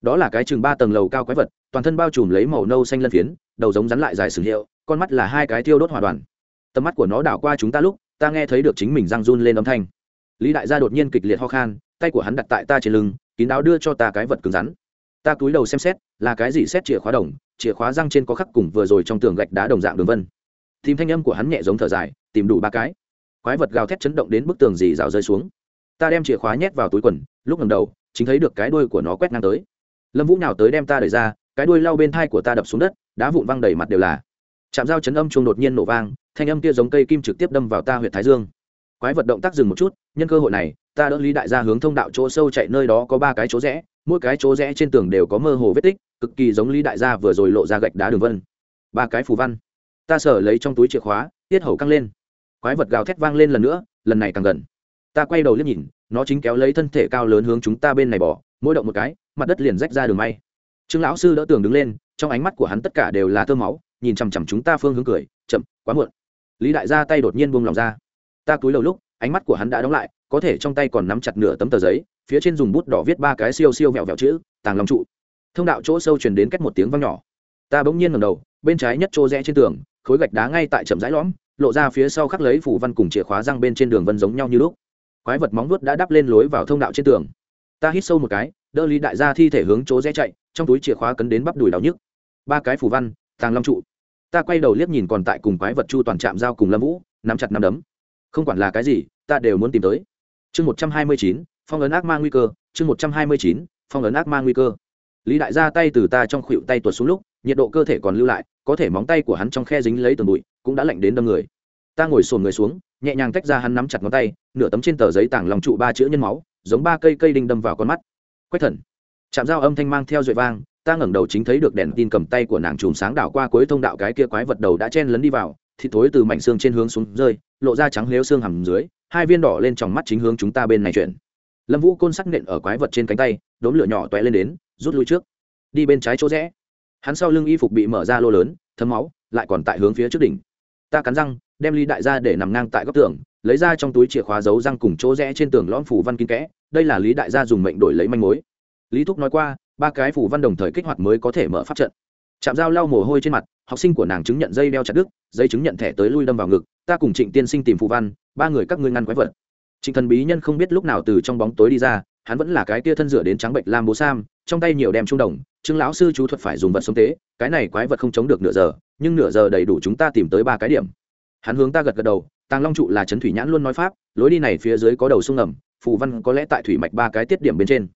Đó là cái chừng ba tầng lầu cao quái vật, toàn thân bao trùm lấy màu nâu xanh lân phiến, đầu giống rắn lại dài sừng hiệu, con mắt là hai cái tiêu đốt hòa đoàn. Tầm mắt của nó đảo qua chúng ta lúc, ta nghe thấy được chính mình răng run lên âm thanh. Lý đại gia đột nhiên kịch liệt ho khan, tay của hắn đặt tại ta trên lưng, kín đáo đưa cho ta cái vật cứng rắn ta cúi đầu xem xét, là cái gì xét chìa khóa đồng, chìa khóa răng trên có khắc cùng vừa rồi trong tường gạch đá đồng dạng đường vân. Tìm thanh âm của hắn nhẹ giống thở dài, tìm đủ ba cái. Quái vật gào thét chấn động đến bức tường dì rào rơi xuống. Ta đem chìa khóa nhét vào túi quần, lúc ngầm đầu, chính thấy được cái đuôi của nó quét ngang tới. Lâm vũ nào tới đem ta đẩy ra, cái đuôi lau bên thai của ta đập xuống đất, đá vụn văng đầy mặt đều là. Chạm dao chấn âm chuông đột nhiên nổ vang, thanh âm kia giống cây kim trực tiếp đâm vào ta huyện thái dương. Quái vật động tác dừng một chút, nhân cơ hội này, ta đỡ lý đại gia hướng thông đạo chỗ sâu chạy, nơi đó có ba cái chỗ rẽ mỗi cái chỗ rẽ trên tường đều có mơ hồ vết tích, cực kỳ giống lý đại gia vừa rồi lộ ra gạch đá đường vân. Ba cái phù văn. Ta sở lấy trong túi chìa khóa, tiết hầu căng lên. Quái vật gào thét vang lên lần nữa, lần này càng gần. Ta quay đầu liếc nhìn, nó chính kéo lấy thân thể cao lớn hướng chúng ta bên này bỏ, mỗi động một cái, mặt đất liền rách ra đường may. Trương lão sư đỡ tường đứng lên, trong ánh mắt của hắn tất cả đều là tơ máu, nhìn chằm chằm chúng ta phương hướng cười, chậm, quá muộn. Lý đại gia tay đột nhiên buông lòng ra. Ta cúi đầu lúc, ánh mắt của hắn đã đóng lại có thể trong tay còn nắm chặt nửa tấm tờ giấy, phía trên dùng bút đỏ viết ba cái siêu siêu vẹo vẹo chữ, tàng long trụ. Thông đạo chỗ sâu truyền đến cách một tiếng vang nhỏ. Ta bỗng nhiên ngầm đầu, bên trái nhất chỗ rẽ trên tường, khối gạch đá ngay tại chậm rãi lõm, lộ ra phía sau khắc lấy phủ văn cùng chìa khóa răng bên trên đường vân giống nhau như lúc. Quái vật móng vuốt đã đắp lên lối vào thông đạo trên tường. Ta hít sâu một cái, đỡ lý đại gia thi thể hướng chỗ rẽ chạy, trong túi chìa khóa cấn đến bắp đùi đau nhức. Ba cái phủ văn, tàng long trụ. Ta quay đầu liếc nhìn còn tại cùng quái vật chu toàn chạm dao cùng lâm vũ, nắm chặt nắm đấm. Không quản là cái gì, ta đều muốn tìm tới chương một trăm hai mươi chín, phong ấn ác ma nguy cơ, chương một trăm hai mươi chín, phong ấn ác ma nguy cơ. Lý đại ra tay từ ta trong khuỵu tay tuột xuống lúc, nhiệt độ cơ thể còn lưu lại, có thể móng tay của hắn trong khe dính lấy tường bụi, cũng đã lạnh đến đâm người. Ta ngồi sồn người xuống, nhẹ nhàng tách ra hắn nắm chặt ngón tay, nửa tấm trên tờ giấy tảng lòng trụ ba chữ nhân máu, giống ba cây cây đinh đâm vào con mắt. Quách thần. Chạm dao âm thanh mang theo dội vang, ta ngẩng đầu chính thấy được đèn tin cầm tay của nàng chùm sáng đảo qua cuối thông đạo cái kia quái vật đầu đã chen lấn đi vào, thịt thối từ mảnh xương trên hướng xuống rơi, lộ ra trắng lếu xương hầm dưới hai viên đỏ lên trong mắt chính hướng chúng ta bên này chuyển. Lâm vũ côn sắc nện ở quái vật trên cánh tay, đốm lửa nhỏ toẹ lên đến, rút lui trước. Đi bên trái chỗ rẽ. Hắn sau lưng y phục bị mở ra lô lớn, thấm máu, lại còn tại hướng phía trước đỉnh. Ta cắn răng, đem ly đại Gia để nằm ngang tại góc tường, lấy ra trong túi chìa khóa giấu răng cùng chỗ rẽ trên tường lõm phủ văn kín kẽ, đây là lý đại gia dùng mệnh đổi lấy manh mối. Lý thúc nói qua, ba cái phủ văn đồng thời kích hoạt mới có thể mở pháp trận. Chạm dao lau mồ hôi trên mặt, học sinh của nàng chứng nhận dây đeo chặt đứt, dây chứng nhận thẻ tới lui đâm vào ngực ta cùng trịnh tiên sinh tìm phù văn, ba người các ngươi ngăn quái vật. Trịnh thần bí nhân không biết lúc nào từ trong bóng tối đi ra, hắn vẫn là cái tia thân rửa đến trắng bệnh lam bố sam, trong tay nhiều đem trung đồng chứng lão sư chú thuật phải dùng vật sống tế, cái này quái vật không chống được nửa giờ, nhưng nửa giờ đầy đủ chúng ta tìm tới ba cái điểm. Hắn hướng ta gật gật đầu, tàng long trụ là trấn thủy nhãn luôn nói pháp, lối đi này phía dưới có đầu sông ngầm, phù văn có lẽ tại thủy mạch ba cái tiết điểm bên trên.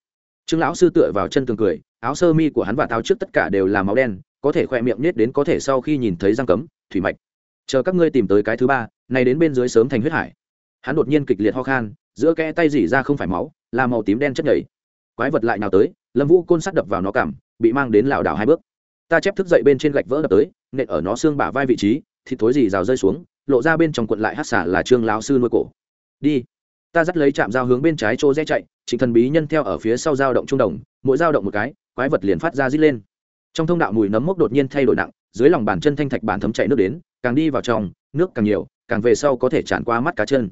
Trương lão sư tựa vào chân tường cười, áo sơ mi của hắn và thao trước tất cả đều là máu đen, có thể khoe miệng nết đến có thể sau khi nhìn thấy răng cấm, thủy mạch chờ các ngươi tìm tới cái thứ ba này đến bên dưới sớm thành huyết hải. Hắn đột nhiên kịch liệt ho khan, giữa kẽ tay dỉ ra không phải máu, là màu tím đen chất nhảy quái vật lại nào tới, lâm vũ côn sắt đập vào nó cảm bị mang đến lảo đảo hai bước. Ta chép thức dậy bên trên gạch vỡ đập tới, nện ở nó xương bả vai vị trí thì thối gì rào rơi xuống, lộ ra bên trong quận lại hát xả là trương lão sư nuôi cổ. Đi. Ta dắt lấy chạm dao hướng bên trái chỗ rẽ chạy, trịnh thần bí nhân theo ở phía sau dao động trung đồng, mỗi dao động một cái, quái vật liền phát ra rít lên. Trong thông đạo mùi nấm mốc đột nhiên thay đổi nặng, dưới lòng bàn chân thanh thạch bàn thấm chạy nước đến càng đi vào trong, nước càng nhiều, càng về sau có thể tràn qua mắt cá chân.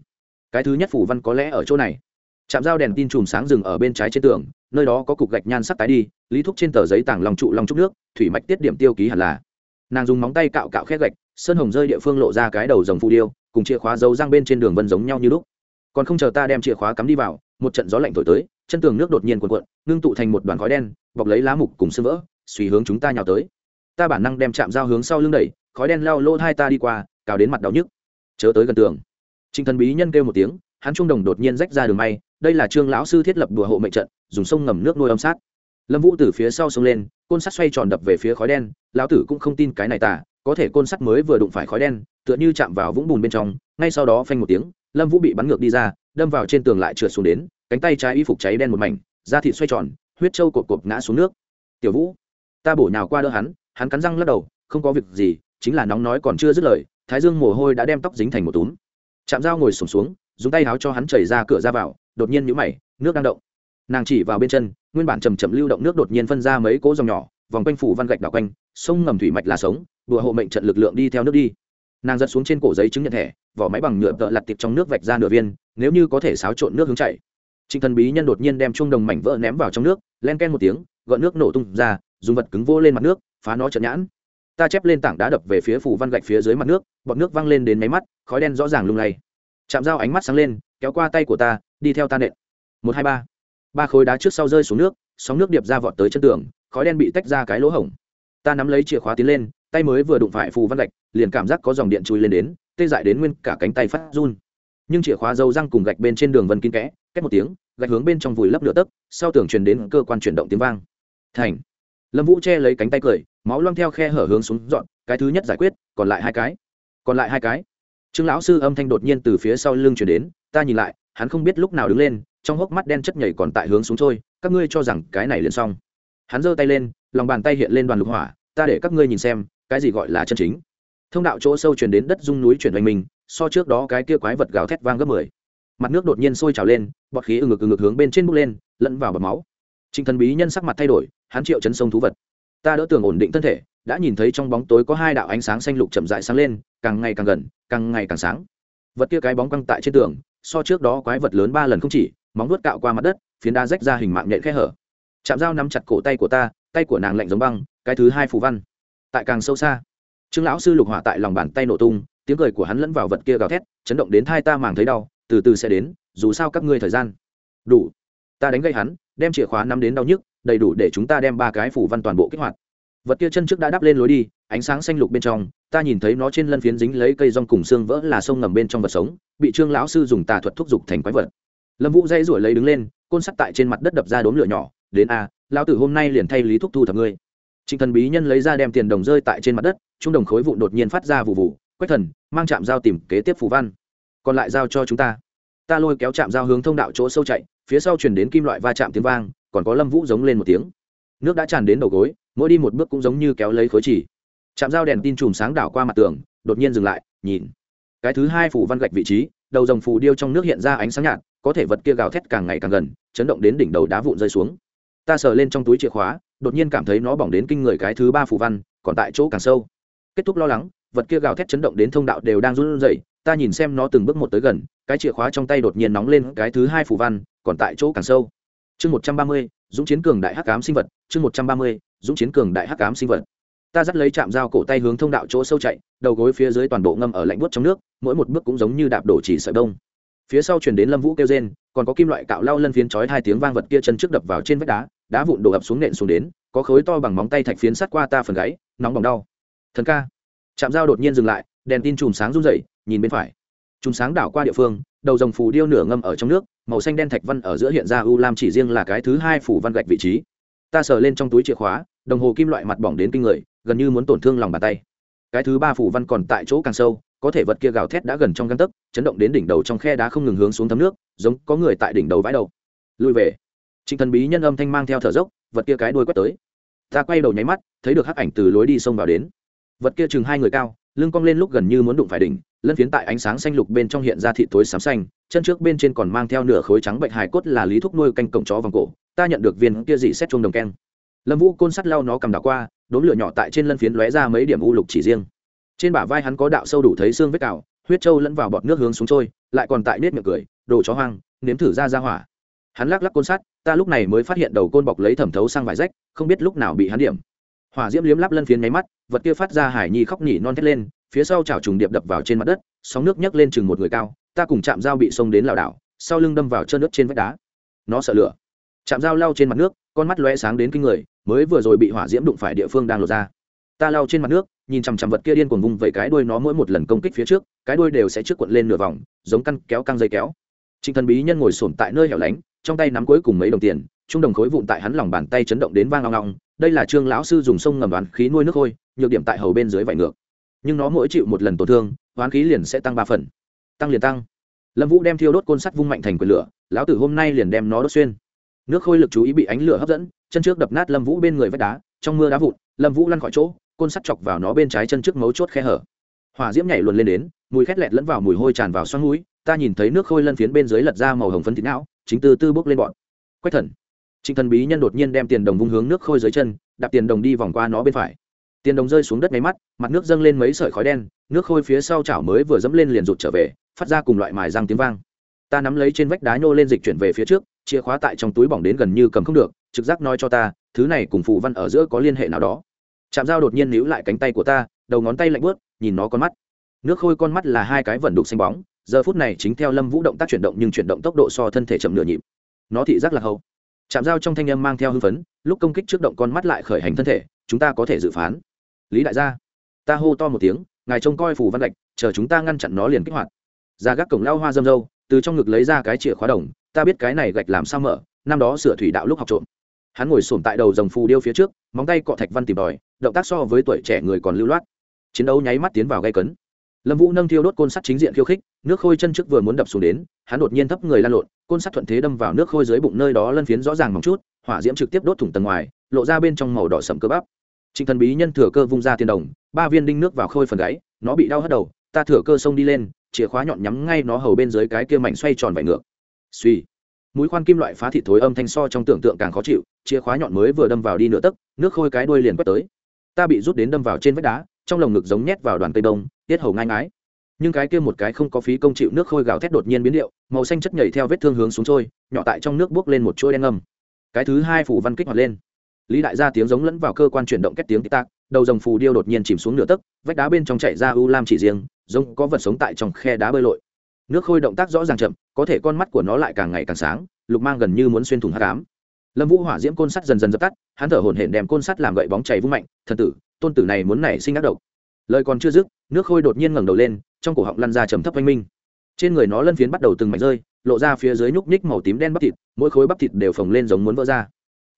Cái thứ nhất phủ văn có lẽ ở chỗ này. Chạm dao đèn tin chùm sáng rừng ở bên trái trên tường, nơi đó có cục gạch nhan sắc tái đi, lý thúc trên tờ giấy tảng lòng trụ lòng trúc nước, thủy mạch tiết điểm tiêu ký hẳn là. Nàng dùng móng tay cạo cạo khét gạch, sơn hồng rơi địa phương lộ ra cái đầu dòng phù điêu, cùng chìa khóa dấu răng bên trên đường vân giống nhau như lúc. Còn không chờ ta đem chìa khóa cắm đi vào, một trận gió lạnh thổi tới, chân tường nước đột nhiên cuộn cuộn, ngưng tụ thành một đoàn khói đen, bọc lấy lá mục cùng sưng vỡ, suy hướng chúng ta nhào tới. Ta bản năng đem chạm dao hướng sau lưng đẩy khói đen lao lô hai ta đi qua, cào đến mặt đau nhức. Chớ tới gần tường. Trịnh thần bí nhân kêu một tiếng, hắn trung đồng đột nhiên rách ra đường may, đây là trương lão sư thiết lập đùa hộ mệnh trận, dùng sông ngầm nước nuôi âm sát. Lâm vũ từ phía sau sông lên, côn sắt xoay tròn đập về phía khói đen, lão tử cũng không tin cái này tả có thể côn sắt mới vừa đụng phải khói đen, tựa như chạm vào vũng bùn bên trong, ngay sau đó phanh một tiếng, lâm vũ bị bắn ngược đi ra, đâm vào trên tường lại trượt xuống đến, cánh tay trái y phục cháy đen một mảnh, da thịt xoay tròn, huyết trâu cột cột ngã xuống nước. Tiểu vũ, ta bổ nhào qua đỡ hắn hắn cắn răng lắc đầu, không có việc gì chính là nóng nói còn chưa dứt lời thái dương mồ hôi đã đem tóc dính thành một túm. Chạm dao ngồi sùng xuống, xuống dùng tay áo cho hắn chảy ra cửa ra vào đột nhiên nhũ mày nước đang động. Nàng chỉ vào bên chân nguyên bản chầm chậm lưu động nước đột nhiên phân ra mấy cỗ dòng nhỏ vòng quanh phủ văn gạch đảo quanh sông ngầm thủy mạch là sống đùa hộ mệnh trận lực lượng đi theo nước đi. Nàng giật xuống trên cổ giấy chứng nhận thẻ vỏ máy bằng nhựa tợ lặt tiệp trong nước vạch ra nửa viên nếu như có thể xáo trộn nước hướng chảy trịnh thần bí nhân đột nhiên đem chuông đồng mảnh vỡ ném vào trong nước len ken một tiếng gọn nước nổ tung ra dùng vật cứng vô lên mặt nước phá nó trận nhãn ta chép lên tảng đá đập về phía phủ văn gạch phía dưới mặt nước, bọt nước văng lên đến máy mắt, khói đen rõ ràng lung lay. Chạm dao ánh mắt sáng lên, kéo qua tay của ta, đi theo ta nện. Một, hai, ba. Ba khối đá trước sau rơi xuống nước, sóng nước điệp ra vọt tới chân tường, khói đen bị tách ra cái lỗ hổng. Ta nắm lấy chìa khóa tiến lên, tay mới vừa đụng phải phù văn gạch, liền cảm giác có dòng điện chui lên đến, tê dại đến nguyên cả cánh tay phát run. Nhưng chìa khóa dâu răng cùng gạch bên trên đường vân kín kẽ cách một tiếng, gạch hướng bên trong vùi lấp nửa tấc, sau tường truyền đến cơ quan chuyển động tiếng vang. Thành lâm vũ che lấy cánh tay cười, máu loang theo khe hở hướng xuống dọn, cái thứ nhất giải quyết, còn lại hai cái. Còn lại hai cái. Trương lão sư âm thanh đột nhiên từ phía sau lưng chuyển đến, ta nhìn lại, hắn không biết lúc nào đứng lên, trong hốc mắt đen chất nhảy còn tại hướng xuống trôi, các ngươi cho rằng cái này liền xong. Hắn giơ tay lên, lòng bàn tay hiện lên đoàn lục hỏa, ta để các ngươi nhìn xem, cái gì gọi là chân chính. Thông đạo chỗ sâu chuyển đến đất dung núi chuyển oanh mình, so trước đó cái kia quái vật gào thét vang gấp mười. Mặt nước đột nhiên sôi trào lên, bọt khí ừng ngực ừng ngực hướng bên trên bốc lên, lẫn vào bọt máu. Trịnh thần bí nhân sắc mặt thay đổi hắn triệu chấn sông thú vật. Ta đỡ tường ổn định thân thể, đã nhìn thấy trong bóng tối có hai đạo ánh sáng xanh lục chậm rãi sáng lên, càng ngày càng gần, càng ngày càng sáng. Vật kia cái bóng căng tại trên tường, so trước đó quái vật lớn ba lần không chỉ, móng vuốt cạo qua mặt đất, phiến đá rách ra hình mạng nhện khe hở. Chạm dao nắm chặt cổ tay của ta, tay của nàng lạnh giống băng, cái thứ hai phù văn. Tại càng sâu xa, trương lão sư lục hỏa tại lòng bàn tay nổ tung, tiếng cười của hắn lẫn vào vật kia gào thét, chấn động đến thai ta màng thấy đau, từ từ sẽ đến, dù sao các ngươi thời gian. Đủ. Ta đánh gây hắn, đem chìa khóa nắm đến đau nhức đầy đủ để chúng ta đem ba cái phủ văn toàn bộ kích hoạt. Vật kia chân trước đã đắp lên lối đi, ánh sáng xanh lục bên trong, ta nhìn thấy nó trên lân phiến dính lấy cây rong cùng xương vỡ là sông ngầm bên trong vật sống, bị trương lão sư dùng tà thuật thúc giục thành quái vật. Lâm vũ dây rủi lấy đứng lên, côn sắt tại trên mặt đất đập ra đốm lửa nhỏ, đến a, lão tử hôm nay liền thay lý thúc thu thập ngươi. Trịnh thần bí nhân lấy ra đem tiền đồng rơi tại trên mặt đất, trung đồng khối vụn đột nhiên phát ra vụ vụ quách thần, mang chạm dao tìm kế tiếp phù văn, còn lại giao cho chúng ta. Ta lôi kéo chạm dao hướng thông đạo chỗ sâu chạy, phía sau chuyển đến kim loại va chạm tiếng vang còn có lâm vũ giống lên một tiếng. Nước đã tràn đến đầu gối, mỗi đi một bước cũng giống như kéo lấy khối chỉ. Chạm dao đèn tin chùm sáng đảo qua mặt tường, đột nhiên dừng lại, nhìn. Cái thứ hai phủ văn gạch vị trí, đầu dòng phù điêu trong nước hiện ra ánh sáng nhạt, có thể vật kia gào thét càng ngày càng gần, chấn động đến đỉnh đầu đá vụn rơi xuống. Ta sờ lên trong túi chìa khóa, đột nhiên cảm thấy nó bỏng đến kinh người cái thứ ba phù văn, còn tại chỗ càng sâu. Kết thúc lo lắng, vật kia gào thét chấn động đến thông đạo đều đang run rẩy, ta nhìn xem nó từng bước một tới gần, cái chìa khóa trong tay đột nhiên nóng lên, cái thứ hai phù văn, còn tại chỗ càng sâu chương một trăm ba mươi, dũng chiến cường đại hắc ám sinh vật, chương một trăm ba mươi, dũng chiến cường đại hắc ám sinh vật. Ta dắt lấy chạm dao cổ tay hướng thông đạo chỗ sâu chạy, đầu gối phía dưới toàn bộ ngâm ở lạnh buốt trong nước, mỗi một bước cũng giống như đạp đổ chỉ sợi đông phía sau chuyển đến lâm vũ kêu rên, còn có kim loại cạo lau lân phiến chói hai tiếng vang vật kia chân trước đập vào trên vách đá đá vụn đổ ập xuống nện xuống đến, có khối to bằng móng tay thạch phiến sát qua ta phần gáy, nóng bỏng đau. Thần ca. Chạm dao đột nhiên dừng lại, đèn tin chùm sáng run rẩy, nhìn bên phải. Chùm sáng đảo qua địa phương, đầu dòng phù điêu nửa ngâm ở trong nước màu xanh đen thạch văn ở giữa hiện ra u lam chỉ riêng là cái thứ hai phủ văn gạch vị trí. Ta sờ lên trong túi chìa khóa, đồng hồ kim loại mặt bỏng đến kinh người, gần như muốn tổn thương lòng bàn tay. Cái thứ ba phủ văn còn tại chỗ càng sâu, có thể vật kia gào thét đã gần trong găng tấc, chấn động đến đỉnh đầu trong khe đá không ngừng hướng xuống thấm nước, giống có người tại đỉnh đầu vãi đầu. Lùi về. Trịnh thần bí nhân âm thanh mang theo thở dốc, vật kia cái đuôi quét tới. Ta quay đầu nháy mắt, thấy được hắc ảnh từ lối đi sông vào đến. Vật kia chừng hai người cao, lưng cong lên lúc gần như muốn đụng phải đỉnh lân phiến tại ánh sáng xanh lục bên trong hiện ra thị tối xám xanh, chân trước bên trên còn mang theo nửa khối trắng bệnh hài cốt là lý thúc nuôi canh cổng chó vòng cổ, ta nhận được viên kia dị xét chuông đồng keng. Lâm vũ côn sắt lau nó cầm đảo qua, đốm lửa nhỏ tại trên lân phiến lóe ra mấy điểm u lục chỉ riêng. Trên bả vai hắn có đạo sâu đủ thấy xương vết cào, huyết trâu lẫn vào bọt nước hướng xuống trôi, lại còn tại nết miệng cười, đồ chó hoang, nếm thử ra ra hỏa. Hắn lắc lắc côn sắt, ta lúc này mới phát hiện đầu côn bọc lấy thẩm thấu sang vải rách, không biết lúc nào bị hắn điểm. Hỏa diễm liếm lắp lân phiến nháy mắt, vật kia phát ra hải nhi khóc nỉ non thét lên phía sau chảo trùng điệp đập vào trên mặt đất, sóng nước nhấc lên chừng một người cao, ta cùng chạm dao bị sông đến lảo đảo, sau lưng đâm vào chân nước trên vách đá. Nó sợ lửa. Chạm dao lao trên mặt nước, con mắt lóe sáng đến kinh người, mới vừa rồi bị hỏa diễm đụng phải địa phương đang lột ra. Ta lao trên mặt nước, nhìn chằm chằm vật kia điên cuồng vùng vẩy cái đuôi nó mỗi một lần công kích phía trước, cái đuôi đều sẽ trước cuộn lên nửa vòng, giống căn kéo căng dây kéo. Trịnh thần bí nhân ngồi sổm tại nơi hẻo lánh, trong tay nắm cuối cùng mấy đồng tiền, trung đồng khối vụn tại hắn lòng bàn tay chấn động đến vang long long. Đây là trương lão sư dùng sông ngầm đoán khí nuôi nước khôi nhược điểm tại hầu bên dưới vải ngược nhưng nó mỗi chịu một lần tổn thương, hoán khí liền sẽ tăng ba phần. Tăng liền tăng. Lâm vũ đem thiêu đốt côn sắt vung mạnh thành quyền lửa, lão tử hôm nay liền đem nó đốt xuyên. Nước khôi lực chú ý bị ánh lửa hấp dẫn, chân trước đập nát lâm vũ bên người vách đá, trong mưa đá vụn, lâm vũ lăn khỏi chỗ, côn sắt chọc vào nó bên trái chân trước mấu chốt khe hở. Hỏa diễm nhảy luồn lên đến, mùi khét lẹt lẫn vào mùi hôi tràn vào xoắn núi ta nhìn thấy nước khôi lân phiến bên dưới lật ra màu hồng phấn thịt não, chính từ tư bốc lên bọn. Quách thần. Trịnh thần bí nhân đột nhiên đem tiền đồng vung hướng nước khôi dưới chân, đạp tiền đồng đi vòng qua nó bên phải tiền đồng rơi xuống đất máy mắt, mặt nước dâng lên mấy sợi khói đen, nước khôi phía sau chảo mới vừa dẫm lên liền rụt trở về, phát ra cùng loại mài răng tiếng vang. Ta nắm lấy trên vách đá nhô lên dịch chuyển về phía trước, chìa khóa tại trong túi bỏng đến gần như cầm không được, trực giác nói cho ta, thứ này cùng phù văn ở giữa có liên hệ nào đó. Chạm dao đột nhiên níu lại cánh tay của ta, đầu ngón tay lạnh bớt nhìn nó con mắt. Nước khôi con mắt là hai cái vẩn đục xanh bóng, giờ phút này chính theo lâm vũ động tác chuyển động nhưng chuyển động tốc độ so thân thể chậm nửa nhịp. Nó thị giác là hầu chạm dao trong thanh âm mang theo hưng phấn, lúc công kích trước động con mắt lại khởi hành thân thể, chúng ta có thể dự phán lý đại gia, ta hô to một tiếng, ngài trông coi phủ văn gạch, chờ chúng ta ngăn chặn nó liền kích hoạt. Ra gác cổng lao hoa dâm dâu, từ trong ngực lấy ra cái chìa khóa đồng, ta biết cái này gạch làm sao mở, năm đó sửa thủy đạo lúc học trộm. Hắn ngồi sổm tại đầu dòng phù điêu phía trước, móng tay cọ thạch văn tìm tòi, động tác so với tuổi trẻ người còn lưu loát. Chiến đấu nháy mắt tiến vào gây cấn. Lâm vũ nâng thiêu đốt côn sắt chính diện khiêu khích, nước khôi chân trước vừa muốn đập xuống đến, hắn đột nhiên thấp người lan lộn, côn sắt thuận thế đâm vào nước khôi dưới bụng nơi đó lân phiến rõ ràng một chút, hỏa diễm trực tiếp đốt thủng tầng ngoài, lộ ra bên trong màu đỏ sậm cơ bắp trịnh thần bí nhân thừa cơ vung ra tiền đồng, ba viên đinh nước vào khôi phần gáy, nó bị đau hất đầu, ta thừa cơ xông đi lên, chìa khóa nhọn nhắm ngay nó hầu bên dưới cái kia mảnh xoay tròn vải ngược. Suy mũi khoan kim loại phá thịt thối âm thanh so trong tưởng tượng càng khó chịu, chìa khóa nhọn mới vừa đâm vào đi nửa tấc, nước khôi cái đuôi liền quét tới. Ta bị rút đến đâm vào trên vách đá, trong lồng ngực giống nhét vào đoàn cây đông, tiết hầu ngang ái nhưng cái kia một cái không có phí công chịu nước khôi gào thét đột nhiên biến điệu, màu xanh chất nhảy theo vết thương hướng xuống trôi, nhỏ tại trong nước bước lên một chuỗi đen ngầm cái thứ hai phủ văn kích hoạt lên lý đại gia tiếng giống lẫn vào cơ quan chuyển động kết tiếng tắc đầu dòng phù điêu đột nhiên chìm xuống nửa tấc, vách đá bên trong chạy ra u lam chỉ riêng, giống có vật sống tại trong khe đá bơi lội. Nước khôi động tác rõ ràng chậm, có thể con mắt của nó lại càng ngày càng sáng, lục mang gần như muốn xuyên thủng hát cám lâm vũ hỏa diễm côn sắt dần dần dập tắt, hắn thở hổn hển đem côn sắt làm gậy bóng chảy vung mạnh, thần tử, tôn tử này muốn nảy sinh ác độc. Lời còn chưa dứt, nước khôi đột nhiên ngẩng đầu lên, trong cổ họng lăn ra trầm thấp oanh minh. Trên người nó lân phiến bắt đầu từng mảnh rơi, lộ ra phía dưới nhúc nhích màu tím đen bắp thịt, mỗi khối bắp thịt đều phồng lên giống muốn vỡ ra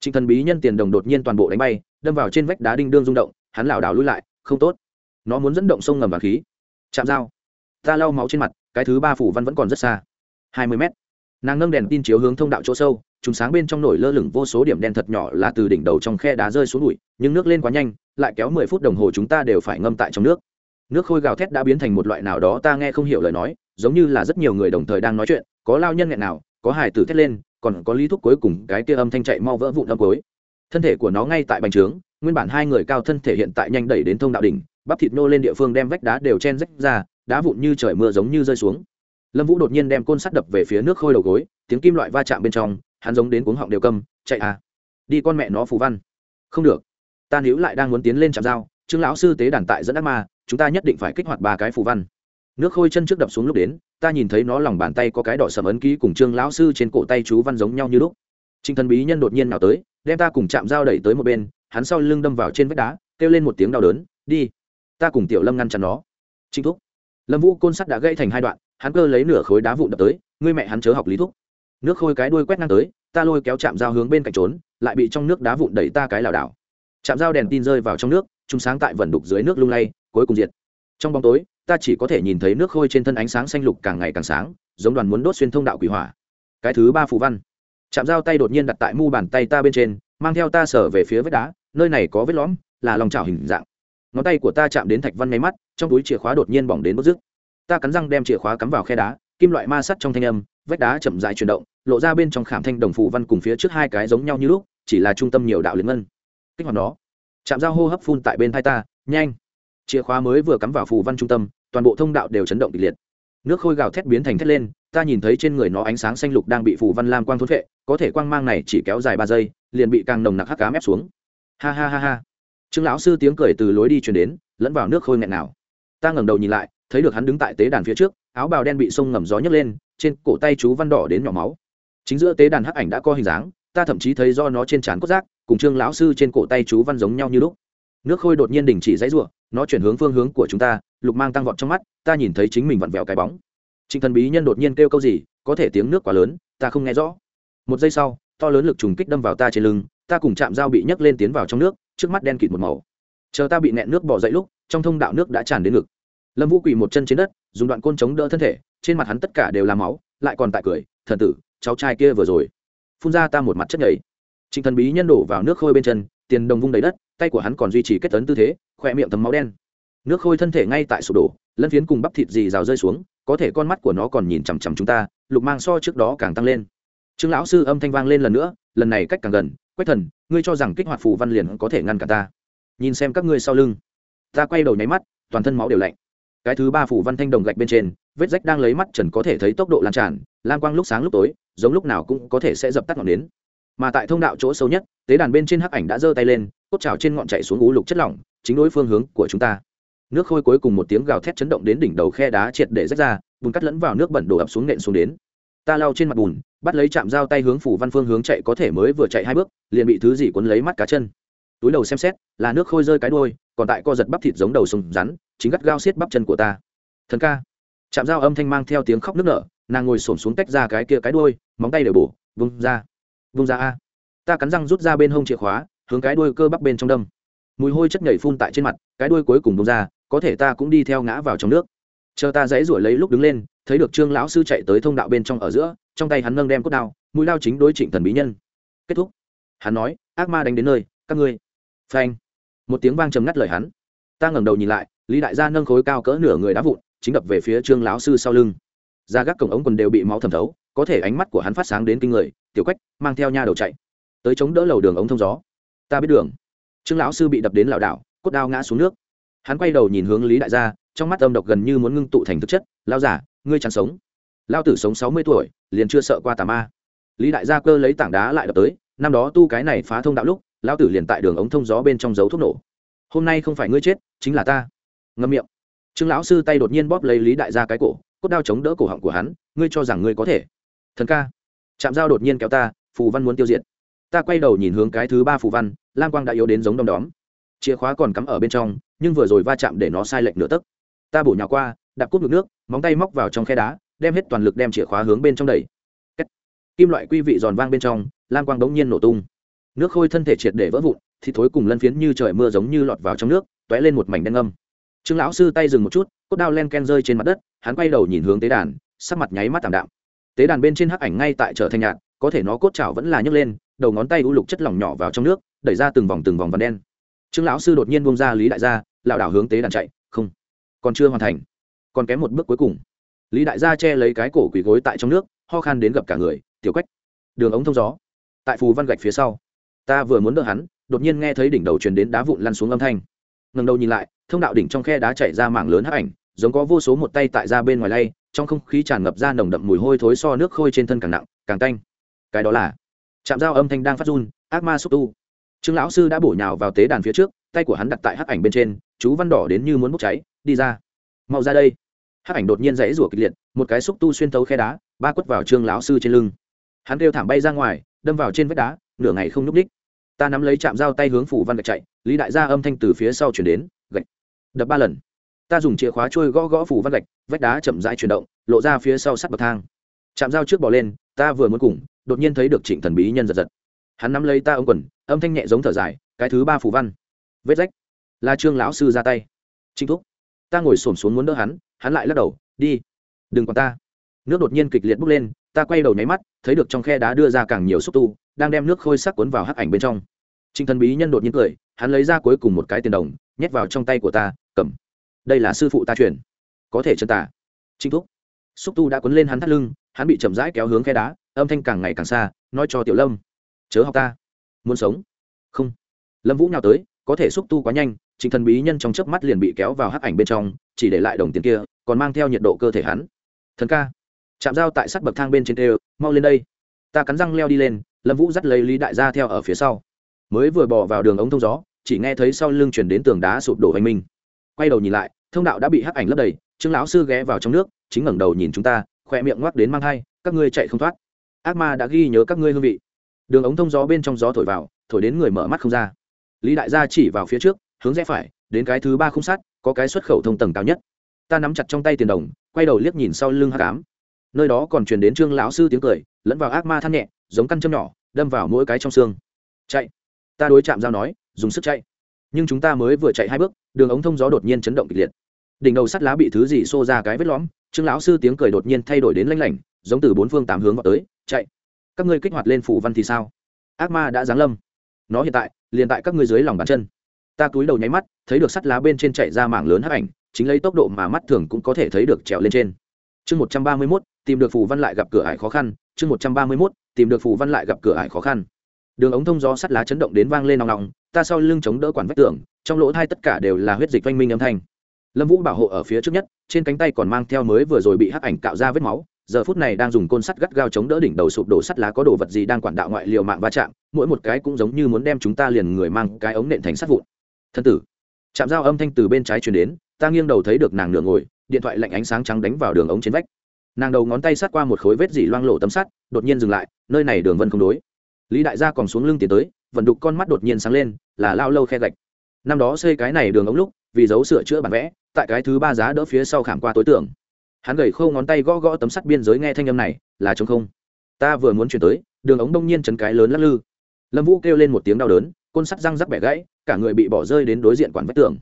trịnh thần bí nhân tiền đồng đột nhiên toàn bộ đánh bay, đâm vào trên vách đá đinh đương rung động, hắn lảo đảo lùi lại, không tốt. Nó muốn dẫn động sông ngầm và khí. Chạm dao. Ta lau máu trên mặt, cái thứ ba phủ văn vẫn còn rất xa. Hai mươi mét. Nàng nâng đèn tin chiếu hướng thông đạo chỗ sâu, trùng sáng bên trong nổi lơ lửng vô số điểm đen thật nhỏ là từ đỉnh đầu trong khe đá rơi xuống bụi, nhưng nước lên quá nhanh, lại kéo mười phút đồng hồ chúng ta đều phải ngâm tại trong nước. Nước khôi gào thét đã biến thành một loại nào đó ta nghe không hiểu lời nói, giống như là rất nhiều người đồng thời đang nói chuyện, có lao nhân nghẹn nào, có hài tử thét lên còn có lý thúc cuối cùng cái kia âm thanh chạy mau vỡ vụn âm cuối. Thân thể của nó ngay tại bành trướng, nguyên bản hai người cao thân thể hiện tại nhanh đẩy đến thông đạo đỉnh, bắp thịt nô lên địa phương đem vách đá đều chen rách ra, đá vụn như trời mưa giống như rơi xuống. Lâm vũ đột nhiên đem côn sắt đập về phía nước khôi đầu gối, tiếng kim loại va chạm bên trong, hắn giống đến cuống họng đều câm, chạy à. Đi con mẹ nó phù văn. Không được. Ta níu lại đang muốn tiến lên chạm dao, trương lão sư tế đàn tại dẫn ác ma, chúng ta nhất định phải kích hoạt ba cái phù văn nước khôi chân trước đập xuống lúc đến, ta nhìn thấy nó lòng bàn tay có cái đỏ sầm ấn ký cùng trương lão sư trên cổ tay chú văn giống nhau như lúc. Trinh thần bí nhân đột nhiên nào tới, đem ta cùng chạm dao đẩy tới một bên, hắn sau lưng đâm vào trên vách đá, kêu lên một tiếng đau đớn, đi, ta cùng tiểu lâm ngăn chặn nó. Trinh thúc. Lâm vũ côn sắt đã gãy thành hai đoạn, hắn cơ lấy nửa khối đá vụn đập tới, ngươi mẹ hắn chớ học lý thúc. Nước khôi cái đuôi quét ngang tới, ta lôi kéo chạm dao hướng bên cạnh trốn, lại bị trong nước đá vụn đẩy ta cái lảo đảo. Chạm dao đèn tin rơi vào trong nước, chúng sáng tại vần đục dưới nước lung lay, cuối cùng diệt trong bóng tối, ta chỉ có thể nhìn thấy nước khôi trên thân ánh sáng xanh lục càng ngày càng sáng, giống đoàn muốn đốt xuyên thông đạo quỷ hỏa. Cái thứ ba phù văn. Chạm dao tay đột nhiên đặt tại mu bàn tay ta bên trên, mang theo ta sở về phía vết đá, nơi này có vết lõm, là lòng trào hình dạng. Ngón tay của ta chạm đến thạch văn nháy mắt, trong túi chìa khóa đột nhiên bỏng đến bức dứt ta cắn răng đem chìa khóa cắm vào khe đá, kim loại ma sắt trong thanh âm, vách đá chậm dại chuyển động, lộ ra bên trong khảm thanh đồng phù văn cùng phía trước hai cái giống nhau như lúc, chỉ là trung tâm nhiều đạo liên ngân. Kích hoạt nó. Chạm dao hô hấp phun tại bên thai ta, nhanh chìa khóa mới vừa cắm vào phù văn trung tâm, toàn bộ thông đạo đều chấn động kịch liệt. Nước khôi gào thét biến thành thét lên, ta nhìn thấy trên người nó ánh sáng xanh lục đang bị phù văn lam quang thốn vệ có thể quang mang này chỉ kéo dài ba giây, liền bị càng nồng nặc hắc cám ép xuống. Ha ha ha ha. Trương lão sư tiếng cười từ lối đi chuyển đến, lẫn vào nước khôi nghẹn nào. Ta ngẩng đầu nhìn lại, thấy được hắn đứng tại tế đàn phía trước, áo bào đen bị sông ngầm gió nhấc lên, trên cổ tay chú văn đỏ đến nhỏ máu. Chính giữa tế đàn hắc ảnh đã co hình dáng, ta thậm chí thấy do nó trên trán cốt rác, cùng trương lão sư trên cổ tay chú văn giống nhau như lúc. Nước khôi đột nhiên đình chỉ dãy ruộng nó chuyển hướng phương hướng của chúng ta, lục mang tăng vọt trong mắt, ta nhìn thấy chính mình vặn vẹo cái bóng. Trịnh thần bí nhân đột nhiên kêu câu gì, có thể tiếng nước quá lớn, ta không nghe rõ. Một giây sau, to lớn lực trùng kích đâm vào ta trên lưng, ta cùng chạm dao bị nhấc lên tiến vào trong nước, trước mắt đen kịt một màu. Chờ ta bị nẹn nước bỏ dậy lúc, trong thông đạo nước đã tràn đến ngực. Lâm vũ quỳ một chân trên đất, dùng đoạn côn chống đỡ thân thể, trên mặt hắn tất cả đều là máu, lại còn tại cười, thần tử, cháu trai kia vừa rồi. Phun ra ta một mặt chất nhảy trịnh thần bí nhân đổ vào nước khôi bên chân tiền đồng vung đầy đất, tay của hắn còn duy trì kết tấn tư thế khoe miệng tấm máu đen. Nước khôi thân thể ngay tại sụp đổ, lân phiến cùng bắp thịt dì rào rơi xuống, có thể con mắt của nó còn nhìn chằm chằm chúng ta, lục mang so trước đó càng tăng lên. Trương lão sư âm thanh vang lên lần nữa, lần này cách càng gần, quách thần, ngươi cho rằng kích hoạt phù văn liền có thể ngăn cả ta? Nhìn xem các ngươi sau lưng. Ta quay đầu nháy mắt, toàn thân máu đều lạnh. Cái thứ ba phủ văn thanh đồng gạch bên trên, vết rách đang lấy mắt trần có thể thấy tốc độ lan tràn lan quang lúc sáng lúc tối, giống lúc nào cũng có thể sẽ dập tắt ngọn nến mà tại thông đạo chỗ sâu nhất, tế đàn bên trên hắc ảnh đã giơ tay lên, cốt trào trên ngọn chạy xuống ú lục chất lỏng, chính đối phương hướng của chúng ta. Nước khôi cuối cùng một tiếng gào thét chấn động đến đỉnh đầu khe đá triệt để rách ra, bùn cắt lẫn vào nước bẩn đổ ập xuống nện xuống đến. Ta lao trên mặt bùn, bắt lấy chạm dao tay hướng phủ văn phương hướng chạy có thể mới vừa chạy hai bước, liền bị thứ gì cuốn lấy mắt cá chân. Túi đầu xem xét, là nước khôi rơi cái đôi còn tại co giật bắp thịt giống đầu sùng rắn, chính gắt gao xiết bắp chân của ta. Thần ca. Chạm dao âm thanh mang theo tiếng khóc nức nở, nàng ngồi xổm xuống tách ra cái kia cái đôi móng tay đều bổ, vung ra vung ra a. Ta cắn răng rút ra bên hông chìa khóa, hướng cái đuôi cơ bắp bên trong đâm. Mùi hôi chất nhảy phun tại trên mặt, cái đuôi cuối cùng vung ra, có thể ta cũng đi theo ngã vào trong nước. Chờ ta dãy ruổi lấy lúc đứng lên, thấy được trương lão sư chạy tới thông đạo bên trong ở giữa, trong tay hắn nâng đem cốt đao, mũi lao chính đối trịnh thần bí nhân. Kết thúc. Hắn nói, ác ma đánh đến nơi, các ngươi. Phanh. Một tiếng vang trầm ngắt lời hắn. Ta ngẩng đầu nhìn lại, lý đại gia nâng khối cao cỡ nửa người đá vụn, chính đập về phía trương lão sư sau lưng. Ra gác cổng ống quần đều bị máu thẩm thấu có thể ánh mắt của hắn phát sáng đến kinh người, tiểu quách, mang theo nha đầu chạy, tới chống đỡ lầu đường ống thông gió. Ta biết đường. Trương lão sư bị đập đến lảo đảo, cốt đao ngã xuống nước. Hắn quay đầu nhìn hướng lý đại gia, trong mắt âm độc gần như muốn ngưng tụ thành thực chất lao giả ngươi chẳng sống. Lao tử sống sáu mươi tuổi, liền chưa sợ qua tà ma. Lý đại gia cơ lấy tảng đá lại đập tới, năm đó tu cái này phá thông đạo lúc lao tử liền tại đường ống thông gió bên trong dấu thuốc nổ. Hôm nay không phải ngươi chết, chính là ta. Ngâm miệng. Trương lão sư tay đột nhiên bóp lấy lý đại gia cái cổ, cốt đao chống đỡ cổ họng của hắn, ngươi cho rằng ngươi có thể thần ca. Chạm dao đột nhiên kéo ta, phù văn muốn tiêu diệt. Ta quay đầu nhìn hướng cái thứ ba phù văn, lam quang đã yếu đến giống đom đóm. Chìa khóa còn cắm ở bên trong, nhưng vừa rồi va chạm để nó sai lệch nửa tấc. Ta bổ nhào qua, đạp cút được nước, móng tay móc vào trong khe đá, đem hết toàn lực đem chìa khóa hướng bên trong đẩy. Kim loại quy vị giòn vang bên trong, lam quang đống nhiên nổ tung. Nước khôi thân thể triệt để vỡ vụn, thì thối cùng lân phiến như trời mưa giống như lọt vào trong nước t lên một mảnh đen ngâm. Trương lão sư tay dừng một chút, cốt đao len ken rơi trên mặt đất, hắn quay đầu nhìn hướng tế đàn, sắc mặt nháy mắt tảm đạm tế đàn bên trên hắc ảnh ngay tại trở thành nhạt, có thể nó cốt chảo vẫn là nhấc lên, đầu ngón tay u lục chất lỏng nhỏ vào trong nước, đẩy ra từng vòng từng vòng vằn đen. Trương lão sư đột nhiên bông ra lý đại gia, lảo đảo hướng tế đàn chạy, không, còn chưa hoàn thành, còn kém một bước cuối cùng. Lý đại gia che lấy cái cổ quỳ gối tại trong nước, ho khan đến gặp cả người, tiểu quách, đường ống thông gió. Tại phù văn gạch phía sau, ta vừa muốn đỡ hắn, đột nhiên nghe thấy đỉnh đầu truyền đến đá vụn lăn xuống âm thanh. Ngần đầu nhìn lại, thông đạo đỉnh trong khe đá chảy ra mảng lớn hắc ảnh, giống có vô số một tay tại ra bên ngoài lay trong không khí tràn ngập ra nồng đậm mùi hôi thối so nước khôi trên thân càng nặng, càng tanh. Cái đó là chạm dao âm thanh đang phát run, ác ma xúc tu. Trương lão sư đã bổ nhào vào tế đàn phía trước, tay của hắn đặt tại hắc ảnh bên trên, chú văn đỏ đến như muốn bốc cháy, đi ra. Mau ra đây. Hắc ảnh đột nhiên dãy rủa kịch liệt, một cái xúc tu xuyên tấu khe đá, ba quất vào trương lão sư trên lưng. Hắn kêu thảm bay ra ngoài, đâm vào trên vách đá, nửa ngày không nhúc ních ta nắm lấy chạm dao tay hướng phủ văn gạch chạy, lý đại gia âm thanh từ phía sau chuyển đến, gạch. Đập ba lần ta dùng chìa khóa trôi gõ gõ phủ văn gạch, vách đá chậm rãi chuyển động, lộ ra phía sau sắt bậc thang. Chạm dao trước bỏ lên, ta vừa muốn cùng, đột nhiên thấy được trịnh thần bí nhân giật giật. Hắn nắm lấy ta ống quần, âm thanh nhẹ giống thở dài, cái thứ ba phủ văn. Vết rách. Là trương lão sư ra tay. Trinh thúc. Ta ngồi xổm xuống muốn đỡ hắn hắn lại lắc đầu, đi, đừng còn ta. Nước đột nhiên kịch liệt bốc lên, ta quay đầu nháy mắt, thấy được trong khe đá đưa ra càng nhiều xúc tu, đang đem nước khôi sắc cuốn vào hắc ảnh bên trong. Trinh thần bí nhân đột nhiên cười, hắn lấy ra cuối cùng một cái tiền đồng, nhét vào trong tay của ta, cầm đây là sư phụ ta truyền. Có thể chân tả trinh thúc. Xúc tu đã cuốn lên hắn thắt lưng, hắn bị chậm rãi kéo hướng khe đá, âm thanh càng ngày càng xa, nói cho tiểu lâm, chớ học ta. Muốn sống? Không. Lâm vũ nhào tới, có thể xúc tu quá nhanh trịnh thần bí nhân trong chớp mắt liền bị kéo vào hắc ảnh bên trong, chỉ để lại đồng tiền kia, còn mang theo nhiệt độ cơ thể hắn. Thần ca. Chạm dao tại sắt bậc thang bên trên tê mau lên đây. Ta cắn răng leo đi lên, lâm vũ dắt lấy lý đại gia theo ở phía sau. Mới vừa bỏ vào đường ống thông gió, chỉ nghe thấy sau lưng chuyển đến tường đá sụp đổ oanh minh quay đầu nhìn lại thông đạo đã bị hắc ảnh lấp đầy trương lão sư ghé vào trong nước chính ngẩng đầu nhìn chúng ta khoe miệng ngoắc đến mang thai. các ngươi chạy không thoát. Ác ma đã ghi nhớ các ngươi hương vị. Đường ống thông gió bên trong gió thổi vào thổi đến người mở mắt không ra. Lý đại gia chỉ vào phía trước hướng rẽ phải đến cái thứ ba khung sát, có cái xuất khẩu thông tầng cao nhất. Ta nắm chặt trong tay tiền đồng quay đầu liếc nhìn sau lưng hắc ám. Nơi đó còn truyền đến trương lão sư tiếng cười lẫn vào ác ma than nhẹ giống căn châm nhỏ đâm vào mỗi cái trong xương. Chạy. Ta đối chạm giao nói dùng sức chạy. Nhưng chúng ta mới vừa chạy hai bước đường ống thông gió đột nhiên chấn động kịch liệt. Đỉnh đầu sắt lá bị thứ gì xô ra cái vết lõm, trương lão sư tiếng cười đột nhiên thay đổi đến lanh lảnh, giống từ bốn phương tám hướng vào tới, chạy, các ngươi kích hoạt lên phủ văn thì sao? Ác ma đã giáng lâm. Nó hiện tại, liền tại các ngươi dưới lòng bàn chân. Ta cúi đầu nháy mắt, thấy được sắt lá bên trên chạy ra mảng lớn hấp ảnh, chính lấy tốc độ mà mắt thường cũng có thể thấy được trèo lên trên. Chương một trăm ba mươi mốt, tìm được phù văn lại gặp cửa ải khó khăn, chương một trăm ba mươi mốt, tìm được phù văn lại gặp cửa ải khó khăn. Đường ống thông gió sắt lá chấn động đến vang lên nòng nòng ta sau lưng chống đỡ quản vách tường, trong lỗ thai tất cả đều là huyết dịch oanh minh âm thanh. Lâm vũ bảo hộ ở phía trước nhất, trên cánh tay còn mang theo mới vừa rồi bị hắc ảnh cạo ra vết máu, giờ phút này đang dùng côn sắt gắt gao chống đỡ đỉnh đầu sụp đổ sắt lá có đồ vật gì đang quản đạo ngoại liều mạng va chạm, mỗi một cái cũng giống như muốn đem chúng ta liền người mang cái ống nện thành sắt vụn. Thân tử chạm dao âm thanh từ bên trái truyền đến, ta nghiêng đầu thấy được nàng nửa ngồi, điện thoại lạnh ánh sáng trắng đánh vào đường ống trên vách. Nàng đầu ngón tay sát qua một khối vết dỉ loang lộ tấm sắt, đột nhiên dừng lại, nơi này đường vân không đối. Lý đại gia còn xuống lưng tiến tới vận đục con mắt đột nhiên sáng lên, là lao lâu khe gạch. Năm đó xây cái này đường ống lúc, vì giấu sửa chữa bản vẽ, tại cái thứ ba giá đỡ phía sau khảm qua tối tưởng hắn gầy khâu ngón tay gõ gõ tấm sắt biên giới nghe thanh âm này, là chống không. Ta vừa muốn chuyển tới, đường ống đông nhiên chấn cái lớn lắc lư. Lâm vũ kêu lên một tiếng đau đớn, côn sắt răng rắc bẻ gãy, cả người bị bỏ rơi đến đối diện quản vách tường.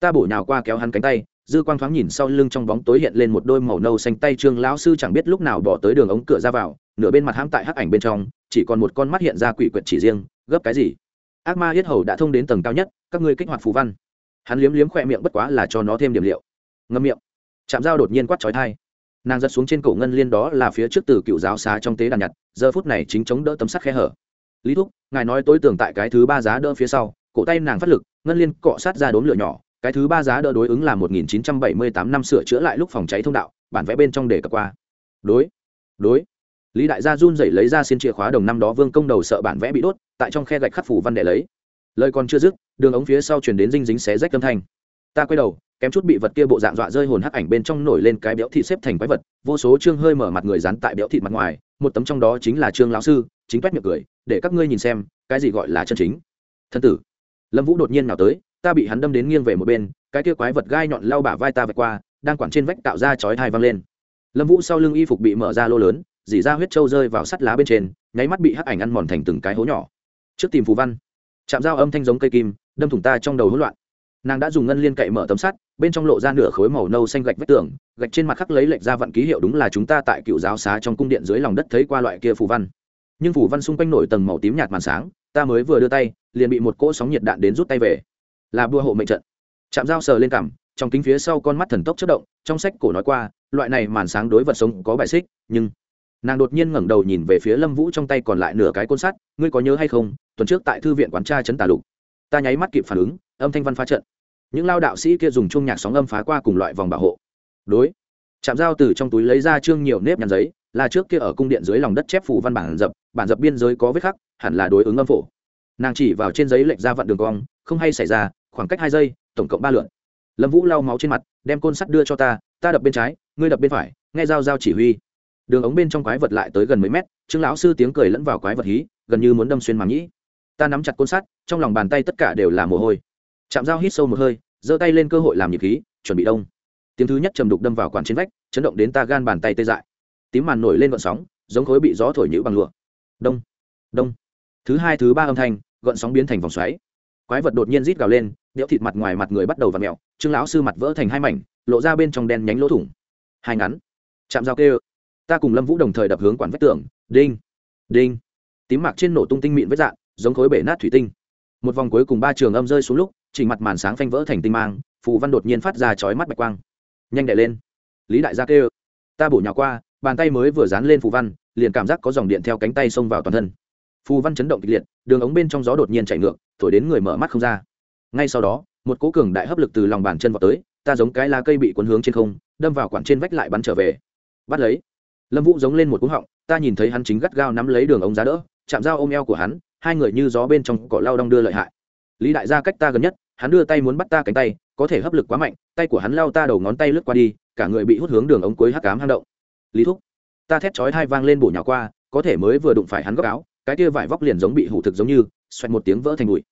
Ta bổ nhào qua kéo hắn cánh tay, dư quang thoáng nhìn sau lưng trong bóng tối hiện lên một đôi màu nâu xanh tay trương lão sư chẳng biết lúc nào bỏ tới đường ống cửa ra vào, nửa bên mặt hãm tại hắc ảnh bên trong, chỉ còn một con mắt hiện ra quỷ quyệt chỉ riêng gấp cái gì? Ác ma yết hầu đã thông đến tầng cao nhất, các ngươi kích hoạt phù văn. Hắn liếm liếm khoe miệng bất quá là cho nó thêm điểm liệu. Ngâm miệng. Chạm dao đột nhiên quát trói thai nàng giật xuống trên cổ ngân liên đó là phía trước từ cựu giáo xá trong tế đàn nhặt, giờ phút này chính chống đỡ tấm sắt khe hở. Lý thúc, ngài nói tối tưởng tại cái thứ ba giá đỡ phía sau, cổ tay nàng phát lực, ngân liên cọ sát ra đốm lửa nhỏ, cái thứ ba giá đỡ đối ứng là một nghìn chín trăm bảy mươi tám năm sửa chữa lại lúc phòng cháy thông đạo, bản vẽ bên trong để cập qua. Đối đối lý đại gia run dậy lấy ra xin chìa khóa đồng năm đó vương công đầu sợ bản vẽ bị đốt, tại trong khe gạch khắc phủ văn đệ lấy. Lời còn chưa dứt, đường ống phía sau chuyển đến dinh dính xé rách âm thanh. Ta quay đầu, kém chút bị vật kia bộ dạng dọa rơi hồn hắc ảnh bên trong nổi lên cái béo thịt xếp thành quái vật, vô số chương hơi mở mặt người dán tại béo thịt mặt ngoài, một tấm trong đó chính là trương lão sư, chính quét miệng cười, để các ngươi nhìn xem, cái gì gọi là chân chính. Thân tử, lâm vũ đột nhiên nào tới, ta bị hắn đâm đến nghiêng về một bên, cái kia quái vật gai nhọn lau bả vai ta vạch qua, đang quẳng trên vách tạo ra chói thai văng lên. Lâm vũ sau lưng y phục bị mở ra lô lớn dỉ ra huyết trâu rơi vào sắt lá bên trên nháy mắt bị hắc ảnh ăn mòn thành từng cái hố nhỏ. Trước tìm phù văn chạm dao âm thanh giống cây kim đâm thủng ta trong đầu hỗn loạn. Nàng đã dùng ngân liên cậy mở tấm sắt bên trong lộ ra nửa khối màu nâu xanh gạch vách tường gạch trên mặt khắc lấy lệch ra vận ký hiệu đúng là chúng ta tại cựu giáo xá trong cung điện dưới lòng đất thấy qua loại kia phù văn. Nhưng phù văn xung quanh nổi tầng màu tím nhạt màn sáng ta mới vừa đưa tay liền bị một cỗ sóng nhiệt đạn đến rút tay về. Là bua hộ mệnh trận. Chạm dao sờ lên cảm, trong kính phía sau con mắt thần tốc chất động trong sách cổ nói qua loại này màn sáng đối vật sống có bài xích nhưng nàng đột nhiên ngẩng đầu nhìn về phía lâm vũ trong tay còn lại nửa cái côn sắt, ngươi có nhớ hay không, tuần trước tại thư viện quán tra chấn tà lục, ta nháy mắt kịp phản ứng, âm thanh văn phá trận. Những lao đạo sĩ kia dùng chung nhạc sóng âm phá qua cùng loại vòng bảo hộ. Đối chạm dao từ trong túi lấy ra trương nhiều nếp nhăn giấy, là trước kia ở cung điện dưới lòng đất chép phủ văn bản dập bản dập biên giới có vết khắc, hẳn là đối ứng âm phổ. Nàng chỉ vào trên giấy lệnh ra vặn đường cong, không hay xảy ra, khoảng cách hai giây, tổng cộng ba lượn. Lâm vũ lau máu trên mặt, đem côn sắt đưa cho ta ta đập bên trái, ngươi đập bên phải, nghe dao dao chỉ huy đường ống bên trong quái vật lại tới gần mấy mét, trương lão sư tiếng cười lẫn vào quái vật hí, gần như muốn đâm xuyên màng nhĩ. Ta nắm chặt côn sắt, trong lòng bàn tay tất cả đều là mồ hôi. Chạm dao hít sâu một hơi, giơ tay lên cơ hội làm nhịp khí, chuẩn bị đông. Tiếng thứ nhất trầm đục đâm vào quản trên vách, chấn động đến ta gan bàn tay tê dại. Tím màn nổi lên gọn sóng, giống khối bị gió thổi nhữ bằng lụa. Đông đông. Thứ hai, thứ ba âm thanh, gọn sóng biến thành vòng xoáy. Quái vật đột nhiên rít gào lên, đẽo thịt mặt ngoài mặt người bắt đầu v ặ mẹo trương lão sư mặt vỡ thành hai mảnh, lộ ra bên trong đen nhánh lỗ thủng. Hai ngắn. Chạm dao kêu ta cùng lâm vũ đồng thời đập hướng quản vách tường, đinh đinh. Tím mạc trên nổ tung tinh mịn với dạng giống khối bể nát thủy tinh. Một vòng cuối cùng ba trường âm rơi xuống lúc chỉ mặt màn sáng phanh vỡ thành tinh mang, phù văn đột nhiên phát ra chói mắt bạch quang. Nhanh đẻ lên. Lý đại gia kêu. Ta bổ nhào qua, bàn tay mới vừa dán lên phù văn, liền cảm giác có dòng điện theo cánh tay xông vào toàn thân. Phù văn chấn động kịch liệt, đường ống bên trong gió đột nhiên chạy ngược, thổi đến người mở mắt không ra. Ngay sau đó, một cố cường đại hấp lực từ lòng bàn chân vào tới, ta giống cái lá cây bị cuốn hướng trên không, đâm vào quản trên vách lại bắn trở về. Bắt lấy lâm vũ giống lên một cú họng, ta nhìn thấy hắn chính gắt gao nắm lấy đường ống giá đỡ, chạm dao ôm eo của hắn, hai người như gió bên trong cỏ lao đong đưa lợi hại. Lý đại gia cách ta gần nhất, hắn đưa tay muốn bắt ta cánh tay, có thể hấp lực quá mạnh, tay của hắn lao ta đầu ngón tay lướt qua đi, cả người bị hút hướng đường ống cuối hắc cám hang động. Lý thúc, ta thét chói hai vang lên bổ nhỏ qua, có thể mới vừa đụng phải hắn góc áo, cái kia vải vóc liền giống bị hủ thực giống như, xoẹt một tiếng vỡ thành bụi.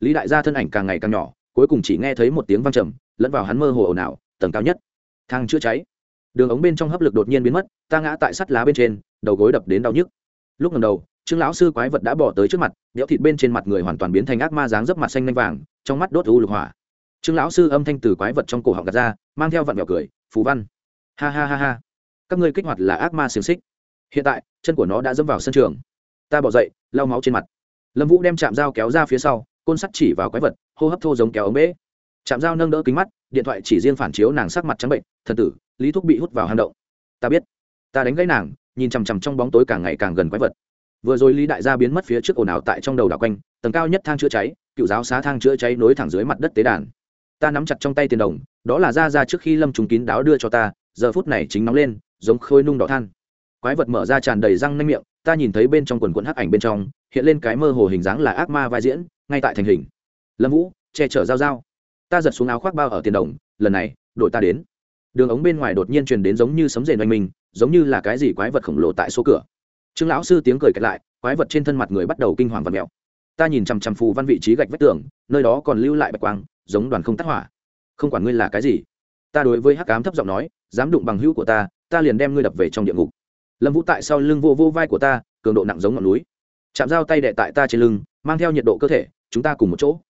Lý đại gia thân ảnh càng ngày càng nhỏ, cuối cùng chỉ nghe thấy một tiếng vang trầm, lẫn vào hắn mơ hồ ồn ào, tầng cao nhất. Thang chữa cháy đường ống bên trong hấp lực đột nhiên biến mất, ta ngã tại sắt lá bên trên, đầu gối đập đến đau nhức. Lúc ngầm đầu, trương lão sư quái vật đã bỏ tới trước mặt, đẽo thịt bên trên mặt người hoàn toàn biến thành ác ma dáng dấp mặt xanh lanh vàng, trong mắt đốt u lục hỏa. Trương lão sư âm thanh từ quái vật trong cổ họng gạt ra, mang theo vặn vẹo cười phú văn. Ha ha ha ha. Các ngươi kích hoạt là ác ma xiềng xích. Hiện tại, chân của nó đã dẫm vào sân trường. Ta bỏ dậy, lau máu trên mặt. Lâm vũ đem chạm dao kéo ra phía sau, côn sắt chỉ vào quái vật, hô hấp thô giống kéo ống bể chạm dao nâng đỡ kính mắt điện thoại chỉ riêng phản chiếu nàng sắc mặt trắng bệnh, thần tử, lý thúc bị hút vào hang động. Ta biết. Ta đánh gãy nàng. Nhìn chằm chằm trong bóng tối càng ngày càng gần quái vật. Vừa rồi lý đại gia biến mất phía trước ồn ào tại trong đầu đảo quanh, tầng cao nhất thang chữa cháy, cựu giáo xá thang chữa cháy nối thẳng dưới mặt đất tế đàn. Ta nắm chặt trong tay tiền đồng, đó là ra ra trước khi lâm trùng kín đáo đưa cho ta, giờ phút này chính nóng lên, giống khôi nung đỏ than. Quái vật mở ra tràn đầy răng nanh miệng, ta nhìn thấy bên trong quần quần hắc ảnh bên trong, hiện lên cái mơ hồ hình dáng là ác ma vai diễn, ngay tại thành hình. Lâm vũ, che chở giao giao ta giật xuống áo khoác bao ở tiền đồng lần này đội ta đến. Đường ống bên ngoài đột nhiên truyền đến giống như sấm rền oanh minh, giống như là cái gì quái vật khổng lồ tại số cửa. Trương lão sư tiếng cười kẹt lại quái vật trên thân mặt người bắt đầu kinh hoàng và mèo ta nhìn chằm chằm phù văn vị trí gạch vách tường nơi đó còn lưu lại bạch quang giống đoàn không tắt hỏa. Không quản ngươi là cái gì ta đối với hắc cám thấp giọng nói dám đụng bằng hữu của ta ta liền đem ngươi đập về trong địa ngục. Lâm vũ tại sau lưng vô vô vai của ta cường độ nặng giống ngọn núi. Chạm dao tay đệ tại ta trên lưng mang theo nhiệt độ cơ thể chúng ta cùng một chỗ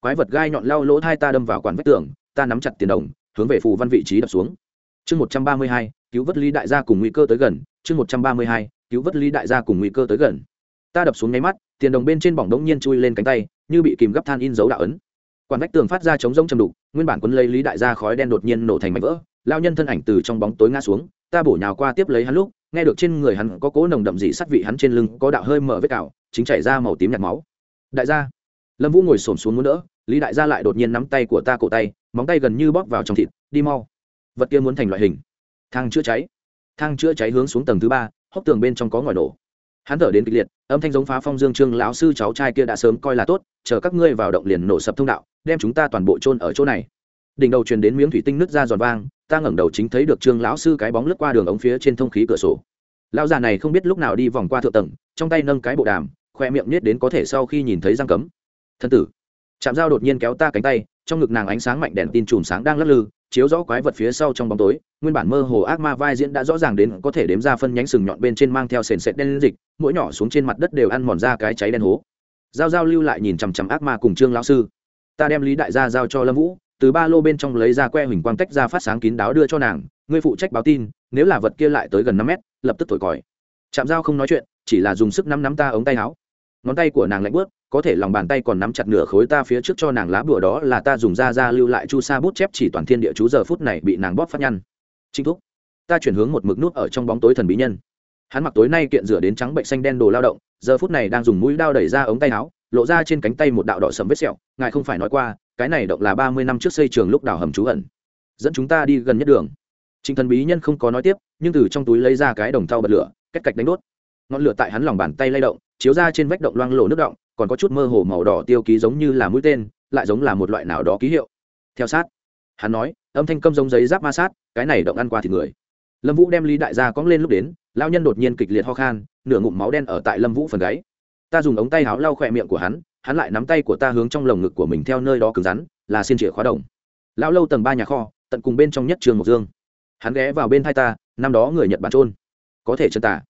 quái vật gai nhọn lao lỗ thai ta đâm vào quản vách tường, ta nắm chặt tiền đồng, hướng về phù văn vị trí đập xuống. Chương một trăm ba mươi hai, cứu vớt lý đại gia cùng nguy cơ tới gần. Chương một trăm ba mươi hai, cứu vớt lý đại gia cùng nguy cơ tới gần. Ta đập xuống nháy mắt, tiền đồng bên trên bỏng đống nhiên chui lên cánh tay, như bị kìm gấp than in dấu đạo ấn. Quản vách tường phát ra chống rông chầm đục, nguyên bản quân lấy lý đại gia khói đen đột nhiên nổ thành mảnh vỡ. Lao nhân thân ảnh từ trong bóng tối ngã xuống, ta bổ nhào qua tiếp lấy hắn lúc, nghe được trên người hắn có cố nồng đậm dị sắt vị hắn trên lưng có đạo hơi mở vết cào, chính chảy ra màu tím nhạt máu. Đại gia lâm vũ ngồi xổm xuống muốn đỡ, lý đại gia lại đột nhiên nắm tay của ta cổ tay, móng tay gần như bóp vào trong thịt, đi mau. Vật kia muốn thành loại hình. Thang chữa cháy. Thang chữa cháy hướng xuống tầng thứ ba, hốc tường bên trong có ngòi nổ. Hắn thở đến kịch liệt, âm thanh giống phá phong dương trương lão sư cháu trai kia đã sớm coi là tốt, chờ các ngươi vào động liền nổ sập thông đạo, đem chúng ta toàn bộ chôn ở chỗ này. Đỉnh đầu truyền đến miếng thủy tinh nứt ra giòn vang, ta ngẩng đầu chính thấy được trương lão sư cái bóng lướt qua đường ống phía trên thông khí cửa sổ. Lão già này không biết lúc nào đi vòng qua thượng tầng, trong tay nâng cái bộ đàm, khoe miệng nết đến có thể sau khi nhìn thấy răng cấm thân tử. Chạm dao đột nhiên kéo ta cánh tay, trong ngực nàng ánh sáng mạnh đèn tin chùm sáng đang lắc lư, chiếu rõ quái vật phía sau trong bóng tối. Nguyên bản mơ hồ ác ma vai diễn đã rõ ràng đến có thể đếm ra phân nhánh sừng nhọn bên trên mang theo sền sệt đen dịch, mỗi nhỏ xuống trên mặt đất đều ăn mòn ra cái cháy đen hố. Giao giao lưu lại nhìn chằm chằm ác ma cùng trương lão sư. Ta đem lý đại gia giao cho lâm vũ, từ ba lô bên trong lấy ra que huỳnh quang tách ra phát sáng kín đáo đưa cho nàng. Ngươi phụ trách báo tin, nếu là vật kia lại tới gần năm mét, lập tức thổi còi. Chạm dao không nói chuyện, chỉ là dùng sức nắm nắm ta ống tay áo ngón tay của nàng lạnh bớt, có thể lòng bàn tay còn nắm chặt nửa khối ta phía trước cho nàng lá bùa đó là ta dùng ra ra lưu lại chu sa bút chép chỉ toàn thiên địa chú giờ phút này bị nàng bóp phát nhăn. Chính thúc, ta chuyển hướng một mực nút ở trong bóng tối thần bí nhân. Hắn mặc tối nay kiện rửa đến trắng bệnh xanh đen đồ lao động, giờ phút này đang dùng mũi đao đẩy ra ống tay áo, lộ ra trên cánh tay một đạo đỏ sầm vết sẹo, ngài không phải nói qua, cái này động là ba mươi năm trước xây trường lúc đào hầm trú ẩn. Dẫn chúng ta đi gần nhất đường. Trình thần bí nhân không có nói tiếp, nhưng từ trong túi lấy ra cái đồng thau bật lửa cách cạch đánh đốt. Ngọn lửa tại hắn lòng bàn tay lay động chiếu ra trên vách động loang lổ nước động, còn có chút mơ hồ màu đỏ tiêu ký giống như là mũi tên, lại giống là một loại nào đó ký hiệu. Theo sát, hắn nói, âm thanh câm giống giấy giáp ma sát, cái này động ăn qua thì người. Lâm vũ đem lý đại gia cóng lên lúc đến lao nhân đột nhiên kịch liệt ho khan, nửa ngụm máu đen ở tại lâm vũ phần gáy. Ta dùng ống tay áo lau khỏe miệng của hắn hắn lại nắm tay của ta hướng trong lồng ngực của mình theo nơi đó cứng rắn, là xin chìa khóa đồng. Lao lâu tầng ba nhà kho, tận cùng bên trong nhất trường mộc dương. Hắn ghé vào bên thai ta, năm đó người nhật bản trôn có thể chân tả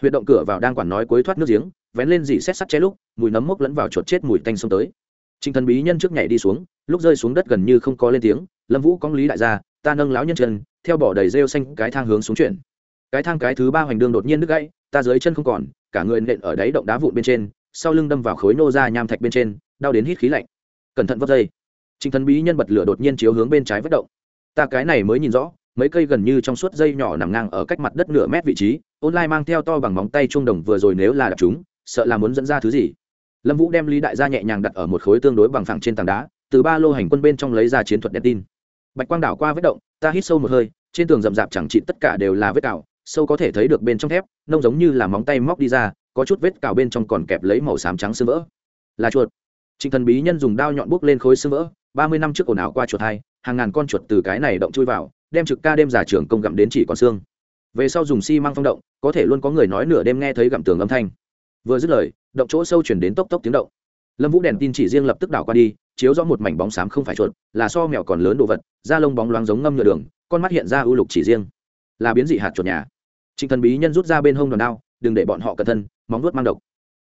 huyệt động cửa vào đang quản nói cuối thoát nước giếng vén lên dỉ xét sắt che lúc mùi nấm mốc lẫn vào chuột chết mùi tanh xông tới Trình thần bí nhân trước nhảy đi xuống, lúc rơi xuống đất gần như không có lên tiếng, Lâm Vũ cong lý đại gia, ta nâng lão nhân chân, theo bỏ đầy rêu xanh cái thang hướng xuống chuyển. Cái thang cái thứ ba hoành đường đột nhiên đứt gãy, ta dưới chân không còn, cả người nện ở đáy động đá vụn bên trên, sau lưng đâm vào khối nô ra nham thạch bên trên, đau đến hít khí lạnh. Cẩn thận vấp dây. Trình thần bí nhân bật lửa đột nhiên chiếu hướng bên trái vất động. Ta cái này mới nhìn rõ, mấy cây gần như trong suốt dây nhỏ nằm ngang ở cách mặt đất nửa mét vị trí, online mang theo to bằng móng tay trung đồng vừa rồi nếu là đập chúng, sợ là muốn dẫn ra thứ gì. Lâm vũ đem lý đại gia nhẹ nhàng đặt ở một khối tương đối bằng phẳng trên tảng đá, từ ba lô hành quân bên trong lấy ra chiến thuật đèn tin. Bạch quang đảo qua vết động, ta hít sâu một hơi, trên tường rậm rạp chẳng trị tất cả đều là vết cào, sâu có thể thấy được bên trong thép, nông giống như là móng tay móc đi ra, có chút vết cào bên trong còn kẹp lấy màu xám trắng sưng vỡ. Là chuột. Trịnh thần bí nhân dùng đao nhọn buốc lên khối sưng vỡ, ba mươi năm trước ồn ào qua chuột hai, hàng ngàn con chuột từ cái này động chui vào, đem trực ca đêm giả trưởng công gặm đến chỉ còn xương. Về sau dùng xi măng phong động, có thể luôn có người nói nửa đêm nghe thấy gặm tường âm thanh vừa dứt lời, động chỗ sâu chuyển đến tốc tốc tiếng động. Lâm vũ đèn tin chỉ riêng lập tức đảo qua đi, chiếu rõ một mảnh bóng xám không phải chuột, là so mèo còn lớn đồ vật, da lông bóng loáng giống ngâm nhựa đường, con mắt hiện ra ưu lục chỉ riêng. Là biến dị hạt chuột nhà. Trịnh thần bí nhân rút ra bên hông đòn đao, đừng để bọn họ cẩn thân móng nuốt mang độc.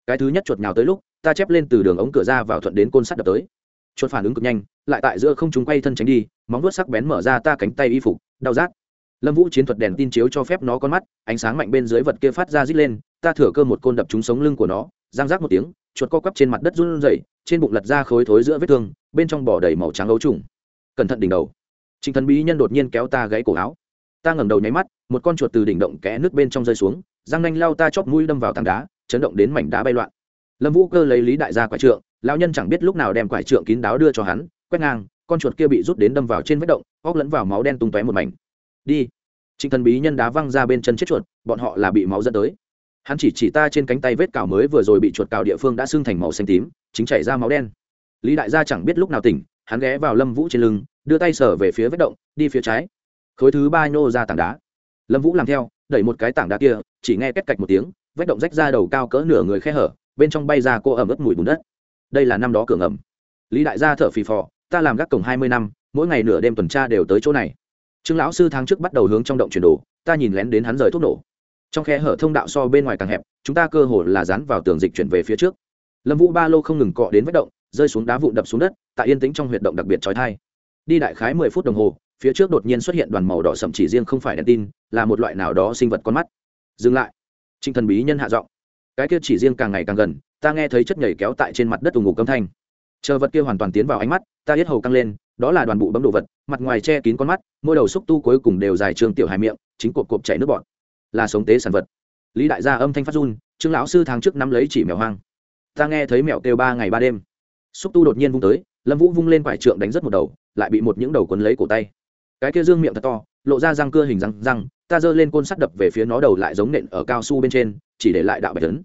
Cái thứ nhất chuột nhào tới lúc, ta chép lên từ đường ống cửa ra vào thuận đến côn sắt đập tới. Chuột phản ứng cực nhanh, lại tại giữa không chúng quay thân tránh đi, móng nuốt sắc bén mở ra ta cánh tay y phục, đau rát. Lâm vũ chiến thuật đèn tin chiếu cho phép nó con mắt, ánh sáng mạnh bên dưới vật kia phát ra rít lên ta thửa cơ một côn đập trúng sống lưng của nó giang rác một tiếng, chuột co quắp trên mặt đất run rẩy, trên bụng lật ra khối thối giữa vết thương, bên trong bỏ đầy màu trắng ấu trùng. Cẩn thận đỉnh đầu. Trịnh thần bí nhân đột nhiên kéo ta gãy cổ áo. Ta ngẩng đầu nháy mắt, một con chuột từ đỉnh động kẽ nước bên trong rơi xuống, răng nanh lao ta chóp mũi đâm vào tảng đá, chấn động đến mảnh đá bay loạn. Lâm vũ cơ lấy lý đại gia quải trượng, lão nhân chẳng biết lúc nào đem quải trượng kín đáo đưa cho hắn, quét ngang, con chuột kia bị rút đến đâm vào trên vết động óc lẫn vào máu đen tung tóe một mảnh. Đi. Trịnh thần bí nhân đá văng ra bên chân chết chuột, bọn họ là bị máu dẫn tới hắn chỉ chỉ ta trên cánh tay vết cào mới vừa rồi bị chuột cào địa phương đã sưng thành màu xanh tím, chính chảy ra máu đen. Lý đại gia chẳng biết lúc nào tỉnh, hắn ghé vào lâm vũ trên lưng, đưa tay sở về phía vết động, đi phía trái. Khối thứ ba nhô ra tảng đá. Lâm vũ làm theo, đẩy một cái tảng đá kia, chỉ nghe két cạch một tiếng, vết động rách ra đầu cao cỡ nửa người khe hở, bên trong bay ra cô ẩm ướt mùi bùn đất. Đây là năm đó cửa ngầm lý đại gia thở phì phò, ta làm gác cổng hai mươi năm, mỗi ngày nửa đêm tuần tra đều tới chỗ này. Trương lão sư tháng trước bắt đầu hướng trong động chuyển đồ, ta nhìn lén đến hắn rời thuốc nổ trong khe hở thông đạo so bên ngoài càng hẹp, chúng ta cơ hồ là dán vào tường dịch chuyển về phía trước. Lâm vũ ba lô không ngừng cọ đến vết động, rơi xuống đá vụn đập xuống đất, tại yên tĩnh trong huyệt động đặc biệt trói thai. Đi đại khái mười phút đồng hồ, phía trước đột nhiên xuất hiện đoàn màu đỏ sậm chỉ riêng không phải đèn tin, là một loại nào đó sinh vật con mắt. Dừng lại. Trinh thần bí nhân hạ giọng. Cái kia chỉ riêng càng ngày càng gần, ta nghe thấy chất nhảy kéo tại trên mặt đất ủng ngục âm thanh. Chờ vật kia hoàn toàn tiến vào ánh mắt, ta hết hầu căng lên, đó là đoàn bụ bấm đồ vật, mặt ngoài che kín con mắt mỗi đầu xúc tu cuối cùng đều dài trường tiểu hài miệng, chính cột cộp chảy nước bọt là sống tế sản vật. Lý đại gia âm thanh phát run, trương lão sư tháng trước nắm lấy chỉ mèo hoang. Ta nghe thấy mèo kêu ba ngày ba đêm. Xúc tu đột nhiên vung tới, lâm vũ vung lên quải trượng đánh rất một đầu, lại bị một những đầu quấn lấy cổ tay. Cái kia dương miệng thật to, lộ ra răng cưa hình răng răng, ta giơ lên côn sắt đập về phía nó đầu lại giống nện ở cao su bên trên, chỉ để lại đạo bạch tấn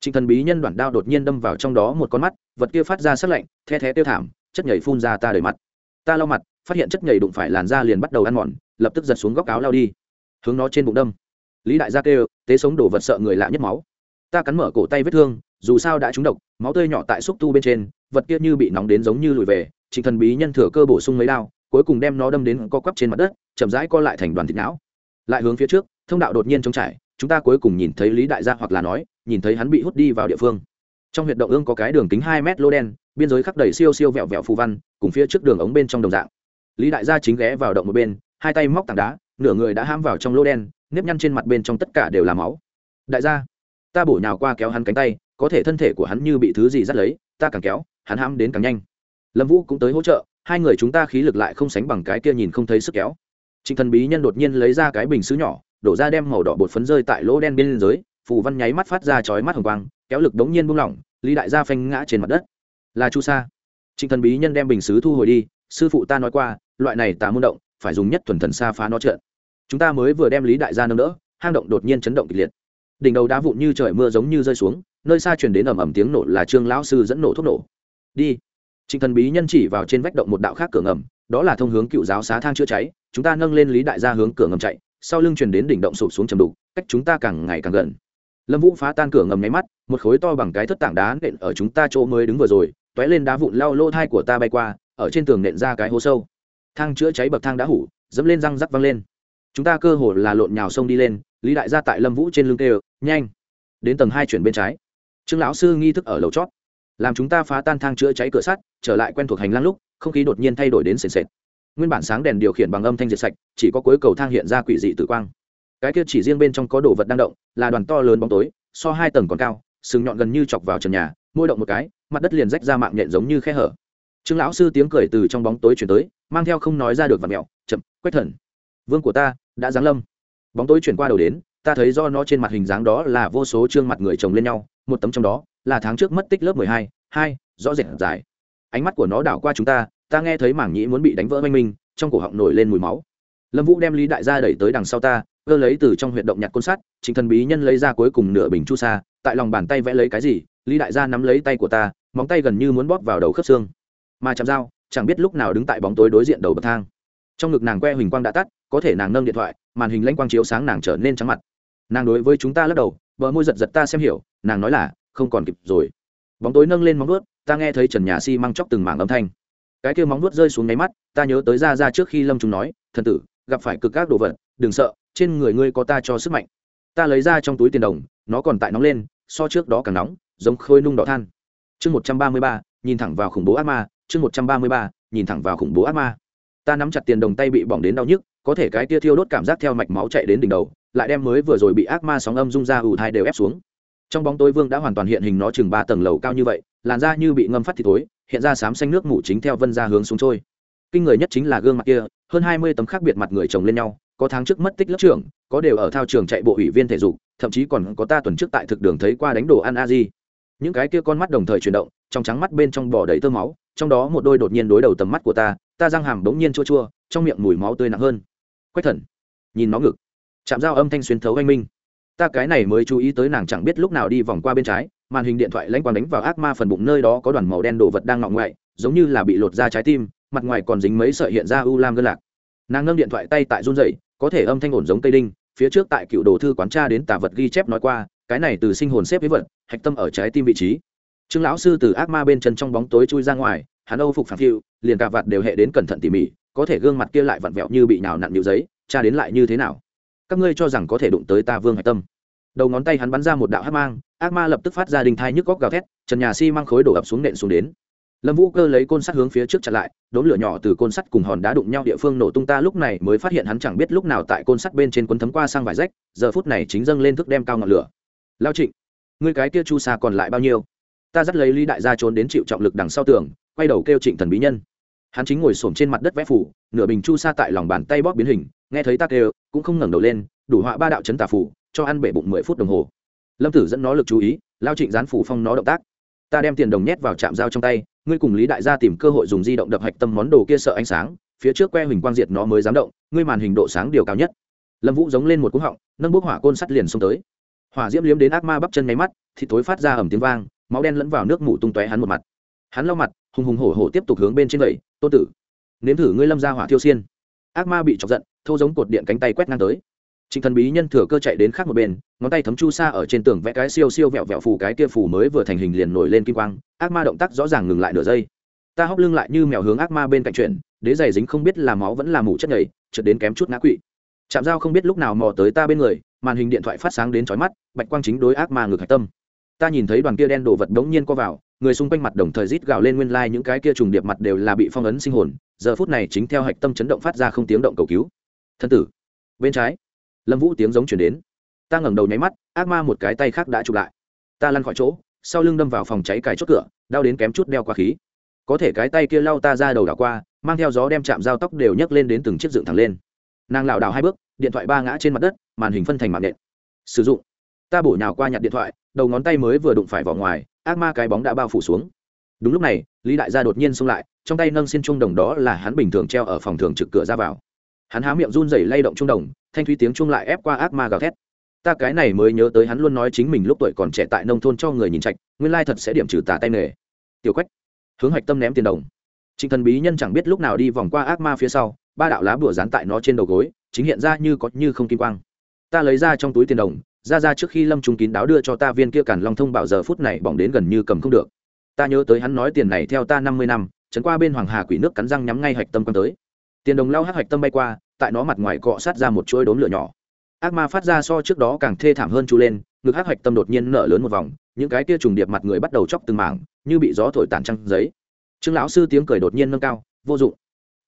trịnh thần bí nhân đoạn đao đột nhiên đâm vào trong đó một con mắt, vật kia phát ra sắc lạnh, the thé tiêu thảm, chất nhảy phun ra ta đời mặt. Ta lau mặt, phát hiện chất nhảy đụng phải làn da liền bắt đầu ăn mòn, lập tức giật xuống góc áo lao đi. Hướng nó trên bụng đâm lý đại gia kêu, tế sống đổ vật sợ người lạ nhất máu. Ta cắn mở cổ tay vết thương, dù sao đã trúng độc, máu tươi nhỏ tại xúc tu bên trên, vật kia như bị nóng đến giống như lùi về, trịnh thần bí nhân thừa cơ bổ sung mấy đao, cuối cùng đem nó đâm đến co quắp trên mặt đất, chậm rãi co lại thành đoàn thịt não. Lại hướng phía trước, thông đạo đột nhiên trống trải, chúng ta cuối cùng nhìn thấy lý đại gia hoặc là nói, nhìn thấy hắn bị hút đi vào địa phương. Trong huyện động ương có cái đường kính hai mét lô đen, biên giới khắc đầy siêu siêu vẹo vẹo phù văn, cùng phía trước đường ống bên trong đồng dạng. Lý đại gia chính ghé vào động một bên, hai tay móc tảng đá, nửa người đã ham vào trong lô đen nếp nhăn trên mặt bên trong tất cả đều là máu. Đại gia, ta bổ nhào qua kéo hắn cánh tay, có thể thân thể của hắn như bị thứ gì dắt lấy, ta càng kéo, hắn ham đến càng nhanh. Lâm vũ cũng tới hỗ trợ, hai người chúng ta khí lực lại không sánh bằng cái kia nhìn không thấy sức kéo. Trịnh thần bí nhân đột nhiên lấy ra cái bình xứ nhỏ, đổ ra đem màu đỏ bột phấn rơi tại lỗ đen bên dưới, phù văn nháy mắt phát ra chói mắt hồng quang, kéo lực đống nhiên buông lỏng, lý đại gia phanh ngã trên mặt đất. Là chu sa. Trịnh thần bí nhân đem bình xứ thu hồi đi, sư phụ ta nói qua, loại này tà môn động, phải dùng nhất thuần thần xa phá nó trợn chúng ta mới vừa đem lý đại gia nâng đỡ, hang động đột nhiên chấn động kịch liệt. Đỉnh đầu đá vụn như trời mưa giống như rơi xuống, nơi xa truyền đến ầm ầm tiếng nổ là trương lão sư dẫn nổ thuốc nổ. Đi. Trịnh thần bí nhân chỉ vào trên vách động một đạo khác cửa ngầm, đó là thông hướng cựu giáo xá thang chữa cháy, chúng ta nâng lên lý đại gia hướng cửa ngầm chạy, sau lưng truyền đến đỉnh động sụp xuống chầm đục, cách chúng ta càng ngày càng gần. Lâm vũ phá tan cửa ngầm nháy mắt, một khối to bằng cái thất tảng đá nện ở chúng ta chỗ mới đứng vừa rồi t ó é lên đá vụn lao lô thai của ta bay qua, ở trên tường nện ra cái hố sâu. Thang chữa cháy bậc thang đã hủ, dẫm lên răng rắc văng lên chúng ta cơ hồ là lộn nhào sông đi lên, lý đại gia tại lâm vũ trên lưng tê nhanh, đến tầng hai chuyển bên trái. Trương lão sư nghi thức ở lầu chót. Làm chúng ta phá tan thang chữa cháy cửa sắt, trở lại quen thuộc hành lang lúc, không khí đột nhiên thay đổi đến sền sệt. Nguyên bản sáng đèn điều khiển bằng âm thanh diệt sạch, chỉ có cuối cầu thang hiện ra quỷ dị tử quang. Cái kia chỉ riêng bên trong có đồ vật đang động, là đoàn to lớn bóng tối, so hai tầng còn cao, sừng nhọn gần như chọc vào trần nhà, môi động một cái, mặt đất liền rách ra mạng nhện giống như khe hở. Trương lão sư tiếng cười từ trong bóng tối chuyển tới, mang theo không nói ra được và mẹo, chậm quét thần, vương của ta đã giáng lâm. Bóng tối chuyển qua đầu đến, ta thấy do nó trên mặt hình dáng đó là vô số trương mặt người chồng lên nhau, một tấm trong đó là tháng trước mất tích lớp mười hai hai, rõ rệt dài. Ánh mắt của nó đảo qua chúng ta ta nghe thấy mảng nhĩ muốn bị đánh vỡ oanh minh, trong cổ họng nổi lên mùi máu. Lâm vũ đem lý đại gia đẩy tới đằng sau ta, cơ lấy từ trong huyệt động nhặt côn sắt, chính thần bí nhân lấy ra cuối cùng nửa bình chu sa, tại lòng bàn tay vẽ lấy cái gì, lý đại gia nắm lấy tay của ta, móng tay gần như muốn bóp vào đầu khớp xương. Mà chạm dao, chẳng biết lúc nào đứng tại bóng tối đối diện đầu bậc thang trong ngực nàng que huỳnh quang đã tắt, có thể nàng nâng điện thoại, màn hình lãnh quang chiếu sáng nàng trở nên trắng mặt. Nàng đối với chúng ta lắc đầu, bờ môi giật giật ta xem hiểu, nàng nói là, không còn kịp rồi. Bóng tối nâng lên móng vuốt, ta nghe thấy trần nhà xi、si、măng chóc từng mảng âm thanh. Cái kia móng vuốt rơi xuống nháy mắt, ta nhớ tới ra ra trước khi lâm chúng nói, thần tử, gặp phải cực các đồ vật, đừng sợ, trên người ngươi có ta cho sức mạnh. Ta lấy ra trong túi tiền đồng, nó còn tại nóng lên, so trước đó càng nóng, giống khôi nung đỏ than. Chương một trăm ba mươi ba, nhìn thẳng vào khủng bố ác ma, chương một trăm ba mươi ba, nhìn thẳng vào khủng bố ác ma ta nắm chặt tiền đồng tay bị bỏng đến đau nhức, có thể cái tia thiêu đốt cảm giác theo mạch máu chạy đến đỉnh đầu, lại đem mới vừa rồi bị ác ma sóng âm rung ra ủ thai đều ép xuống. Trong bóng tối vương đã hoàn toàn hiện hình nó chừng ba tầng lầu cao như vậy, làn da như bị ngâm phát thì tối hiện ra sám xanh nước mủ chính theo vân ra hướng xuống trôi. Kinh người nhất chính là gương mặt kia, hơn hai mươi tấm khác biệt mặt người chồng lên nhau, có tháng trước mất tích lớp trưởng, có đều ở thao trường chạy bộ ủy viên thể dục, thậm chí còn có ta tuần trước tại thực đường thấy qua đánh đồ ăn a di. Những cái kia con mắt đồng thời chuyển động, trong trắng mắt bên trong bò đầy tơ máu, trong đó một đôi đột nhiên đối đầu tầm mắt của ta ta răng hàm bỗng nhiên chua chua, trong miệng mùi máu tươi nặng hơn. Quách thần, nhìn nó ngực. Chạm dao âm thanh xuyên thấu anh minh. Ta cái này mới chú ý tới nàng chẳng biết lúc nào đi vòng qua bên trái, màn hình điện thoại lãnh quang đánh vào ác ma phần bụng nơi đó có đoàn màu đen đồ vật đang ngọng ngoại, giống như là bị lột ra trái tim, mặt ngoài còn dính mấy sợi hiện ra u lam gân lạc. Nàng nâng điện thoại tay tại run dậy có thể âm thanh ổn giống cây đinh, phía trước tại cựu đồ thư quán tra đến tà vật ghi chép nói qua, cái này từ sinh hồn xếp với vật, hạch tâm ở trái tim vị trí. Trương lão sư từ ác ma bên chân trong bóng tối chui ra ngoài hắn âu phục phản phiu, liền cả vạt đều hệ đến cẩn thận tỉ mỉ, có thể gương mặt kia lại vặn vẹo như bị nào nặn nhiều giấy tra đến lại như thế nào? Các ngươi cho rằng có thể đụng tới ta vương hạch tâm. Đầu ngón tay hắn bắn ra một đạo hát mang, ác ma lập tức phát ra đình thai nhức góc gào thét, trần nhà xi、si、mang khối đổ ập xuống nện xuống đến. Lâm vũ cơ lấy côn sắt hướng phía trước chặn lại đốn lửa nhỏ từ côn sắt cùng hòn đá đụng nhau địa phương nổ tung ta lúc này mới phát hiện hắn chẳng biết lúc nào tại côn sắt bên trên quấn thấm qua sang vải rách, giờ phút này chính dâng lên thức đem cao ngọn lửa. Lao trịnh, ngươi cái kia chu xa còn lại bao nhiêu? Ta dắt lấy lý đại gia trốn đến chịu trọng lực đằng sau tường quay đầu kêu trịnh thần bí nhân. Hắn chính ngồi xổm trên mặt đất vẽ phủ, nửa bình chu sa tại lòng bàn tay bóp biến hình, nghe thấy ta kêu, cũng không ngẩng đầu lên, đủ họa ba đạo chấn tà phủ, cho ăn bể bụng mười phút đồng hồ. Lâm tử dẫn nó lực chú ý, lao trịnh dán phủ phong nó động tác. Ta đem tiền đồng nhét vào trạm dao trong tay, ngươi cùng lý đại gia tìm cơ hội dùng di động đập hạch tâm món đồ kia sợ ánh sáng, phía trước que huỳnh quang diệt nó mới dám động, ngươi màn hình độ sáng điều cao nhất. Lâm vũ giống lên một cú họng, nâng bốc hỏa côn sắt liền xông tới. Hỏa diễm liếm đến ác ma bắp chân nháy mắt, thì tối phát ra ẩm tiếng vang, máu đen lẫn vào nước mủ tung tóe hắn một mặt. Hắn lau mặt hùng hùng hổ hổ tiếp tục hướng bên trên vậy tôn tử nếm thử ngươi lâm ra hỏa thiêu xiên ác ma bị chọc giận thô giống cột điện cánh tay quét ngang tới Trịnh Thần Bí Nhân thừa cơ chạy đến khác một bên, ngón tay thấm chu sa ở trên tường vẽ cái siêu siêu vẹo vẹo phù cái kia phù mới vừa thành hình liền nổi lên kim quang, ác ma động tác rõ ràng ngừng lại nửa giây. Ta hốc lưng lại như mèo hướng ác ma bên cạnh chuyển, đế giày dính không biết là máu vẫn là mủ chất nhầy, chợt đến kém chút ngã quỵ. Chạm dao không biết lúc nào mò tới ta bên người, màn hình điện thoại phát sáng đến chói mắt, bạch quang chính đối ác ma ngược hạch tâm. ta nhìn thấy đoàn kia đen đổ vật đống nhiên co vào người xung quanh mặt đồng thời rít gào lên nguyên lai những cái kia trùng điệp mặt đều là bị phong ấn sinh hồn, giờ phút này chính theo hạch tâm chấn động phát ra không tiếng động cầu cứu. Thân tử, bên trái, lâm vũ tiếng giống chuyển đến. Ta ngẩng đầu nháy mắt, ác ma một cái tay khác đã chụp lại. Ta lăn khỏi chỗ, sau lưng đâm vào phòng cháy cài chốt cửa, đau đến kém chút đeo qua khí. Có thể cái tay kia lau ta ra đầu đảo qua, mang theo gió đem chạm dao tóc đều nhấc lên đến từng chiếc dựng thẳng lên. Nàng lảo đảo hai bước, điện thoại ba ngã trên mặt đất, màn hình phân thành mạng nện sử dụng. Ta bổ nhào qua nhặt điện thoại, đầu ngón tay mới vừa đụng phải vỏ ngoài ác ma cái bóng đã bao phủ xuống. Đúng lúc này, lý đại gia đột nhiên xông lại, trong tay nâng xin trung đồng đó là hắn bình thường treo ở phòng thường trực cửa ra vào. Hắn há miệng run rẩy lay động trung đồng, thanh thúy tiếng trung lại ép qua ác ma gào thét. Ta cái này mới nhớ tới hắn luôn nói chính mình lúc tuổi còn trẻ tại nông thôn cho người nhìn trạch, nguyên lai thật sẽ điểm trừ tà tay nghề. Tiểu quách, hướng hoạch tâm ném tiền đồng. Trịnh thần bí nhân chẳng biết lúc nào đi vòng qua ác ma phía sau, ba đạo lá bùa dán tại nó trên đầu gối, chính hiện ra như có như không kim quang. Ta lấy ra trong túi tiền đồng ra ra trước khi lâm trung kín đáo đưa cho ta viên kia càn long thông bảo giờ phút này bỏng đến gần như cầm không được. Ta nhớ tới hắn nói tiền này theo ta năm mươi năm trấn qua bên hoàng hà quỷ nước cắn răng nhắm ngay hạch tâm quan tới. Tiền đồng lao hắc hạch tâm bay qua, tại nó mặt ngoài cọ sát ra một chuỗi đốm lửa nhỏ. Ác ma phát ra so trước đó càng thê thảm hơn chu lên, ngực hắc hạch tâm đột nhiên nở lớn một vòng, những cái kia trùng điệp mặt người bắt đầu chóc từng mảng, như bị gió thổi tàn trăng giấy. Trương lão sư tiếng cười đột nhiên nâng cao, vô dụng.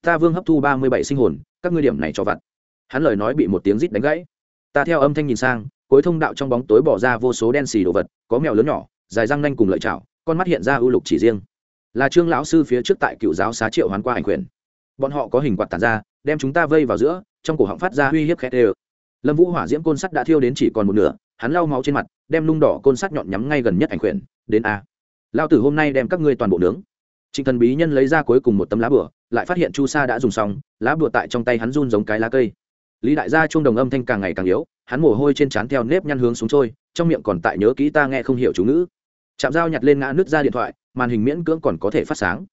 Ta vương hấp thu ba mươi bảy sinh hồn, các ngươi điểm này cho vặt. Hắn lời nói bị một tiếng rít đánh gãy. Ta theo âm thanh nhìn sang cuối thông đạo trong bóng tối bỏ ra vô số đen xì đồ vật, có mèo lớn nhỏ, dài răng nanh cùng lợi chảo, con mắt hiện ra ưu lục chỉ riêng. Là trương lão sư phía trước tại cựu giáo xá triệu hoán qua ảnh quyền. Bọn họ có hình quạt tàn ra, đem chúng ta vây vào giữa, trong cổ họng phát ra uy hiếp khét ê lâm vũ hỏa diễm côn sắt đã thiêu đến chỉ còn một nửa, hắn lau máu trên mặt, đem nung đỏ côn sắt nhọn nhắm ngay gần nhất ảnh quyền, đến a. Lao tử hôm nay đem các ngươi toàn bộ nướng. Trịnh thần bí nhân lấy ra cuối cùng một tấm lá bửa lại phát hiện chu sa đã dùng xong, lá bửa tại trong tay hắn run giống cái lá cây lý đại gia chuông đồng âm thanh càng ngày càng yếu, hắn mồ hôi trên trán theo nếp nhăn hướng xuống trôi, trong miệng còn tại nhớ kỹ ta nghe không hiểu chú ngữ. Chạm dao nhặt lên ngã nước ra điện thoại, màn hình miễn cưỡng còn có thể phát sáng.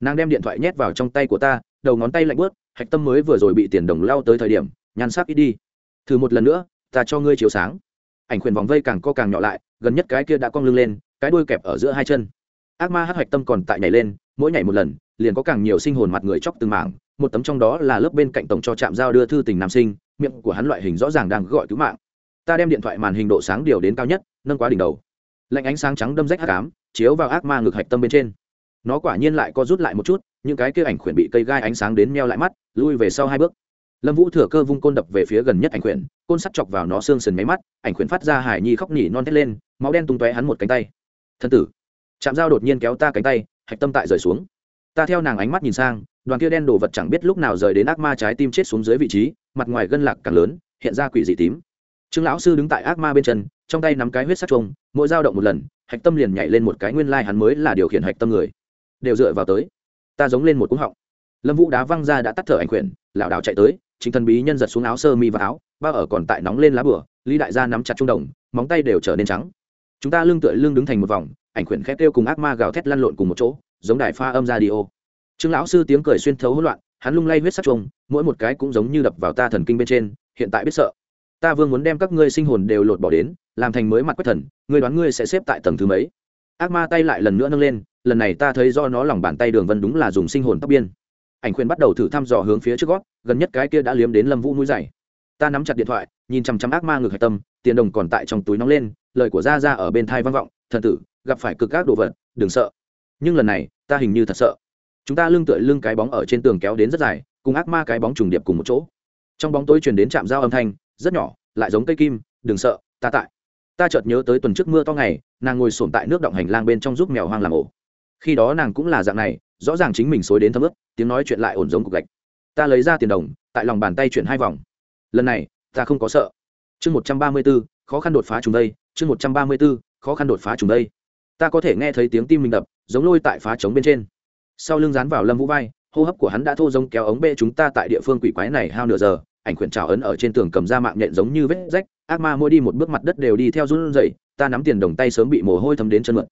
Nàng đem điện thoại nhét vào trong tay của ta, đầu ngón tay lạnh bớt hạch tâm mới vừa rồi bị tiền đồng lao tới thời điểm, nhan sắc ít đi. Thử một lần nữa, ta cho ngươi chiếu sáng. Ảnh khuyển vòng vây càng co càng nhỏ lại, gần nhất cái kia đã cong lưng lên, cái đuôi kẹp ở giữa hai chân. Ác ma hát hạch tâm còn tại nhảy lên, mỗi nhảy một lần, liền có càng nhiều sinh hồn mặt người chóc từng mảng một tấm trong đó là lớp bên cạnh tổng cho trạm giao đưa thư tình nam sinh, miệng của hắn loại hình rõ ràng đang gọi cứu mạng. Ta đem điện thoại màn hình độ sáng điều đến cao nhất, nâng quá đỉnh đầu. Lạnh ánh sáng trắng đâm rách hắc ám, chiếu vào ác ma ngực hạch tâm bên trên. Nó quả nhiên lại co rút lại một chút, những cái kia ảnh khuyển bị cây gai ánh sáng đến meo lại mắt, lui về sau hai bước. Lâm vũ thừa cơ vung côn đập về phía gần nhất ảnh khuyển, côn sắt chọc vào nó xương sần máy mắt, ảnh khuyển phát ra hải nhi khóc nỉ non thét lên, máu đen tung tóe hắn một cánh tay. Thân tử. Chạm dao đột nhiên kéo ta cánh tay, hạch tâm tại rời xuống. Ta theo nàng ánh mắt nhìn sang đoàn kia đen đồ vật chẳng biết lúc nào rời đến ác ma trái tim chết xuống dưới vị trí, mặt ngoài gân lạc càng lớn, hiện ra quỷ dị tím. Trương lão sư đứng tại ác ma bên chân, trong tay nắm cái huyết sắc trông mỗi dao động một lần, hạch tâm liền nhảy lên một cái nguyên lai hắn mới là điều khiển hạch tâm người. Đều dựa vào tới. Ta giống lên một cúng họng. Lâm vũ đá văng ra đã tắt thở ảnh quyển, lảo đảo chạy tới, chính thần bí nhân giật xuống áo sơ mi và áo, bao ở còn tại nóng lên lá bửa, lý đại gia nắm chặt trung đồng, móng tay đều trở nên trắng. Chúng ta lưng tựa lưng đứng thành một vòng, ảnh quyển khét kêu cùng ác ma gào thét lăn lộn cùng một chỗ, giống đài pha âm ra đi ô trương lão sư tiếng cười xuyên thấu hỗn loạn, hắn lung lay huyết sắc trông mỗi một cái cũng giống như đập vào ta thần kinh bên trên, hiện tại biết sợ. Ta vương muốn đem các ngươi sinh hồn đều lột bỏ đến, làm thành mới mặt quái thần, ngươi đoán ngươi sẽ xếp tại tầng thứ mấy? Ác ma tay lại lần nữa nâng lên, lần này ta thấy do nó lòng bàn tay đường vân đúng là dùng sinh hồn tóc biên. Ảnh khuyên bắt đầu thử thăm dò hướng phía trước gót, gần nhất cái kia đã liếm đến lâm vũ núi dày. Ta nắm chặt điện thoại, nhìn chằm chằm ác ma ngược hạch tâm, tiền đồng còn tại trong túi nóng lên, lời của ra ra ở bên thai vang vọng, thần tử, gặp phải cực các đồ vật, đừng sợ. Nhưng lần này, ta hình như thật sợ chúng ta lưng tựa lưng cái bóng ở trên tường kéo đến rất dài, cùng ác ma cái bóng trùng điệp cùng một chỗ. Trong bóng tối truyền đến trạm giao âm thanh, rất nhỏ, lại giống cây kim, đừng sợ, ta tại. Ta chợt nhớ tới tuần trước mưa to ngày, nàng ngồi sổm tại nước động hành lang bên trong giúp mèo hoang làm ổ. Khi đó nàng cũng là dạng này, rõ ràng chính mình xối đến thấm ướp tiếng nói chuyện lại ổn giống cục gạch. Ta lấy ra tiền đồng, tại lòng bàn tay chuyển hai vòng. Lần này, ta không có sợ. Chương một trăm ba mươi b ố khó khăn đột phá chúng đây, chương một trăm ba mươi b ố khó khăn đột phá chúng đây. Ta có thể nghe thấy tiếng tim mình đập, giống lôi tại phá trống bên trên sau lưng dán vào lâm vũ vai, hô hấp của hắn đã thô giống kéo ống bê chúng ta tại địa phương quỷ quái này hao nửa giờ, ảnh khuyển trào ấn ở trên tường cầm ra mạng nhện giống như vết rách, ác ma môi đi một bước mặt đất đều đi theo run dậy ta nắm tiền đồng tay sớm bị mồ hôi thấm đến chân mượn.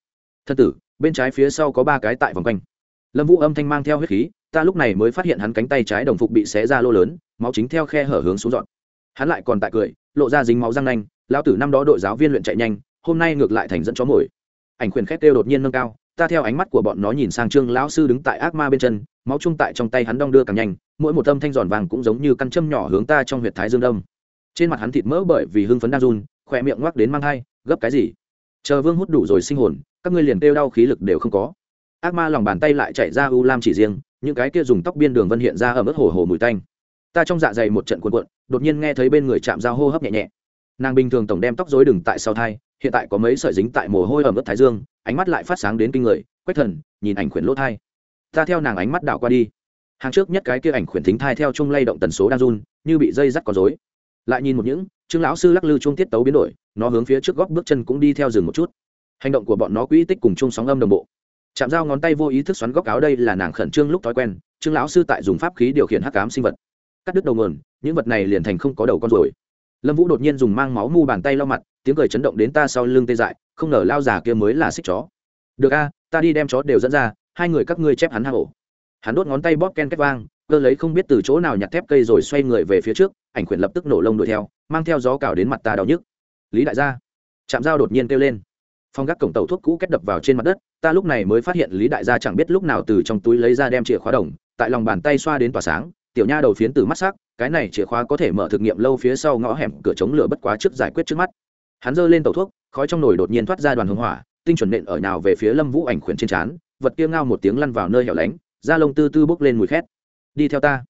Thân tử, bên trái phía sau có ba cái tại vòng quanh. Lâm vũ âm thanh mang theo huyết khí, ta lúc này mới phát hiện hắn cánh tay trái đồng phục bị xé ra lô lớn, máu chính theo khe hở hướng xuống dọn. Hắn lại còn tại cười, lộ ra dính máu răng nanh lao tử năm đó đội giáo viên luyện chạy nhanh, hôm nay ngược lại thành dẫn chó mồi. Ảnh khuyển khét kêu đột nhiên nâng cao ta theo ánh mắt của bọn nó nhìn sang trương lão sư đứng tại ác ma bên chân, máu chung tại trong tay hắn đong đưa càng nhanh, mỗi một âm thanh giòn vàng cũng giống như căn châm nhỏ hướng ta trong huyệt thái dương đông. Trên mặt hắn thịt mỡ bởi vì hưng phấn đang run, khỏe miệng ngoắc đến mang thai, gấp cái gì? Chờ vương hút đủ rồi sinh hồn, các ngươi liền kêu đau khí lực đều không có. Ác ma lòng bàn tay lại chạy ra u lam chỉ riêng, những cái kia dùng tóc biên đường vân hiện ra ở mức hồ hồ mùi tanh. Ta trong dạ dày một trận cuộn cuộn, đột nhiên nghe thấy bên người chạm dao hô hấp nhẹ nhẹ. Nàng bình thường tổng đem tóc dối đừng tại sau thai hiện tại có mấy sợi dính tại mồ hôi ở mức thái dương, ánh mắt lại phát sáng đến kinh người, quách thần, nhìn ảnh khuyển lỗ thai. Ta theo nàng ánh mắt đảo qua đi. Hàng trước nhất cái kia ảnh khuyển thính thai theo chung lay động tần số đang run, như bị dây dắt có dối lại nhìn một những, trương lão sư lắc lư chung tiết tấu biến đổi, nó hướng phía trước góc bước chân cũng đi theo rừng một chút. Hành động của bọn nó quỹ tích cùng chung sóng âm đồng bộ. Chạm dao ngón tay vô ý thức xoắn góc áo đây là nàng khẩn trương lúc thói quen, trương lão sư tại dùng pháp khí điều khiển hắc cám sinh vật. Cắt đứt đầu nguồn, những vật này liền thành không có đầu con rồi lâm vũ đột nhiên dùng mang máu mu bàn tay lau mặt, tiếng cười chấn động đến ta sau lưng tê dại, không ngờ lao già kia mới là xích chó. Được a, ta đi đem chó đều dẫn ra, hai người các ngươi chép hắn hạ hổ. Hắn đốt ngón tay bóp ken két vang, cơ lấy không biết từ chỗ nào nhặt thép cây rồi xoay người về phía trước, ảnh khuyển lập tức nổ lông đuổi theo, mang theo gió cào đến mặt ta đau nhức. Lý đại gia chạm dao đột nhiên kêu lên. Phong gác cổng tàu thuốc cũ kết đập vào trên mặt đất, ta lúc này mới phát hiện lý đại gia chẳng biết lúc nào từ trong túi lấy ra đem chìa khóa đồng, tại lòng bàn tay xoa đến tỏa sáng tiểu nha đầu phiến từ mắt sắc, cái này chìa khóa có thể mở thực nghiệm lâu phía sau ngõ hẻm cửa chống lửa bất quá trước giải quyết trước mắt. Hắn giơ lên tàu thuốc, khói trong nồi đột nhiên thoát ra đoàn hương hỏa, tinh chuẩn nện ở nào về phía lâm vũ ảnh khuyển trên trán, vật kia ngao một tiếng lăn vào nơi hẻo lánh, da lông tư tư bốc lên mùi khét. Đi theo ta.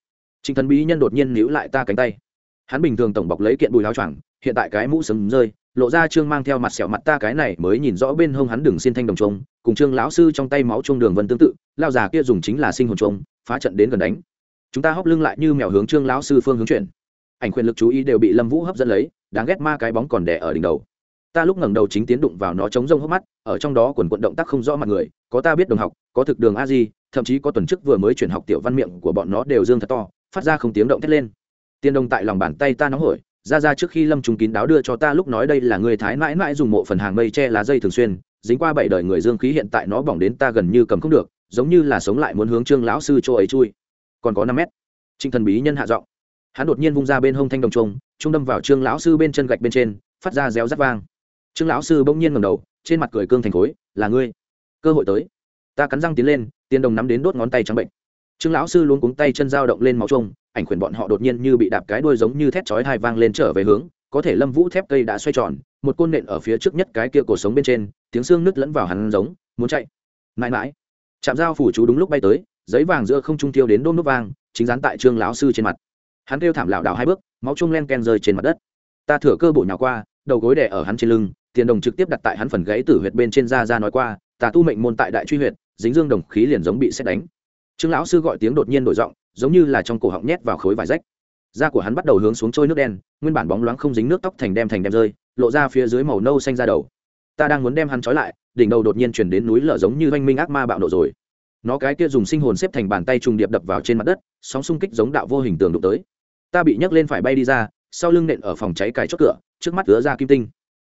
Trịnh thần bí nhân đột nhiên níu lại ta cánh tay. Hắn bình thường tổng bọc lấy kiện bùi láo choàng, hiện tại cái mũ sừng rơi, lộ ra trương mang theo mặt sẹo mặt ta cái này mới nhìn rõ bên hông hắn đường xin thanh đồng trông cùng trương lão sư trong tay máu trung đường vân tương tự, lao già kia dùng chính là sinh hồn trông phá trận đến gần đánh chúng ta hóc lưng lại như mèo hướng trương lão sư phương hướng chuyển. Ảnh quyền lực chú ý đều bị lâm vũ hấp dẫn lấy, đáng ghét ma cái bóng còn đẻ ở đỉnh đầu. Ta lúc ngẩng đầu chính tiến đụng vào nó chống rông hốc mắt, ở trong đó quần quận động tác không rõ mặt người, có ta biết đồng học, có thực đường a di, thậm chí có tuần trước vừa mới chuyển học tiểu văn miệng của bọn nó đều dương thật to, phát ra không tiếng động thét lên. Tiên đông tại lòng bàn tay ta nóng hổi, ra ra trước khi lâm trùng kín đáo đưa cho ta lúc nói đây là người thái mãi mãi dùng mộ phần hàng mây che lá dây thường xuyên, dính qua bảy đời người dương khí hiện tại nó bỏng đến ta gần như cầm không được, giống như là sống lại muốn hướng trương lão sư chỗ ấy chui còn có năm mét. Trịnh thần bí nhân hạ giọng. Hắn đột nhiên vung ra bên hông thanh đồng trung trung đâm vào trương lão sư bên chân gạch bên trên, phát ra réo rắt vang. Trương lão sư bỗng nhiên ngầm đầu, trên mặt cười cương thành khối, là ngươi. Cơ hội tới. Ta cắn răng tiến lên, tiền đồng nắm đến đốt ngón tay trắng bệnh. Trương lão sư luôn cuống tay chân dao động lên máu trông ảnh khuyển bọn họ đột nhiên như bị đạp cái đuôi giống như thét chói hai vang lên trở về hướng, có thể lâm vũ thép cây đã xoay tròn, một côn nện ở phía trước nhất cái kia cổ sống bên trên, tiếng xương nứt lẫn vào hắn giống, muốn chạy. Mãi mãi chạm dao phủ chú đúng lúc bay tới giấy vàng giữa không trung tiêu đến đôm nút vang, chính dán tại trương lão sư trên mặt. Hắn kêu thảm lảo đảo hai bước, máu chung len ken rơi trên mặt đất. Ta thừa cơ bộ nhào qua, đầu gối đè ở hắn trên lưng, tiền đồng trực tiếp đặt tại hắn phần gãy tử huyệt bên trên da ra nói qua tà tu mệnh môn tại đại truy huyệt, dính dương đồng khí liền giống bị xét đánh. Trương lão sư gọi tiếng đột nhiên đổi giọng, giống như là trong cổ họng nhét vào khối vải rách. Da của hắn bắt đầu hướng xuống trôi nước đen, nguyên bản bóng loáng không dính nước tóc thành đem thành đem rơi, lộ ra phía dưới màu nâu xanh ra đầu. Ta đang muốn đem hắn trói lại, đỉnh đầu đột nhiên chuyển đến núi lở giống như oanh minh ác ma bạo nộ rồi nó cái kia dùng sinh hồn xếp thành bàn tay trùng điệp đập vào trên mặt đất, sóng xung kích giống đạo vô hình tường đụng tới. Ta bị nhấc lên phải bay đi ra, sau lưng nện ở phòng cháy cài chốt cửa, trước mắt lứa ra kim tinh.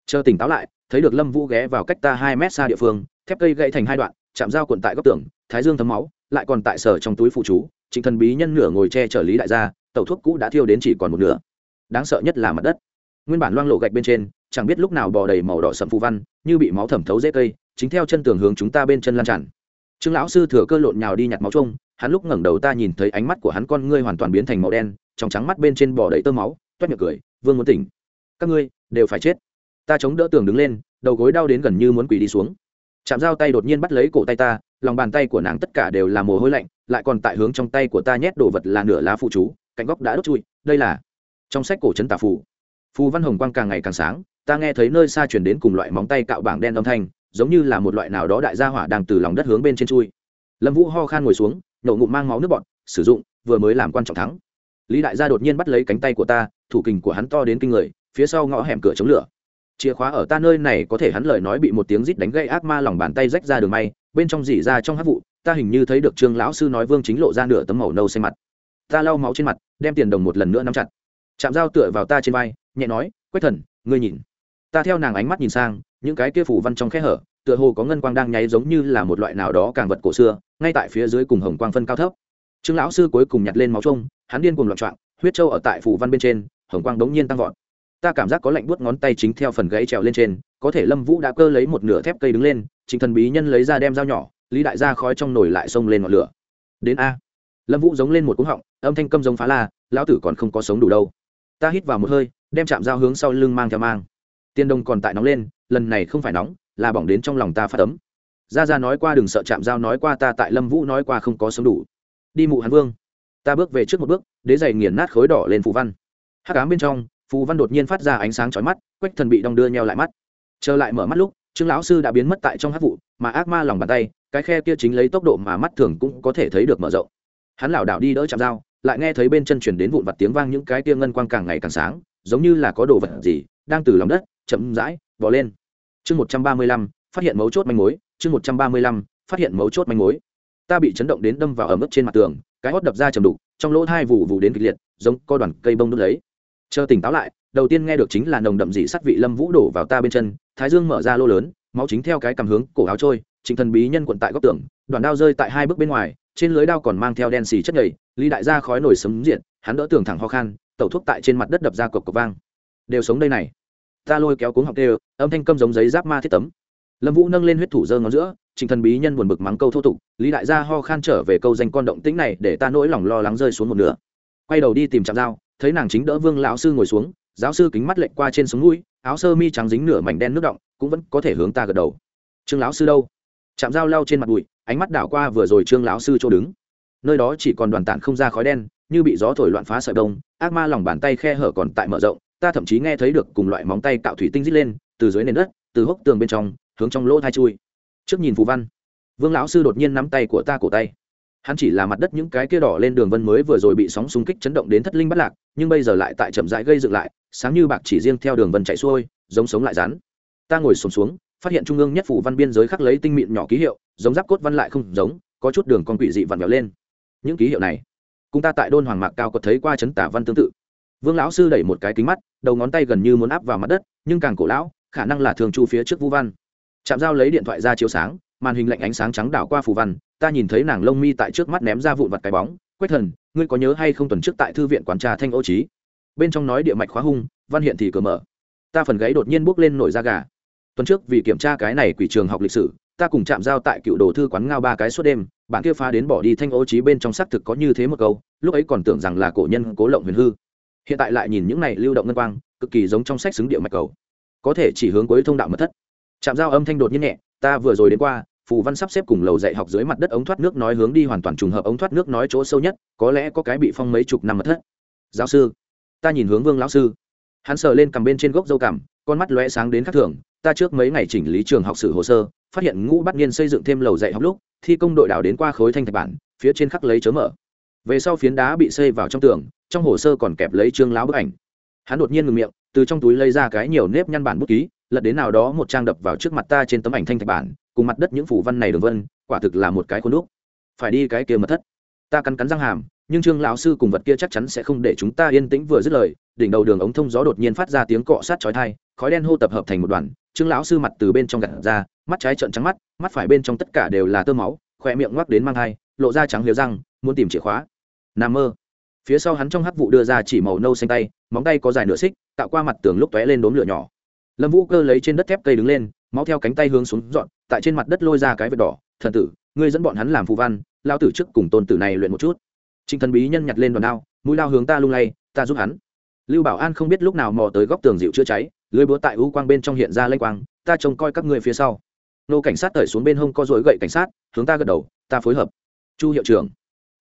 Chờ tỉnh táo lại, thấy được lâm vũ ghé vào cách ta hai mét xa địa phương, thép cây gãy thành hai đoạn, chạm dao cuộn tại góc tường, thái dương thấm máu, lại còn tại sở trong túi phụ chú, trịnh thần bí nhân nửa ngồi che chở lý đại gia, tẩu thuốc cũ đã thiêu đến chỉ còn một nửa. Đáng sợ nhất là mặt đất. Nguyên bản loang lộ gạch bên trên, chẳng biết lúc nào bò đầy màu đỏ sậm phù văn, như bị máu thẩm thấu dễ cây, chính theo chân tường hướng chúng ta bên chân lan tràn trương lão sư thừa cơ lộn nhào đi nhặt máu trông hắn lúc ngẩng đầu ta nhìn thấy ánh mắt của hắn con ngươi hoàn toàn biến thành màu đen, trong trắng mắt bên trên bò đầy tơ máu, toét miệng cười, vương muốn tỉnh. Các ngươi đều phải chết. Ta chống đỡ tường đứng lên, đầu gối đau đến gần như muốn quỳ đi xuống. Chạm dao tay đột nhiên bắt lấy cổ tay ta, lòng bàn tay của nàng tất cả đều là mồ hôi lạnh, lại còn tại hướng trong tay của ta nhét đồ vật là nửa lá phụ chú, cạnh góc đã đốt chui đây là trong sách cổ trấn tà phù. Phù văn hồng quang càng ngày càng sáng, ta nghe thấy nơi xa chuyển đến cùng loại móng tay cạo bảng đen âm thanh giống như là một loại nào đó đại gia hỏa đang từ lòng đất hướng bên trên chui. Lâm vũ ho khan ngồi xuống nổ ngụm mang máu nước bọt, sử dụng, vừa mới làm quan trọng thắng. Lý đại gia đột nhiên bắt lấy cánh tay của ta, thủ kình của hắn to đến kinh người, phía sau ngõ hẻm cửa chống lửa. Chìa khóa ở ta nơi này có thể hắn lời nói bị một tiếng rít đánh gây ác ma lòng bàn tay rách ra đường may, bên trong dỉ ra trong hát vụ, ta hình như thấy được trương lão sư nói vương chính lộ ra nửa tấm màu nâu xanh mặt. Ta lau máu trên mặt, đem tiền đồng một lần nữa nắm chặt. Chạm dao tựa vào ta trên vai, nhẹ nói, quách thần, ngươi nhìn. Ta theo nàng ánh mắt nhìn sang những cái kia phủ văn trong khe hở, tựa hồ có ngân quang đang nháy giống như là một loại nào đó càng vật cổ xưa, ngay tại phía dưới cùng hồng quang phân cao thấp. Trương lão sư cuối cùng nhặt lên máu trông hắn điên cùng loạn trọng huyết trâu ở tại phủ văn bên trên, hồng quang đống nhiên tăng vọt. Ta cảm giác có lạnh buốt ngón tay chính theo phần gãy trèo lên trên, có thể lâm vũ đã cơ lấy một nửa thép cây đứng lên chính thần bí nhân lấy ra đem dao nhỏ, lý đại gia khói trong nồi lại xông lên ngọn lửa. Đến a. Lâm vũ giống lên một cúng họng, âm thanh câm giống phá la, lão tử còn không có sống đủ đâu. Ta hít vào một hơi, đem chạm dao hướng sau lưng mang theo mang. Tiên đông còn tại nóng lên lần này không phải nóng, là bỏng đến trong lòng ta phát ấm. ra ra nói qua đừng sợ chạm dao nói qua ta tại lâm vũ nói qua không có sống đủ. Đi mụ hàn vương. Ta bước về trước một bước, đế giày nghiền nát khối đỏ lên phù văn. Hắc ám bên trong, phù văn đột nhiên phát ra ánh sáng chói mắt, quách thần bị đong đưa nheo lại mắt. Trở lại mở mắt lúc, trương lão sư đã biến mất tại trong hát vụ, mà ác ma lòng bàn tay, cái khe kia chính lấy tốc độ mà mắt thường cũng có thể thấy được mở rộng. Hắn lảo đảo đi đỡ chạm dao lại nghe thấy bên chân chuyển đến vụn vặt tiếng vang những cái tia ngân quang càng ngày càng sáng, giống như là có đồ vật gì đang từ lòng đất chậm rãi vò lên chương một trăm ba mươi lăm, phát hiện mấu chốt manh mối, chương một trăm ba mươi lăm, phát hiện mấu chốt manh mối. Ta bị chấn động đến đâm vào ở mức trên mặt tường, cái hót đập ra chầm đục, trong lỗ hai vụ vụ đến kịch liệt, giống co đoàn cây bông đốt lấy. Chờ tỉnh táo lại, đầu tiên nghe được chính là nồng đậm dị sắt vị lâm vũ đổ vào ta bên chân, thái dương mở ra lô lớn, máu chính theo cái cầm hướng cổ áo trôi, trịnh thần bí nhân quận tại góc tường, đoàn đao rơi tại hai bước bên ngoài, trên lưới đao còn mang theo đen xì chất nhầy ly đại gia khói nổi sấm diện hắn đỡ tường thẳng ho khan, tẩu thuốc tại trên mặt đất đập ra cộc cộc vang. Đều sống đây này ta lôi kéo cuống học tê âm thanh câm giống giấy giáp ma thiết tấm. Lâm vũ nâng lên huyết thủ dơ ngón giữa, trình thần bí nhân buồn bực mắng câu thô tục, lý đại gia ho khan trở về câu danh con động tĩnh này để ta nỗi lòng lo lắng rơi xuống một nửa. Quay đầu đi tìm chạm dao thấy nàng chính đỡ vương lão sư ngồi xuống, giáo sư kính mắt lệnh qua trên sống mũi, áo sơ mi trắng dính nửa mảnh đen nước động, cũng vẫn có thể hướng ta gật đầu. Trương lão sư đâu? Chạm dao lao trên mặt bụi, ánh mắt đảo qua vừa rồi trương lão sư chỗ đứng. Nơi đó chỉ còn đoàn tản không ra khói đen, như bị gió thổi loạn phá sợi đông ác ma lòng bàn tay khe hở còn tại mở rộng ta thậm chí nghe thấy được cùng loại móng tay cạo thủy tinh rít lên từ dưới nền đất từ hốc tường bên trong hướng trong lỗ thai chui. Trước nhìn phù văn vương lão sư đột nhiên nắm tay của ta cổ tay. Hắn chỉ là mặt đất những cái kia đỏ lên đường vân mới vừa rồi bị sóng xung kích chấn động đến thất linh bắt lạc nhưng bây giờ lại tại chậm rãi gây dựng lại sáng như bạc chỉ riêng theo đường vân chạy xuôi giống sống lại rắn. Ta ngồi sùng xuống, xuống phát hiện trung ương nhất phủ văn biên giới khắc lấy tinh mịn nhỏ ký hiệu giống giáp cốt văn lại không giống có chút đường con quỷ dị vặn vẹo lên. Những ký hiệu này cùng ta tại đôn hoàng mạc cao có thấy qua chấn tả văn tương tự vương lão sư đẩy một cái kính mắt, đầu ngón tay gần như muốn áp vào mặt đất, nhưng càng cổ lão, khả năng là thường chu phía trước vũ văn. Chạm dao lấy điện thoại ra chiếu sáng, màn hình lạnh ánh sáng trắng đảo qua phù văn, ta nhìn thấy nàng lông mi tại trước mắt ném ra vụn vặt cái bóng, quách thần, ngươi có nhớ hay không tuần trước tại thư viện quán trà thanh ô trí bên trong nói địa mạch khóa hung, văn hiện thì cửa mở. Ta phần gáy đột nhiên bước lên nổi da gà. Tuần trước vì kiểm tra cái này quỷ trường học lịch sử, ta cùng chạm giao tại cựu đồ thư quán ngao ba cái suốt đêm, bạn kia phá đến bỏ đi thanh ô trí bên trong xác thực có như thế một câu, lúc ấy còn tưởng rằng là cổ nhân cố lộng huyền hư hiện tại lại nhìn những này lưu động ngân quang, cực kỳ giống trong sách xứng địa mạch cầu. Có thể chỉ hướng cuối thông đạo mật thất. Chạm giao âm thanh đột nhiên nhẹ, ta vừa rồi đến qua, phù văn sắp xếp cùng lầu dạy học dưới mặt đất ống thoát nước nói hướng đi hoàn toàn trùng hợp ống thoát nước nói chỗ sâu nhất, có lẽ có cái bị phong mấy chục năm mật thất. Giáo sư, ta nhìn hướng vương lão sư. Hắn sờ lên cầm bên trên gốc dâu cảm con mắt lóe sáng đến khắc thường, ta trước mấy ngày chỉnh lý trường học sử hồ sơ, phát hiện ngũ bắt niên xây dựng thêm lầu dạy học lúc, thi công đội đảo đến qua khối thanh thạch bản, phía trên khắc lấy chớ mở. Về sau phiến đá bị xây vào trong tường trong hồ sơ còn kẹp lấy trương lão bức ảnh. Hắn đột nhiên ngừng miệng, từ trong túi lấy ra cái nhiều nếp nhăn bản bút ký, lật đến nào đó một trang đập vào trước mặt ta trên tấm ảnh thanh thạch bản, cùng mặt đất những phủ văn này đường vân, quả thực là một cái khuôn đúc. Phải đi cái kia mật thất. Ta cắn cắn răng hàm, nhưng trương lão sư cùng vật kia chắc chắn sẽ không để chúng ta yên tĩnh vừa dứt lời, đỉnh đầu đường ống thông gió đột nhiên phát ra tiếng cọ sát chói tai, khói đen hô tập hợp thành một đoàn, trương lão sư mặt từ bên trong gặt ra, mắt trái trợn trắng mắt mắt phải bên trong tất cả đều là tơ máu khỏe miệng ngoắc đến mang hai, lộ ra trắng liều răng, muốn tìm chìa khóa. Nằm mơ phía sau hắn trong hắc vụ đưa ra chỉ màu nâu xanh tay, móng tay có dài nửa xích, tạo qua mặt tường lúc tóe lên đốm lửa nhỏ. Lâm vũ cơ lấy trên đất thép cây đứng lên, máu theo cánh tay hướng xuống dọn, tại trên mặt đất lôi ra cái vệt đỏ. Thần tử, ngươi dẫn bọn hắn làm phù văn lao tử trước cùng tôn tử này luyện một chút. Trịnh thần bí nhân nhặt lên đòn đao, mũi lao hướng ta lung lay, ta giúp hắn. Lưu bảo an không biết lúc nào mò tới góc tường dịu chữa cháy, lưới búa tại u quang bên trong hiện ra lênh quang, ta trông coi các người phía sau. Nô cảnh sát tởi xuống bên hông co dối gậy cảnh sát, hướng ta gật đầu, ta phối hợp. Chu hiệu trưởng.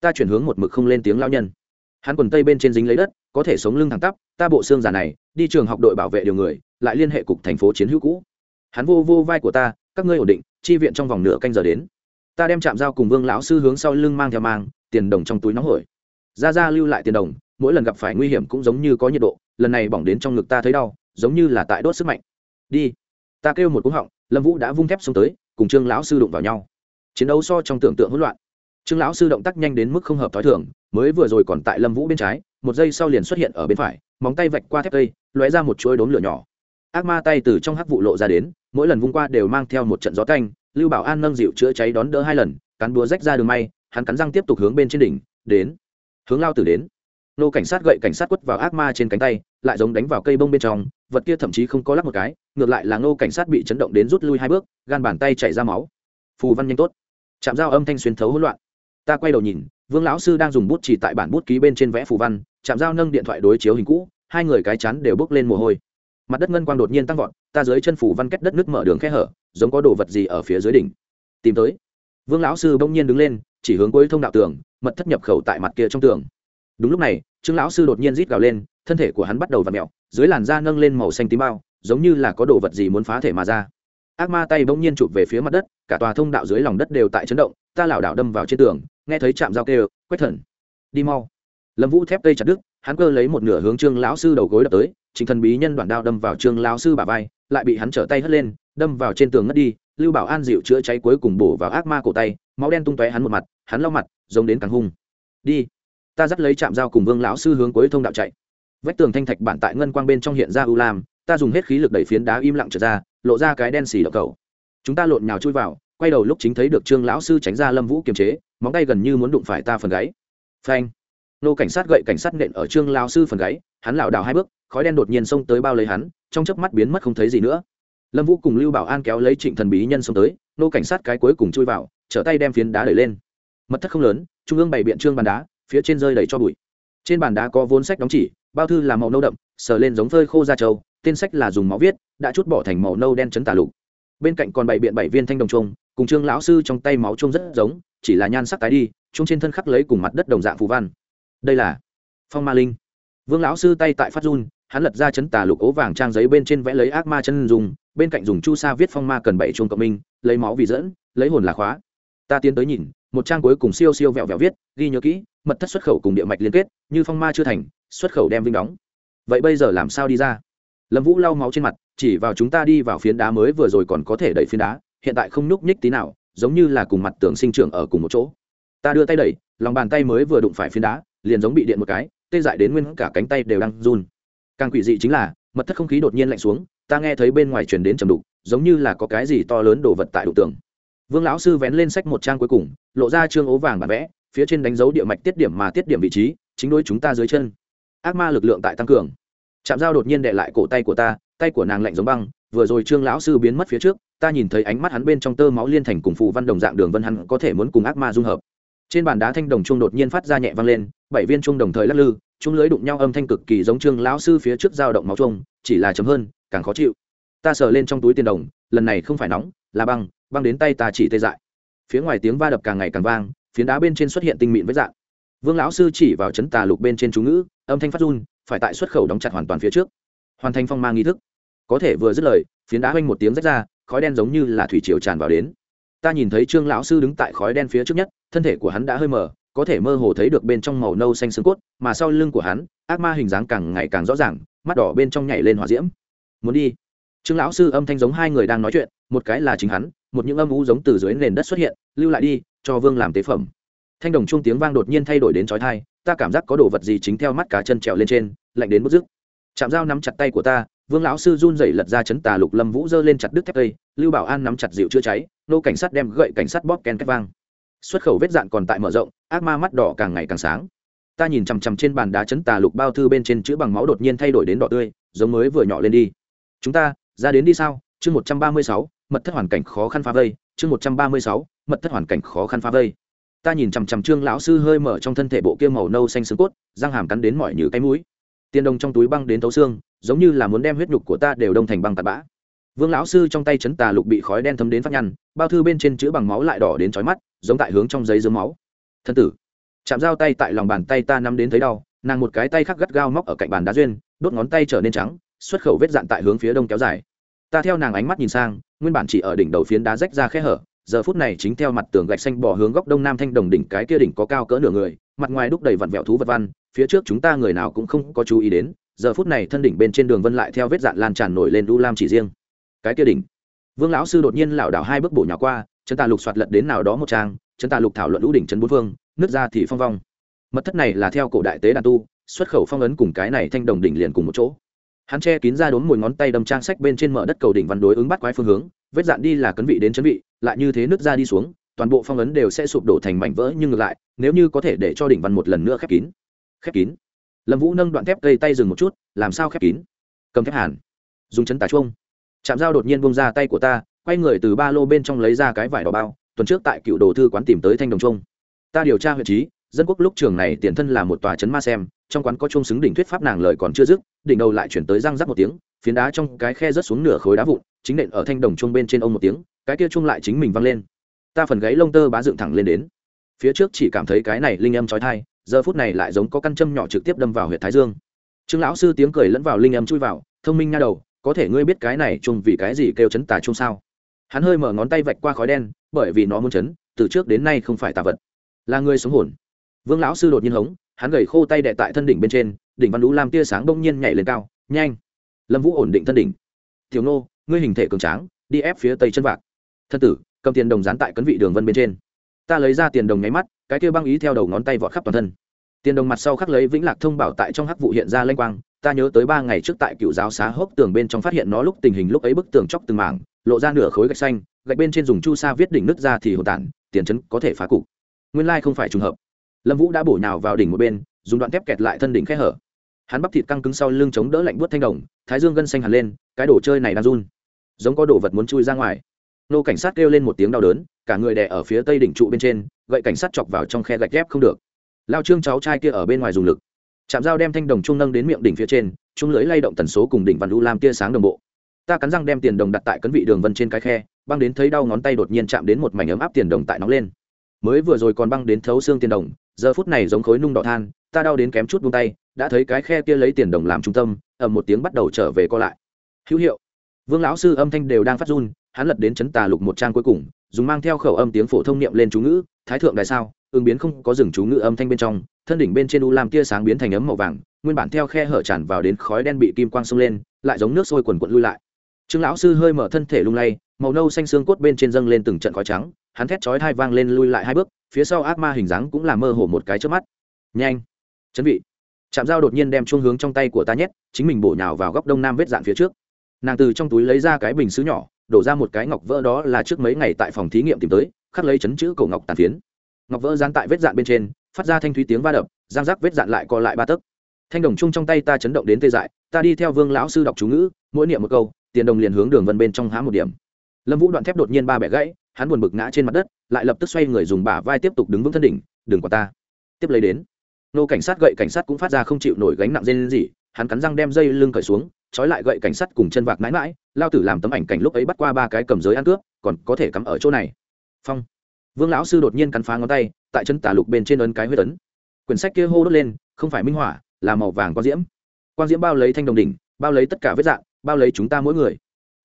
Ta chuyển hướng một mực không lên tiếng lao nhân hắn quần tây bên trên dính lấy đất, có thể sống lưng thẳng tắp, ta bộ xương già này, đi trường học đội bảo vệ điều người, lại liên hệ cục thành phố chiến hữu cũ. Hắn vô vô vai của ta, các ngươi ổn định, chi viện trong vòng nửa canh giờ đến. Ta đem chạm dao cùng vương lão sư hướng sau lưng mang theo mang, tiền đồng trong túi nóng hổi. Ra ra lưu lại tiền đồng, mỗi lần gặp phải nguy hiểm cũng giống như có nhiệt độ, lần này bỏng đến trong ngực ta thấy đau, giống như là tại đốt sức mạnh. Đi. Ta kêu một cú họng, lâm vũ đã vung thép xuống tới, cùng trương lão sư đụng vào nhau. Chiến đấu so trong tưởng tượng hỗn loạn. Trương lão sư động tác nhanh đến mức không hợp t h ó i thường mới vừa rồi còn tại lâm vũ bên trái, một giây sau liền xuất hiện ở bên phải, móng tay vạch qua thép cây, lóe ra một chuỗi đốm lửa nhỏ. Ác ma tay từ trong hắc vụ lộ ra đến, mỗi lần vung qua đều mang theo một trận gió canh lưu bảo an nâng dịu chữa cháy đón đỡ hai lần cắn búa rách ra đường may, hắn cắn răng tiếp tục hướng bên trên đỉnh, đến, hướng lao tử đến. Nô cảnh sát gậy cảnh sát quất vào ác ma trên cánh tay, lại giống đánh vào cây bông bên trong, vật kia thậm chí không có lắc một cái, ngược lại là nô cảnh sát bị chấn động đến rút lui hai bước, gan bàn tay chảy ra máu. Phù văn nhanh tốt. Chạm dao âm thanh xuyên thấu hỗn loạn. Ta quay đầu nhìn vương lão sư đang dùng bút chỉ tại bản bút ký bên trên vẽ phù văn, chạm dao nâng điện thoại đối chiếu hình cũ, hai người cái chắn đều bước lên mồ hôi. Mặt đất ngân quang đột nhiên tăng vọt, ta dưới chân phủ văn kết đất nước mở đường khe hở, giống có đồ vật gì ở phía dưới đỉnh. Tìm tới. Vương lão sư bỗng nhiên đứng lên, chỉ hướng cuối thông đạo tường, mật thất nhập khẩu tại mặt kia trong tường. Đúng lúc này, trương lão sư đột nhiên rít gào lên, thân thể của hắn bắt đầu v ặ mẹo dưới làn da nâng lên màu xanh tím bao, giống như là có đồ vật gì muốn phá thể mà ra. Ác ma tay bỗng nhiên chụp về phía mặt đất, cả tòa thông đạo dưới lòng đất đều tại chấn động, ta lảo đảo đâm vào trên tường nghe thấy chạm dao kêu quét thần, đi mau. Lâm vũ thép cây chặt đứt, hắn cơ lấy một nửa hướng trương lão sư đầu gối đập tới, chính thần bí nhân đoạn đao đâm vào trương lão sư bà vai, lại bị hắn trở tay hất lên, đâm vào trên tường ngất đi, lưu bảo an dịu chữa cháy cuối cùng bổ vào ác ma cổ tay, máu đen tung tóe hắn một mặt, hắn lau mặt, giống đến càng hung. Đi, ta dắt lấy chạm dao cùng vương lão sư hướng cuối thông đạo chạy. Vách tường thanh thạch bản tại ngân quang bên trong hiện ra u lam, ta dùng hết khí lực đẩy phiến đá im lặng trở ra, lộ ra cái đen xì đậu cầu. Chúng ta lộn nhào chui vào, quay đầu lúc chính thấy được trương lão sư tránh ra lâm vũ kiềm chế móng tay gần như muốn đụng phải ta phần gáy. Phanh. Nô cảnh sát gậy cảnh sát nện ở trương lão sư phần gáy, hắn lảo đảo hai bước, khói đen đột nhiên xông tới bao lấy hắn, trong chớp mắt biến mất không thấy gì nữa. Lâm vũ cùng lưu bảo an kéo lấy trịnh thần bí nhân xông tới, nô cảnh sát cái cuối cùng chui vào, trở tay đem phiến đá đẩy lên. Mật thất không lớn, trung ương bày biện trương bàn đá, phía trên rơi đầy cho bụi. Trên bàn đá có vốn sách đóng chỉ, bao thư là màu nâu đậm, sờ lên giống phơi khô da trâu, tên sách là dùng máu viết, đã chút bỏ thành màu nâu đen chấn tả lục. Bên cạnh còn bày biện bảy viên thanh đồng trung cùng trương lão sư trong tay máu trung rất giống chỉ là nhan sắc tái đi chúng trên thân khắc lấy cùng mặt đất đồng dạng phù văn. Đây là phong ma linh. Vương lão sư tay tại phát run, hắn lật ra chấn tà lục ố vàng trang giấy bên trên vẽ lấy ác ma chân dùng bên cạnh dùng chu sa viết phong ma cần bảy chuông cộng minh, lấy máu vì dẫn, lấy hồn là khóa. Ta tiến tới nhìn, một trang cuối cùng siêu siêu vẹo vẹo viết, ghi nhớ kỹ, mật thất xuất khẩu cùng địa mạch liên kết, như phong ma chưa thành, xuất khẩu đem vinh đóng. Vậy bây giờ làm sao đi ra? Lâm vũ lau máu trên mặt, chỉ vào chúng ta đi vào phiến đá mới vừa rồi còn có thể đẩy phiến đá, hiện tại không nhúc nhích tí nào giống như là cùng mặt tường sinh trưởng ở cùng một chỗ. Ta đưa tay đẩy, lòng bàn tay mới vừa đụng phải phiến đá, liền giống bị điện một cái, tê dại đến nguyên cả cánh tay đều đang run. Càng quỷ dị chính là, mật thất không khí đột nhiên lạnh xuống, ta nghe thấy bên ngoài truyền đến trầm đục, giống như là có cái gì to lớn đổ vật tại đụng tường. Vương lão sư vén lên sách một trang cuối cùng, lộ ra trương ố vàng bản vẽ, phía trên đánh dấu địa mạch tiết điểm mà tiết điểm vị trí, chính đối chúng ta dưới chân. Ác ma lực lượng tại tăng cường. Chạm dao đột nhiên đệ lại cổ tay của ta, tay của nàng lạnh giống băng, vừa rồi trương lão sư biến mất phía trước ta nhìn thấy ánh mắt hắn bên trong tơ máu liên thành cùng phụ văn đồng dạng đường vân hắn có thể muốn cùng ác ma dung hợp. Trên bàn đá thanh đồng chuông đột nhiên phát ra nhẹ vang lên, bảy viên chuông đồng thời lắc lư, chúng lưới đụng nhau âm thanh cực kỳ giống trương lão sư phía trước dao động máu chuông, chỉ là chấm hơn, càng khó chịu. Ta sờ lên trong túi tiền đồng, lần này không phải nóng, là băng băng đến tay ta chỉ tê dại. Phía ngoài tiếng va đập càng ngày càng vang, phiến đá bên trên xuất hiện tinh mịn với dạng. Vương lão sư chỉ vào chấn tà lục bên trên chú ngữ, âm thanh phát run, phải tại xuất khẩu đóng chặt hoàn toàn phía trước. Hoàn thành phong mang nghi thức. Có thể vừa dứt lời, phiến đá hoanh một tiếng rách ra khói đen giống như là thủy triều tràn vào đến. Ta nhìn thấy trương lão sư đứng tại khói đen phía trước nhất, thân thể của hắn đã hơi mờ, có thể mơ hồ thấy được bên trong màu nâu xanh xương cốt, mà sau lưng của hắn, ác ma hình dáng càng ngày càng rõ ràng, mắt đỏ bên trong nhảy lên hỏa diễm. Muốn đi. Trương lão sư âm thanh giống hai người đang nói chuyện, một cái là chính hắn, một những âm u giống từ dưới nền đất xuất hiện, lưu lại đi, cho vương làm tế phẩm. Thanh đồng chuông tiếng vang đột nhiên thay đổi đến trói thai ta cảm giác có đồ vật gì chính theo mắt cá chân trèo lên trên, lạnh đến bức dứt chạm dao nắm chặt tay của ta vương lão sư run rẩy lật ra chấn tà lục lâm vũ dơ lên chặt đứt thép cây, lưu bảo an nắm chặt dịu chữa cháy, nô cảnh sát đem gậy cảnh sát bóp ken két vang. Xuất khẩu vết dạn còn tại mở rộng, ác ma mắt đỏ càng ngày càng sáng. Ta nhìn chằm chằm trên bàn đá chấn tà lục bao thư bên trên chữ bằng máu đột nhiên thay đổi đến đỏ tươi, giống mới vừa nhỏ lên đi. Chúng ta, ra đến đi sao? Chương một trăm ba mươi sáu, mật thất hoàn cảnh khó khăn phá vây. Chương một trăm ba mươi sáu, mật thất hoàn cảnh khó khăn phá vây. Ta nhìn chằm chằm trương lão sư hơi mở trong thân thể bộ kia màu nâu xanh xương cốt, răng hàm cắn đến mỏi như cái mũi tiền đồng trong túi băng đến thấu xương, giống như là muốn đem huyết nhục của ta đều đông thành băng tạt bã. Vương lão sư trong tay chấn tà lục bị khói đen thấm đến phát nhăn, bao thư bên trên chữ bằng máu lại đỏ đến chói mắt, giống tại hướng trong giấy dướng máu. Thân tử, chạm dao tay tại lòng bàn tay ta nắm đến thấy đau, nàng một cái tay khác gắt gao móc ở cạnh bàn đá duyên, đốt ngón tay trở nên trắng, xuất khẩu vết dạn tại hướng phía đông kéo dài. Ta theo nàng ánh mắt nhìn sang, nguyên bản chỉ ở đỉnh đầu phiến đá rách ra khe hở, giờ phút này chính theo mặt tường gạch xanh bỏ hướng góc đông nam thanh đồng đỉnh cái kia đỉnh có cao cỡ nửa người mặt ngoài đúc đầy vặn vẹo thú vật văn, phía trước chúng ta người nào cũng không có chú ý đến, giờ phút này thân đỉnh bên trên đường vân lại theo vết dạn lan tràn nổi lên đu lam chỉ riêng. Cái kia đỉnh. Vương lão sư đột nhiên lảo đảo hai bước bổ nhỏ qua chân tà lục soạt lật đến nào đó một trang chân tà lục thảo luận lũ đỉnh trấn bốn phương, nước ra thì phong vong. Mật thất này là theo cổ đại tế đàn tu, xuất khẩu phong ấn cùng cái này thanh đồng đỉnh liền cùng một chỗ. Hắn che kín ra đốn mùi ngón tay đâm trang sách bên trên mở đất cầu đỉnh văn đối ứng bắt quái phương hướng, vết dạn đi là cấn vị đến chấn vị, lại như thế nước ra đi xuống toàn bộ phong ấn đều sẽ sụp đổ thành mảnh vỡ nhưng ngược lại, nếu như có thể để cho đỉnh văn một lần nữa khép kín. Khép kín. Lâm vũ nâng đoạn thép cây tay dừng một chút, làm sao khép kín? Cầm thép hàn. Dùng chấn tà chuông. Chạm dao đột nhiên bông ra tay của ta, quay người từ ba lô bên trong lấy ra cái vải đỏ bao, tuần trước tại cựu đồ thư quán tìm tới thanh đồng trung ta điều tra huyện trí, dân quốc lúc trường này tiền thân là một tòa trấn ma xem, trong quán có chung xứng đỉnh thuyết pháp nàng lời còn chưa dứt, đỉnh đầu lại chuyển tới răng rắc một tiếng, phiến đá trong cái khe rớt xuống nửa khối đá vụn, chính nện ở thanh đồng chung bên trên ông một tiếng, cái kia chung lại chính mình văng lên ta phần gáy lông tơ bá dựng thẳng lên đến. Phía trước chỉ cảm thấy cái này linh âm trói thai giờ phút này lại giống có căn châm nhỏ trực tiếp đâm vào huyện thái dương. Trương lão sư tiếng cười lẫn vào linh âm chui vào, thông minh nha đầu, có thể ngươi biết cái này chung vì cái gì kêu chấn tà chung sao? Hắn hơi mở ngón tay vạch qua khói đen, bởi vì nó muốn chấn, từ trước đến nay không phải tà vật. Là người sống hồn. Vương lão sư đột nhiên hống, hắn gầy khô tay đệ tại thân đỉnh bên trên, đỉnh văn lũ làm tia sáng bỗng nhiên nhảy lên cao, nhanh. Lâm vũ ổn định thân đỉnh. Tiểu nô, ngươi hình thể cường tráng, đi ép phía tây chân vạc. Thân tử cầm tiền đồng dán tại cấn vị đường vân bên trên. Ta lấy ra tiền đồng nháy mắt, cái kia băng ý theo đầu ngón tay vọt khắp toàn thân. Tiền đồng mặt sau khắc lấy vĩnh lạc thông bảo tại trong hắc vụ hiện ra lanh quang, ta nhớ tới ba ngày trước tại cựu giáo xá hốc tường bên trong phát hiện nó lúc tình hình lúc ấy bức tường chóc từng mảng, lộ ra nửa khối gạch xanh, gạch bên trên dùng chu sa viết đỉnh nứt ra thì hồn tản, tiền chấn có thể phá cục. Nguyên lai không phải trùng hợp. Lâm vũ đã bổ nhào vào đỉnh một bên, dùng đoạn thép kẹt lại thân đỉnh khe hở. Hắn bắp thịt căng cứng sau lưng chống đỡ lạnh buốt thanh đồng, thái dương gân xanh hẳn lên, cái đồ chơi này đang run. Giống có đồ vật muốn chui ra ngoài nô cảnh sát kêu lên một tiếng đau đớn, cả người đè ở phía tây đỉnh trụ bên trên, gậy cảnh sát chọc vào trong khe gạch ghép không được. Lao trương cháu trai kia ở bên ngoài dùng lực. Chạm dao đem thanh đồng trung nâng đến miệng đỉnh phía trên chúng lưới lay động tần số cùng đỉnh văn u lam tia sáng đồng bộ. Ta cắn răng đem tiền đồng đặt tại cấn vị đường vân trên cái khe, băng đến thấy đau ngón tay đột nhiên chạm đến một mảnh ấm áp tiền đồng tại nóng lên. Mới vừa rồi còn băng đến thấu xương tiền đồng, giờ phút này giống khối nung đỏ than, ta đau đến kém chút buông tay, đã thấy cái khe kia lấy tiền đồng làm trung tâm, ầm một tiếng bắt đầu trở về co lại. Hữu hiệu. Vương lão sư âm thanh đều đang phát run hắn lật đến chấn tà lục một trang cuối cùng, dùng mang theo khẩu âm tiếng phổ thông niệm lên chú ngữ, thái thượng đại sao? ứng biến không có dừng chú ngữ âm thanh bên trong, thân đỉnh bên trên u lam tia sáng biến thành ấm màu vàng, nguyên bản theo khe hở tràn vào đến khói đen bị kim quang xông lên, lại giống nước sôi quần quận lui lại. Trương lão sư hơi mở thân thể lung lay, màu nâu xanh xương cốt bên trên dâng lên từng trận khói trắng, hắn thét chói hai vang lên lui lại hai bước, phía sau ác ma hình dáng cũng là mơ hồ một cái trước mắt. Nhanh, chấn vị. Chạm dao đột nhiên đem chuông hướng trong tay của ta nhét, chính mình bổ nhào vào góc đông nam vết dạn phía trước. Nàng từ trong túi lấy ra cái bình xứ nhỏ đổ ra một cái ngọc vỡ đó là trước mấy ngày tại phòng thí nghiệm tìm tới, khắc lấy chấn chữ cổ ngọc tàn phiến. Ngọc vỡ dán tại vết dạn bên trên, phát ra thanh thúy tiếng va đập giang rác vết dạn lại co lại ba tấc. Thanh đồng chung trong tay ta chấn động đến tê dại, ta đi theo vương lão sư đọc chú ngữ, mỗi niệm một câu, tiền đồng liền hướng đường vân bên trong há một điểm. Lâm vũ đoạn thép đột nhiên ba bẻ gãy, hắn buồn bực ngã trên mặt đất, lại lập tức xoay người dùng bả vai tiếp tục đứng vững thân đỉnh, đừng qua ta. Tiếp lấy đến, nô cảnh sát gậy cảnh sát cũng phát ra không chịu nổi gánh nặng dây lên gì hắn cắn răng đem dây lưng cởi xuống trói lại gậy cảnh sát cùng chân vạc mãi mãi, lao tử làm tấm ảnh cảnh lúc ấy bắt qua ba cái cầm giới ăn cướp, còn có thể cắm ở chỗ này. Phong. Vương lão sư đột nhiên cắn phá ngón tay, tại chân tả lục bên trên ấn cái huyết ấn. Quyển sách kia hô đốt lên, không phải minh hỏa là màu vàng quang diễm. Quang diễm bao lấy thanh đồng đỉnh, bao lấy tất cả vết dạng, bao lấy chúng ta mỗi người.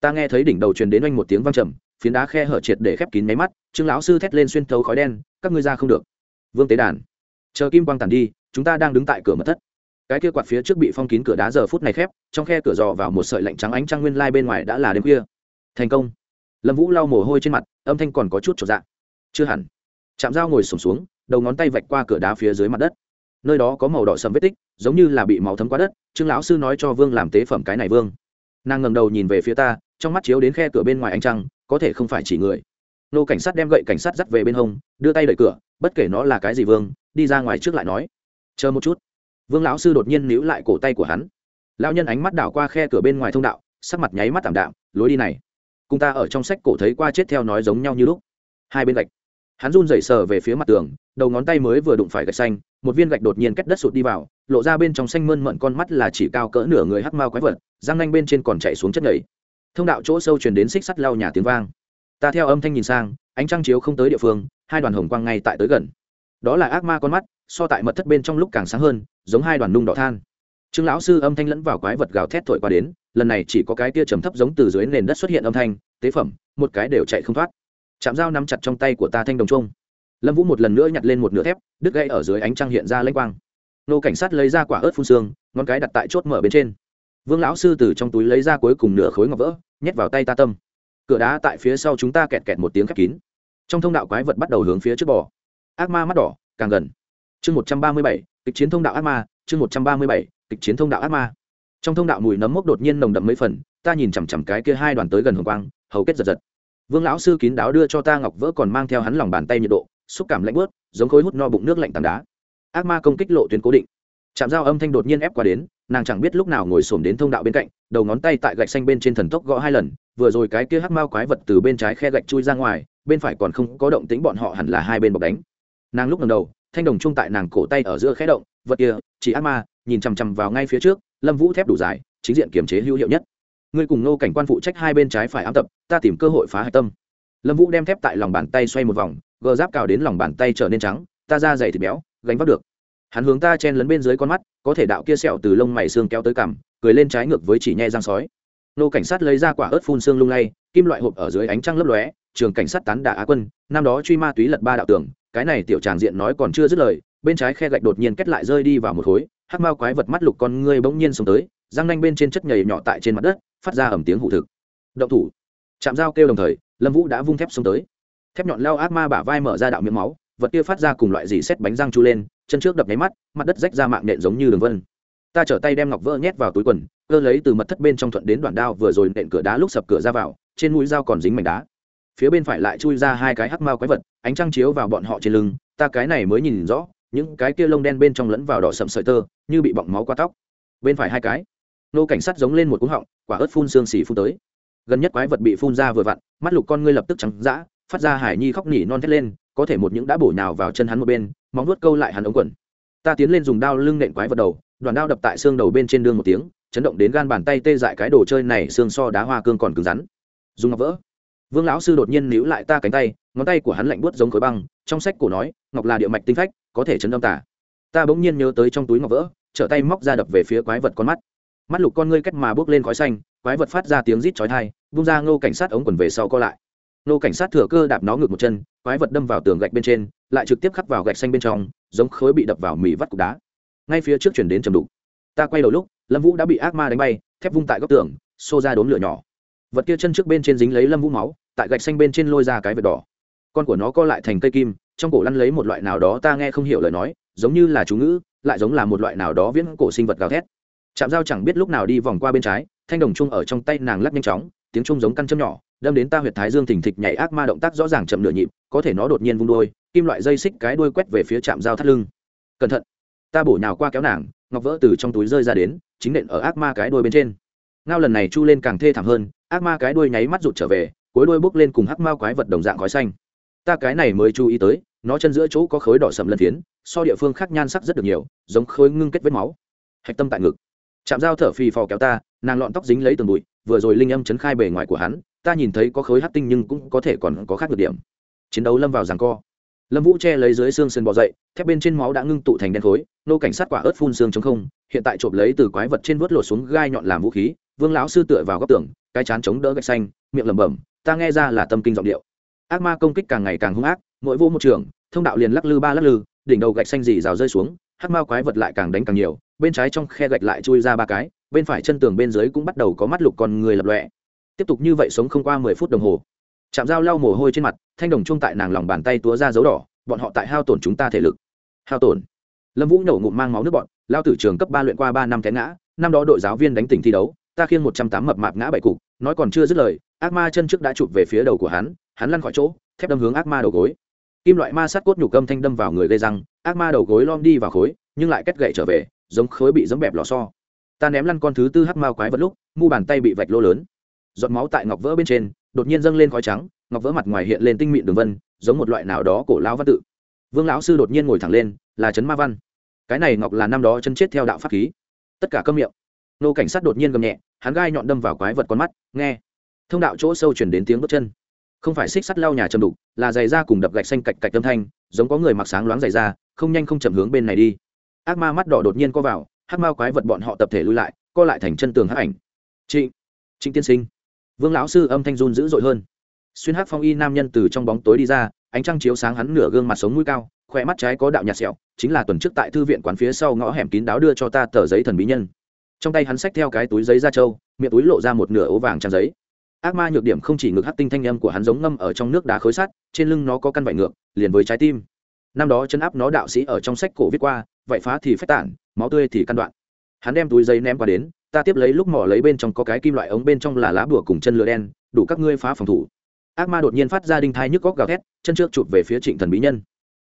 Ta nghe thấy đỉnh đầu truyền đến oanh một tiếng vang trầm, phiến đá khe hở triệt để khép kín máy mắt, trương lão sư thét lên xuyên thấu khói đen, các ngươi ra không được. Vương tế đàn. Chờ kim quang tàn đi, chúng ta đang đứng tại cửa mật thất cái kia quạt phía trước bị phong kín cửa đá giờ phút này khép trong khe cửa dò vào một sợi lạnh trắng ánh trăng nguyên lai bên ngoài đã là đêm khuya. Thành công. Lâm vũ lau mồ hôi trên mặt âm thanh còn có chút trọn dạng chưa hẳn. Chạm dao ngồi sùng xuống, xuống đầu ngón tay vạch qua cửa đá phía dưới mặt đất. Nơi đó có màu đỏ sầm vết tích giống như là bị máu thấm qua đất trương lão sư nói cho vương làm tế phẩm cái này vương. Nàng ngầm đầu nhìn về phía ta trong mắt chiếu đến khe cửa bên ngoài ánh trăng có thể không phải chỉ người. Nô cảnh sát đem gậy cảnh sát dắt về bên hông đưa tay đẩy cửa bất kể nó là cái gì vương đi ra ngoài trước lại nói. Chờ một chút vương lão sư đột nhiên níu lại cổ tay của hắn. Lão nhân ánh mắt đảo qua khe cửa bên ngoài thông đạo, sắc mặt nháy mắt tảm đạm, lối đi này, cùng ta ở trong sách cổ thấy qua chết theo nói giống nhau như lúc. Hai bên gạch. Hắn run rẩy sờ về phía mặt tường, đầu ngón tay mới vừa đụng phải gạch xanh, một viên gạch đột nhiên cách đất sụt đi vào, lộ ra bên trong xanh mơn mận con mắt là chỉ cao cỡ nửa người hắc mao quái vật, răng nanh bên trên còn chạy xuống chất nhảy thông đạo chỗ sâu truyền đến xích sắt lau nhà tiếng vang. Ta theo âm thanh nhìn sang, ánh trăng chiếu không tới địa phương, hai đoàn hồng quang ngay tại tới gần đó là ác ma con mắt, so tại mật thất bên trong lúc càng sáng hơn, giống hai đoàn nung đỏ than. Trương lão sư âm thanh lẫn vào quái vật gào thét thổi qua đến, lần này chỉ có cái tia trầm thấp giống từ dưới nền đất xuất hiện âm thanh, tế phẩm, một cái đều chạy không thoát. Chạm dao nắm chặt trong tay của ta thanh đồng trung lâm vũ một lần nữa nhặt lên một nửa thép, đứt gãy ở dưới ánh trăng hiện ra lênh quang. Nô cảnh sát lấy ra quả ớt phun xương, ngón cái đặt tại chốt mở bên trên. Vương lão sư từ trong túi lấy ra cuối cùng nửa khối ngọc vỡ, nhét vào tay ta tâm. Cửa đá tại phía sau chúng ta kẹt kẹt một tiếng khép kín. Trong thông đạo quái vật bắt đầu hướng phía trước bò ác ma mắt đỏ, càng gần. Chương một trăm ba mươi bảy, kịch chiến thông đạo ác ma, chương một trăm ba mươi bảy, kịch chiến thông đạo ác ma. Trong thông đạo mùi nấm mốc đột nhiên nồng đậm mấy phần, ta nhìn chằm chằm cái kia hai đoàn tới gần hồng quang, hầu kết giật giật. Vương lão sư kín đáo đưa cho ta ngọc vỡ còn mang theo hắn lòng bàn tay nhiệt độ, xúc cảm lạnh bớt giống khối hút no bụng nước lạnh tảng đá. Ác ma công kích lộ tuyến cố định. Chạm dao âm thanh đột nhiên ép qua đến, nàng chẳng biết lúc nào ngồi xổm đến thông đạo bên cạnh, đầu ngón tay tại gạch xanh bên trên thần tốc gõ hai lần, vừa rồi cái kia hắc mao quái vật từ bên trái khe gạch chui ra ngoài, bên phải còn không có động tính bọn họ hẳn là hai bên bọc đánh nàng lúc ngầm đầu, thanh đồng chung tại nàng cổ tay ở giữa khẽ động, vật kia, chỉ ác ma, nhìn chằm chằm vào ngay phía trước, lâm vũ thép đủ dài, chính diện kiềm chế hữu hiệu nhất. Ngươi cùng nô cảnh quan phụ trách hai bên trái phải ám tập, ta tìm cơ hội phá hạch tâm. Lâm vũ đem thép tại lòng bàn tay xoay một vòng, gờ giáp cào đến lòng bàn tay trở nên trắng, ta ra dày thịt béo, gánh vác được. Hắn hướng ta chen lấn bên dưới con mắt, có thể đạo kia sẹo từ lông mày xương kéo tới cằm, cười lên trái ngược với chỉ nhe răng sói. Nô cảnh sát lấy ra quả ớt phun xương lung lay, kim loại hộp ở dưới ánh trăng lấp lóe, trường cảnh sát tán đả á quân, năm đó truy ma túy lật ba đạo tường cái này tiểu tràng diện nói còn chưa dứt lời, bên trái khe gạch đột nhiên kết lại rơi đi vào một khối, hắc mao quái vật mắt lục con ngươi bỗng nhiên xuống tới, răng nanh bên trên chất nhầy nhỏ tại trên mặt đất, phát ra ẩm tiếng hụ thực. Động thủ. Chạm dao kêu đồng thời, lâm vũ đã vung thép xuống tới. Thép nhọn leo ác ma bả vai mở ra đạo miệng máu, vật kia phát ra cùng loại dì xét bánh răng chu lên, chân trước đập nháy mắt, mặt đất rách ra mạng nện giống như đường vân. Ta trở tay đem ngọc vỡ nhét vào túi quần, cơ lấy từ mật thất bên trong thuận đến đoạn đao vừa rồi nện cửa đá lúc sập cửa ra vào, trên mũi dao còn dính mảnh đá. Phía bên phải lại chui ra hai cái hắc mao quái vật ánh trăng chiếu vào bọn họ trên lưng, ta cái này mới nhìn rõ, những cái kia lông đen bên trong lẫn vào đỏ sậm sợi tơ, như bị bọng máu qua tóc. Bên phải hai cái, nô cảnh sát giống lên một cúng họng, quả ớt phun xương xì phun tới. Gần nhất quái vật bị phun ra vừa vặn, mắt lục con ngươi lập tức trắng dã, phát ra hải nhi khóc nỉ non thét lên, có thể một những đã bổ nhào vào chân hắn một bên, móng vuốt câu lại hắn ống quần. Ta tiến lên dùng đao lưng nện quái vật đầu, đoàn đao đập tại xương đầu bên trên đường một tiếng, chấn động đến gan bàn tay tê dại cái đồ chơi này, xương so đá hoa cương còn cứng rắn. Dùng ngọc vỡ vương lão sư đột nhiên níu lại ta cánh tay, ngón tay của hắn lạnh buốt giống khối băng, trong sách cổ nói, ngọc là địa mạch tinh phách, có thể chấn âm tả ta bỗng nhiên nhớ tới trong túi ngọc vỡ, trở tay móc ra đập về phía quái vật con mắt. Mắt lục con ngươi cách mà bước lên khói xanh, quái vật phát ra tiếng rít chói tai, vung ra ngô cảnh sát ống quần về sau co lại. Ngô cảnh sát thừa cơ đạp nó ngược một chân, quái vật đâm vào tường gạch bên trên, lại trực tiếp khắc vào gạch xanh bên trong, giống khối bị đập vào mì vắt cục đá. Ngay phía trước chuyển đến trầm đục. Ta quay đầu lúc, lâm vũ đã bị ác ma đánh bay, thép vung tại góc tường, xô ra đốn lửa nhỏ vật kia chân trước bên trên dính lấy lâm vũ máu, tại gạch xanh bên trên lôi ra cái vệt đỏ. Con của nó co lại thành cây kim, trong cổ lăn lấy một loại nào đó ta nghe không hiểu lời nói, giống như là chú ngữ, lại giống là một loại nào đó viễn cổ sinh vật gào thét. Chạm dao chẳng biết lúc nào đi vòng qua bên trái, thanh đồng chung ở trong tay nàng lắc nhanh chóng, tiếng chung giống căn châm nhỏ, đâm đến ta huyệt thái dương thình thịch nhảy ác ma động tác rõ ràng chậm nửa nhịp, có thể nó đột nhiên vung đôi, kim loại dây xích cái đuôi quét về phía chạm dao thắt lưng. Cẩn thận, ta bổ nhào qua kéo nàng, ngọc vỡ từ trong túi rơi ra đến, chính nện ở ác ma cái đuôi bên trên ngao lần này chu lên càng thê thảm hơn, ác ma cái đuôi nháy mắt rụt trở về, cuối đuôi bốc lên cùng hắc mao quái vật đồng dạng khói xanh. Ta cái này mới chú ý tới, nó chân giữa chỗ có khối đỏ sầm lân phiến, so địa phương khác nhan sắc rất được nhiều, giống khối ngưng kết vết máu. Hạch tâm tại ngực. Chạm dao thở phì phò kéo ta, nàng lọn tóc dính lấy từng bụi, vừa rồi linh âm chấn khai bề ngoài của hắn, ta nhìn thấy có khối hát tinh nhưng cũng có thể còn có khác được điểm. Chiến đấu lâm vào ràng co. Lâm vũ che lấy dưới xương sườn bò dậy, thép bên trên máu đã ngưng tụ thành đen khối, nô cảnh sát quả ớt phun xương chống không, hiện tại trộm lấy từ quái vật trên vớt lột xuống gai nhọn làm vũ khí vương lão sư tựa vào góc tường, cái chán chống đỡ gạch xanh, miệng lẩm bẩm, ta nghe ra là tâm kinh giọng điệu. Ác ma công kích càng ngày càng hung ác, mỗi vô một trường, thông đạo liền lắc lư ba lắc lư, đỉnh đầu gạch xanh dì rào rơi xuống, hắc mao quái vật lại càng đánh càng nhiều, bên trái trong khe gạch lại chui ra ba cái, bên phải chân tường bên dưới cũng bắt đầu có mắt lục con người lập lọe tiếp tục như vậy sống không qua mười phút đồng hồ. Chạm dao lau mồ hôi trên mặt, thanh đồng chung tại nàng lòng bàn tay túa ra dấu đỏ, bọn họ tại hao tổn chúng ta thể lực. Hao tổn. Lâm vũ nổ ngụm mang máu nước bọn lao tử trường cấp ba luyện qua ba năm té ngã, năm đó đội giáo viên đánh tỉnh thi đấu ta khiêng một trăm tám mập mạp ngã bảy cục, nói còn chưa dứt lời, ác ma chân trước đã chụp về phía đầu của hắn hắn lăn khỏi chỗ, thép đâm hướng ác ma đầu gối. Kim loại ma sát cốt nhục âm thanh đâm vào người gây răng, ác ma đầu gối lom đi vào khối, nhưng lại kết gậy trở về, giống khối bị dấm bẹp lò so ta ném lăn con thứ tư hắc mao quái vật lúc, mu bàn tay bị vạch lô lớn. Giọt máu tại ngọc vỡ bên trên, đột nhiên dâng lên khói trắng, ngọc vỡ mặt ngoài hiện lên tinh mịn đường vân, giống một loại nào đó cổ lão văn tự. Vương lão sư đột nhiên ngồi thẳng lên, là trấn ma văn. Cái này ngọc là năm đó chân chết theo đạo pháp khí. Tất cả câm miệng nô cảnh sát đột nhiên gầm nhẹ, hắn gai nhọn đâm vào quái vật con mắt, nghe. Thông đạo chỗ sâu chuyển đến tiếng bước chân. Không phải xích sắt lau nhà chầm đục, là giày da cùng đập gạch xanh cạch cạch âm thanh, giống có người mặc sáng loáng giày da, không nhanh không chậm hướng bên này đi. Ác ma mắt đỏ đột nhiên co vào hát mao quái vật bọn họ tập thể lui lại, co lại thành chân tường hắc ảnh. Trịnh trịnh tiên sinh. Vương lão sư âm thanh run dữ dội hơn. Xuyên hát phong y nam nhân từ trong bóng tối đi ra, ánh trăng chiếu sáng hắn nửa gương mặt sống mũi cao, khỏe mắt trái có đạo nhạt sẹo, chính là tuần trước tại thư viện quán phía sau ngõ hẻm kín đáo đưa cho ta tờ giấy thần bí nhân trong tay hắn xách theo cái túi giấy da trâu, miệng túi lộ ra một nửa ố vàng trang giấy. Ác ma nhược điểm không chỉ ngực hắc tinh thanh âm của hắn giống ngâm ở trong nước đá khối sắt, trên lưng nó có căn vải ngược, liền với trái tim. Năm đó chân áp nó đạo sĩ ở trong sách cổ viết qua vậy phá thì phách tản, máu tươi thì căn đoạn. Hắn đem túi giấy ném qua đến, ta tiếp lấy lúc mỏ lấy bên trong có cái kim loại ống bên trong là lá bùa cùng chân lửa đen, đủ các ngươi phá phòng thủ. Ác ma đột nhiên phát ra đinh thai nhức góc gào thét, chân trước chụp về phía trịnh thần bí nhân.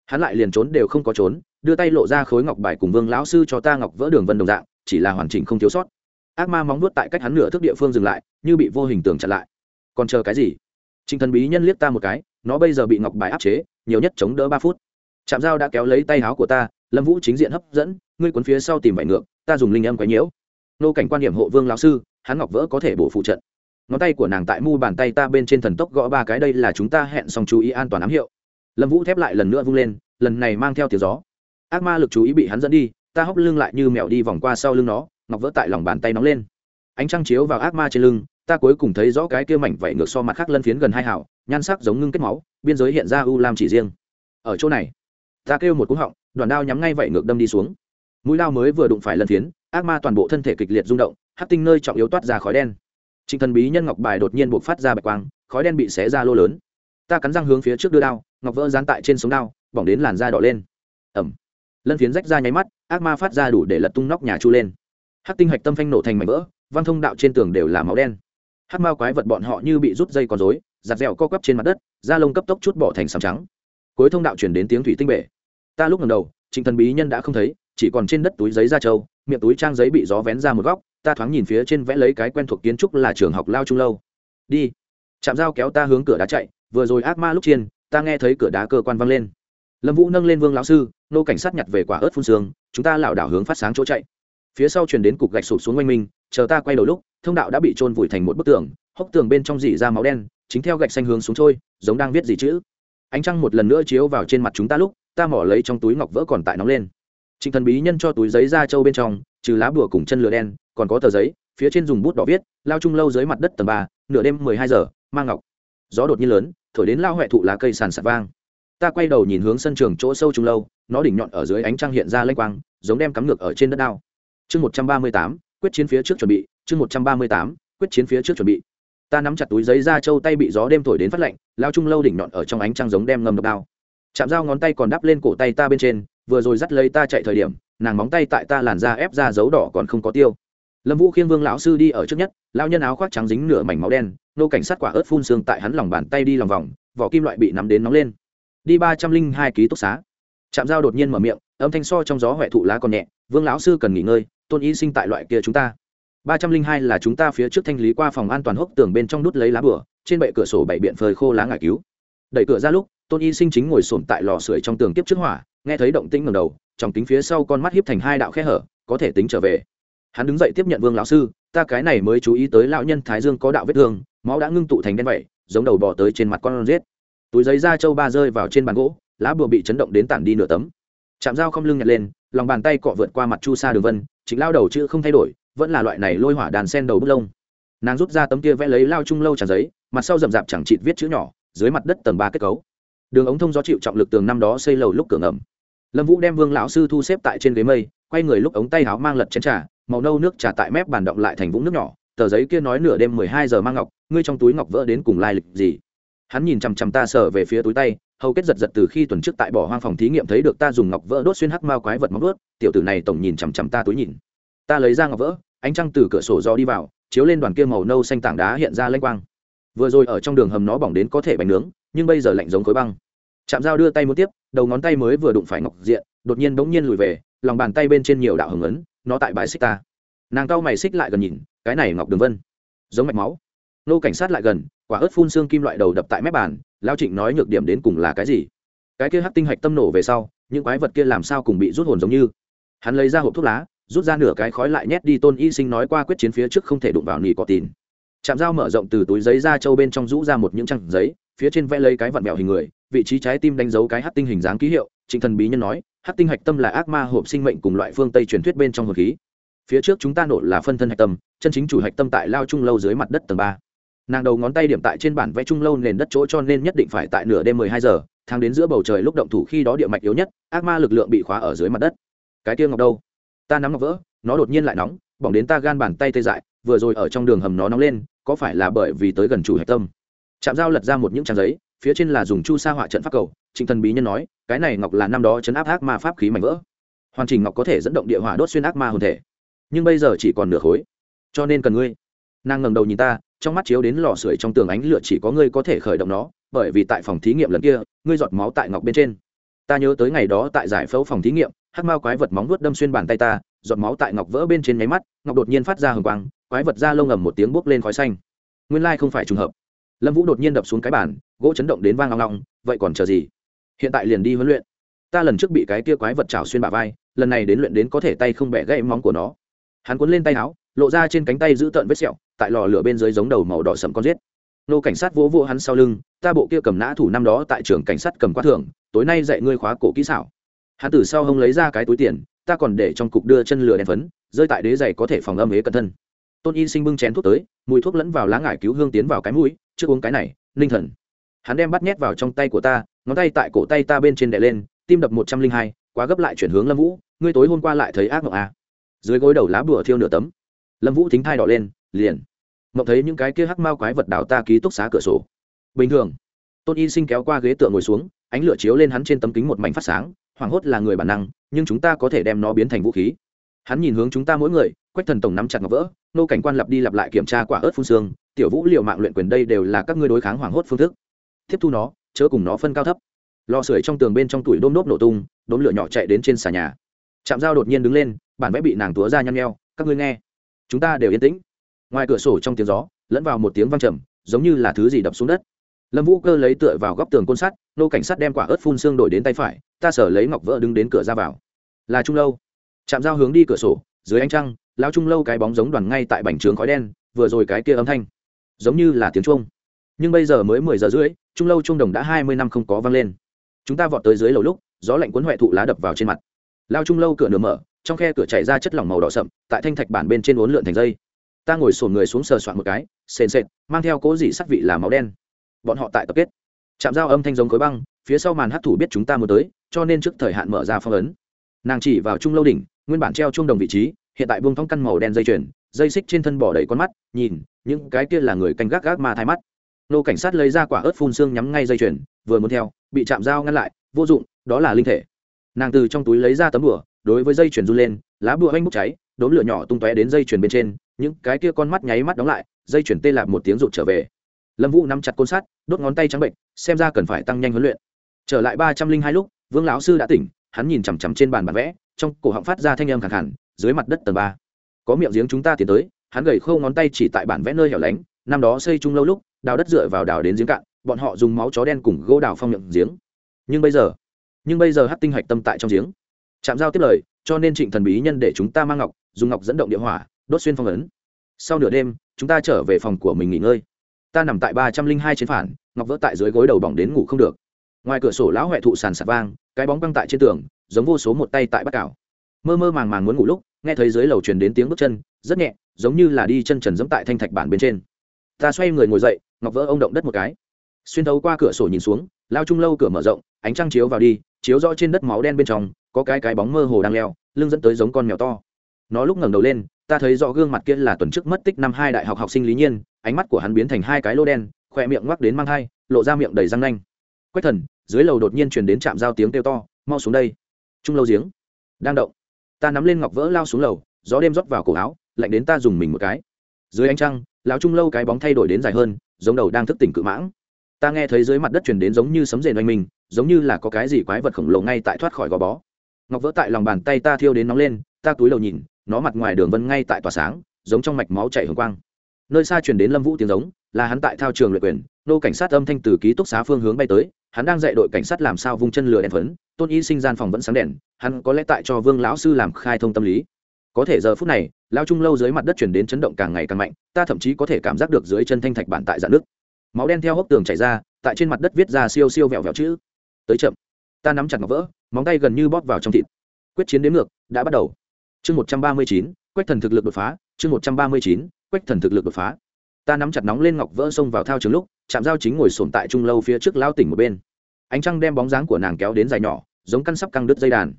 Hắn lại liền trốn đều không có trốn, đưa tay lộ ra khối ngọc bài cùng vương lão sư cho ta ngọc vỡ đường vân đồng dạng chỉ là hoàn chỉnh không thiếu sót. Ác ma móng nuốt tại cách hắn nửa thước địa phương dừng lại, như bị vô hình tường chặn lại. Còn chờ cái gì? Trịnh thần bí nhân liếc ta một cái, nó bây giờ bị ngọc bài áp chế, nhiều nhất chống đỡ ba phút. Chạm dao đã kéo lấy tay áo của ta, lâm vũ chính diện hấp dẫn, ngươi quấn phía sau tìm vải ngược, ta dùng linh âm quấy nhiễu. Nô cảnh quan điểm hộ vương lão sư, hắn ngọc vỡ có thể bổ phụ trận. Ngón tay của nàng tại mu bàn tay ta bên trên thần tốc gõ ba cái, đây là chúng ta hẹn xong chú ý an toàn ám hiệu. Lâm vũ thép lại lần nữa vung lên, lần này mang theo tiếng gió. Ác ma lực chú ý bị hắn dẫn đi ta hóc lưng lại như mèo đi vòng qua sau lưng nó, ngọc vỡ tại lòng bàn tay nóng lên. Ánh trăng chiếu vào ác ma trên lưng, ta cuối cùng thấy rõ cái kia mảnh vảy ngược so mặt khác lân phiến gần hai hảo nhan sắc giống ngưng kết máu, biên giới hiện ra u lam chỉ riêng. Ở chỗ này, ta kêu một cú họng, đoàn đao nhắm ngay vảy ngược đâm đi xuống. Mũi lao mới vừa đụng phải lân phiến, ác ma toàn bộ thân thể kịch liệt rung động hát tinh nơi trọng yếu toát ra khói đen. Trịnh thần bí nhân ngọc bài đột nhiên buộc phát ra bạch quang, khói đen bị xé ra lô lớn. Ta cắn răng hướng phía trước đưa đao, ngọc vỡ dán tại trên sống đao, bỏng đến làn da đỏ lên. Ẩm lân phiến rách ra nháy mắt, ác ma phát ra đủ để lật tung nóc nhà chu lên. Hát tinh hạch tâm phanh nổ thành mảnh vỡ văn thông đạo trên tường đều là máu đen. Hát mao quái vật bọn họ như bị rút dây con dối giặt dẻo co quắp trên mặt đất, da lông cấp tốc chút bỏ thành sàm trắng. Cuối thông đạo chuyển đến tiếng thủy tinh bể. Ta lúc ngầm đầu, trịnh thần bí nhân đã không thấy, chỉ còn trên đất túi giấy da trâu, miệng túi trang giấy bị gió vén ra một góc, ta thoáng nhìn phía trên vẽ lấy cái quen thuộc kiến trúc là trường học lao trung lâu. Đi. Chạm dao kéo ta hướng cửa đá chạy, vừa rồi ác ma lúc chiên, ta nghe thấy cửa đá cơ quan văng lên. Lâm vũ nâng lên vương lão sư nô cảnh sát nhặt về quả ớt phun xương, chúng ta lảo đảo hướng phát sáng chỗ chạy. Phía sau truyền đến cục gạch sụp xuống oanh minh chờ ta quay đầu lúc, thông đạo đã bị trôn vùi thành một bức tường, hốc tường bên trong dỉ ra máu đen, chính theo gạch xanh hướng xuống trôi, giống đang viết gì chữ. Ánh trăng một lần nữa chiếu vào trên mặt chúng ta lúc, ta mỏ lấy trong túi ngọc vỡ còn tại nóng lên. Trịnh thần bí nhân cho túi giấy ra trâu bên trong, trừ lá bùa cùng chân lửa đen, còn có tờ giấy, phía trên dùng bút đỏ viết, lao chung lâu dưới mặt đất tầng ba, nửa đêm mười hai giờ mang ngọc. Gió đột nhiên lớn, thổi đến lao huệ thụ lá cây sàn sạt vang ta quay đầu nhìn hướng sân trường chỗ sâu trung lâu, nó đỉnh nhọn ở dưới ánh trăng hiện ra lênh quang, giống đem cắm ngược ở trên đất đao. Chương một trăm ba mươi tám, quyết chiến phía trước chuẩn bị, chương một trăm ba mươi tám, quyết chiến phía trước chuẩn bị. Ta nắm chặt túi giấy ra châu tay bị gió đêm thổi đến phát lạnh, lao trung lâu đỉnh nhọn ở trong ánh trăng giống đem ngầm độc đao. Chạm dao ngón tay còn đắp lên cổ tay ta bên trên, vừa rồi dắt lấy ta chạy thời điểm, nàng móng tay tại ta làn da ép ra dấu đỏ còn không có tiêu. Lâm vũ khiêng vương lão sư đi ở trước nhất lao nhân áo khoác trắng dính nửa mảnh máu đen, nô cảnh sát quả ớt phun xương tại hắn lòng bàn tay đi lòng vòng, vỏ kim loại bị nắm đến nóng lên đi ba trăm linh hai ký túc xá. Chạm dao đột nhiên mở miệng, âm thanh so trong gió huệ thụ lá còn nhẹ, vương lão sư cần nghỉ ngơi, tôn y sinh tại loại kia chúng ta. Ba trăm linh hai là chúng ta phía trước thanh lý qua phòng an toàn hốc tường bên trong đút lấy lá bửa, trên bệ cửa sổ bảy biện phơi khô lá ngải cứu. Đẩy cửa ra lúc, tôn y sinh chính ngồi sồn tại lò sưởi trong tường tiếp trước hỏa, nghe thấy động tĩnh ngầm đầu, trong kính phía sau con mắt hiếp thành hai đạo khe hở, có thể tính trở về. Hắn đứng dậy tiếp nhận vương lão sư, ta cái này mới chú ý tới lão nhân thái dương có đạo vết thương, máu đã ngưng tụ thành đen vậy, giống đầu bò tới trên mặt con rết túi giấy da châu ba rơi vào trên bàn gỗ, lá bùa bị chấn động đến tản đi nửa tấm. Chạm dao không lưng nhặt lên, lòng bàn tay cọ vượt qua mặt chu sa đường vân, chính lao đầu chữ không thay đổi, vẫn là loại này lôi hỏa đàn sen đầu bút lông. Nàng rút ra tấm kia vẽ lấy lao chung lâu tràn giấy, mặt sau rậm rạp chẳng chịt viết chữ nhỏ, dưới mặt đất tầng ba kết cấu. Đường ống thông gió chịu trọng lực tường năm đó xây lầu lúc cửa ngầm. Lâm vũ đem vương lão sư thu xếp tại trên ghế mây, quay người lúc ống tay áo mang lật chén trà, màu nâu nước trà tại mép bàn động lại thành vũng nước nhỏ, tờ giấy kia nói nửa đêm mười hai giờ mang ngọc, ngươi trong túi ngọc vỡ đến cùng lai lịch gì? Hắn nhìn chằm chằm ta sở về phía túi tay, hầu kết giật giật từ khi tuần trước tại bỏ hoang phòng thí nghiệm thấy được ta dùng ngọc vỡ đốt xuyên hắc mao quái vật móng ướt tiểu tử này tổng nhìn chằm chằm ta túi nhìn. Ta lấy ra ngọc vỡ, ánh trăng từ cửa sổ do đi vào, chiếu lên đoàn kia màu nâu xanh tảng đá hiện ra lênh quang. Vừa rồi ở trong đường hầm nó bỏng đến có thể bánh nướng, nhưng bây giờ lạnh giống khối băng. Chạm dao đưa tay muốn tiếp, đầu ngón tay mới vừa đụng phải ngọc diện, đột nhiên bỗng nhiên lùi về, lòng bàn tay bên trên nhiều đạo hồng ấn, nó tại bãi xích ta. Nàng cao mày xích lại gần nhìn, cái này ngọc đường vân. Giống mạch máu. Nô cảnh sát lại gần quả ớt phun xương kim loại đầu đập tại mép bàn lao trịnh nói nhược điểm đến cùng là cái gì? Cái kia hắc tinh hạch tâm nổ về sau, những quái vật kia làm sao cùng bị rút hồn giống như? Hắn lấy ra hộp thuốc lá, rút ra nửa cái khói lại nhét đi tôn y sinh nói qua quyết chiến phía trước không thể đụng vào nỉ cọ tìn. Chạm dao mở rộng từ túi giấy ra châu bên trong rũ ra một những trang giấy, phía trên vẽ lấy cái vặn vẹo hình người, vị trí trái tim đánh dấu cái hắc tinh hình dáng ký hiệu, trịnh thần bí nhân nói, hắc tinh hạch tâm là ác ma hộp sinh mệnh cùng loại phương tây truyền thuyết bên trong hồn khí. Phía trước chúng ta nổ là phân thân hạch tâm, chân chính chủ hạch tâm tại lao trung lâu dưới mặt đất tầng ba nàng đầu ngón tay điểm tại trên bản vẽ trung lâu nền đất chỗ cho nên nhất định phải tại nửa đêm mười hai giờ Thang đến giữa bầu trời lúc động thủ khi đó địa mạch yếu nhất, ác ma lực lượng bị khóa ở dưới mặt đất. Cái kia ngọc đâu? Ta nắm ngọc vỡ, nó đột nhiên lại nóng, bỏng đến ta gan bàn tay tê dại, vừa rồi ở trong đường hầm nó nóng lên, có phải là bởi vì tới gần chủ hạch tâm? Chạm dao lật ra một những trang giấy, phía trên là dùng chu sa họa trận pháp cầu, trịnh thần bí nhân nói, cái này ngọc là năm đó chấn áp ác ma pháp khí mảnh vỡ. Hoàn chỉnh ngọc có thể dẫn động địa hỏa đốt xuyên ác ma hồn thể. Nhưng bây giờ chỉ còn nửa khối, cho nên cần ngươi. Nàng ngẩng đầu nhìn ta trong mắt chiếu đến lò sưởi trong tường ánh lửa chỉ có ngươi có thể khởi động nó, bởi vì tại phòng thí nghiệm lần kia, ngươi giọt máu tại ngọc bên trên. Ta nhớ tới ngày đó tại giải phẫu phòng thí nghiệm, hắc mao quái vật móng vuốt đâm xuyên bàn tay ta, giọt máu tại ngọc vỡ bên trên nháy mắt, ngọc đột nhiên phát ra hừng quang, quái vật ra lông ngầm một tiếng bốc lên khói xanh. Nguyên lai không phải trùng hợp. Lâm vũ đột nhiên đập xuống cái bàn, gỗ chấn động đến vang long long vậy còn chờ gì? Hiện tại liền đi huấn luyện. Ta lần trước bị cái kia quái vật chảo xuyên bả vai, lần này đến luyện đến có thể tay không bẻ gãy móng của nó. Hắn cuốn lên tay áo lộ ra trên cánh tay giữ tợn vết sẹo, tại lò lửa bên dưới giống đầu màu đỏ sẫm con giết. Nô cảnh sát vỗ vỗ hắn sau lưng, ta bộ kia cầm nã thủ năm đó tại trường cảnh sát cầm quát thưởng, tối nay dạy ngươi khóa cổ kỹ xảo. Hắn từ sau hông lấy ra cái túi tiền, ta còn để trong cục đưa chân lửa đèn phấn, rơi tại đế giày có thể phòng âm ế cẩn thân. Tôn y sinh bưng chén thuốc tới, mùi thuốc lẫn vào lá ngải cứu hương tiến vào cái mũi, trước uống cái này, ninh thần. Hắn đem bắt nhét vào trong tay của ta, ngón tay tại cổ tay ta bên trên đè lên, tim đập một trăm linh hai, quá gấp lại chuyển hướng lâm vũ, ngươi tối hôm qua lại thấy ác mộng à. dưới gối đầu lá bùa thiêu nửa tấm lâm vũ thính thai đỏ lên, liền. Mộng thấy những cái kia hắc mao quái vật đảo ta ký túc xá cửa sổ. Bình thường, tôn y sinh kéo qua ghế tựa ngồi xuống, ánh lửa chiếu lên hắn trên tấm kính một mảnh phát sáng, hoảng hốt là người bản năng, nhưng chúng ta có thể đem nó biến thành vũ khí. Hắn nhìn hướng chúng ta mỗi người, quách thần tổng nắm chặt ngọc vỡ, nô cảnh quan lặp đi lặp lại kiểm tra quả ớt phun xương, tiểu vũ liệu mạng luyện quyền đây đều là các ngươi đối kháng hoảng hốt phương thức. Tiếp thu nó, chớ cùng nó phân cao thấp. Lò sưởi trong tường bên trong tuổi đôm nốt nổ tung đốn lửa nhỏ chạy đến trên xà nhà. Trạm dao đột nhiên đứng lên, bản vẽ bị nàng túa ra nhăn nheo, các ngươi nghe chúng ta đều yên tĩnh. Ngoài cửa sổ trong tiếng gió, lẫn vào một tiếng văng trầm, giống như là thứ gì đập xuống đất. Lâm vũ cơ lấy tựa vào góc tường côn sắt, nô cảnh sát đem quả ớt phun xương đổi đến tay phải, ta sở lấy ngọc vỡ đứng đến cửa ra vào. Là trung lâu. Chạm dao hướng đi cửa sổ, dưới ánh trăng lao trung lâu cái bóng giống đoàn ngay tại bành trướng khói đen, vừa rồi cái kia âm thanh, giống như là tiếng chuông. Nhưng bây giờ mới mười giờ rưỡi, trung lâu trung đồng đã hai mươi năm không có vang lên. Chúng ta vọt tới dưới lầu lúc, gió lạnh cuốn huệ thụ lá đập vào trên mặt. Lao trung lâu cửa nửa mở trong khe cửa chảy ra chất lỏng màu đỏ sậm, tại thanh thạch bản bên trên uốn lượn thành dây. Ta ngồi sổn người xuống sờ soạn một cái, sền sệt, mang theo cố dị sắc vị là máu đen. Bọn họ tại tập kết. Chạm dao âm thanh giống khối băng, phía sau màn hát thủ biết chúng ta muốn tới, cho nên trước thời hạn mở ra phong ấn. Nàng chỉ vào trung lâu đỉnh, nguyên bản treo trung đồng vị trí, hiện tại buông thong căn màu đen dây chuyền, dây xích trên thân bỏ đầy con mắt, nhìn, những cái kia là người canh gác gác ma thai mắt. Nô cảnh sát lấy ra quả ớt phun xương nhắm ngay dây chuyền, vừa muốn theo, bị chạm dao ngăn lại, vô dụng, đó là linh thể. Nàng từ trong túi lấy ra tấm bửa đối với dây chuyền run lên, lá bùa anh bốc cháy, đốm lửa nhỏ tung tóe đến dây chuyền bên trên, những cái kia con mắt nháy mắt đóng lại, dây chuyền tê lạc một tiếng rụt trở về. Lâm vũ nắm chặt côn sắt, đốt ngón tay trắng bệnh, xem ra cần phải tăng nhanh huấn luyện. Trở lại ba trăm linh hai lúc, vương lão sư đã tỉnh, hắn nhìn chằm chằm trên bàn bản vẽ, trong cổ họng phát ra thanh âm khẳng hẳn dưới mặt đất tầng ba. Có miệng giếng chúng ta tiến tới, hắn gầy khâu ngón tay chỉ tại bản vẽ nơi hẻo lánh, năm đó xây chung lâu lúc, đào đất dựa vào đào đến giếng cạn, bọn họ dùng máu chó đen cùng gỗ đào phong miệng giếng. Nhưng bây giờ, nhưng bây giờ hát tinh hạch tâm tại trong giếng chạm giao tiếp lời, cho nên trịnh thần bí nhân để chúng ta mang ngọc, dùng ngọc dẫn động địa hỏa, đốt xuyên phong ấn. Sau nửa đêm, chúng ta trở về phòng của mình nghỉ ngơi. Ta nằm tại ba trăm linh hai trên phản, ngọc vỡ tại dưới gối đầu bỏng đến ngủ không được. Ngoài cửa sổ lão huệ thụ sàn sạt vang, cái bóng băng tại trên tường, giống vô số một tay tại bắt cảo mơ mơ màng màng muốn ngủ lúc, nghe thấy dưới lầu truyền đến tiếng bước chân, rất nhẹ, giống như là đi chân trần dẫm tại thanh thạch bản bên trên. Ta xoay người ngồi dậy, ngọc vỡ ông động đất một cái. Xuyên thấu qua cửa sổ nhìn xuống, lao trung lâu cửa mở rộng, ánh trăng chiếu vào đi, chiếu rõ trên đất máu đen bên trong có cái cái bóng mơ hồ đang leo, lưng dẫn tới giống con mèo to. Nó lúc ngẩng đầu lên, ta thấy rõ gương mặt kia là tuần trước mất tích năm hai đại học học sinh lý nhiên, ánh mắt của hắn biến thành hai cái lô đen, khỏe miệng ngoắc đến mang thai, lộ ra miệng đầy răng nanh. Quách thần, dưới lầu đột nhiên truyền đến trạm giao tiếng kêu to, mau xuống đây. Trung lâu giếng. Đang động. Ta nắm lên ngọc vỡ lao xuống lầu, gió đêm rót vào cổ áo, lạnh đến ta dùng mình một cái. Dưới ánh trăng, lão trung lâu cái bóng thay đổi đến dài hơn, giống đầu đang thức tỉnh cự mãng. Ta nghe thấy dưới mặt đất truyền đến giống như sấm rền oanh mình, giống như là có cái gì quái vật khổng lồ ngay tại thoát khỏi gò bó ngọc vỡ tại lòng bàn tay ta thiêu đến nóng lên, ta túi lầu nhìn, nó mặt ngoài đường vân ngay tại tòa sáng, giống trong mạch máu chảy hồng quang. Nơi xa truyền đến lâm vũ tiếng giống, là hắn tại thao trường luyện quyền, nô cảnh sát âm thanh từ ký túc xá phương hướng bay tới, hắn đang dạy đội cảnh sát làm sao vung chân lửa đèn phấn, tôn y sinh gian phòng vẫn sáng đèn, hắn có lẽ tại cho vương lão sư làm khai thông tâm lý. Có thể giờ phút này, lao trung lâu dưới mặt đất chuyển đến chấn động càng ngày càng mạnh, ta thậm chí có thể cảm giác được dưới chân thanh thạch bản tại dạn nước. Máu đen theo hốc tường chảy ra, tại trên mặt đất viết ra siêu siêu vẹo vẹo chữ. Tới chậm. Ta nắm chặt ngọc vỡ móng tay gần như bóp vào trong thịt. Quyết chiến đến ngược, đã bắt đầu. Chương một trăm ba mươi chín, quách thần thực lực đột phá. Chương một trăm ba mươi chín, quách thần thực lực đột phá. Ta nắm chặt nóng lên ngọc vỡ xông vào thao trường lúc chạm dao chính ngồi sồn tại trung lâu phía trước lao tỉnh một bên. Ánh trăng đem bóng dáng của nàng kéo đến dài nhỏ, giống căn sắp căng đứt dây đàn.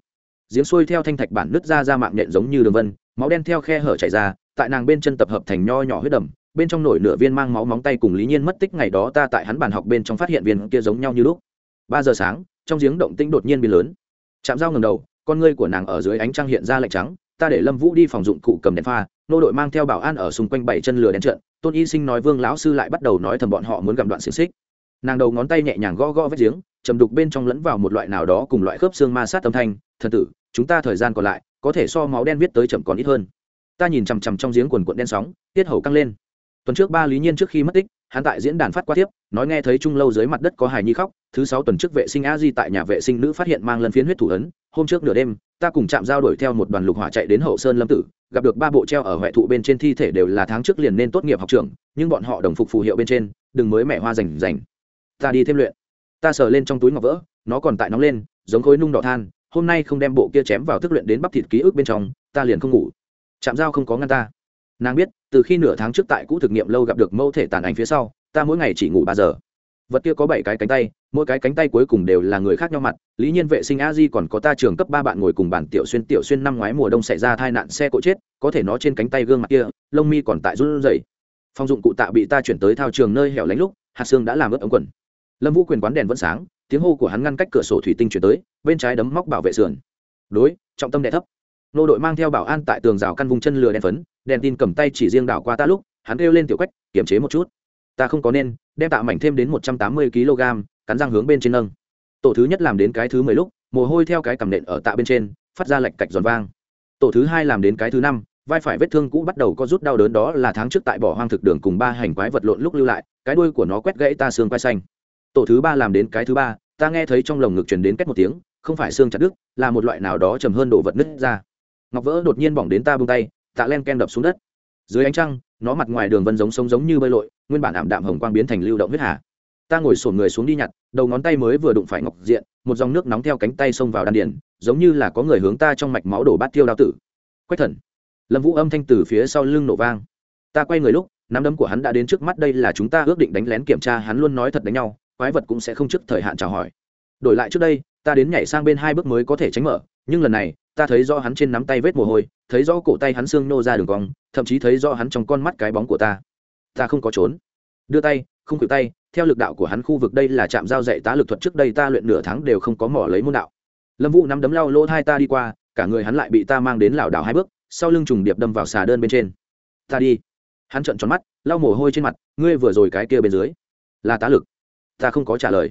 Giếng xuôi theo thanh thạch bản nứt ra ra mạng nhện giống như đường vân, máu đen theo khe hở chảy ra, tại nàng bên chân tập hợp thành nho nhỏ huyết đầm, bên trong nổi nửa viên mang máu móng tay cùng lý nhiên mất tích ngày đó ta tại hắn bàn học bên trong phát hiện viên kia giống nhau như lúc. Ba giờ sáng, trong giếng động tĩnh đột nhiên biến lớn chạm dao ngầm đầu, con ngươi của nàng ở dưới ánh trăng hiện ra lạnh trắng, ta để lâm vũ đi phòng dụng cụ cầm đèn pha, nô đội mang theo bảo an ở xung quanh bảy chân lửa đèn trận. Tôn y sinh nói vương lão sư lại bắt đầu nói thầm bọn họ muốn gặm đoạn xiềng xích. Nàng đầu ngón tay nhẹ nhàng gõ gõ vết giếng chầm đục bên trong lẫn vào một loại nào đó cùng loại khớp xương ma sát âm thanh, thần tử, chúng ta thời gian còn lại, có thể so máu đen viết tới chậm còn ít hơn. Ta nhìn chằm chằm trong giếng quần quận đen sóng, tiết hầu căng lên. Tuần trước ba lý nhiên trước khi mất tích hắn tại diễn đàn phát qua tiếp, nói nghe thấy trung lâu dưới mặt đất có hài nhi khóc, thứ sáu tuần trước vệ sinh a di tại nhà vệ sinh nữ phát hiện mang lân phiến huyết thủ ấn, hôm trước nửa đêm, ta cùng chạm giao đổi theo một đoàn lục hỏa chạy đến hậu sơn lâm tử, gặp được ba bộ treo ở huệ thụ bên trên thi thể đều là tháng trước liền nên tốt nghiệp học trường, nhưng bọn họ đồng phục phù hiệu bên trên, đừng mới mẹ hoa rành rành. Ta đi thêm luyện. Ta sờ lên trong túi ngọc vỡ, nó còn tại nóng lên, giống khối nung đỏ than, hôm nay không đem bộ kia chém vào thức luyện đến bắp thịt ký ức bên trong, ta liền không ngủ. Chạm Giao không có ngăn ta nàng biết, từ khi nửa tháng trước tại cũ thực nghiệm lâu gặp được mẫu thể tàn ảnh phía sau, ta mỗi ngày chỉ ngủ ba giờ. Vật kia có bảy cái cánh tay, mỗi cái cánh tay cuối cùng đều là người khác nhau mặt. Lý nhiên vệ sinh a di còn có ta trường cấp ba bạn ngồi cùng bản tiểu xuyên tiểu xuyên năm ngoái mùa đông xảy ra tai nạn xe cộ chết, có thể nó trên cánh tay gương mặt kia, lông mi còn tại run rẩy. Phong dụng cụ tạ bị ta chuyển tới thao trường nơi hẻo lánh lúc, hạt xương đã làm ướt ống quần. Lâm vũ quyền quán đèn vẫn sáng, tiếng hô của hắn ngăn cách cửa sổ thủy tinh chuyển tới, bên trái đấm móc bảo vệ sườn. Đối, trọng tâm đè thấp nô đội mang theo bảo an tại tường rào căn vùng chân lừa đèn phấn, đèn tin cầm tay chỉ riêng đảo qua ta lúc, hắn kêu lên tiểu quách, kiềm chế một chút. Ta không có nên, đem tạ mảnh thêm đến một trăm tám mươi kg, cắn răng hướng bên trên nâng. Tổ thứ nhất làm đến cái thứ mười lúc, mồ hôi theo cái cầm nện ở tạ bên trên, phát ra lạch cạch giòn vang. Tổ thứ hai làm đến cái thứ năm, vai phải vết thương cũ bắt đầu có rút đau đớn đó là tháng trước tại bỏ hoang thực đường cùng ba hành quái vật lộn lúc lưu lại, cái đuôi của nó quét gãy ta xương quai xanh. Tổ thứ ba làm đến cái thứ ba, ta nghe thấy trong lồng ngực truyền đến két một tiếng, không phải xương chặt đứt, là một loại nào đó trầm hơn đổ vật nứt ra ngọc vỡ đột nhiên bỏng đến ta bung tay, tạ len ken đập xuống đất. Dưới ánh trăng, nó mặt ngoài đường vân giống sống giống như bơi lội, nguyên bản ảm đạm hồng quang biến thành lưu động huyết hà. Ta ngồi sổn người xuống đi nhặt, đầu ngón tay mới vừa đụng phải ngọc diện, một dòng nước nóng theo cánh tay xông vào đan điền, giống như là có người hướng ta trong mạch máu đổ bát tiêu đao tử. Quách thần. Lâm vũ âm thanh từ phía sau lưng nổ vang. Ta quay người lúc, nắm đấm của hắn đã đến trước mắt, đây là chúng ta ước định đánh lén kiểm tra, hắn luôn nói thật đánh nhau, quái vật cũng sẽ không trước thời hạn chào hỏi. Đổi lại trước đây, ta đến nhảy sang bên hai bước mới có thể tránh mở nhưng lần này, ta thấy do hắn trên nắm tay vết mồ hôi, thấy rõ cổ tay hắn xương nô ra đường cong, thậm chí thấy rõ hắn trong con mắt cái bóng của ta. Ta không có trốn. Đưa tay, không cử tay, theo lực đạo của hắn khu vực đây là trạm giao dạy tá lực thuật trước đây ta luyện nửa tháng đều không có mỏ lấy môn đạo. Lâm vũ nắm đấm lau lỗ hai ta đi qua, cả người hắn lại bị ta mang đến lảo đảo hai bước, sau lưng trùng điệp đâm vào xà đơn bên trên. Ta đi. Hắn trợn tròn mắt, lau mồ hôi trên mặt, ngươi vừa rồi cái kia bên dưới, là tá lực. Ta không có trả lời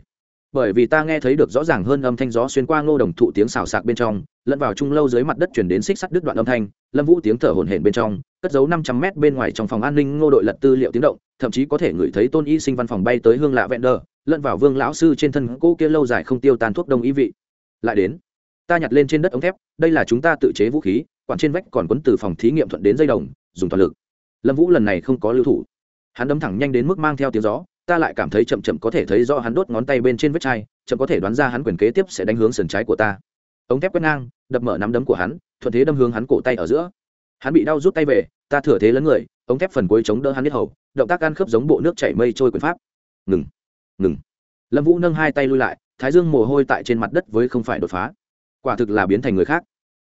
bởi vì ta nghe thấy được rõ ràng hơn âm thanh gió xuyên qua ngô đồng thụ tiếng xào sạc bên trong, lẫn vào trung lâu dưới mặt đất chuyển đến xích sắt đứt đoạn âm thanh, lâm vũ tiếng thở hổn hển bên trong, cất giấu năm trăm mét bên ngoài trong phòng an ninh ngô đội lật tư liệu tiếng động, thậm chí có thể ngửi thấy tôn y sinh văn phòng bay tới hương lạ vẹn đờ, lẫn vào vương lão sư trên thân cũ kia lâu dài không tiêu tan thuốc đông ý vị. Lại đến, ta nhặt lên trên đất ống thép, đây là chúng ta tự chế vũ khí, quản trên vách còn quấn từ phòng thí nghiệm thuận đến dây đồng, dùng toàn lực. Lâm vũ lần này không có lưu thủ. Hắn đấm thẳng nhanh đến mức mang theo tiếng gió ta lại cảm thấy chậm chậm có thể thấy do hắn đốt ngón tay bên trên vết chai, chậm có thể đoán ra hắn quyền kế tiếp sẽ đánh hướng sườn trái của ta. Ống thép quét ngang, đập mở nắm đấm của hắn, thuận thế đâm hướng hắn cổ tay ở giữa. Hắn bị đau rút tay về, ta thừa thế lấn người, ống thép phần cuối chống đỡ hắn biết hầu, động tác ăn khớp giống bộ nước chảy mây trôi quyền pháp. Ngừng ngừng. Lâm vũ nâng hai tay lui lại, thái dương mồ hôi tại trên mặt đất với không phải đột phá. Quả thực là biến thành người khác.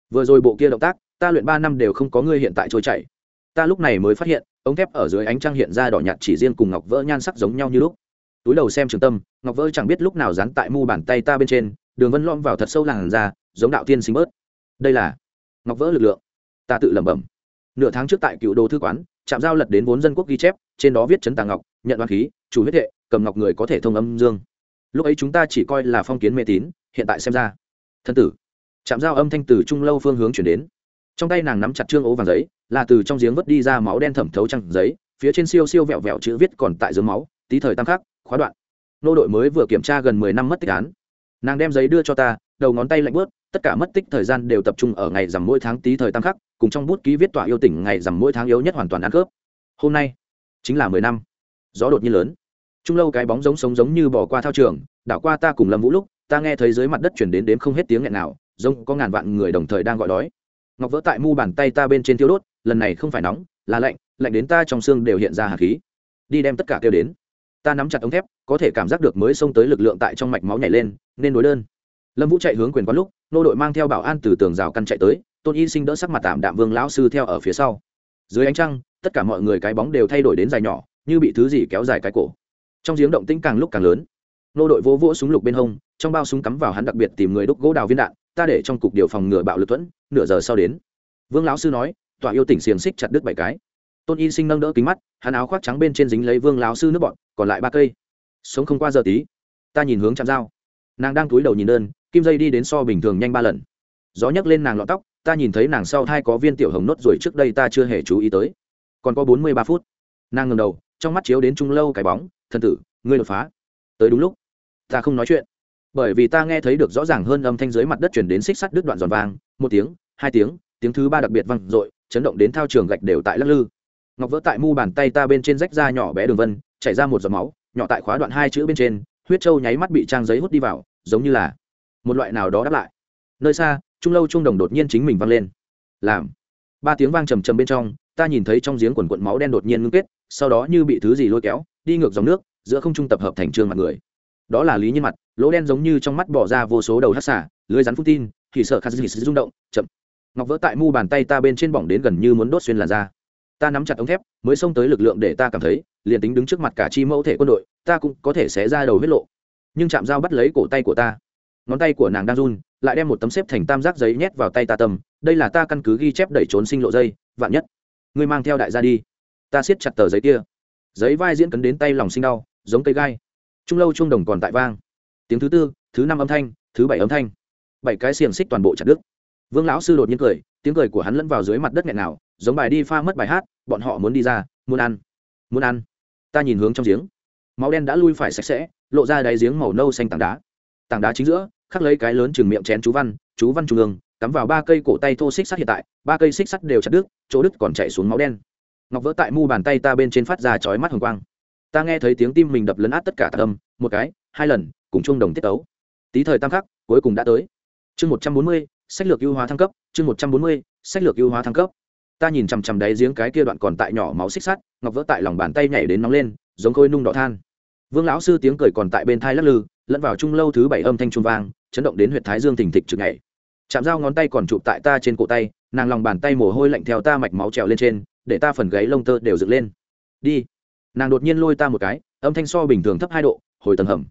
Vừa rồi bộ kia động tác, ta luyện ba năm đều không có ngươi hiện tại trôi chảy. Ta lúc này mới phát hiện ống thép ở dưới ánh trăng hiện ra đỏ nhạt chỉ riêng cùng ngọc vỡ nhan sắc giống nhau như lúc. Túi đầu xem trường tâm, ngọc vỡ chẳng biết lúc nào dán tại mu bàn tay ta bên trên, đường vân lom vào thật sâu làn ra giống đạo tiên sinh bớt. Đây là ngọc vỡ lực lượng. Ta tự lẩm bẩm. Nửa tháng trước tại cựu đồ thư quán chạm giao lật đến vốn dân quốc ghi chép, trên đó viết chấn tàng ngọc, nhận đoán khí, chủ huyết hệ, cầm ngọc người có thể thông âm dương. Lúc ấy chúng ta chỉ coi là phong kiến mê tín, hiện tại xem ra. Thân tử. Chạm giao âm thanh từ trung lâu phương hướng chuyển đến trong tay nàng nắm chặt trương ố vàng giấy, là từ trong giếng vớt đi ra máu đen thẩm thấu trăng giấy, phía trên siêu siêu vẹo vẹo chữ viết còn tại dưới máu, tí thời tam khắc, khóa đoạn. Nô đội mới vừa kiểm tra gần mười năm mất tích án. Nàng đem giấy đưa cho ta, đầu ngón tay lạnh bớt tất cả mất tích thời gian đều tập trung ở ngày rằm mỗi tháng tí thời tam khắc, cùng trong bút ký viết tọa yêu tỉnh ngày rằm mỗi tháng yếu nhất hoàn toàn ăn khớp. Hôm nay, chính là mười năm. Gió đột nhiên lớn. Trung lâu cái bóng giống sống giống như bỏ qua thao trường, đảo qua ta cùng lâm vũ lúc, ta nghe thấy dưới mặt đất chuyển đến đếm không hết tiếng nghẹn nào, giống có ngàn vạn người đồng thời đang gọi đói ngọc vỡ tại mu bàn tay ta bên trên thiêu đốt, lần này không phải nóng, là lạnh lạnh đến ta trong xương đều hiện ra hạt khí. Đi đem tất cả kêu đến. Ta nắm chặt ống thép, có thể cảm giác được mới xông tới lực lượng tại trong mạch máu nhảy lên, nên đối đơn. Lâm vũ chạy hướng quyền quán lúc, nô đội mang theo bảo an từ tường rào căn chạy tới, tôn y sinh đỡ sắc mặt tạm đạm vương lão sư theo ở phía sau. Dưới ánh trăng, tất cả mọi người cái bóng đều thay đổi đến dài nhỏ, như bị thứ gì kéo dài cái cổ. Trong giếng động tĩnh càng lúc càng lớn. Nô đội vỗ vỗ súng lục bên hông, trong bao súng cắm vào hắn đặc biệt tìm người đúc gỗ đào viên đạn ta để trong cục điều phòng ngừa bạo lực thuẫn, nửa giờ sau đến. Vương lão sư nói, tòa yêu tỉnh xiềng xích chặt đứt bảy cái. Tôn y sinh nâng đỡ kính mắt, hắn áo khoác trắng bên trên dính lấy vương lão sư nước bọn, còn lại ba cây. Sống không qua giờ tí. Ta nhìn hướng chạm dao nàng đang túi đầu nhìn đơn, kim dây đi đến so bình thường nhanh ba lần. Gió nhấc lên nàng lọn tóc, ta nhìn thấy nàng sau thai có viên tiểu hồng nốt rồi trước đây ta chưa hề chú ý tới. Còn có bốn mươi ba phút. Nàng ngầm đầu, trong mắt chiếu đến trung lâu cái bóng thân tử, ngươi đột phá. Tới đúng lúc, ta không nói chuyện bởi vì ta nghe thấy được rõ ràng hơn âm thanh dưới mặt đất chuyển đến xích sắt đứt đoạn giòn vang, một tiếng, hai tiếng tiếng thứ ba đặc biệt vang dội, chấn động đến thao trường gạch đều tại lắc lư. Ngọc vỡ tại mu bàn tay ta bên trên rách da nhỏ bé đường vân, chảy ra một giọt máu, nhỏ tại khóa đoạn hai chữ bên trên, huyết trâu nháy mắt bị trang giấy hút đi vào, giống như là một loại nào đó đáp lại. Nơi xa, trung lâu trung đồng đột nhiên chính mình vang lên. Làm. Ba tiếng vang trầm trầm bên trong, ta nhìn thấy trong giếng quần quận máu đen đột nhiên ngưng kết, sau đó như bị thứ gì lôi kéo, đi ngược dòng nước, giữa không trung tập hợp thành trường mặt người đó là lý nhiên mặt, lỗ đen giống như trong mắt bỏ ra vô số đầu hát xả lưới rắn phun tin, thì sợ khát dị rung động, chậm. Ngọc vỡ tại mu bàn tay ta bên trên bỏng đến gần như muốn đốt xuyên làn da. Ta nắm chặt ống thép, mới xông tới lực lượng để ta cảm thấy, liền tính đứng trước mặt cả chi mẫu thể quân đội, ta cũng có thể xé ra đầu huyết lộ. Nhưng chạm dao bắt lấy cổ tay của ta. Ngón tay của nàng đang run, lại đem một tấm xếp thành tam giác giấy nhét vào tay ta tầm đây là ta căn cứ ghi chép đẩy trốn sinh lộ dây, vạn nhất. Ngươi mang theo đại gia đi. Ta siết chặt tờ giấy kia. Giấy vai diễn cấn đến tay lòng sinh đau, giống cây gai trung lâu trung đồng còn tại vang. Tiếng thứ tư, thứ năm âm thanh, thứ bảy âm thanh. Bảy cái xiềng xích toàn bộ chặt đứt. Vương lão sư đột nhiên cười, tiếng cười của hắn lẫn vào dưới mặt đất nghẹn nào giống bài đi pha mất bài hát, bọn họ muốn đi ra, muốn ăn muốn ăn. Ta nhìn hướng trong giếng. Máu đen đã lui phải sạch sẽ, lộ ra đáy giếng màu nâu xanh tảng đá. Tảng đá chính giữa, khắc lấy cái lớn chừng miệng chén chú văn chú văn trung ương, cắm vào ba cây cổ tay thô xích sắt hiện tại, ba cây xích sắt đều chặt đứt, chỗ đứt còn chạy xuống máu đen. Ngọc vỡ tại mu bàn tay ta bên trên phát ra chói mắt hồng quang ta nghe thấy tiếng tim mình đập lấn át tất cả tạ âm, một cái, hai lần, cùng chung đồng tiết tấu. Tí thời tam khắc, cuối cùng đã tới. Chương một trăm bốn mươi, sách lược ưu hóa thăng cấp. Chương một trăm bốn mươi, sách lược ưu hóa thăng cấp. Ta nhìn chằm chằm đáy giếng cái kia đoạn còn tại nhỏ máu xích sắt, ngọc vỡ tại lòng bàn tay nhảy đến nóng lên, giống khôi nung đỏ than. Vương lão sư tiếng cười còn tại bên thai lắc lư, lẫn vào trung lâu thứ bảy âm thanh trung vang, chấn động đến huyện thái dương thình thịch trực nhảy. Chạm dao ngón tay còn chụp tại ta trên cổ tay, nàng lòng bàn tay mồ hôi lạnh theo ta mạch máu trèo lên trên, để ta phần gáy lông tơ đều dựng lên. Đi nàng đột nhiên lôi ta một cái, âm thanh so bình thường thấp hai độ, hồi tầng hầm.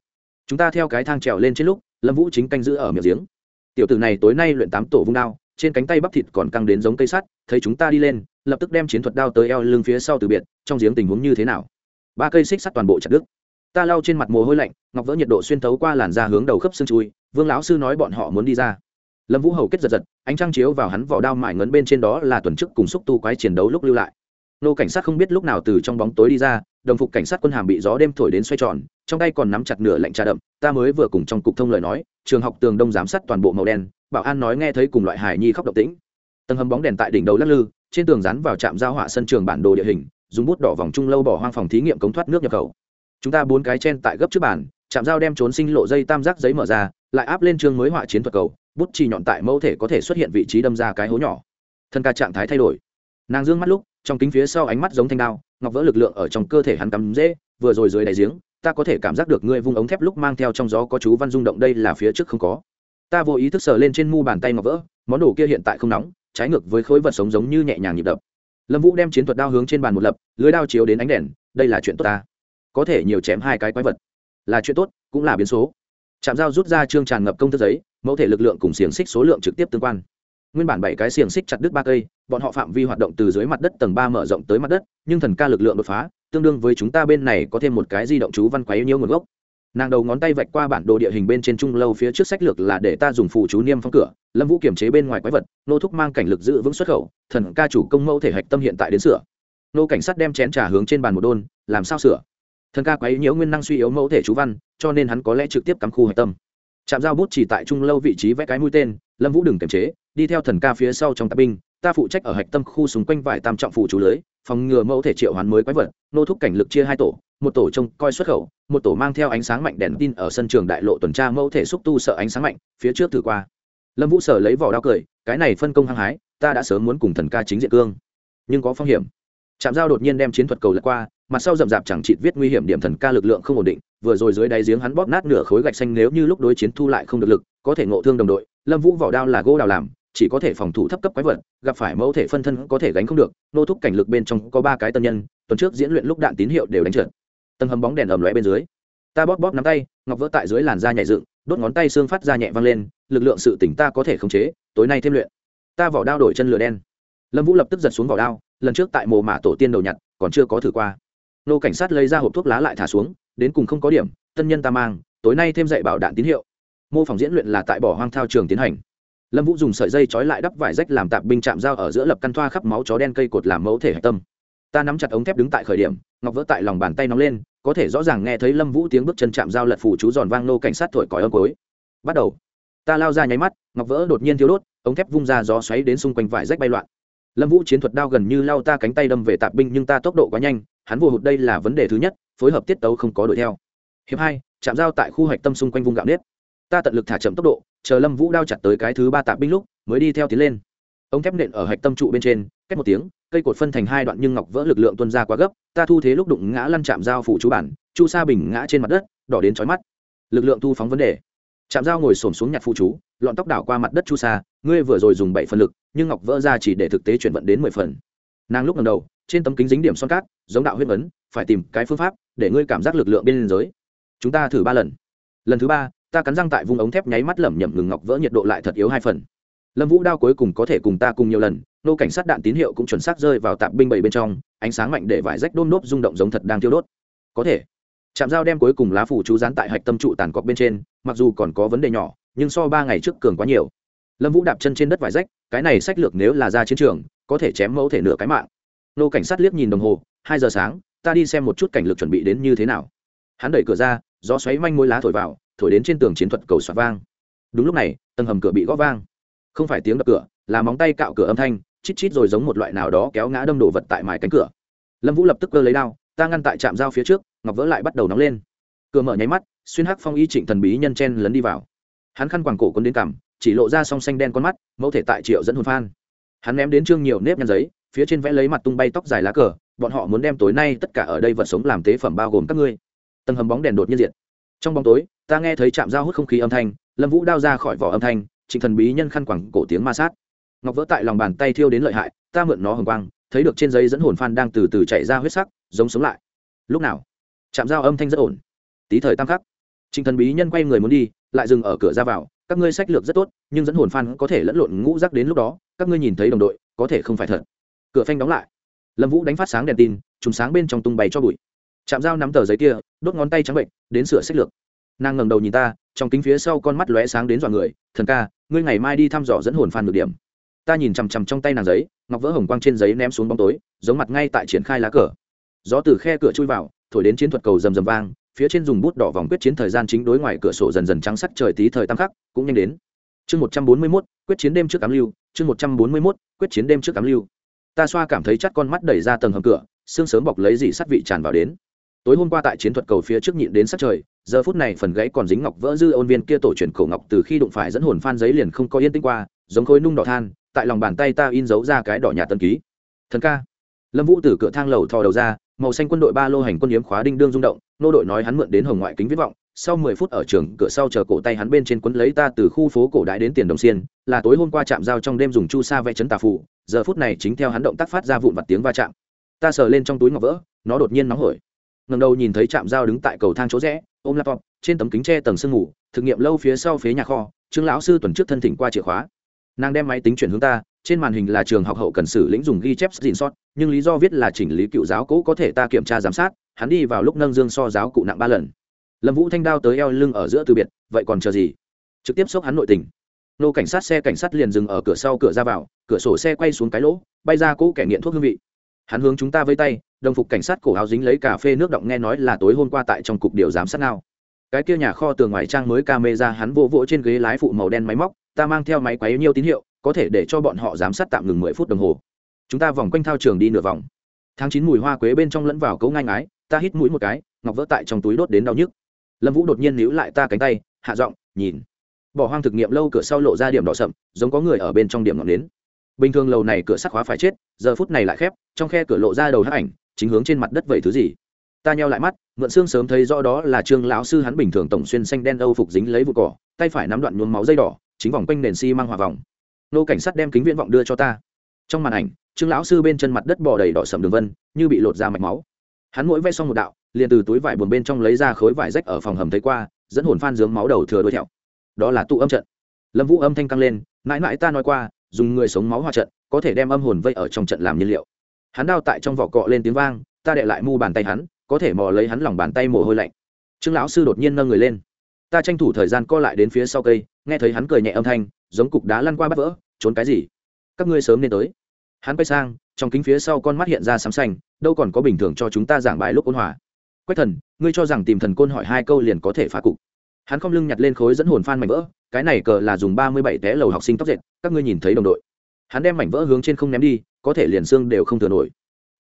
Chúng ta theo cái thang trèo lên trên lúc, lâm vũ chính canh giữ ở miệng giếng. Tiểu tử này tối nay luyện tám tổ vung đao, trên cánh tay bắp thịt còn căng đến giống cây sắt, thấy chúng ta đi lên, lập tức đem chiến thuật đao tới eo lưng phía sau từ biệt, trong giếng tình huống như thế nào? Ba cây xích sắt toàn bộ chặt đứt. Ta lau trên mặt mồ hôi lạnh, ngọc vỡ nhiệt độ xuyên thấu qua làn da hướng đầu khớp xương chui, vương lão sư nói bọn họ muốn đi ra. Lâm vũ hầu kết giật giật, ánh trăng chiếu vào hắn vỏ đao mải ngấn bên trên đó là tuần trước cùng xúc tu quái chiến đấu lúc lưu lại nô cảnh sát không biết lúc nào từ trong bóng tối đi ra, đồng phục cảnh sát quân hàm bị gió đêm thổi đến xoay tròn, trong tay còn nắm chặt nửa lạnh trà đậm, ta mới vừa cùng trong cục thông lời nói, trường học tường đông giám sát toàn bộ màu đen, bảo an nói nghe thấy cùng loại hài nhi khóc động tĩnh. Tầng hầm bóng đèn tại đỉnh đầu lắc lư, trên tường dán vào trạm giao họa sân trường bản đồ địa hình, dùng bút đỏ vòng trung lâu bỏ hoang phòng thí nghiệm cống thoát nước nhập khẩu. Chúng ta bốn cái chen tại gấp trước bàn chạm dao đem trốn sinh lộ dây tam giác giấy mở ra, lại áp lên chương mới họa chiến thuật cầu, bút chỉ nhọn tại mẫu thể có thể xuất hiện vị trí đâm ra cái hố nhỏ. Thân ca trạng thái thay đổi. Nàng dương mắt lúc trong kính phía sau ánh mắt giống thanh đao, ngọc vỡ lực lượng ở trong cơ thể hắn cắm dễ, vừa rồi dưới đáy giếng, ta có thể cảm giác được ngươi vung ống thép lúc mang theo trong gió có chú văn rung động đây là phía trước không có. Ta vô ý thức sờ lên trên mu bàn tay ngọc vỡ, món đồ kia hiện tại không nóng, trái ngược với khối vật sống giống như nhẹ nhàng nhịp đập. Lâm vũ đem chiến thuật đao hướng trên bàn một lập, lưới đao chiếu đến ánh đèn, đây là chuyện tốt ta. Có thể nhiều chém hai cái quái vật. Là chuyện tốt, cũng là biến số. Chạm dao rút ra trương tràn ngập công thức giấy, mẫu thể lực lượng cùng xiềng xích số lượng trực tiếp tương quan nguyên bản bảy cái xiềng xích chặt đứt ba cây, bọn họ phạm vi hoạt động từ dưới mặt đất tầng ba mở rộng tới mặt đất, nhưng thần ca lực lượng đột phá, tương đương với chúng ta bên này có thêm một cái di động chú văn quái nhiều nguồn gốc. Nàng đầu ngón tay vạch qua bản đồ địa hình bên trên trung lâu phía trước sách lược là để ta dùng phụ chú niêm phong cửa, lâm vũ kiểm chế bên ngoài quái vật, nô thúc mang cảnh lực giữ vững xuất khẩu, thần ca chủ công mẫu thể hạch tâm hiện tại đến sửa. Nô cảnh sát đem chén trà hướng trên bàn một đôn, làm sao sửa? Thần ca quấy nhiễu nguyên năng suy yếu mẫu thể chú văn, cho nên hắn có lẽ trực tiếp cắm khu hạch tâm. Chạm dao bút chỉ tại trung lâu vị trí vẽ cái mũi tên, lâm vũ đừng kiềm chế đi theo thần ca phía sau trong tạp binh, ta phụ trách ở hạch tâm khu xung quanh vải tam trọng phụ chú lưới, phòng ngừa mẫu thể triệu hoán mới quái vật, nô thúc cảnh lực chia hai tổ, một tổ trông coi xuất khẩu, một tổ mang theo ánh sáng mạnh đèn tin ở sân trường đại lộ tuần tra mẫu thể xúc tu sợ ánh sáng mạnh, phía trước thử qua. Lâm vũ sở lấy vỏ đao cười, cái này phân công hăng hái, ta đã sớm muốn cùng thần ca chính diện cương. Nhưng có phong hiểm. Trạm giao đột nhiên đem chiến thuật cầu lật qua, mặt sau rậm rạp chẳng chịt viết nguy hiểm điểm thần ca lực lượng không ổn định, vừa rồi dưới đáy giếng hắn bóp nát nửa khối gạch xanh nếu như lúc đối chiến thu lại không được lực, có thể ngộ thương đồng đội, lâm vũ vỏ đao là gỗ đào làm chỉ có thể phòng thủ thấp cấp quái vật, gặp phải mẫu thể phân thân có thể gánh không được, nô thúc cảnh lực bên trong có ba cái tân nhân, tuần trước diễn luyện lúc đạn tín hiệu đều đánh trượt. Tầng hầm bóng đèn ẩm lóe bên dưới. Ta bóp bóp nắm tay, ngọc vỡ tại dưới làn da nhảy dựng, đốt ngón tay xương phát ra nhẹ văng lên, lực lượng sự tỉnh ta có thể khống chế, tối nay thêm luyện. Ta vỏ đao đổi chân lửa đen. Lâm vũ lập tức giật xuống vỏ đao, lần trước tại mồ mả tổ tiên đầu nhặt, còn chưa có thử qua. Nô cảnh sát lấy ra hộp thuốc lá lại thả xuống, đến cùng không có điểm, tân nhân ta mang, tối nay thêm dạy bảo đạn tín hiệu. Mô phỏng diễn luyện là tại bỏ hoang thao trường tiến hành lâm vũ dùng sợi dây trói lại đắp vải rách làm tạp binh chạm dao ở giữa lập căn thoa khắp máu chó đen cây cột làm mẫu thể hạch tâm. Ta nắm chặt ống thép đứng tại khởi điểm, ngọc vỡ tại lòng bàn tay nóng lên, có thể rõ ràng nghe thấy lâm vũ tiếng bước chân chạm dao lật phủ chú giòn vang nô cảnh sát thổi còi ơ cối bắt đầu. Ta lao ra nháy mắt, ngọc vỡ đột nhiên thiếu đốt, ống thép vung ra gió xoáy đến xung quanh vải rách bay loạn. Lâm vũ chiến thuật đao gần như lao ta cánh tay đâm về tạp binh nhưng ta tốc độ quá nhanh, hắn vô hụt đây là vấn đề thứ nhất, phối hợp tiết tấu không có đuổi theo. Hiệp hai, chạm dao tại khu hạch tâm xung quanh vùng gạo nếp ta tận lực thả chậm tốc độ, chờ lâm vũ đao chặt tới cái thứ ba tạp binh lúc, mới đi theo tiến lên. Ống thép nện ở hạch tâm trụ bên trên cách một tiếng, cây cột phân thành hai đoạn nhưng ngọc vỡ lực lượng tuân ra quá gấp, ta thu thế lúc đụng ngã lăn chạm dao phủ chú bản, chu sa bình ngã trên mặt đất, đỏ đến chói mắt. Lực lượng thu phóng vấn đề. Chạm dao ngồi xổm xuống nhặt phụ chú, lọn tóc đảo qua mặt đất chu sa, ngươi vừa rồi dùng bảy phần lực, nhưng ngọc vỡ ra chỉ để thực tế chuyển vận đến mười phần. Nàng lúc lần đầu, trên tấm kính dính điểm son cát, giống đạo huyết vấn phải tìm cái phương pháp để ngươi cảm giác lực lượng bên giới chúng ta thử ba lần. Lần thứ ba ta cắn răng tại vùng ống thép nháy mắt lẩm nhẩm ngừng ngọc vỡ nhiệt độ lại thật yếu hai phần. Lâm vũ đao cuối cùng có thể cùng ta cùng nhiều lần, nô cảnh sát đạn tín hiệu cũng chuẩn xác rơi vào tạp binh bảy bên trong, ánh sáng mạnh để vải rách đôn nốt rung động giống thật đang thiêu đốt. Có thể. Chạm dao đem cuối cùng lá phủ chú dán tại hạch tâm trụ tàn cọc bên trên, mặc dù còn có vấn đề nhỏ, nhưng so ba ngày trước cường quá nhiều. Lâm vũ đạp chân trên đất vải rách, cái này sách lược nếu là ra chiến trường, có thể chém mẫu thể nửa cái mạng. Nô cảnh sát liếc nhìn đồng hồ, hai giờ sáng, ta đi xem một chút cảnh lực chuẩn bị đến như thế nào. Hắn đẩy cửa ra, gió xoáy manh mối lá thổi vào thổi đến trên tường chiến thuật cầu xoạt vang. Đúng lúc này, tầng hầm cửa bị gõ vang. Không phải tiếng đập cửa, là móng tay cạo cửa âm thanh, chít chít rồi giống một loại nào đó kéo ngã đâm đổ vật tại mái cánh cửa. Lâm vũ lập tức cơ lấy đao, ta ngăn tại trạm dao phía trước, ngọc vỡ lại bắt đầu nóng lên. Cửa mở nháy mắt, xuyên hắc phong y trịnh thần bí nhân chen lấn đi vào. Hắn khăn quàng cổ còn đến cằm, chỉ lộ ra song xanh đen con mắt, mẫu thể tại triệu dẫn hồn phan. Hắn ném đến trương nhiều nếp nhăn giấy, phía trên vẽ lấy mặt tung bay tóc dài lá cờ, bọn họ muốn đem tối nay tất cả ở đây vật sống làm tế phẩm bao gồm các ngươi. Tầng hầm bóng đèn đột nhiên diệt. Trong bóng tối ta nghe thấy chạm dao hút không khí âm thanh, lâm vũ đao ra khỏi vỏ âm thanh, trịnh thần bí nhân khăn quẳng cổ tiếng ma sát. Ngọc vỡ tại lòng bàn tay thiêu đến lợi hại, ta mượn nó hồng quang, thấy được trên giấy dẫn hồn phan đang từ từ chạy ra huyết sắc, giống sống lại. Lúc nào? Chạm dao âm thanh rất ổn. Tí thời tam khắc, trịnh thần bí nhân quay người muốn đi, lại dừng ở cửa ra vào, các ngươi sách lược rất tốt, nhưng dẫn hồn phan có thể lẫn lộn ngũ rắc đến lúc đó, các ngươi nhìn thấy đồng đội, có thể không phải thật. Cửa phanh đóng lại. Lâm vũ đánh phát sáng đèn tin trùng sáng bên trong tung bày cho bụi. Chạm dao nắm tờ giấy kia, đốt ngón tay trắng bệnh, đến sửa sách lược nàng ngẩng đầu nhìn ta, trong kính phía sau con mắt lóe sáng đến dọa người, thần ca, ngươi ngày mai đi thăm dò dẫn hồn phan được điểm. Ta nhìn chằm chằm trong tay nàng giấy, ngọc vỡ hồng quang trên giấy ném xuống bóng tối, giống mặt ngay tại triển khai lá cờ. Gió từ khe cửa chui vào, thổi đến chiến thuật cầu rầm rầm vang, phía trên dùng bút đỏ vòng quyết chiến thời gian chính đối ngoài cửa sổ dần dần trắng sắc trời tí thời tăng khắc, cũng nhanh đến. Chương một trăm bốn mươi mốt, quyết chiến đêm trước cám lưu, chương một trăm bốn mươi mốt, quyết chiến đêm trước cám lưu. Ta xoa cảm thấy chắt con mắt đẩy ra tầng hầm cửa, xương sớm bọc lấy dị sắt vị tràn vào đến. Tối hôm qua tại chiến thuật cầu phía trước nhịn đến sát trời giờ phút này phần gãy còn dính ngọc vỡ dư ôn viên kia tổ truyền cổ ngọc từ khi đụng phải dẫn hồn phan giấy liền không có yên tĩnh qua, giống khối nung đỏ than, tại lòng bàn tay ta in dấu ra cái đỏ nhà tân ký. Thần ca. Lâm vũ từ cửa thang lầu thò đầu ra, màu xanh quân đội ba lô hành quân yếm khóa đinh đương rung động, nô đội nói hắn mượn đến hồng ngoại kính viết vọng, sau mười phút ở trường, cửa sau chờ cổ tay hắn bên trên quấn lấy ta từ khu phố cổ đại đến tiền đồng xiên, là tối hôm qua chạm giao trong đêm dùng chu sa vẽ chấn tà phụ giờ phút này chính theo hắn động tác phát ra vụn vặt tiếng va chạm. Ta sờ lên trong túi ngọc vỡ, nó đột nhiên nóng hổi ngầm đầu nhìn thấy chạm dao đứng tại cầu thang chỗ rẽ, ôm laptop, trên tấm kính tre tầng sương ngủ thực nghiệm lâu phía sau phía nhà kho, trương lão sư tuần trước thân thỉnh qua chìa khóa. Nàng đem máy tính chuyển hướng ta, trên màn hình là trường học hậu cần sử lĩnh dùng ghi chép xin sót, nhưng lý do viết là chỉnh lý cựu giáo cũ có thể ta kiểm tra giám sát, hắn đi vào lúc nâng dương so giáo cụ nặng ba lần. Lâm vũ thanh đao tới eo lưng ở giữa từ biệt, vậy còn chờ gì? Trực tiếp xốc hắn nội tình. Nô cảnh sát xe cảnh sát liền dừng ở cửa sau cửa ra vào, cửa sổ xe quay xuống cái lỗ, bay ra cỗ kẻ nghiện thuốc hương vị. Hắn hướng chúng ta với tay đồng phục cảnh sát cổ áo dính lấy cà phê nước động nghe nói là tối hôm qua tại trong cục điều giám sát nào cái kia nhà kho tường ngoài trang mới ca mê ra hắn vỗ vỗ trên ghế lái phụ màu đen máy móc, ta mang theo máy quấy nhiều tín hiệu, có thể để cho bọn họ giám sát tạm ngừng mười phút đồng hồ. Chúng ta vòng quanh thao trường đi nửa vòng. Tháng chín mùi hoa quế bên trong lẫn vào cấu ngang ái ta hít mũi một cái, ngọc vỡ tại trong túi đốt đến đau nhức. Lâm vũ đột nhiên níu lại ta cánh tay, hạ giọng, nhìn. Bỏ hoang thực nghiệm lâu cửa sau lộ ra điểm đỏ sậm, giống có người ở bên trong điểm ngọn nến. Bình thường lầu này cửa sắt khóa phải chết, giờ phút này lại khép, trong khe cửa lộ ra đầu hắc ảnh chính hướng trên mặt đất vậy thứ gì? Ta nheo lại mắt, mượn xương sớm thấy rõ đó là trương lão sư hắn bình thường tổng xuyên xanh đen âu phục dính lấy vụ cỏ, tay phải nắm đoạn nhuốm máu dây đỏ, chính vòng quanh nền xi măng hòa vòng. Nô cảnh sát đem kính viễn vọng đưa cho ta. Trong màn ảnh, trương lão sư bên chân mặt đất bò đầy đỏ sầm đường vân, như bị lột ra mạch máu. Hắn mỗi vẽ xong một đạo, liền từ túi vải buồn bên trong lấy ra khối vải rách ở phòng hầm thấy qua, dẫn hồn phan dướng máu đầu thừa đuôi thẹo. Đó là tụ âm trận. Lâm vũ âm thanh căng lên, mãi mãi ta nói qua, dùng người sống máu hòa trận, có thể đem âm hồn vây ở trong trận làm nhiên liệu hắn đao tại trong vỏ cọ lên tiếng vang, ta đệ lại mu bàn tay hắn, có thể mò lấy hắn lòng bàn tay mồ hôi lạnh. Trương lão sư đột nhiên nâng người lên. Ta tranh thủ thời gian co lại đến phía sau cây, nghe thấy hắn cười nhẹ âm thanh, giống cục đá lăn qua bắt vỡ, trốn cái gì? Các ngươi sớm nên tới. Hắn quay sang, trong kính phía sau con mắt hiện ra sám xanh, đâu còn có bình thường cho chúng ta giảng bài lúc ôn hòa. Quách thần, ngươi cho rằng tìm thần côn hỏi hai câu liền có thể phá cục. Hắn không lưng nhặt lên khối dẫn hồn phan mảnh vỡ, cái này cờ là dùng ba mươi bảy té lầu học sinh tóc dệt, các ngươi nhìn thấy đồng đội. Hắn đem mảnh vỡ hướng trên không ném đi có thể liền xương đều không thừa nổi.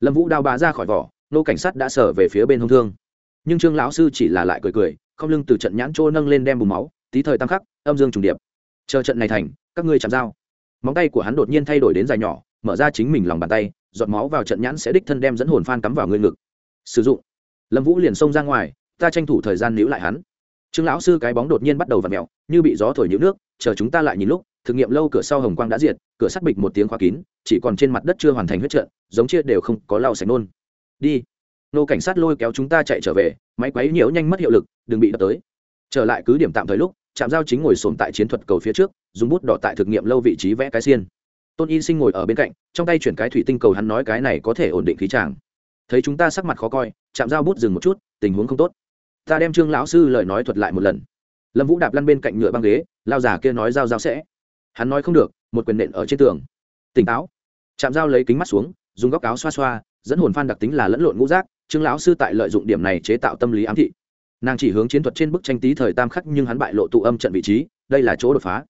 Lâm vũ đao bá ra khỏi vỏ, nô cảnh sát đã sở về phía bên hông thương. Nhưng trương lão sư chỉ là lại cười cười, không lưng từ trận nhãn trô nâng lên đem bùn máu, tí thời tăng khắc, âm dương trùng điệp. Chờ trận này thành, các ngươi chạm dao. Móng tay của hắn đột nhiên thay đổi đến dài nhỏ, mở ra chính mình lòng bàn tay, giọt máu vào trận nhãn sẽ đích thân đem dẫn hồn phan cắm vào ngươi ngực. Sử dụng. Lâm vũ liền xông ra ngoài, ta tranh thủ thời gian níu lại hắn. Trương lão sư cái bóng đột nhiên bắt đầu v ặ mẹo như bị gió thổi nhũ nước, chờ chúng ta lại nhìn lúc thực nghiệm lâu cửa sau hồng quang đã diệt, cửa sắt bịch một tiếng khóa kín, chỉ còn trên mặt đất chưa hoàn thành huyết trận, giống chia đều không có lau sạch nôn. Đi. Nô cảnh sát lôi kéo chúng ta chạy trở về, máy quấy nhiễu nhanh mất hiệu lực, đừng bị đập tới. Trở lại cứ điểm tạm thời lúc, trạm giao chính ngồi sồn tại chiến thuật cầu phía trước, dùng bút đỏ tại thực nghiệm lâu vị trí vẽ cái xiên. Tôn y sinh ngồi ở bên cạnh, trong tay chuyển cái thủy tinh cầu hắn nói cái này có thể ổn định khí tràng. Thấy chúng ta sắc mặt khó coi chạm dao bút dừng một chút, tình huống không tốt. Ta đem trương lão sư lời nói thuật lại một lần. Lâm vũ đạp lăn bên cạnh nhựa băng ghế, lao già kia nói dao dao sẽ hắn nói không được, một quyền nện ở trên tường. Tỉnh táo. Chạm dao lấy kính mắt xuống, dùng góc áo xoa xoa, dẫn hồn phan đặc tính là lẫn lộn ngũ rác trương lão sư tại lợi dụng điểm này chế tạo tâm lý ám thị. Nàng chỉ hướng chiến thuật trên bức tranh tí thời tam khắc nhưng hắn bại lộ tụ âm trận vị trí, đây là chỗ đột phá.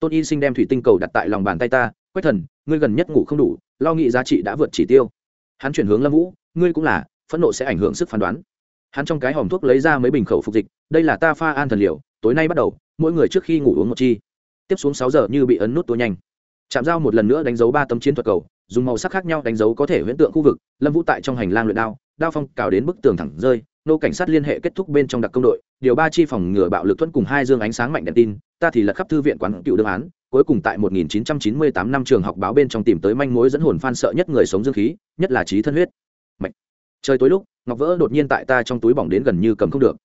Tôn y sinh đem thủy tinh cầu đặt tại lòng bàn tay ta, quách thần, ngươi gần nhất ngủ không đủ, lo nghĩ giá trị đã vượt chỉ tiêu. Hắn chuyển hướng lâm vũ, ngươi cũng là, phẫn nộ sẽ ảnh hưởng sức phán đoán. Hắn trong cái hòm thuốc lấy ra mấy bình khẩu phục dịch, đây là ta pha an thần liều tối nay bắt đầu, mỗi người trước khi ngủ uống một chi tiếp xuống sáu giờ như bị ấn nút tua nhanh. Chạm dao một lần nữa đánh dấu ba tấm chiến thuật cầu, dùng màu sắc khác nhau đánh dấu có thể huyễn tượng khu vực, lâm vũ tại trong hành lang luyện đao đao phong cào đến bức tường thẳng rơi, nô cảnh sát liên hệ kết thúc bên trong đặc công đội, điều ba chi phòng ngừa bạo lực thuẫn cùng hai dương ánh sáng mạnh đèn tin, ta thì lật khắp thư viện quán cựu đương án, cuối cùng tại 1998 năm trường học báo bên trong tìm tới manh mối dẫn hồn phan sợ nhất người sống dương khí, nhất là trí thân huyết. Mạnh trời tối lúc, ngọc vỡ đột nhiên tại ta trong túi bỏng đến gần như cầm không được.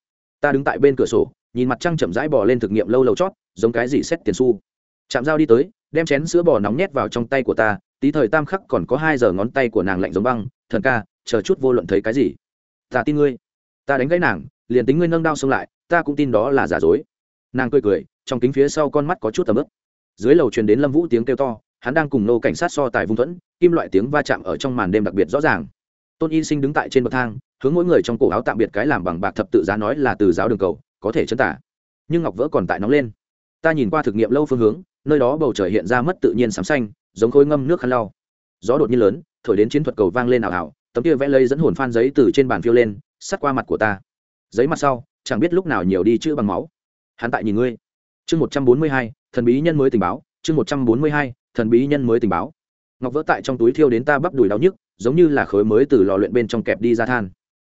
Ta đứng tại bên cửa sổ nhìn mặt trăng chậm rãi bò lên thực nghiệm lâu lâu chót, giống cái gì xét tiền xu. Chạm dao đi tới, đem chén sữa bò nóng nhét vào trong tay của ta, tí thời tam khắc còn có hai giờ ngón tay của nàng lạnh giống băng, thần ca, chờ chút vô luận thấy cái gì. Ta tin ngươi. Ta đánh gãy nàng, liền tính ngươi nâng đao xông lại, ta cũng tin đó là giả dối. Nàng cười cười, trong kính phía sau con mắt có chút tầm ướp dưới lầu truyền đến lâm vũ tiếng kêu to, hắn đang cùng nô cảnh sát so tài vung thuẫn, kim loại tiếng va chạm ở trong màn đêm đặc biệt rõ ràng. Tôn y sinh đứng tại trên bậc thang, hướng mỗi người trong cổ áo tạm biệt cái làm bằng bạc thập tự giá nói là từ giáo đường cầu có thể chấn tả. Nhưng ngọc vỡ còn tại nóng lên. Ta nhìn qua thực nghiệm lâu phương hướng, nơi đó bầu trời hiện ra mất tự nhiên sám xanh, giống khối ngâm nước khăn lau. Gió đột nhiên lớn, thổi đến chiến thuật cầu vang lên ảo ảo, tấm kia vẽ lây dẫn hồn phan giấy từ trên bàn phiêu lên, sắt qua mặt của ta. Giấy mặt sau, chẳng biết lúc nào nhiều đi chữ bằng máu. Hắn tại nhìn ngươi. Chương một trăm bốn mươi hai, thần bí nhân mới tình báo, chương một trăm bốn mươi hai, thần bí nhân mới tình báo. Ngọc vỡ tại trong túi thiêu đến ta bắp đùi đau nhức, giống như là khối mới từ lò luyện bên trong kẹp đi ra than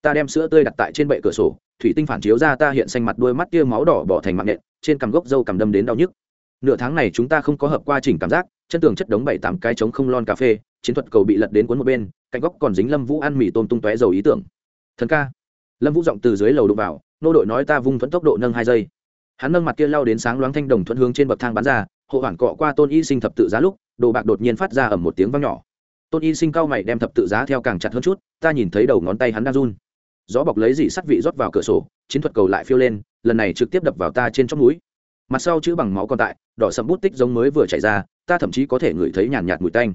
ta đem sữa tươi đặt tại trên bệ cửa sổ, thủy tinh phản chiếu ra ta hiện xanh mặt đôi mắt tia máu đỏ bỏ thành mạng nhện, trên cằm gốc dâu cằm đâm đến đau nhức. Nửa tháng này chúng ta không có hợp qua chỉnh cảm giác, chân tường chất đống bảy tám cái trống không lon cà phê, chiến thuật cầu bị lật đến cuốn một bên, cạnh góc còn dính lâm vũ ăn mì tôm tung tóe dầu ý tưởng. Thần ca. Lâm vũ giọng từ dưới lầu đụng vào, nô đội nói ta vung thuẫn tốc độ nâng hai giây. Hắn nâng mặt kia lao đến sáng loáng thanh đồng thuẫn hướng trên bậc thang bán ra, hộ hoàn cọ qua tôn y sinh thập tự giá lúc, đồ bạc đột nhiên phát ra ở một tiếng vang nhỏ. Tôn y sinh cao mày đem thập tự giá theo càng chặt hơn chút, ta nhìn thấy đầu ngón tay hắn đang run gió bọc lấy dị sắt vị rót vào cửa sổ, chiến thuật cầu lại phiêu lên, lần này trực tiếp đập vào ta trên chóp núi mặt sau chữ bằng máu còn tại, đỏ sầm bút tích giống mới vừa chảy ra, ta thậm chí có thể ngửi thấy nhàn nhạt mùi tanh.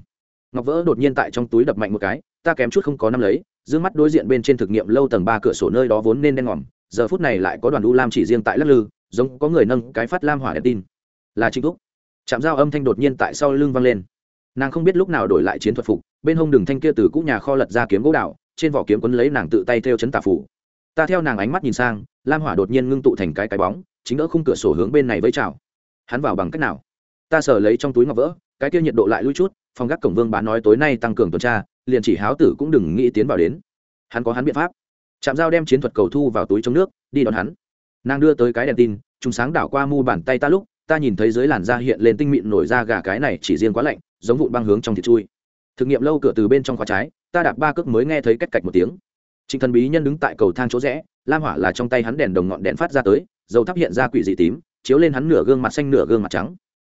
Ngọc vỡ đột nhiên tại trong túi đập mạnh một cái, ta kém chút không có năm lấy d mắt đối diện bên trên thực nghiệm lâu tầng ba cửa sổ nơi đó vốn nên đen ngòm, giờ phút này lại có đoàn u lam chỉ riêng tại lắc lư, giống có người nâng cái phát lam hỏa đẹp tin. Là chính thúc. Chạm dao âm thanh đột nhiên tại sau lưng vang lên. Nàng không biết lúc nào đổi lại chiến thuật phục, bên hông đường thanh kia từ cũ nhà kho lật ra kiếm gỗ đạo trên vỏ kiếm quấn lấy nàng tự tay theo chấn tà phủ. Ta theo nàng ánh mắt nhìn sang, lam hỏa đột nhiên ngưng tụ thành cái cái bóng, chính đỡ khung cửa sổ hướng bên này với chào. Hắn vào bằng cách nào? Ta sờ lấy trong túi ngọc vỡ, cái kia nhiệt độ lại lui chút, phòng gác cổng vương bán nói tối nay tăng cường tuần tra, liền chỉ háo tử cũng đừng nghĩ tiến vào đến. Hắn có hắn biện pháp. Chạm dao đem chiến thuật cầu thu vào túi trong nước, đi đón hắn. Nàng đưa tới cái đèn tin chúng sáng đảo qua mu bàn tay ta lúc, ta nhìn thấy dưới làn da hiện lên tinh mịn nổi ra gà cái này chỉ riêng quá lạnh, giống vụn băng hướng trong thịt chui. Thực nghiệm lâu cửa từ bên trong khóa trái ta đạp ba cước mới nghe thấy cách cạch một tiếng. Trịnh thần bí nhân đứng tại cầu thang chỗ rẽ, lam hỏa là trong tay hắn đèn đồng ngọn đèn phát ra tới, dầu thắp hiện ra quỷ dị tím, chiếu lên hắn nửa gương mặt xanh nửa gương mặt trắng.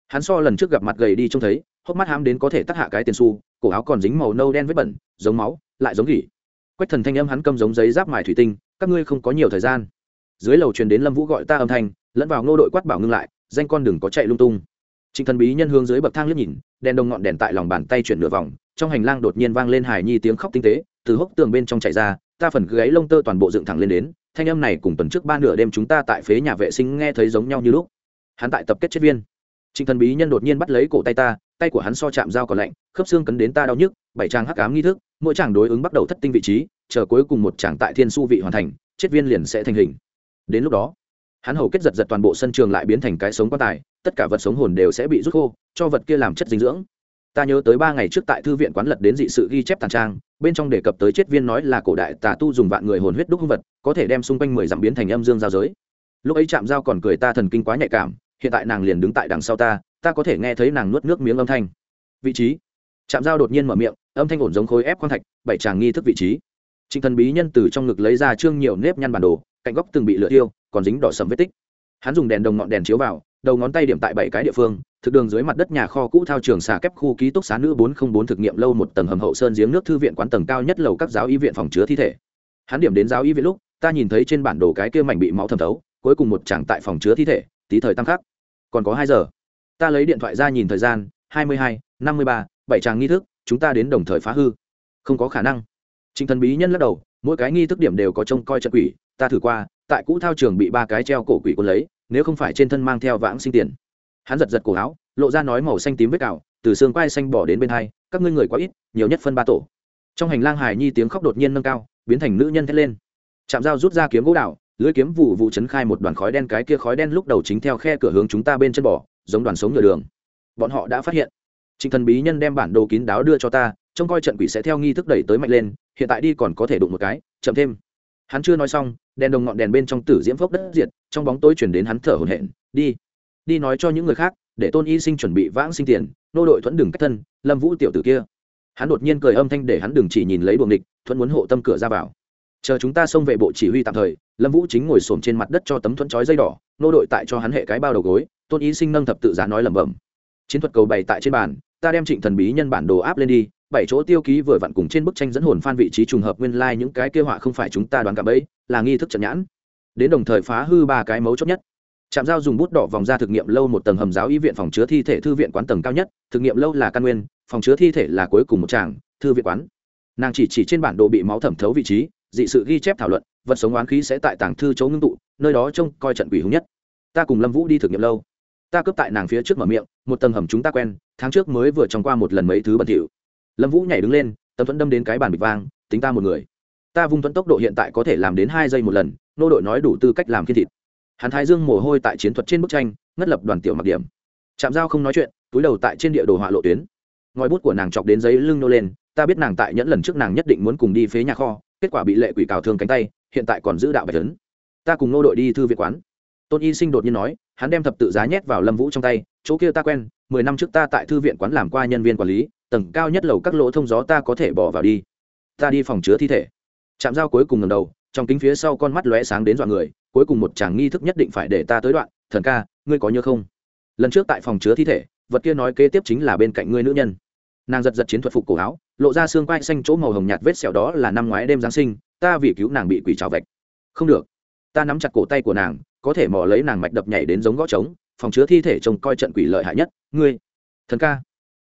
Hắn so lần trước gặp mặt gầy đi trông thấy, hốc mắt hám đến có thể tắc hạ cái tiền su cổ áo còn dính màu nâu đen vết bẩn, giống máu, lại giống gỉ. Quách thần thanh âm hắn cầm giống giấy giáp mài thủy tinh, các ngươi không có nhiều thời gian. Dưới lầu truyền đến lâm vũ gọi ta âm thanh, lẫn vào ngô đội quát bảo ngưng lại, danh con đừng có chạy lung tung trịnh thần bí nhân hướng dưới bậc thang liếc nhìn, đèn đồng ngọn đèn tại lòng bàn tay chuyển nửa vòng, trong hành lang đột nhiên vang lên hài nhi tiếng khóc tinh tế, từ hốc tường bên trong chạy ra, ta phần gáy lông tơ toàn bộ dựng thẳng lên đến, thanh âm này cùng tuần trước ba nửa đêm chúng ta tại phế nhà vệ sinh nghe thấy giống nhau như lúc. Hắn tại tập kết chết viên. Trịnh thần bí nhân đột nhiên bắt lấy cổ tay ta, tay của hắn so chạm dao còn lạnh, khớp xương cấn đến ta đau nhức, bảy trang hắc ám nghi thức, mỗi chàng đối ứng bắt đầu thất tinh vị trí, chờ cuối cùng một chàng tại thiên su vị hoàn thành, chết viên liền sẽ thành hình. Đến lúc đó, hắn hầu kết giật giật toàn bộ sân trường lại biến thành cái sống quan tài tất cả vật sống hồn đều sẽ bị rút khô, cho vật kia làm chất dinh dưỡng. Ta nhớ tới ba ngày trước tại thư viện quán lật đến dị sự ghi chép tàn trang, bên trong đề cập tới chết viên nói là cổ đại tà tu dùng vạn người hồn huyết đúc hung vật, có thể đem xung quanh mười dặm biến thành âm dương giao giới. Lúc ấy chạm dao còn cười ta thần kinh quá nhạy cảm, hiện tại nàng liền đứng tại đằng sau ta ta có thể nghe thấy nàng nuốt nước miếng âm thanh. Vị trí. Chạm dao đột nhiên mở miệng, âm thanh ổn giống khối ép khoan thạch, bảy tràng nghi thức vị trí. Trịnh thần bí nhân từ trong ngực lấy ra trương nhiều nếp nhăn bản đồ, cạnh góc từng bị lửa tiêu còn dính đỏ sầm vết tích. Hắn dùng đèn đồng ngọn đèn chiếu vào đầu ngón tay điểm tại bảy cái địa phương, thực đường dưới mặt đất nhà kho cũ thao trường xà kép khu ký túc xá nữ bốn trăm bốn thực nghiệm lâu một tầng hầm hậu sơn giếng nước thư viện quán tầng cao nhất lầu các giáo y viện phòng chứa thi thể. Hắn điểm đến giáo y viện lúc, ta nhìn thấy trên bản đồ cái kia mảnh bị máu thẩm thấu, cuối cùng một chàng tại phòng chứa thi thể, tí thời tăng khắc. Còn có hai giờ. Ta lấy điện thoại ra nhìn thời gian, hai mươi hai, năm mươi ba, bảy tràng nghi thức, chúng ta đến đồng thời phá hư. Không có khả năng. Trịnh thần bí nhân lắc đầu, mỗi cái nghi thức điểm đều có trông coi trận quỷ, ta thử qua tại cũ thao trường bị ba cái treo cổ quỷ quân lấy, nếu không phải trên thân mang theo vãng sinh tiền. Hắn giật giật cổ áo, lộ ra nói màu xanh tím vết cào, từ xương quai xanh bỏ đến bên hai, các ngươi người quá ít, nhiều nhất phân ba tổ. Trong hành lang hài nhi tiếng khóc đột nhiên nâng cao, biến thành nữ nhân thét lên. Chạm dao rút ra kiếm gỗ đào lưỡi kiếm vụ vụ chấn khai một đoàn khói đen, cái kia khói đen lúc đầu chính theo khe cửa hướng chúng ta bên chân bò, giống đoàn sống nhờ đường. Bọn họ đã phát hiện. Trịnh thần bí nhân đem bản đồ kín đáo đưa cho ta, trông coi trận quỷ sẽ theo nghi thức đẩy tới mạnh lên, hiện tại đi còn có thể đụng một cái, chậm thêm hắn chưa nói xong, đèn đồng ngọn đèn bên trong tử diễm phốc đất diệt, trong bóng tối chuyển đến hắn thở hổn hển, đi đi nói cho những người khác, để tôn y sinh chuẩn bị vãng sinh tiền, nô đội thuẫn đừng cách thân, lâm vũ tiểu tử kia. Hắn đột nhiên cười âm thanh để hắn đừng chỉ nhìn lấy buồng địch, thuẫn muốn hộ tâm cửa ra vào. Chờ chúng ta xông về bộ chỉ huy tạm thời. Lâm vũ chính ngồi xổm trên mặt đất cho tấm thuẫn trói dây đỏ, nô đội tại cho hắn hệ cái bao đầu gối, tôn y sinh nâng thập tự giá nói lẩm bẩm, chiến thuật cầu bày tại trên bàn, ta đem trịnh thần bí nhân bản đồ áp lên đi bảy chỗ tiêu ký vừa vặn cùng trên bức tranh dẫn hồn phan vị trí trùng hợp nguyên lai những cái kêu họa không phải chúng ta đoán cả bấy là nghi thức trận nhãn. Đến đồng thời phá hư ba cái mấu chốt nhất. Trạm giao dùng bút đỏ vòng ra thực nghiệm lâu một tầng hầm giáo y viện phòng chứa thi thể thư viện quán tầng cao nhất, thực nghiệm lâu là căn nguyên, phòng chứa thi thể là cuối cùng một tràng, thư viện quán. Nàng chỉ chỉ trên bản đồ bị máu thẩm thấu vị trí, dị sự ghi chép thảo luận, vật sống oán khí sẽ tại tàng thư chỗ ngưng tụ, nơi đó trông coi trận quỷ hùng nhất. Ta cùng lâm vũ đi thực nghiệm lâu. Ta cướp tại nàng phía trước mở miệng, một tầng hầm chúng ta quen, tháng trước mới vừa trong qua một lần mấy thứ bẩn thỉu lâm vũ nhảy đứng lên, tấm thuẫn đâm đến cái bàn bịch vang, tính ta một người. Ta vung thuẫn tốc độ hiện tại có thể làm đến hai giây một lần, nô đội nói đủ tư cách làm khiên thịt. Hắn thái dương mồ hôi tại chiến thuật trên bức tranh, ngất lập đoàn tiểu mặc điểm. Chạm dao không nói chuyện, túi đầu tại trên địa đồ họa lộ tuyến. Ngòi bút của nàng chọc đến giấy lưng nô lên, ta biết nàng tại nhẫn lần trước nàng nhất định muốn cùng đi phế nhà kho, kết quả bị lệ quỷ cào thương cánh tay, hiện tại còn giữ đạo bạch tấn ta cùng nô đội đi thư viện quán. Tôn y sinh đột nhiên nói, hắn đem thập tự giá nhét vào lâm vũ trong tay, chỗ kia ta quen, mười năm trước ta tại thư viện quán làm qua nhân viên quản lý tầng cao nhất lầu các lỗ thông gió ta có thể bỏ vào đi. Ta đi phòng chứa thi thể. Chạm dao cuối cùng ngầm đầu, trong kính phía sau con mắt lóe sáng đến dọa người, cuối cùng một chàng nghi thức nhất định phải để ta tới đoạn, thần ca, ngươi có nhớ không? Lần trước tại phòng chứa thi thể, vật kia nói kế tiếp chính là bên cạnh ngươi nữ nhân. Nàng giật giật chiến thuật phục cổ áo, lộ ra xương quai xanh chỗ màu hồng nhạt vết sẹo đó là năm ngoái đêm giáng sinh, ta vì cứu nàng bị quỷ trào vạch. Không được. Ta nắm chặt cổ tay của nàng, có thể mò lấy nàng mạch đập nhảy đến giống gõ trống, phòng chứa thi thể trông coi trận quỷ lợi hại nhất. Ngươi, thần ca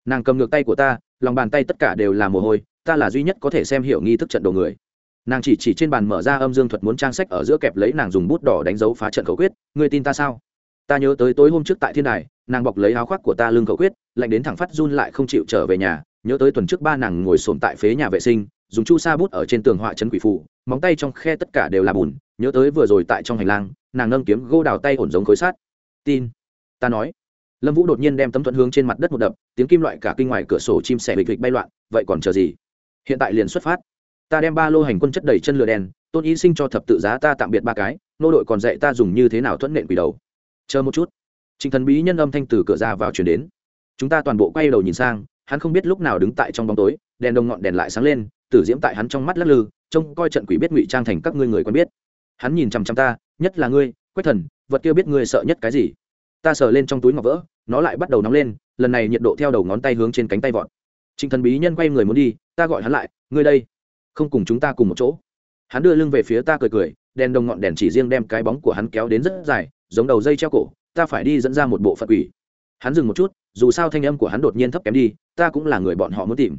nàng cầm ngược tay của ta, lòng bàn tay tất cả đều là mồ hôi, ta là duy nhất có thể xem hiểu nghi thức trận đồ người. Nàng chỉ chỉ trên bàn mở ra âm dương thuật muốn trang sách ở giữa kẹp lấy nàng dùng bút đỏ đánh dấu phá trận khẩu quyết, ngươi tin ta sao? Ta nhớ tới tối hôm trước tại thiên đài, nàng bọc lấy áo khoác của ta lưng khẩu quyết, lạnh đến thẳng phát run lại không chịu trở về nhà. Nhớ tới tuần trước ba nàng ngồi sồn tại phế nhà vệ sinh, dùng chu sa bút ở trên tường họa chân quỷ phụ móng tay trong khe tất cả đều là bùn. Nhớ tới vừa rồi tại trong hành lang, nàng nâng kiếm gô đào tay ổn giống khối sát tin, ta nói lâm vũ đột nhiên đem tấm thuận hướng trên mặt đất một đập tiếng kim loại cả kinh ngoài cửa sổ chim sẻ bịch bịch bay loạn vậy còn chờ gì? Hiện tại liền xuất phát. Ta đem ba lô hành quân chất đầy chân lửa đen, tôn y sinh cho thập tự giá ta tạm biệt ba cái nô đội còn dạy ta dùng như thế nào thuận nện quỷ đầu. Chờ một chút. Trịnh thần bí nhân âm thanh từ cửa ra vào chuyển đến. Chúng ta toàn bộ quay đầu nhìn sang hắn không biết lúc nào đứng tại trong bóng tối đèn đồng ngọn đèn lại sáng lên tử diễm tại hắn trong mắt lắc lư trông coi trận quỷ biết ngụy trang thành các ngươi người quen biết. Hắn nhìn chằm chằm ta nhất là ngươi quách thần vật kia biết ngươi sợ nhất cái gì? Ta sờ lên trong túi ngọc vỡ, nó lại bắt đầu nóng lên, lần này nhiệt độ theo đầu ngón tay hướng trên cánh tay vọt. Trịnh thần bí nhân quay người muốn đi, ta gọi hắn lại, ngươi đây, không cùng chúng ta cùng một chỗ. Hắn đưa lưng về phía ta cười cười, đèn đồng ngọn đèn chỉ riêng đem cái bóng của hắn kéo đến rất dài, giống đầu dây treo cổ, ta phải đi dẫn ra một bộ phận quỷ. Hắn dừng một chút, dù sao thanh âm của hắn đột nhiên thấp kém đi, ta cũng là người bọn họ muốn tìm.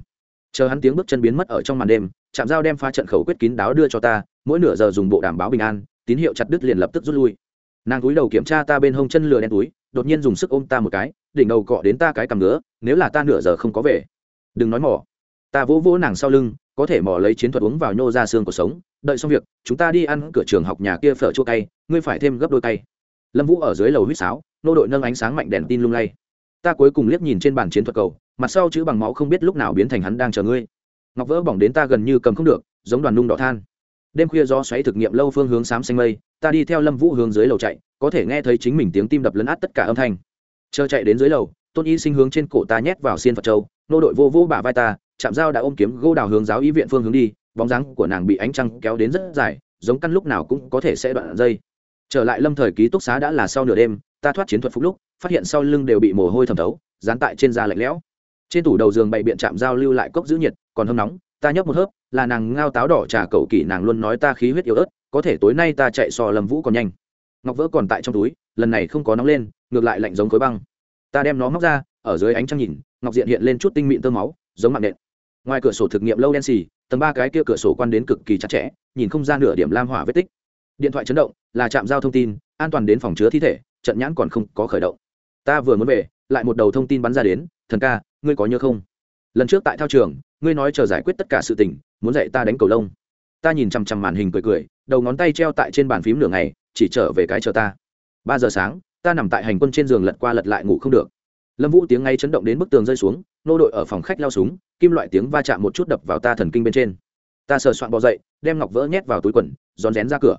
Chờ hắn tiếng bước chân biến mất ở trong màn đêm chạm dao đem phá trận khẩu quyết kín đáo đưa cho ta, mỗi nửa giờ dùng bộ đảm báo bình an, tín hiệu chặt đứt liền lập tức rút lui nàng túi đầu kiểm tra ta bên hông chân lừa đen túi, đột nhiên dùng sức ôm ta một cái, đỉnh đầu cọ đến ta cái cằm nữa. nếu là ta nửa giờ không có về. Đừng nói mỏ. Ta vỗ vỗ nàng sau lưng, có thể mỏ lấy chiến thuật uống vào nhô ra xương cuộc sống. Đợi xong việc, chúng ta đi ăn cửa trường học nhà kia phở chua cay, ngươi phải thêm gấp đôi cay. Lâm vũ ở dưới lầu huýt sáo, nô đội nâng ánh sáng mạnh đèn tin lung lay. Ta cuối cùng liếc nhìn trên bàn chiến thuật cầu, mặt sau chữ bằng máu không biết lúc nào biến thành hắn đang chờ ngươi. Ngọc vỡ bỏng đến ta gần như cầm không được, giống đoàn nung đỏ than. Đêm khuya do xoáy thực nghiệm lâu phương hướng xám xanh mây ta đi theo lâm vũ hướng dưới lầu chạy, có thể nghe thấy chính mình tiếng tim đập lấn át tất cả âm thanh. Chờ chạy đến dưới lầu, tôn y sinh hướng trên cổ ta nhét vào xiên phật châu, nô đội vô vô bả vai ta, chạm dao đã ôm kiếm gô đào hướng giáo y viện phương hướng đi, bóng dáng của nàng bị ánh trăng kéo đến rất dài, giống căn lúc nào cũng có thể sẽ đoạn dây. Trở lại lâm thời ký túc xá đã là sau nửa đêm, ta thoát chiến thuật phúc lúc, phát hiện sau lưng đều bị mồ hôi thẩm thấu, dán tại trên da lạnh lẽo. Trên tủ đầu giường bày biện chạm dao lưu lại cốc giữ nhiệt, còn hâm nóng, ta nhấp một hớp, là nàng ngao táo đỏ trà cầu kỷ nàng luôn nói ta khí huyết yếu ớt có thể tối nay ta chạy so lâm vũ còn nhanh. Ngọc vỡ còn tại trong túi, lần này không có nóng lên, ngược lại lạnh giống khối băng. Ta đem nó móc ra, ở dưới ánh trăng nhìn, ngọc diện hiện lên chút tinh mịn tơ máu, giống mạng nện. Ngoài cửa sổ thực nghiệm lâu đen xì, tầng ba cái kia cửa sổ quan đến cực kỳ chặt chẽ, nhìn không ra nửa điểm lam hỏa vết tích. Điện thoại chấn động, là trạm giao thông tin, an toàn đến phòng chứa thi thể, trận nhãn còn không có khởi động. Ta vừa muốn về, lại một đầu thông tin bắn ra đến, thần ca, ngươi có nhớ không? Lần trước tại thao trường, ngươi nói chờ giải quyết tất cả sự tình, muốn dạy ta đánh cầu lông. Ta nhìn chằm chằm màn hình cười cười đầu ngón tay treo tại trên bàn phím nửa ngày, chỉ trở về cái chờ ta. Ba giờ sáng, ta nằm tại hành quân trên giường lật qua lật lại ngủ không được. Lâm vũ tiếng ngay chấn động đến bức tường rơi xuống, nô đội ở phòng khách lao súng, kim loại tiếng va chạm một chút đập vào ta thần kinh bên trên. Ta sờ soạn bò dậy, đem ngọc vỡ nhét vào túi quần, rón rén ra cửa.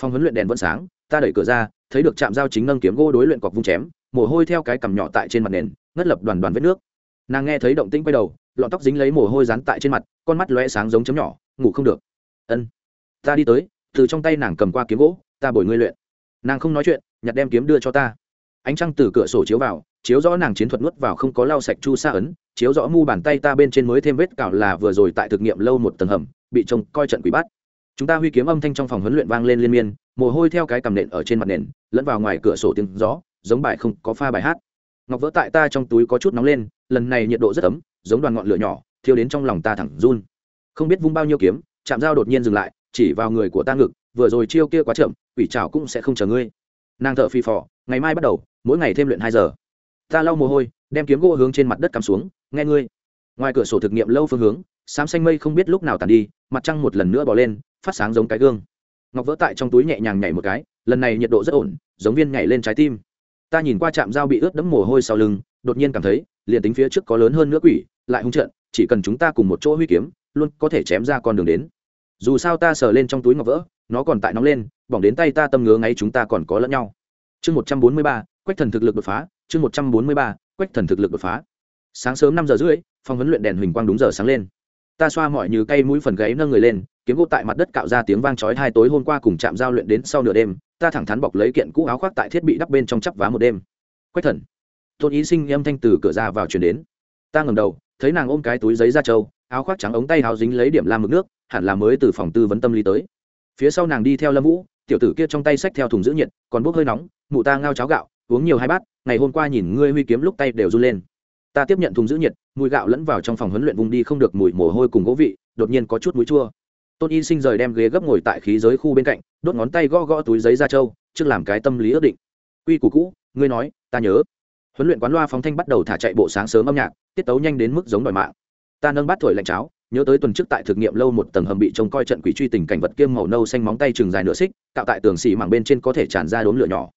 Phòng huấn luyện đèn vẫn sáng, ta đẩy cửa ra, thấy được chạm dao chính nâng kiếm gỗ đối luyện cọc vung chém, mồ hôi theo cái cằm nhỏ tại trên mặt nền, ngất lập đoàn đoàn vết nước. Nàng nghe thấy động tĩnh quay đầu, lọn tóc dính lấy mồ hôi rán tại trên mặt, con mắt lóe sáng giống chấm nhỏ, ngủ không được. Ân, ta đi tới từ trong tay nàng cầm qua kiếm gỗ, ta bồi ngươi luyện. Nàng không nói chuyện, nhặt đem kiếm đưa cho ta. Ánh trăng từ cửa sổ chiếu vào, chiếu rõ nàng chiến thuật nuốt vào không có lau sạch chu sa ấn, chiếu rõ mu bàn tay ta bên trên mới thêm vết cào là vừa rồi tại thực nghiệm lâu một tầng hầm, bị trông coi trận quỷ bắt. Chúng ta huy kiếm âm thanh trong phòng huấn luyện vang lên liên miên, mồ hôi theo cái cầm nện ở trên mặt nền, lẫn vào ngoài cửa sổ tiếng gió, giống bài không có pha bài hát. Ngọc vỡ tại ta trong túi có chút nóng lên, lần này nhiệt độ rất ấm, giống đoàn ngọn lửa nhỏ, thiêu đến trong lòng ta thẳng run. Không biết vung bao nhiêu kiếm chạm dao đột nhiên dừng lại chỉ vào người của ta ngực, vừa rồi chiêu kia quá chậm, quỷ trào cũng sẽ không chờ ngươi. Nàng thợ phi phò, ngày mai bắt đầu, mỗi ngày thêm luyện hai giờ. Ta lau mồ hôi, đem kiếm gỗ hướng trên mặt đất cắm xuống, nghe ngươi. Ngoài cửa sổ thực nghiệm lâu phương hướng xám xanh mây không biết lúc nào tàn đi, mặt trăng một lần nữa bỏ lên, phát sáng giống cái gương. Ngọc vỡ tại trong túi nhẹ nhàng nhảy một cái, lần này nhiệt độ rất ổn, giống viên nhảy lên trái tim. Ta nhìn qua trạm dao bị ướt đẫm mồ hôi sau lưng, đột nhiên cảm thấy, liền tính phía trước có lớn hơn nữa quỷ, lại hung trận, chỉ cần chúng ta cùng một chỗ huy kiếm, luôn có thể chém ra con đường đến dù sao ta sờ lên trong túi ngọc vỡ, nó còn tại nóng lên, bỏng đến tay ta tâm ngứa ngay chúng ta còn có lẫn nhau. Chương một trăm bốn mươi ba, quách thần thực lực đột phá, chương một trăm bốn mươi ba, quách thần thực lực đột phá. Sáng sớm năm giờ rưỡi phòng huấn luyện đèn huỳnh quang đúng giờ sáng lên. Ta xoa mọi như cây mũi phần gáy nâng người lên, kiếm gỗ tại mặt đất cạo ra tiếng vang chói hai tối hôm qua cùng chạm giao luyện đến sau nửa đêm, ta thẳng thắn bọc lấy kiện cũ áo khoác tại thiết bị đắp bên trong chắp vá một đêm. Quách thần. Tôn ý sinh âm thanh từ cửa ra vào chuyển đến. Ta ngầm đầu, thấy nàng ôm cái túi giấy ra trâu, áo khoác trắng ống tay áo dính lấy điểm lam mực nước hẳn là mới từ phòng tư vấn tâm lý tới. Phía sau nàng đi theo lâm vũ, tiểu tử kia trong tay xách theo thùng giữ nhiệt, còn bốc hơi nóng, mụ ta ngao cháo gạo, uống nhiều hai bát, ngày hôm qua nhìn ngươi huy kiếm lúc tay đều run lên. Ta tiếp nhận thùng giữ nhiệt, mùi gạo lẫn vào trong phòng huấn luyện vùng đi không được mùi mồ hôi cùng gỗ vị, đột nhiên có chút mũi chua. Tôn y sinh rời đem ghế gấp ngồi tại khí giới khu bên cạnh, đốt ngón tay gõ gõ túi giấy da trâu, trước làm cái tâm lý ước định. Quy củ cũ, ngươi nói, ta nhớ. Huấn luyện quán loa phóng thanh bắt đầu thả chạy bộ sáng sớm âm nhạc, tiết tấu nhanh đến mức giống đòi mạng. Ta nâng bát thổi lạnh cháo nhớ tới tuần trước tại thực nghiệm lâu một tầng hầm bị trông coi trận quỷ truy tình cảnh vật kiêm màu nâu xanh móng tay chừng dài nửa xích, cạo tại tường xì mảng bên trên có thể tràn ra đốn lửa nhỏ.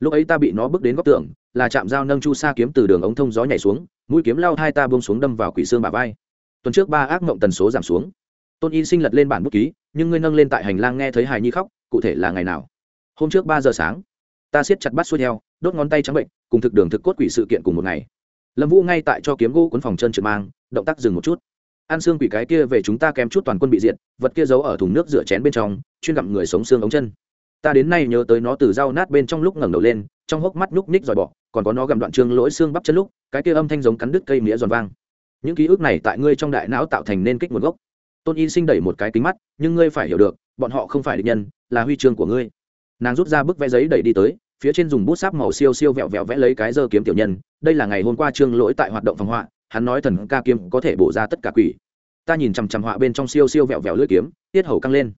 Lúc ấy ta bị nó bước đến góc tường, là chạm dao nâng chu sa kiếm từ đường ống thông gió nhảy xuống, mũi kiếm lao hai ta bông xuống đâm vào quỷ xương bà vai. Tuần trước ba ác mộng tần số giảm xuống. Tôn y sinh lật lên bản bút ký, nhưng ngươi nâng lên tại hành lang nghe thấy hài nhi khóc, cụ thể là ngày nào? Hôm trước ba giờ sáng, ta siết chặt bắt xuôi theo, đốt ngón tay trắng bệnh, cùng thực đường thực cốt quỷ sự kiện cùng một ngày. Lâm vũ ngay tại cho kiếm gỗ cuốn phòng chân trượt mang, động tác dừng một chút ăn xương quỷ cái kia về chúng ta kém chút toàn quân bị diệt, vật kia giấu ở thùng nước rửa chén bên trong, chuyên gặm người sống xương ống chân. Ta đến nay nhớ tới nó từ dao nát bên trong lúc ngẩng đầu lên, trong hốc mắt nhúc ních dòi bọ, còn có nó gặm đoạn trương lỗi xương bắp chân lúc, cái kia âm thanh giống cắn đứt cây mía giòn vang. Những ký ức này tại ngươi trong đại não tạo thành nên kích nguồn gốc. Tôn y sinh đẩy một cái kính mắt, nhưng ngươi phải hiểu được, bọn họ không phải địch nhân, là huy chương của ngươi. Nàng rút ra bức vẽ giấy đẩy đi tới, phía trên dùng bút sáp màu siêu siêu vẹo vẹo vẽ lấy cái dơ kiếm tiểu nhân, đây là ngày hôm qua trương lỗi tại hoạt động phòng họa hắn nói thần ca kiếm có thể bổ ra tất cả quỷ. Ta nhìn chằm chằm họa bên trong siêu siêu vẹo vẹo lưỡi kiếm, tiết hầu căng lên.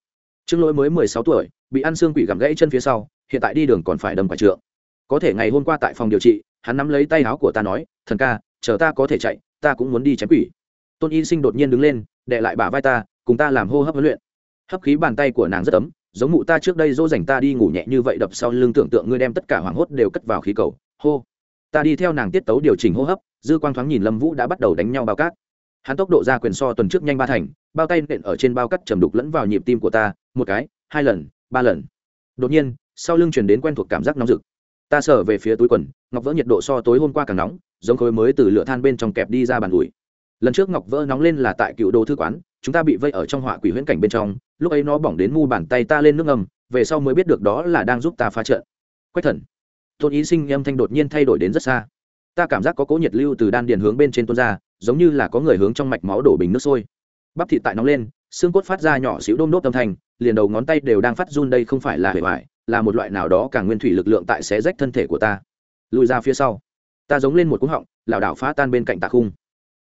Trương lỗi mới mười sáu tuổi, bị ăn xương quỷ gặm gãy chân phía sau, hiện tại đi đường còn phải đâm quả trượng. Có thể ngày hôm qua tại phòng điều trị, hắn nắm lấy tay áo của ta nói, thần ca, chờ ta có thể chạy, ta cũng muốn đi chém quỷ. Tôn y sinh đột nhiên đứng lên, đệ lại bả vai ta, cùng ta làm hô hấp huấn luyện. Hấp khí bàn tay của nàng rất ấm, giống mụ ta trước đây dỗ dành ta đi ngủ nhẹ như vậy đập sau lưng tưởng tượng ngươi đem tất cả hoảng hốt đều cất vào khí cầu. Hô. Ta đi theo nàng tiết tấu điều chỉnh hô hấp dư quang thoáng nhìn lâm vũ đã bắt đầu đánh nhau bao cát hắn tốc độ ra quyền so tuần trước nhanh ba thành bao tay nện ở trên bao cắt chầm đục lẫn vào nhịp tim của ta một cái hai lần ba lần đột nhiên sau lưng chuyển đến quen thuộc cảm giác nóng rực ta sở về phía túi quần ngọc vỡ nhiệt độ so tối hôm qua càng nóng giống khối mới từ lửa than bên trong kẹp đi ra bàn ủi lần trước ngọc vỡ nóng lên là tại cựu đồ thư quán chúng ta bị vây ở trong họa quỷ huyễn cảnh bên trong lúc ấy nó bỏng đến mu bàn tay ta lên nước ngầm về sau mới biết được đó là đang giúp ta phá trận quách thần tôn ý sinh âm thanh đột nhiên thay đổi đến rất xa ta cảm giác có cố nhiệt lưu từ đan điền hướng bên trên tuôn ra, giống như là có người hướng trong mạch máu đổ bình nước sôi. Bắp thịt tại nóng lên, xương cốt phát ra nhỏ xíu đôm đốt âm thanh, liền đầu ngón tay đều đang phát run đây không phải là hệ vải là một loại nào đó càng nguyên thủy lực lượng tại xé rách thân thể của ta. Lùi ra phía sau. Ta giống lên một cú họng, lảo đảo phá tan bên cạnh tạ khung.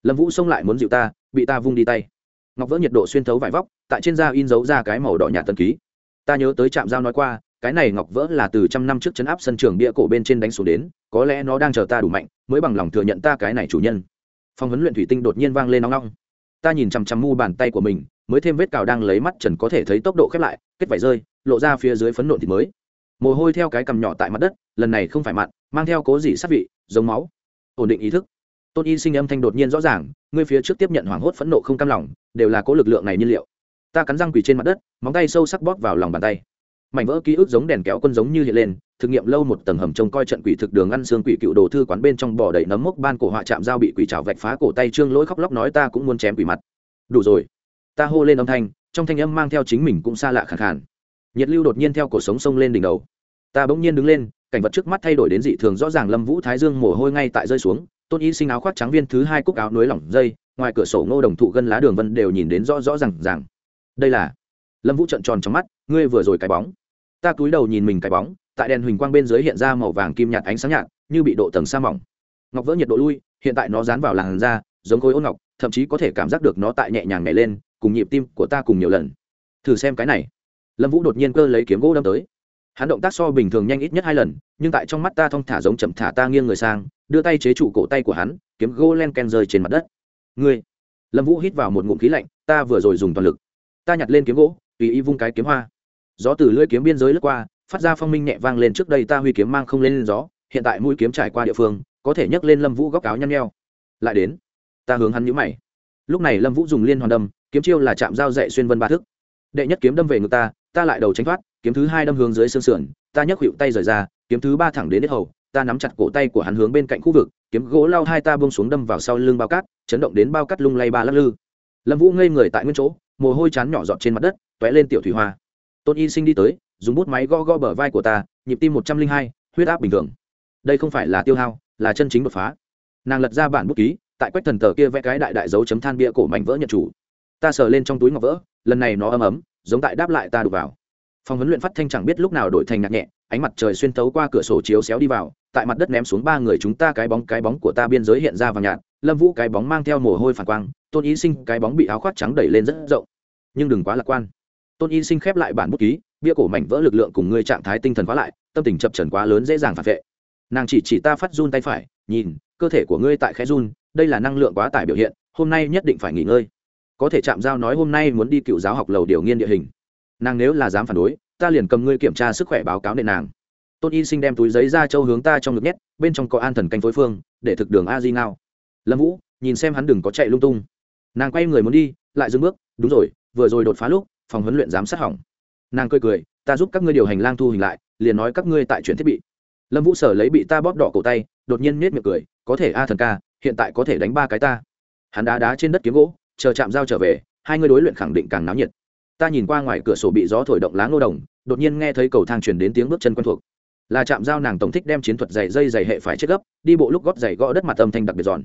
Lâm vũ xông lại muốn dịu ta, bị ta vung đi tay. Ngọc vỡ nhiệt độ xuyên thấu vải vóc, tại trên da in dấu ra cái màu đỏ nhạt tân ký. Ta nhớ tới trạm giao nói qua cái này ngọc vỡ là từ trăm năm trước chấn áp sân trường bia cổ bên trên đánh xuống đến, có lẽ nó đang chờ ta đủ mạnh, mới bằng lòng thừa nhận ta cái này chủ nhân. Phòng huấn luyện thủy tinh đột nhiên vang lên nóng nóng. Ta nhìn chằm chằm mu bàn tay của mình, mới thêm vết cào đang lấy mắt trần có thể thấy tốc độ khép lại, kết vải rơi, lộ ra phía dưới phấn nộn thịt mới. Mồ hôi theo cái cằm nhỏ tại mặt đất, lần này không phải mặn, mang theo cố gì sát vị, giống máu. Ổn định ý thức. Tôn y sinh âm thanh đột nhiên rõ ràng, ngươi phía trước tiếp nhận hoảng hốt phẫn nộ không cam lòng, đều là cố lực lượng này nhiên liệu. Ta cắn răng quỳ trên mặt đất, móng tay sâu sắc bóp vào lòng bàn tay mảnh vỡ ký ức giống đèn kéo quân giống như hiện lên, thực nghiệm lâu một tầng hầm trông coi trận quỷ thực đường ăn xương quỷ cựu đồ thư quán bên trong bỏ đầy nấm mốc ban cổ họa chạm dao bị quỷ trào vạch phá cổ tay trương lỗi khóc lóc nói ta cũng muốn chém quỷ mặt. Đủ rồi. Ta hô lên âm thanh, trong thanh âm mang theo chính mình cũng xa lạ khẳng khàn. Nhiệt lưu đột nhiên theo cổ sống sông lên đỉnh đầu. Ta bỗng nhiên đứng lên, cảnh vật trước mắt thay đổi đến dị thường, rõ ràng lâm vũ thái dương mồ hôi ngay tại rơi xuống, tôn y sinh áo khoác trắng viên thứ hai cúc áo núi lỏng dây, ngoài cửa sổ ngô đồng thụ gân lá đường vân đều nhìn đến rõ rõ r à n g rằng đây là lâm vũ trận tròn trong mắt, ngươi vừa rồi cái bóng ta cúi đầu nhìn mình cái bóng, tại đèn huỳnh quang bên dưới hiện ra màu vàng kim nhạt ánh sáng nhạt, như bị độ tầng sa mỏng. Ngọc vỡ nhiệt độ lui, hiện tại nó dán vào làn da, giống khối ôn ngọc, thậm chí có thể cảm giác được nó tại nhẹ nhàng nhảy lên, cùng nhịp tim của ta cùng nhiều lần. Thử xem cái này. Lâm vũ đột nhiên cơ lấy kiếm gỗ đâm tới. Hắn động tác so bình thường nhanh ít nhất hai lần, nhưng tại trong mắt ta thong thả giống chậm thả ta nghiêng người sang, đưa tay chế trụ cổ tay của hắn, kiếm gỗ len ken rơi trên mặt đất. Ngươi. Lâm vũ hít vào một ngụm khí lạnh, ta vừa rồi dùng toàn lực. Ta nhặt lên kiếm gỗ, tùy ý vung cái kiếm hoa gió từ lưỡi kiếm biên giới lướt qua, phát ra phong minh nhẹ vang lên trước đây ta huy kiếm mang không lên gió, hiện tại mũi kiếm trải qua địa phương, có thể nhấc lên lâm vũ góc áo nhăn nheo. Lại đến, ta hướng hắn nhũ mày. Lúc này lâm vũ dùng liên hoàn đâm, kiếm chiêu là chạm dao dạy xuyên vân ba thức. Đệ nhất kiếm đâm về ngực ta ta lại đầu tránh thoát, kiếm thứ hai đâm hướng dưới xương sườn, ta nhấc hiệu tay rời ra, kiếm thứ ba thẳng đến hết hầu, ta nắm chặt cổ tay của hắn hướng bên cạnh khu vực, kiếm gỗ lao hai ta bông xuống đâm vào sau lưng bao cát, chấn động đến bao cát lung lay ba lắc lư. Lâm vũ ngây người tại nguyên chỗ, mồ hôi chán nhỏ giọt trên mặt đất t ó é lên tiểu thủy hoa tôn y sinh đi tới, dùng bút máy go go bờ vai của ta, nhịp tim một trăm linh hai, huyết áp bình thường. Đây không phải là tiêu hao, là chân chính đột phá. Nàng lật ra bản bút ký, tại quách thần tờ kia vẽ cái đại đại dấu chấm than bia cổ mảnh vỡ nhận chủ. Ta sờ lên trong túi ngọc vỡ, lần này nó ấm ấm, giống tại đáp lại ta đục vào. Phòng huấn luyện phát thanh chẳng biết lúc nào đổi thành nhạc nhẹ, ánh mặt trời xuyên tấu qua cửa sổ chiếu xéo đi vào, tại mặt đất ném xuống ba người chúng ta cái bóng cái bóng của ta biên giới hiện ra vàng nhạt, lâm vũ cái bóng mang theo mồ hôi phản quang, tôn ý sinh cái bóng bị áo khoác trắng đẩy lên rất rộng. Nhưng đừng quá lạc quan tôn y sinh khép lại bản bút ký, bia cổ mảnh vỡ lực lượng cùng ngươi trạng thái tinh thần quá lại, tâm tình chập trần quá lớn dễ dàng phản vệ. Nàng chỉ chỉ ta phát run tay phải, nhìn, cơ thể của ngươi tại khẽ run, đây là năng lượng quá tải biểu hiện, hôm nay nhất định phải nghỉ ngơi. Có thể chạm giao nói hôm nay muốn đi cựu giáo học lầu điều nghiên địa hình. Nàng nếu là dám phản đối, ta liền cầm ngươi kiểm tra sức khỏe báo cáo nệ nàng. Tôn y sinh đem túi giấy ra châu hướng ta trong ngực nhét, bên trong có an thần canh phối phương, để thực đường a di ngao. Lâm vũ, nhìn xem hắn đừng có chạy lung tung. Nàng quay người muốn đi, lại dừng bước, đúng rồi, vừa rồi đột phá lúc phòng huấn luyện giám sát hỏng. Nàng cười cười, ta giúp các ngươi điều hành lang thu hình lại, liền nói các ngươi tại chuyển thiết bị. Lâm vũ sở lấy bị ta bóp đỏ cổ tay, đột nhiên nết miệng cười, có thể a thần ca, hiện tại có thể đánh ba cái ta. Hắn đá đá trên đất kiếm gỗ, chờ chạm dao trở về, hai người đối luyện khẳng định càng náo nhiệt. Ta nhìn qua ngoài cửa sổ bị gió thổi động lá ngô đồng, đột nhiên nghe thấy cầu thang chuyển đến tiếng bước chân quen thuộc. Là chạm dao nàng tổng thích đem chiến thuật dày dây dày hệ phải chết gấp, đi bộ lúc gót dày gõ đất mặt âm thanh đặc biệt giòn.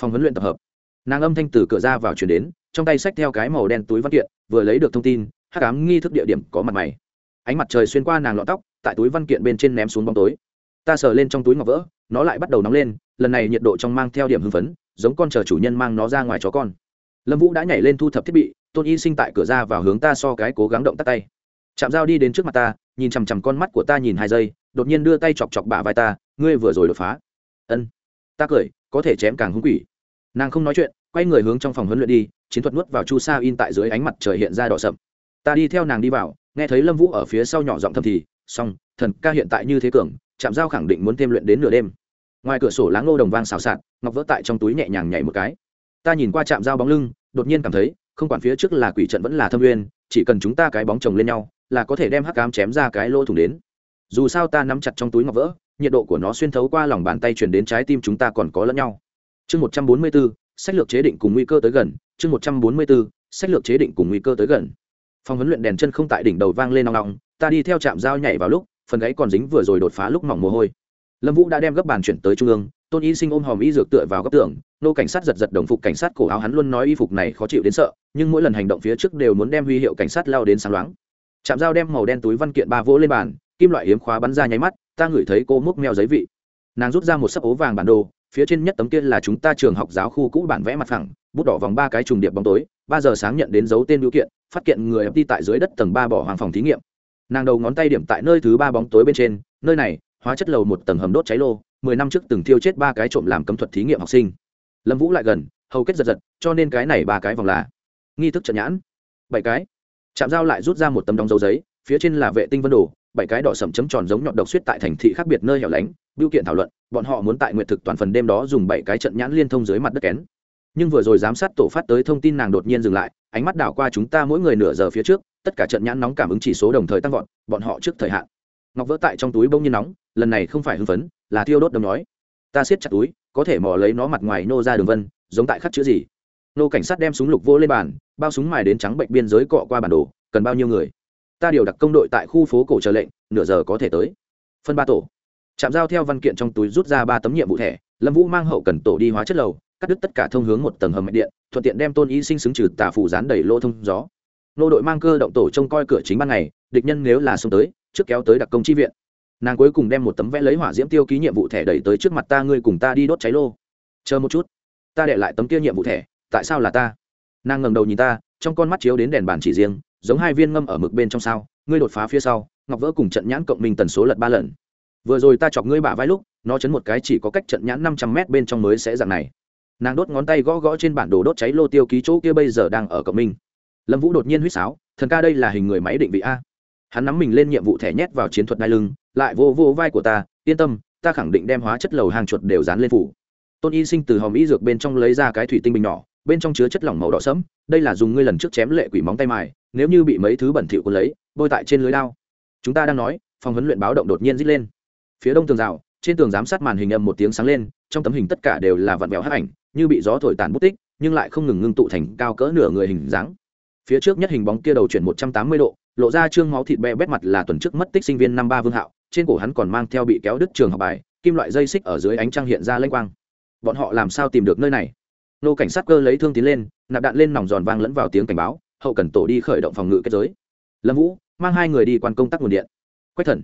Phòng huấn luyện tập hợp nàng âm thanh từ cửa ra vào chuyển đến, trong tay xách theo cái màu đen túi văn kiện, vừa lấy được thông tin, hắc ám nghi thức địa điểm có mặt mày. Ánh mặt trời xuyên qua nàng lọn tóc, tại túi văn kiện bên trên ném xuống bóng tối. Ta sờ lên trong túi ngọc vỡ, nó lại bắt đầu nóng lên, lần này nhiệt độ trong mang theo điểm hưng phấn, giống con chờ chủ nhân mang nó ra ngoài chó con. Lâm vũ đã nhảy lên thu thập thiết bị, tôn y sinh tại cửa ra vào hướng ta so cái cố gắng động tắt tay. Chạm dao đi đến trước mặt ta, nhìn chằm chằm con mắt của ta nhìn hai giây, đột nhiên đưa tay chọc chọc bả vai ta, ngươi vừa rồi đột phá. Ân, ta cười, có thể chém càng hung quỷ. Nàng không nói chuyện quay người hướng trong phòng huấn luyện đi, chiến thuật nuốt vào chu sa in tại dưới ánh mặt trời hiện ra đỏ sậm. Ta đi theo nàng đi vào, nghe thấy lâm vũ ở phía sau nhỏ giọng thầm thì, xong, thần ca hiện tại như thế cường chạm giao khẳng định muốn thêm luyện đến nửa đêm. Ngoài cửa sổ láng ngô đồng vang xào xạc, ngọc vỡ tại trong túi nhẹ nhàng nhảy một cái. Ta nhìn qua chạm dao bóng lưng, đột nhiên cảm thấy, không quản phía trước là quỷ trận vẫn là thâm uyên, chỉ cần chúng ta cái bóng chồng lên nhau, là có thể đem hắc cám chém ra cái lỗ thủng đến. Dù sao ta nắm chặt trong túi ngọc vỡ, nhiệt độ của nó xuyên thấu qua lòng bàn tay chuyển đến trái tim chúng ta còn có lẫn nhau. Chương một trăm bốn mươi bốn sách lược chế định cùng nguy cơ tới gần, chương một trăm bốn mươi bốn sách lược chế định cùng nguy cơ tới gần. Phòng huấn luyện đèn chân không tại đỉnh đầu vang lên nòng nòng ta đi theo trạm dao nhảy vào lúc, phần gáy còn dính vừa rồi đột phá lúc mỏng mồ hôi. Lâm vũ đã đem gấp bàn chuyển tới trung ương, tôn y sinh ôm hòm y dược tựa vào góc tường, nô cảnh sát giật giật đồng phục cảnh sát cổ áo hắn luôn nói y phục này khó chịu đến sợ, nhưng mỗi lần hành động phía trước đều muốn đem huy hiệu cảnh sát lao đến sáng loáng. Chạm dao đem màu đen túi văn kiện ba vỗ lên bàn, kim loại hiếm khóa bắn ra nháy mắt, ta ngửi thấy cô múc meo giấy vị. Nàng rút ra một sấp ố vàng bản đồ phía trên nhất tấm kia là chúng ta trường học giáo khu cũ bản vẽ mặt phẳng, bút đỏ vòng ba cái trùng điệp bóng tối, ba giờ sáng nhận đến dấu tên biểu kiện, phát kiện người đi tại dưới đất tầng ba bỏ hoàng phòng thí nghiệm. Nàng đầu ngón tay điểm tại nơi thứ ba bóng tối bên trên, nơi này, hóa chất lầu một tầng hầm đốt cháy lô, mười năm trước từng thiêu chết ba cái trộm làm cấm thuật thí nghiệm học sinh. Lâm vũ lại gần, hầu kết giật giật, cho nên cái này ba cái vòng là nghi thức trận nhãn. Bảy cái. Chạm dao lại rút ra một tấm đóng dấu giấy, phía trên là vệ tinh vân đồ bảy cái đỏ sầm chấm tròn giống nhọn độc suýt tại thành thị khác biệt nơi hẻo lánh, biểu kiện thảo luận, bọn họ muốn tại nguyện thực toàn phần đêm đó dùng bảy cái trận nhãn liên thông dưới mặt đất kén. Nhưng vừa rồi giám sát tổ phát tới thông tin nàng đột nhiên dừng lại, ánh mắt đảo qua chúng ta mỗi người nửa giờ phía trước, tất cả trận nhãn nóng cảm ứng chỉ số đồng thời tăng vọt, bọn họ trước thời hạn. Ngọc vỡ tại trong túi bông nhiên nóng, lần này không phải hưng phấn, là thiêu đốt đồng nói ta siết chặt túi, có thể mò lấy nó mặt ngoài nô ra đường vân, giống tại khắc chữ gì? Nô cảnh sát đem súng lục vô lên bàn, bao súng mài đến trắng bệnh biên giới cọ qua bản đồ, cần bao nhiêu người? Ta điều đặc công đội tại khu phố cổ chờ lệnh, nửa giờ có thể tới. Phân ba tổ. Chạm giao theo văn kiện trong túi rút ra ba tấm nhiệm vụ thẻ, lâm vũ mang hậu cần tổ đi hóa chất lầu, cắt đứt tất cả thông hướng một tầng hầm mạch điện, thuận tiện đem tôn y sinh xứng trừ tà phủ dán đầy lô thông gió. Nô đội mang cơ động tổ trông coi cửa chính ban ngày, địch nhân nếu là xông tới, trước kéo tới đặc công chi viện. Nàng cuối cùng đem một tấm vẽ lấy hỏa diễm tiêu ký nhiệm vụ thẻ đẩy tới trước mặt ta, ngươi cùng ta đi đốt cháy lô. Chờ một chút. Ta để lại tấm kia nhiệm vụ thẻ, tại sao là ta? Nàng ngẩng đầu nhìn ta, trong con mắt chiếu đến đèn bàn chỉ riêng giống hai viên ngâm ở mực bên trong sao, ngươi đột phá phía sau, ngọc vỡ cùng trận nhãn cộng minh tần số lật ba lần. Vừa rồi ta chọc ngươi bả vai lúc, nó chấn một cái chỉ có cách trận nhãn năm trăm mét bên trong mới sẽ dạng này. Nàng đốt ngón tay gõ gõ trên bản đồ đốt cháy lô tiêu ký chỗ kia bây giờ đang ở cộng minh. Lâm vũ đột nhiên huýt sáo, thần ca đây là hình người máy định vị a. Hắn nắm mình lên nhiệm vụ thẻ nhét vào chiến thuật đai lưng, lại vô vô vai của ta, yên tâm, ta khẳng định đem hóa chất lầu hàng chuột đều dán lên phủ. Tôn y sinh từ hòm y dược bên trong lấy ra cái thủy tinh bình nhỏ bên trong chứa chất lỏng màu đỏ sẫm, đây là dùng ngươi lần trước chém lệ quỷ móng tay mài, nếu như bị mấy thứ bẩn thỉu cuốn lấy, bôi tại trên lưới đao. Chúng ta đang nói, phòng huấn luyện báo động đột nhiên rít lên. Phía đông tường rào, trên tường giám sát màn hình âm một tiếng sáng lên, trong tấm hình tất cả đều là vặn vẹo hắc ảnh, như bị gió thổi tàn bút tích, nhưng lại không ngừng ngưng tụ thành cao cỡ nửa người hình dáng. Phía trước nhất hình bóng kia đầu chuyển một trăm tám mươi độ, lộ ra trương máu thịt be bét mặt là tuần trước mất tích sinh viên năm ba vương hạo, trên cổ hắn còn mang theo bị kéo đứt trường học bài, kim loại dây xích ở dưới ánh trăng hiện ra lênh quang. Bọn họ làm sao tìm được nơi này? Nô cảnh sát cơ lấy thương tiến lên, nạp đạn lên nòng giòn vang lẫn vào tiếng cảnh báo, hậu cần tổ đi khởi động phòng ngự kết giới. Lâm vũ, mang hai người đi quan công tác nguồn điện. Quách thần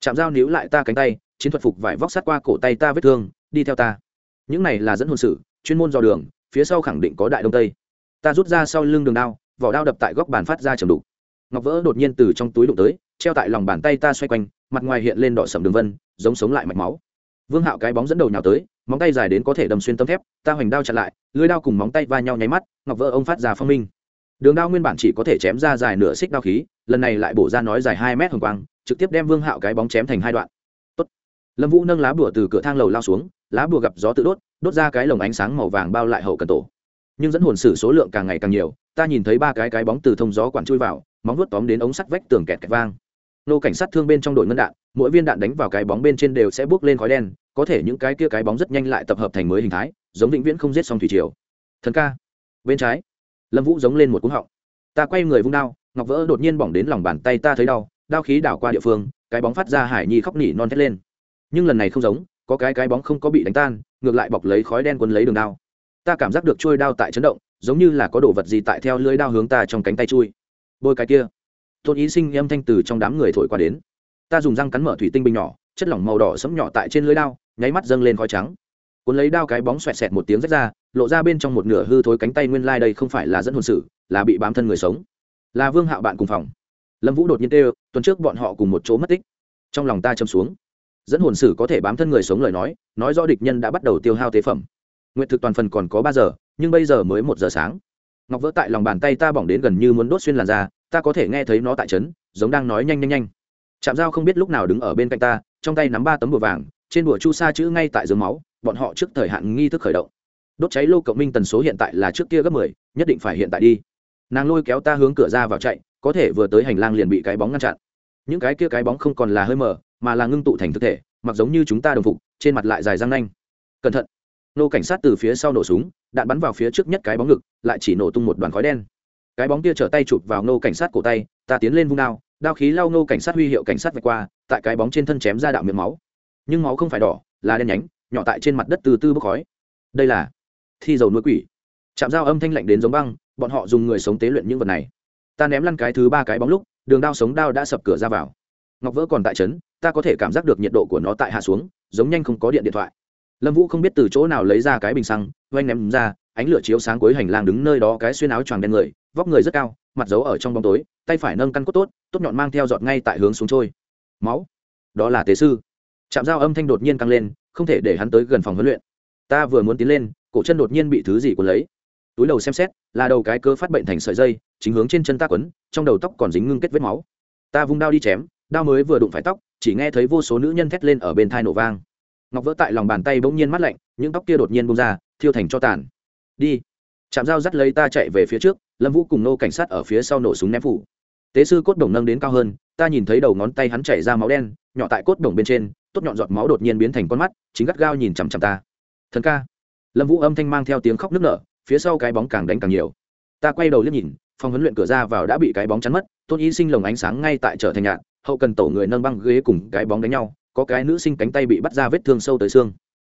chạm dao níu lại ta cánh tay, chiến thuật phục vải vóc sát qua cổ tay ta vết thương, đi theo ta. Những này là dẫn hồn sự chuyên môn dò đường, phía sau khẳng định có đại đông tây. Ta rút ra sau lưng đường đao, vỏ đao đập tại góc bàn phát ra chầm đục. Ngọc vỡ đột nhiên từ trong túi đụng tới, treo tại lòng bàn tay ta xoay quanh, mặt ngoài hiện lên đỏ sầm đường vân, giống sống lại mạch máu. Vương hạo cái bóng dẫn đầu nhào tới móng tay dài đến có thể đâm xuyên tấm thép, ta hoành đao chặn lại, lưới đao cùng móng tay va nhau nháy mắt, ngọc vỡ ông phát ra phong minh. Đường đao nguyên bản chỉ có thể chém ra dài nửa xích đao khí, lần này lại bổ ra nói dài hai mét hồng quang, trực tiếp đem vương hạo cái bóng chém thành hai đoạn. Tốt. lâm vũ nâng lá bùa từ cửa thang lầu lao xuống, lá bùa gặp gió tự đốt đốt ra cái lồng ánh sáng màu vàng bao lại hậu cần tổ. Nhưng dẫn hồn sử số lượng càng ngày càng nhiều, ta nhìn thấy ba cái cái bóng từ thông gió quản chui vào, móng vuốt tóm đến ống sắt vách tường kẹt kẹt vang nô cảnh sát thương bên trong đội ngân đạn, mỗi viên đạn đánh vào cái bóng bên trên đều sẽ bốc lên khói đen, có thể những cái kia cái bóng rất nhanh lại tập hợp thành mới hình thái, giống vĩnh viễn không giết xong thủy triều. Thần ca, bên trái, lâm vũ giống lên một cú họng. Ta quay người vung đao, ngọc vỡ đột nhiên bỏng đến lòng bàn tay ta thấy đau, đao khí đảo qua địa phương, cái bóng phát ra hải nhi khóc nỉ non thét lên. Nhưng lần này không giống, có cái cái bóng không có bị đánh tan, ngược lại bọc lấy khói đen quấn lấy đường đao. Ta cảm giác được trôi đao tại chấn động, giống như là có đồ vật gì tại theo lưới đao hướng ta trong cánh tay chui. Bôi cái kia tôn ý sinh âm thanh từ trong đám người thổi qua đến. Ta dùng răng cắn mở thủy tinh bình nhỏ, chất lỏng màu đỏ sẫm nhỏ tại trên lưới đao, nháy mắt dâng lên khói trắng. Cuốn lấy đao cái bóng xoẹt xẹt một tiếng rách ra, lộ ra bên trong một nửa hư thối cánh tay nguyên lai đây không phải là dẫn hồn sự, là bị bám thân người sống. Là vương hạo bạn cùng phòng. Lâm vũ đột nhiên kêu, tuần trước bọn họ cùng một chỗ mất tích. Trong lòng ta châm xuống. Dẫn hồn sử có thể bám thân người sống lời nói nói rõ địch nhân đã bắt đầu tiêu hao tế phẩm. Nguyện thực toàn phần còn có ba giờ, nhưng bây giờ mới một giờ sáng. Ngọc vỡ tại lòng bàn tay ta bỏng đến gần như muốn đốt xuyên làn da ta có thể nghe thấy nó tại trấn, giống đang nói nhanh nhanh nhanh. Chạm dao không biết lúc nào đứng ở bên cạnh ta, trong tay nắm ba tấm bùa vàng, trên bùa chu sa chữ ngay tại dưới máu, bọn họ trước thời hạn nghi thức khởi động. Đốt cháy lô cộng minh tần số hiện tại là trước kia gấp mười, nhất định phải hiện tại đi. Nàng lôi kéo ta hướng cửa ra vào chạy, có thể vừa tới hành lang liền bị cái bóng ngăn chặn. Những cái kia cái bóng không còn là hơi mờ, mà là ngưng tụ thành thực thể, mặc giống như chúng ta đồng phục, trên mặt lại dài răng nanh. Cẩn thận. Nô cảnh sát từ phía sau nổ súng, đạn bắn vào phía trước nhất cái bóng ngực, lại chỉ nổ tung một đoàn khói đen cái bóng kia trở tay chụp vào nô cảnh sát cổ tay, ta tiến lên vung đao đao khí lao nô cảnh sát huy hiệu cảnh sát vạch qua, tại cái bóng trên thân chém ra đạo miệng máu. Nhưng máu không phải đỏ, là đen nhánh, nhỏ tại trên mặt đất từ tư bốc khói. Đây là thi dầu nuôi quỷ. Chạm dao âm thanh lạnh đến giống băng, bọn họ dùng người sống tế luyện những vật này. Ta ném lăn cái thứ ba cái bóng lúc, đường đao sống đao đã sập cửa ra vào. Ngọc vỡ còn tại trấn, ta có thể cảm giác được nhiệt độ của nó tại hạ xuống, giống nhanh không có điện điện thoại. Lâm vũ không biết từ chỗ nào lấy ra cái bình xăng oanh ném ra ánh lửa chiếu sáng cuối hành lang đứng nơi đó cái xuyên áo choàng đen người, vóc người rất cao, mặt giấu ở trong bóng tối, tay phải nâng căn cốt tốt tốt nhọn mang theo giọt ngay tại hướng xuống trôi. Máu. Đó là tế sư. Chạm dao âm thanh đột nhiên căng lên, không thể để hắn tới gần phòng huấn luyện. Ta vừa muốn tiến lên, cổ chân đột nhiên bị thứ gì cuốn lấy. Túi đầu xem xét, là đầu cái cơ phát bệnh thành sợi dây, chính hướng trên chân ta quấn, trong đầu tóc còn dính ngưng kết vết máu. Ta vung đao đi chém, đao mới vừa đụng phải tóc, chỉ nghe thấy vô số nữ nhân thét lên ở bên thai nổ vang. Ngọc vỡ tại lòng bàn tay bỗng nhiên mắt lạnh, những tóc kia đột nhiên bông ra, thiêu thành cho tàn đi. Chạm dao dắt lấy ta chạy về phía trước, lâm vũ cùng nô cảnh sát ở phía sau nổ súng ném phủ. Tế sư cốt đồng nâng đến cao hơn, ta nhìn thấy đầu ngón tay hắn chảy ra máu đen, nhỏ tại cốt đồng bên trên, tốt nhọn giọt máu đột nhiên biến thành con mắt, chính gắt gao nhìn chằm chằm ta. Thần ca. Lâm vũ âm thanh mang theo tiếng khóc nức nở, phía sau cái bóng càng đánh càng nhiều. Ta quay đầu liếc nhìn, phòng huấn luyện cửa ra vào đã bị cái bóng chắn mất, tôn y sinh lồng ánh sáng ngay tại trở thành nhạn hậu cần tổ người nâng băng ghế cùng cái bóng đánh nhau, có cái nữ sinh cánh tay bị bắt ra vết thương sâu tới xương.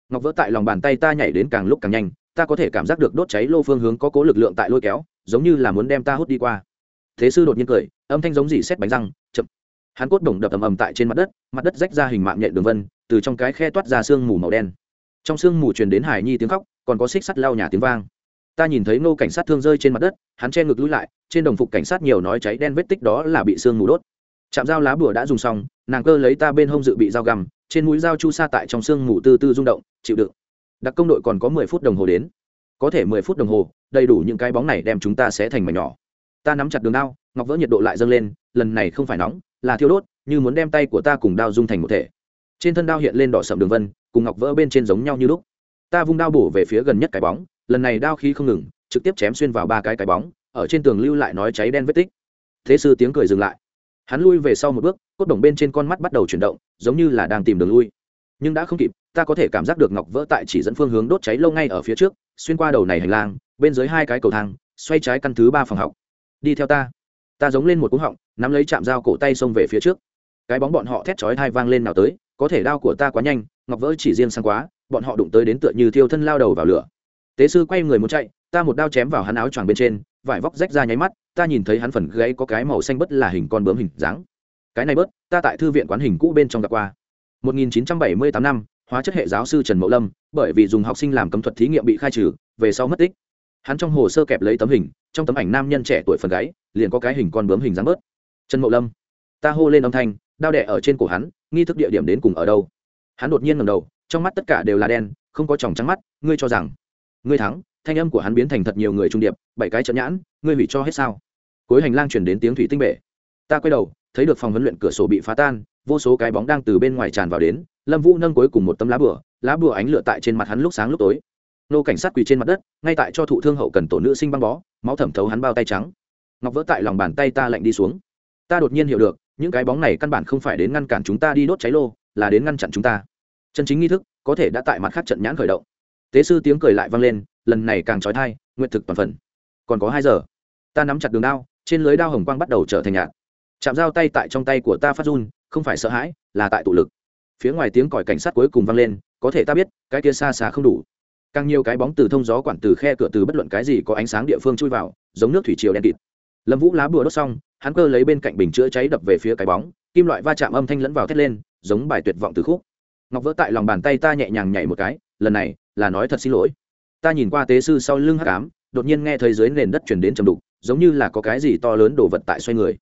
Ngọc vỡ tại lòng bàn tay ta nhảy đến càng lúc càng nhanh ta có thể cảm giác được đốt cháy lô phương hướng có cố lực lượng tại lôi kéo, giống như là muốn đem ta hút đi qua. Thế sư đột nhiên cười, âm thanh giống dỉ xét bánh răng, chậm. Hắn cốt đồng đập ầm ầm tại trên mặt đất mặt đất rách ra hình mạng nhện đường vân, từ trong cái khe toát ra sương mù màu đen. Trong sương mù truyền đến hải nhi tiếng khóc, còn có xích sắt lao nhà tiếng vang. Ta nhìn thấy nô cảnh sát thương rơi trên mặt đất, hắn che ngực lui lại, trên đồng phục cảnh sát nhiều nói cháy đen vết tích đó là bị sương mù đốt. Chạm dao lá bùa đã dùng xong, nàng cơ lấy ta bên hông dự bị dao găm, trên mũi dao chu sa tại trong sương mù tư tư rung động, chịu đựng đặc công đội còn có mười phút đồng hồ đến. Có thể mười phút đồng hồ, đầy đủ những cái bóng này đem chúng ta sẽ thành mảnh nhỏ. Ta nắm chặt đường đao, ngọc vỡ nhiệt độ lại dâng lên, lần này không phải nóng, là thiêu đốt, như muốn đem tay của ta cùng đao dung thành một thể. Trên thân đao hiện lên đỏ sậm đường vân, cùng ngọc vỡ bên trên giống nhau như lúc. Ta vung đao bổ về phía gần nhất cái bóng, lần này đao khí không ngừng, trực tiếp chém xuyên vào ba cái cái bóng, ở trên tường lưu lại nói cháy đen vết tích. Thế sư tiếng cười dừng lại. Hắn lui về sau một bước, cốt đồng bên trên con mắt bắt đầu chuyển động, giống như là đang tìm đường lui nhưng đã không kịp, ta có thể cảm giác được ngọc vỡ tại chỉ dẫn phương hướng đốt cháy lâu ngay ở phía trước, xuyên qua đầu này hành lang, bên dưới hai cái cầu thang, xoay trái căn thứ ba phòng học. Đi theo ta. Ta giống lên một cúng họng, nắm lấy chạm dao cổ tay xông về phía trước. Cái bóng bọn họ thét chói thai vang lên nào tới, có thể đao của ta quá nhanh, ngọc vỡ chỉ riêng sang quá, bọn họ đụng tới đến tựa như thiêu thân lao đầu vào lửa. Tế sư quay người muốn chạy, ta một đao chém vào hắn áo choàng bên trên, vải vóc rách ra nháy mắt, ta nhìn thấy hắn phần gãy có cái màu xanh bớt là hình con bướm hình dáng. Cái này bớt, ta tại thư viện quán hình cũ bên trong gặp qua. 1978 năm, hóa chất hệ giáo sư trần mậu lâm, bởi vì dùng học sinh làm cấm thuật thí nghiệm bị khai trừ, về sau mất tích. Hắn trong hồ sơ kẹp lấy tấm hình, trong tấm ảnh nam nhân trẻ tuổi phần gáy, liền có cái hình con bướm hình dáng bớt. Trần mậu lâm, ta hô lên âm thanh, đao đẻ ở trên cổ hắn, nghi thức địa điểm đến cùng ở đâu? Hắn đột nhiên ngẩng đầu, trong mắt tất cả đều là đen, không có tròng trắng mắt, ngươi cho rằng, ngươi thắng, thanh âm của hắn biến thành thật nhiều người trung điệp, bảy cái trận nhãn, ngươi hủy cho hết sao? Cuối hành lang chuyển đến tiếng thủy tinh bể. Ta quay đầu, thấy được phòng huấn luyện cửa sổ bị phá tan vô số cái bóng đang từ bên ngoài tràn vào đến, lâm vũ nâng cuối cùng một tấm lá bửa lá bửa ánh lửa tại trên mặt hắn lúc sáng lúc tối. Nô cảnh sát quỳ trên mặt đất, ngay tại cho thụ thương hậu cần tổ nữ sinh băng bó, máu thẩm thấu hắn bao tay trắng. Ngọc vỡ tại lòng bàn tay ta lạnh đi xuống. Ta đột nhiên hiểu được, những cái bóng này căn bản không phải đến ngăn cản chúng ta đi đốt cháy lô, là đến ngăn chặn chúng ta. Chân chính nghi thức, có thể đã tại mặt khác trận nhãn khởi động. Tế sư tiếng cười lại vang lên, lần này càng trói thai, nguyện thực toàn phần. Còn có hai giờ. Ta nắm chặt đường đao, trên lưới đao hồng quang bắt đầu trở thành nhạt chạm dao tay tại trong tay của ta phát run, không phải sợ hãi, là tại tụ lực. Phía ngoài tiếng còi cảnh sát cuối cùng vang lên, có thể ta biết, cái kia xa xa không đủ. Càng nhiều cái bóng từ thông gió quản từ khe cửa từ bất luận cái gì có ánh sáng địa phương chui vào, giống nước thủy triều đen kịt. Lâm vũ lá bùa đốt xong, hắn cơ lấy bên cạnh bình chữa cháy đập về phía cái bóng, kim loại va chạm âm thanh lẫn vào thét lên, giống bài tuyệt vọng từ khúc. Ngọc vỡ tại lòng bàn tay ta nhẹ nhàng nhảy một cái, lần này, là nói thật xin lỗi. Ta nhìn qua tế sư sau lưng hắc ám, đột nhiên nghe thấy dưới nền đất chuyển đến trầm đục, giống như là có cái gì to lớn đổ vật tại xoay người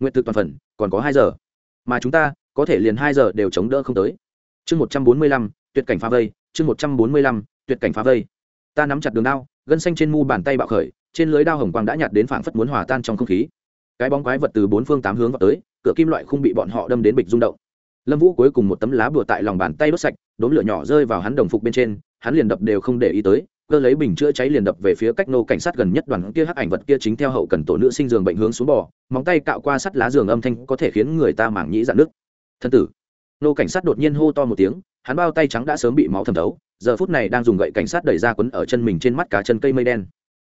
nguyện thực toàn phần, còn có hai giờ. Mà chúng ta, có thể liền hai giờ đều chống đỡ không tới. Chương một trăm bốn mươi lăm, tuyệt cảnh phá vây, chương một trăm bốn mươi lăm, tuyệt cảnh phá vây. Ta nắm chặt đường đao, gân xanh trên mu bàn tay bạo khởi, trên lưới đao hồng quang đã nhạt đến phảng phất muốn hòa tan trong không khí. Cái bóng quái vật từ bốn phương tám hướng vào tới, cửa kim loại không bị bọn họ đâm đến bịch rung động. Lâm vũ cuối cùng một tấm lá bùa tại lòng bàn tay đốt sạch, đốm lửa nhỏ rơi vào hắn đồng phục bên trên, hắn liền đập đều không để ý tới cơ lấy bình chữa cháy liền đập về phía cách nô cảnh sát gần nhất đoàn kia hắc ảnh vật kia chính theo hậu cần tổ nữ sinh giường bệnh hướng xuống bò, móng tay cạo qua sắt lá giường âm thanh có thể khiến người ta mảng nhĩ dạn nước. Thân tử. Nô cảnh sát đột nhiên hô to một tiếng, hắn bao tay trắng đã sớm bị máu thẩm thấu, giờ phút này đang dùng gậy cảnh sát đẩy ra quấn ở chân mình trên mắt cá chân cây mây đen.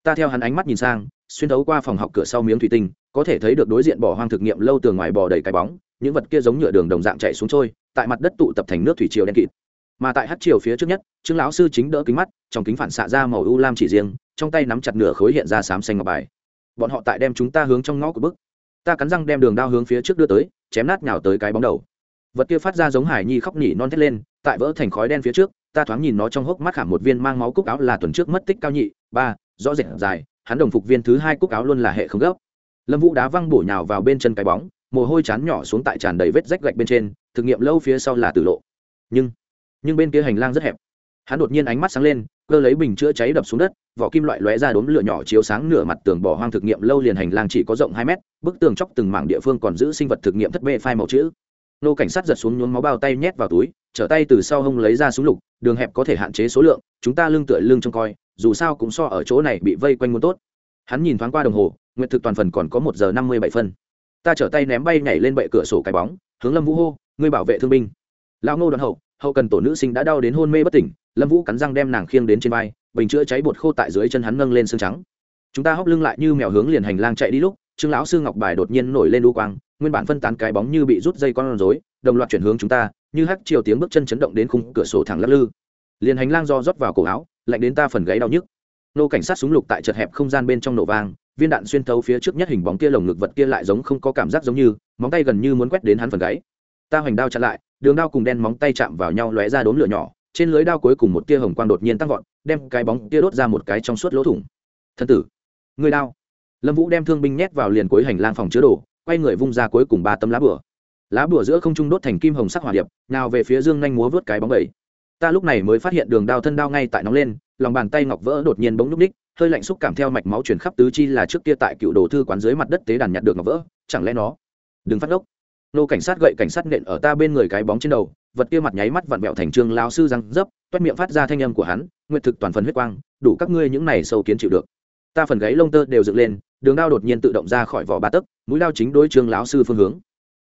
Ta theo hắn ánh mắt nhìn sang, xuyên thấu qua phòng học cửa sau miếng thủy tinh, có thể thấy được đối diện bỏ hoang thực nghiệm lâu tường ngoài bò đầy cái bóng, những vật kia giống nhựa đường đồng dạng chạy xuống trôi, tại mặt đất tụ tập thành nước thủy triều đen kịt mà tại hát chiều phía trước nhất, trương lão sư chính đỡ kính mắt, trong kính phản xạ ra màu u lam chỉ riêng, trong tay nắm chặt nửa khối hiện ra xám xanh ngọc bài. Bọn họ tại đem chúng ta hướng trong ngõ của bức. Ta cắn răng đem đường đao hướng phía trước đưa tới, chém nát nhào tới cái bóng đầu. Vật kia phát ra giống hải nhi khóc nỉ non thét lên, tại vỡ thành khói đen phía trước, ta thoáng nhìn nó trong hốc mắt khảm một viên mang máu cúc áo là tuần trước mất tích cao nhị, ba, rõ rệt dài, hắn đồng phục viên thứ hai cúc áo luôn là hệ không gấp. Lâm vũ đá văng bổ nhào vào bên chân cái bóng, mồ hôi chán nhỏ xuống tại tràn đầy vết rách gạch bên trên, thực nghiệm lâu phía sau là tử lộ. Nhưng nhưng bên kia hành lang rất hẹp. Hắn đột nhiên ánh mắt sáng lên, cơ lấy bình chữa cháy đập xuống đất, vỏ kim loại lóe ra đốm lửa nhỏ chiếu sáng nửa mặt tường bỏ hoang thực nghiệm lâu liền hành lang chỉ có rộng hai mét, bức tường chóc từng mảng địa phương còn giữ sinh vật thực nghiệm thất bê phai màu chữ. Nô cảnh sát giật xuống nhuốm máu bao tay nhét vào túi, trở tay từ sau hông lấy ra súng lục, đường hẹp có thể hạn chế số lượng, chúng ta lưng tựa lưng trông coi, dù sao cũng so ở chỗ này bị vây quanh muốn tốt. Hắn nhìn thoáng qua đồng hồ, nguyện thực toàn phần còn có một giờ năm mươi bảy phân. Ta trở tay ném bay nhảy lên bệ cửa sổ cái bóng, hướng lâm vũ hô, ngươi bảo vệ thương binh. Lão ngô đoàn hậu hậu cần tổ nữ sinh đã đau đến hôn mê bất tỉnh, lâm vũ cắn răng đem nàng khiêng đến trên vai, bình chữa cháy bột khô tại dưới chân hắn nâng lên xương trắng. Chúng ta hóc lưng lại như mèo hướng liền hành lang chạy đi lúc, trương lão sư ngọc bài đột nhiên nổi lên đu quang, nguyên bản phân tán cái bóng như bị rút dây con rối, đồng loạt chuyển hướng chúng ta, như hắc chiều tiếng bước chân chấn động đến khung cửa sổ thẳng lắc lư. Liền hành lang do rót vào cổ áo, lạnh đến ta phần gáy đau nhức. Nô cảnh sát súng lục tại chật hẹp không gian bên trong nổ vang, viên đạn xuyên thấu phía trước nhất hình bóng kia lồng ngực vật kia lại giống không có cảm giác giống như, móng tay gần như muốn quét đến hắn phần gáy. Ta hoành đao chặn lại đường đao cùng đen móng tay chạm vào nhau lóe ra đốm lửa nhỏ, trên lưới đao cuối cùng một tia hồng quang đột nhiên tăng vọt, đem cái bóng tia đốt ra một cái trong suốt lỗ thủng. Thân tử, người đao. Lâm vũ đem thương binh nhét vào liền cuối hành lang phòng chứa đồ, quay người vung ra cuối cùng ba tấm lá bửa lá bửa giữa không trung đốt thành kim hồng sắc hỏa điệp, nào về phía dương nhanh múa vớt cái bóng bẩy ta lúc này mới phát hiện đường đao thân đao ngay tại nóng lên, lòng bàn tay ngọc vỡ đột nhiên bỗng núp ních, hơi lạnh xúc cảm theo mạch máu chuyển khắp tứ chi là trước kia tại cựu đồ thư quán dưới mặt đất tế đàn nhặt được ngọc vỡ, chẳng lẽ nó? Đừng phát ốc nô cảnh sát gậy cảnh sát nện ở ta bên người cái bóng trên đầu, vật kia mặt nháy mắt vặn vẹo thành trương lao sư răng dấp, toét miệng phát ra thanh âm của hắn nguyện thực toàn phần huyết quang, đủ các ngươi những này sâu kiến chịu được. Ta phần gáy lông tơ đều dựng lên, đường đao đột nhiên tự động ra khỏi vỏ ba tấc, mũi đao chính đối trương lão sư phương hướng.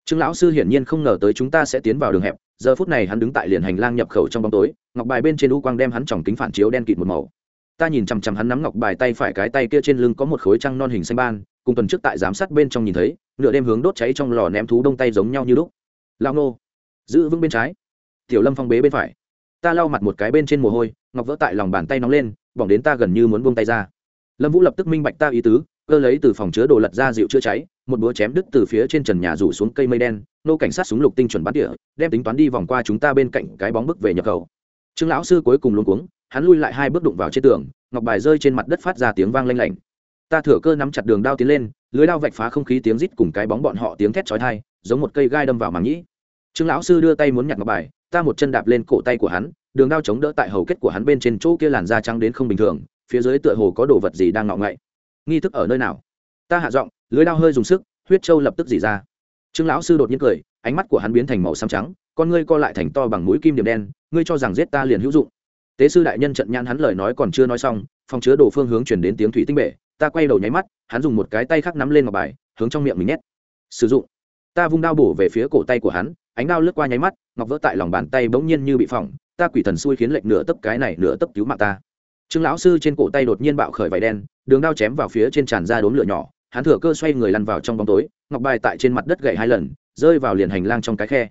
Trương lão sư hiển nhiên không ngờ tới chúng ta sẽ tiến vào đường hẹp, giờ phút này hắn đứng tại liền hành lang nhập khẩu trong bóng tối, ngọc bài bên trên u quang đem hắn tròng kính phản chiếu đen kịt một màu. Ta nhìn chằm chằm hắn nắm ngọc bài tay phải cái tay kia trên lưng có một khối trăng non hình xanh ban, cùng tuần trước tại giám sát bên trong nhìn thấy nửa đêm hướng đốt cháy trong lò ném thú đông tay giống nhau như lúc. Lao nô, giữ vững bên trái. Tiểu lâm phong bế bên phải. Ta lau mặt một cái bên trên mồ hôi, ngọc vỡ tại lòng bàn tay nóng lên, bỏng đến ta gần như muốn buông tay ra. Lâm vũ lập tức minh bạch ta ý tứ, cơ lấy từ phòng chứa đồ lật ra dịu chữa cháy, một búa chém đứt từ phía trên trần nhà rủ xuống cây mây đen, nô cảnh sát súng lục tinh chuẩn bắn địa đem tính toán đi vòng qua chúng ta bên cạnh cái bóng bức về nhập khẩu. Trương lão sư cuối cùng luôn cuống, hắn lui lại hai bước đụng vào trên tường, ngọc bài rơi trên mặt đất phát ra tiếng vang lanh lảnh. Ta thửa cơ nắm chặt đường đao tiến lên lưới đao vạch phá không khí tiếng rít cùng cái bóng bọn họ tiếng thét chói tai, giống một cây gai đâm vào màng nhĩ. Trương lão sư đưa tay muốn nhặt ngọc bài, ta một chân đạp lên cổ tay của hắn, đường đao chống đỡ tại hầu kết của hắn bên trên chỗ kia làn da trắng đến không bình thường, phía dưới tựa hồ có đồ vật gì đang ngọ ngậy. Nghi thức ở nơi nào? Ta hạ giọng, lưới đao hơi dùng sức, huyết trâu lập tức dỉ ra. Trương lão sư đột nhiên cười, ánh mắt của hắn biến thành màu xám trắng, con ngươi co lại thành to bằng mũi kim điểm đen, ngươi cho rằng giết ta liền hữu dụng. Tế sư đại nhân trận nhãn hắn lời nói còn chưa nói xong, phòng chứa đồ phương hướng chuyển đến tiếng thủy tinh bể ta quay đầu nháy mắt, hắn dùng một cái tay khác nắm lên ngọc bài, hướng trong miệng mình nhét. Sử dụng. Ta vung đao bổ về phía cổ tay của hắn, ánh đao lướt qua nháy mắt, ngọc vỡ tại lòng bàn tay bỗng nhiên như bị phỏng, ta quỷ thần xui khiến lệnh nửa tấp cái này nửa tấp cứu mạng ta. Trương lão sư trên cổ tay đột nhiên bạo khởi vải đen, đường đao chém vào phía trên tràn ra đốm lửa nhỏ, hắn thừa cơ xoay người lăn vào trong bóng tối, ngọc bài tại trên mặt đất gậy hai lần, rơi vào liền hành lang trong cái khe.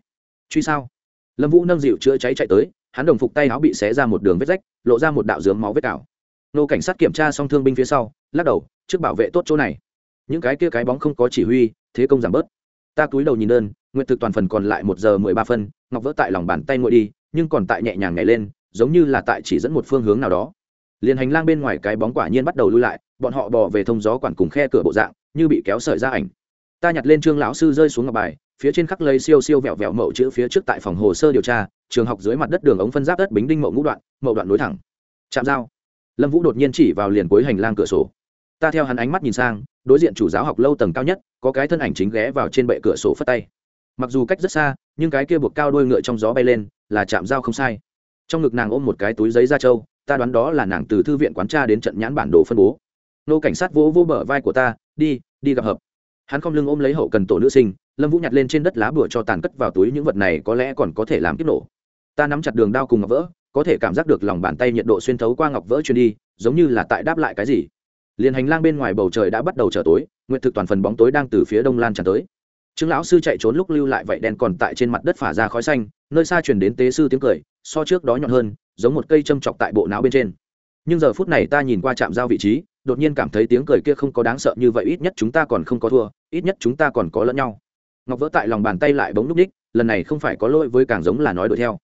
Truy sao? Lâm vũ nâng dịu chữa cháy chạy tới, hắn đồng phục tay áo bị xé ra một đường vết rách, lộ ra một đạo dướng máu vết cào nô cảnh sát kiểm tra xong thương binh phía sau, lắc đầu, trước bảo vệ tốt chỗ này. Những cái kia cái bóng không có chỉ huy, thế công giảm bớt. Ta cúi đầu nhìn đơn, nguyện thực toàn phần còn lại một giờ mười ba phân, ngọc vỡ tại lòng bàn tay ngồi đi, nhưng còn tại nhẹ nhàng nhảy lên, giống như là tại chỉ dẫn một phương hướng nào đó. Liền hành lang bên ngoài cái bóng quả nhiên bắt đầu lui lại, bọn họ bò về thông gió quản cùng khe cửa bộ dạng, như bị kéo sợi ra ảnh. Ta nhặt lên trương lão sư rơi xuống ngọc bài, phía trên khắc lây siêu siêu vẹo vẹo mậu chữ phía trước tại phòng hồ sơ điều tra, trường học dưới mặt đất đường ống phân giáp đất bính đinh mậu ngũ đoạn, mậu đoạn nối thẳng. Chạm dao lâm vũ đột nhiên chỉ vào liền cuối hành lang cửa sổ. Ta theo hắn ánh mắt nhìn sang, đối diện chủ giáo học lâu tầng cao nhất, có cái thân ảnh chính ghé vào trên bệ cửa sổ phất tay. Mặc dù cách rất xa, nhưng cái kia buộc cao đôi ngựa trong gió bay lên, là chạm dao không sai. Trong ngực nàng ôm một cái túi giấy da trâu, ta đoán đó là nàng từ thư viện quán tra đến trận nhãn bản đồ phân bố. Nô cảnh sát vỗ vỗ bờ vai của ta, đi đi gặp hợp. Hắn không lưng ôm lấy hậu cần tổ nữ sinh, lâm vũ nhặt lên trên đất lá bửa cho tàn cất vào túi, những vật này có lẽ còn có thể làm kích nổ. Ta nắm chặt đường đao cùng ngọc vỡ có thể cảm giác được lòng bàn tay nhiệt độ xuyên thấu qua ngọc vỡ truyền đi, giống như là tại đáp lại cái gì. Liền hành lang bên ngoài bầu trời đã bắt đầu trở tối nguyện thực toàn phần bóng tối đang từ phía đông lan tràn tới. Trương lão sư chạy trốn lúc lưu lại vậy đen còn tại trên mặt đất phả ra khói xanh, nơi xa chuyển đến tế sư tiếng cười, so trước đó nhọn hơn, giống một cây châm chọc tại bộ não bên trên. Nhưng giờ phút này ta nhìn qua trạm giao vị trí, đột nhiên cảm thấy tiếng cười kia không có đáng sợ như vậy, ít nhất chúng ta còn không có thua, ít nhất chúng ta còn có lẫn nhau. Ngọc vỡ tại lòng bàn tay lại bóng núp ních lần này không phải có lỗi với càng giống là nói đuổi theo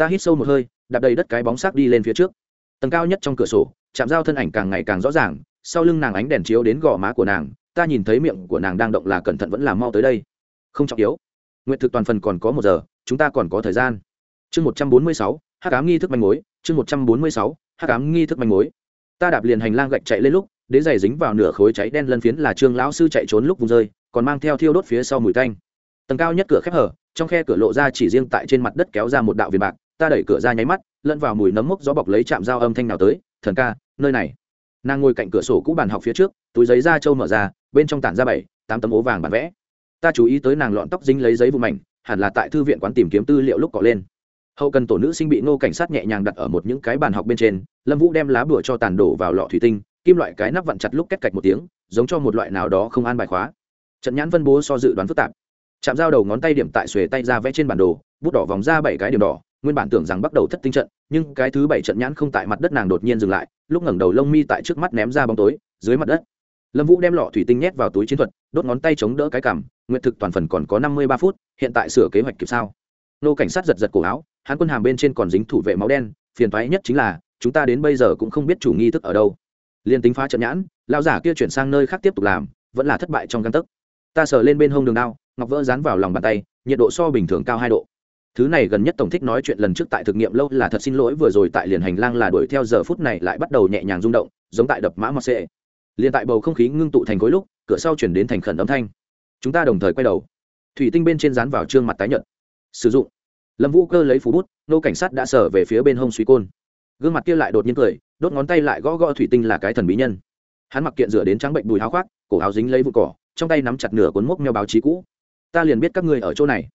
ta hít sâu một hơi, đạp đầy đất cái bóng xác đi lên phía trước. Tầng cao nhất trong cửa sổ chạm giao thân ảnh càng ngày càng rõ ràng, sau lưng nàng ánh đèn chiếu đến gò má của nàng, ta nhìn thấy miệng của nàng đang động là cẩn thận vẫn làm mau tới đây. Không trọng yếu. Nguyện thực toàn phần còn có một giờ, chúng ta còn có thời gian. Chương một trăm bốn mươi sáu hát cám nghi thức manh mối, chương một trăm bốn mươi sáu hát cám nghi thức manh mối. Ta đạp liền hành lang gạch chạy lên lúc, đế giày dính vào nửa khối cháy đen lân phiến là trương lão sư chạy trốn lúc vùng rơi, còn mang theo thiêu đốt phía sau mùi tanh. Tầng cao nhất cửa khép hở, trong khe cửa lộ ra chỉ riêng tại trên mặt đất kéo ra một đạo viền bạc ta đẩy cửa ra nháy mắt, lẫn vào mùi nấm mốc gió bọc lấy chạm dao âm thanh nào tới, thần ca, nơi này. Nàng ngồi cạnh cửa sổ cũ bàn học phía trước, túi giấy da trâu mở ra, bên trong tản ra bảy, tám tấm ố vàng bản vẽ. Ta chú ý tới nàng lọn tóc dính lấy giấy vụ mảnh, hẳn là tại thư viện quán tìm kiếm tư liệu lúc cọ lên. Hậu cần tổ nữ sinh bị nô cảnh sát nhẹ nhàng đặt ở một những cái bàn học bên trên, lâm vũ đem lá bửa cho tàn đổ vào lọ thủy tinh, kim loại cái nắp vặn chặt lúc két cạch một tiếng, giống cho một loại nào đó không an bài khóa. Trận nhãn phân bố so dự đoán phức tạp. Chạm dao đầu ngón tay điểm tại xuề tay ra vẽ trên bản đồ, bút đỏ vòng ra bảy cái điểm đỏ nguyên bản tưởng rằng bắt đầu thất tinh trận, nhưng cái thứ bảy trận nhãn không tại mặt đất nàng đột nhiên dừng lại, lúc ngẩng đầu lông mi tại trước mắt ném ra bóng tối, dưới mặt đất. Lâm vũ đem lọ thủy tinh nhét vào túi chiến thuật, đốt ngón tay chống đỡ cái cảm nguyện thực toàn phần còn có năm mươi ba phút, hiện tại sửa kế hoạch kịp sao. Nô cảnh sát giật giật cổ áo, hắn quân hàm bên trên còn dính thủ vệ máu đen, phiền thoái nhất chính là, chúng ta đến bây giờ cũng không biết chủ nghi thức ở đâu. Liên tính phá trận nhãn lao giả kia chuyển sang nơi khác tiếp tục làm, vẫn là thất bại trong căn tấc. Ta sờ lên bên hông đường đao, ngọc vỡ dán vào lòng bàn tay, nhiệt độ so bình thường cao hai độ thứ này gần nhất tổng thích nói chuyện lần trước tại thực nghiệm lâu là thật xin lỗi, vừa rồi tại liền hành lang là đuổi theo, giờ phút này lại bắt đầu nhẹ nhàng rung động, giống tại đập mã mọc xệ liền tại bầu không khí ngưng tụ thành khối lúc, cửa sau chuyển đến thành khẩn âm thanh. Chúng ta đồng thời quay đầu. Thủy tinh bên trên dán vào trương mặt tái nhợt. Sử dụng. Lâm vũ cơ lấy phú bút, nô cảnh sát đã sở về phía bên hông suy côn. Gương mặt kia lại đột nhiên cười, đốt ngón tay lại gõ gõ thủy tinh là cái thần bí nhân. Hắn mặc kiện rửa đến trắng bệnh đùi háo khoác, cổ áo dính lấy vụ cỏ, trong tay nắm chặt nửa cuốn mốc meo báo chí cũ. Ta liền biết các ngươi ở chỗ này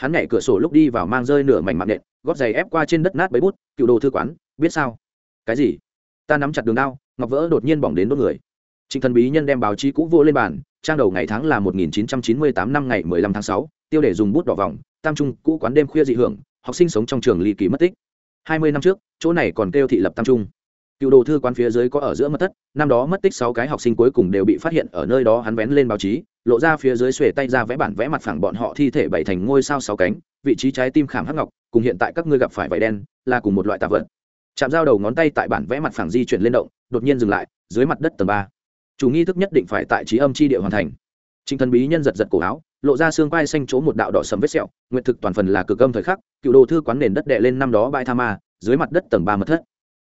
hắn nhảy cửa sổ lúc đi vào mang rơi nửa mảnh mạng nện gót giày ép qua trên đất nát bấy bút cựu đồ thư quán biết sao? Cái gì? Ta nắm chặt đường đao ngọc vỡ đột nhiên bỏng đến đốt người. Trịnh thần bí nhân đem báo chí cũ vô lên bàn trang đầu ngày tháng là 1998 năm ngày 15 tháng 6, tiêu để dùng bút đỏ vòng tam trung cũ quán đêm khuya dị hưởng học sinh sống trong trường ly kỳ mất tích. 20 năm trước chỗ này còn kêu thị lập tam trung cựu đồ thư quán phía dưới có ở giữa mất thất, năm đó mất tích sáu cái học sinh cuối cùng đều bị phát hiện ở nơi đó hắn vén lên báo chí, lộ ra phía dưới xuề tay ra vẽ bản vẽ mặt phẳng bọn họ thi thể bảy thành ngôi sao sáu cánh, vị trí trái tim khảm hắc ngọc, cùng hiện tại các ngươi gặp phải vải đen, là cùng một loại tạp vật. Chạm dao đầu ngón tay tại bản vẽ mặt phẳng di chuyển lên động, đột nhiên dừng lại, dưới mặt đất tầng ba. Chủ nghi thức nhất định phải tại trí âm chi địa hoàn thành. Trịnh thần bí nhân giật giật cổ áo, lộ ra xương quai xanh chỗ một đạo đỏ sầm vết sẹo nguyện thực toàn phần là cực âm thời khắc, cựu đồ thư quán nền đất đệ lên năm đó bãi tha ma, dưới mặt đất tầng ba mật thất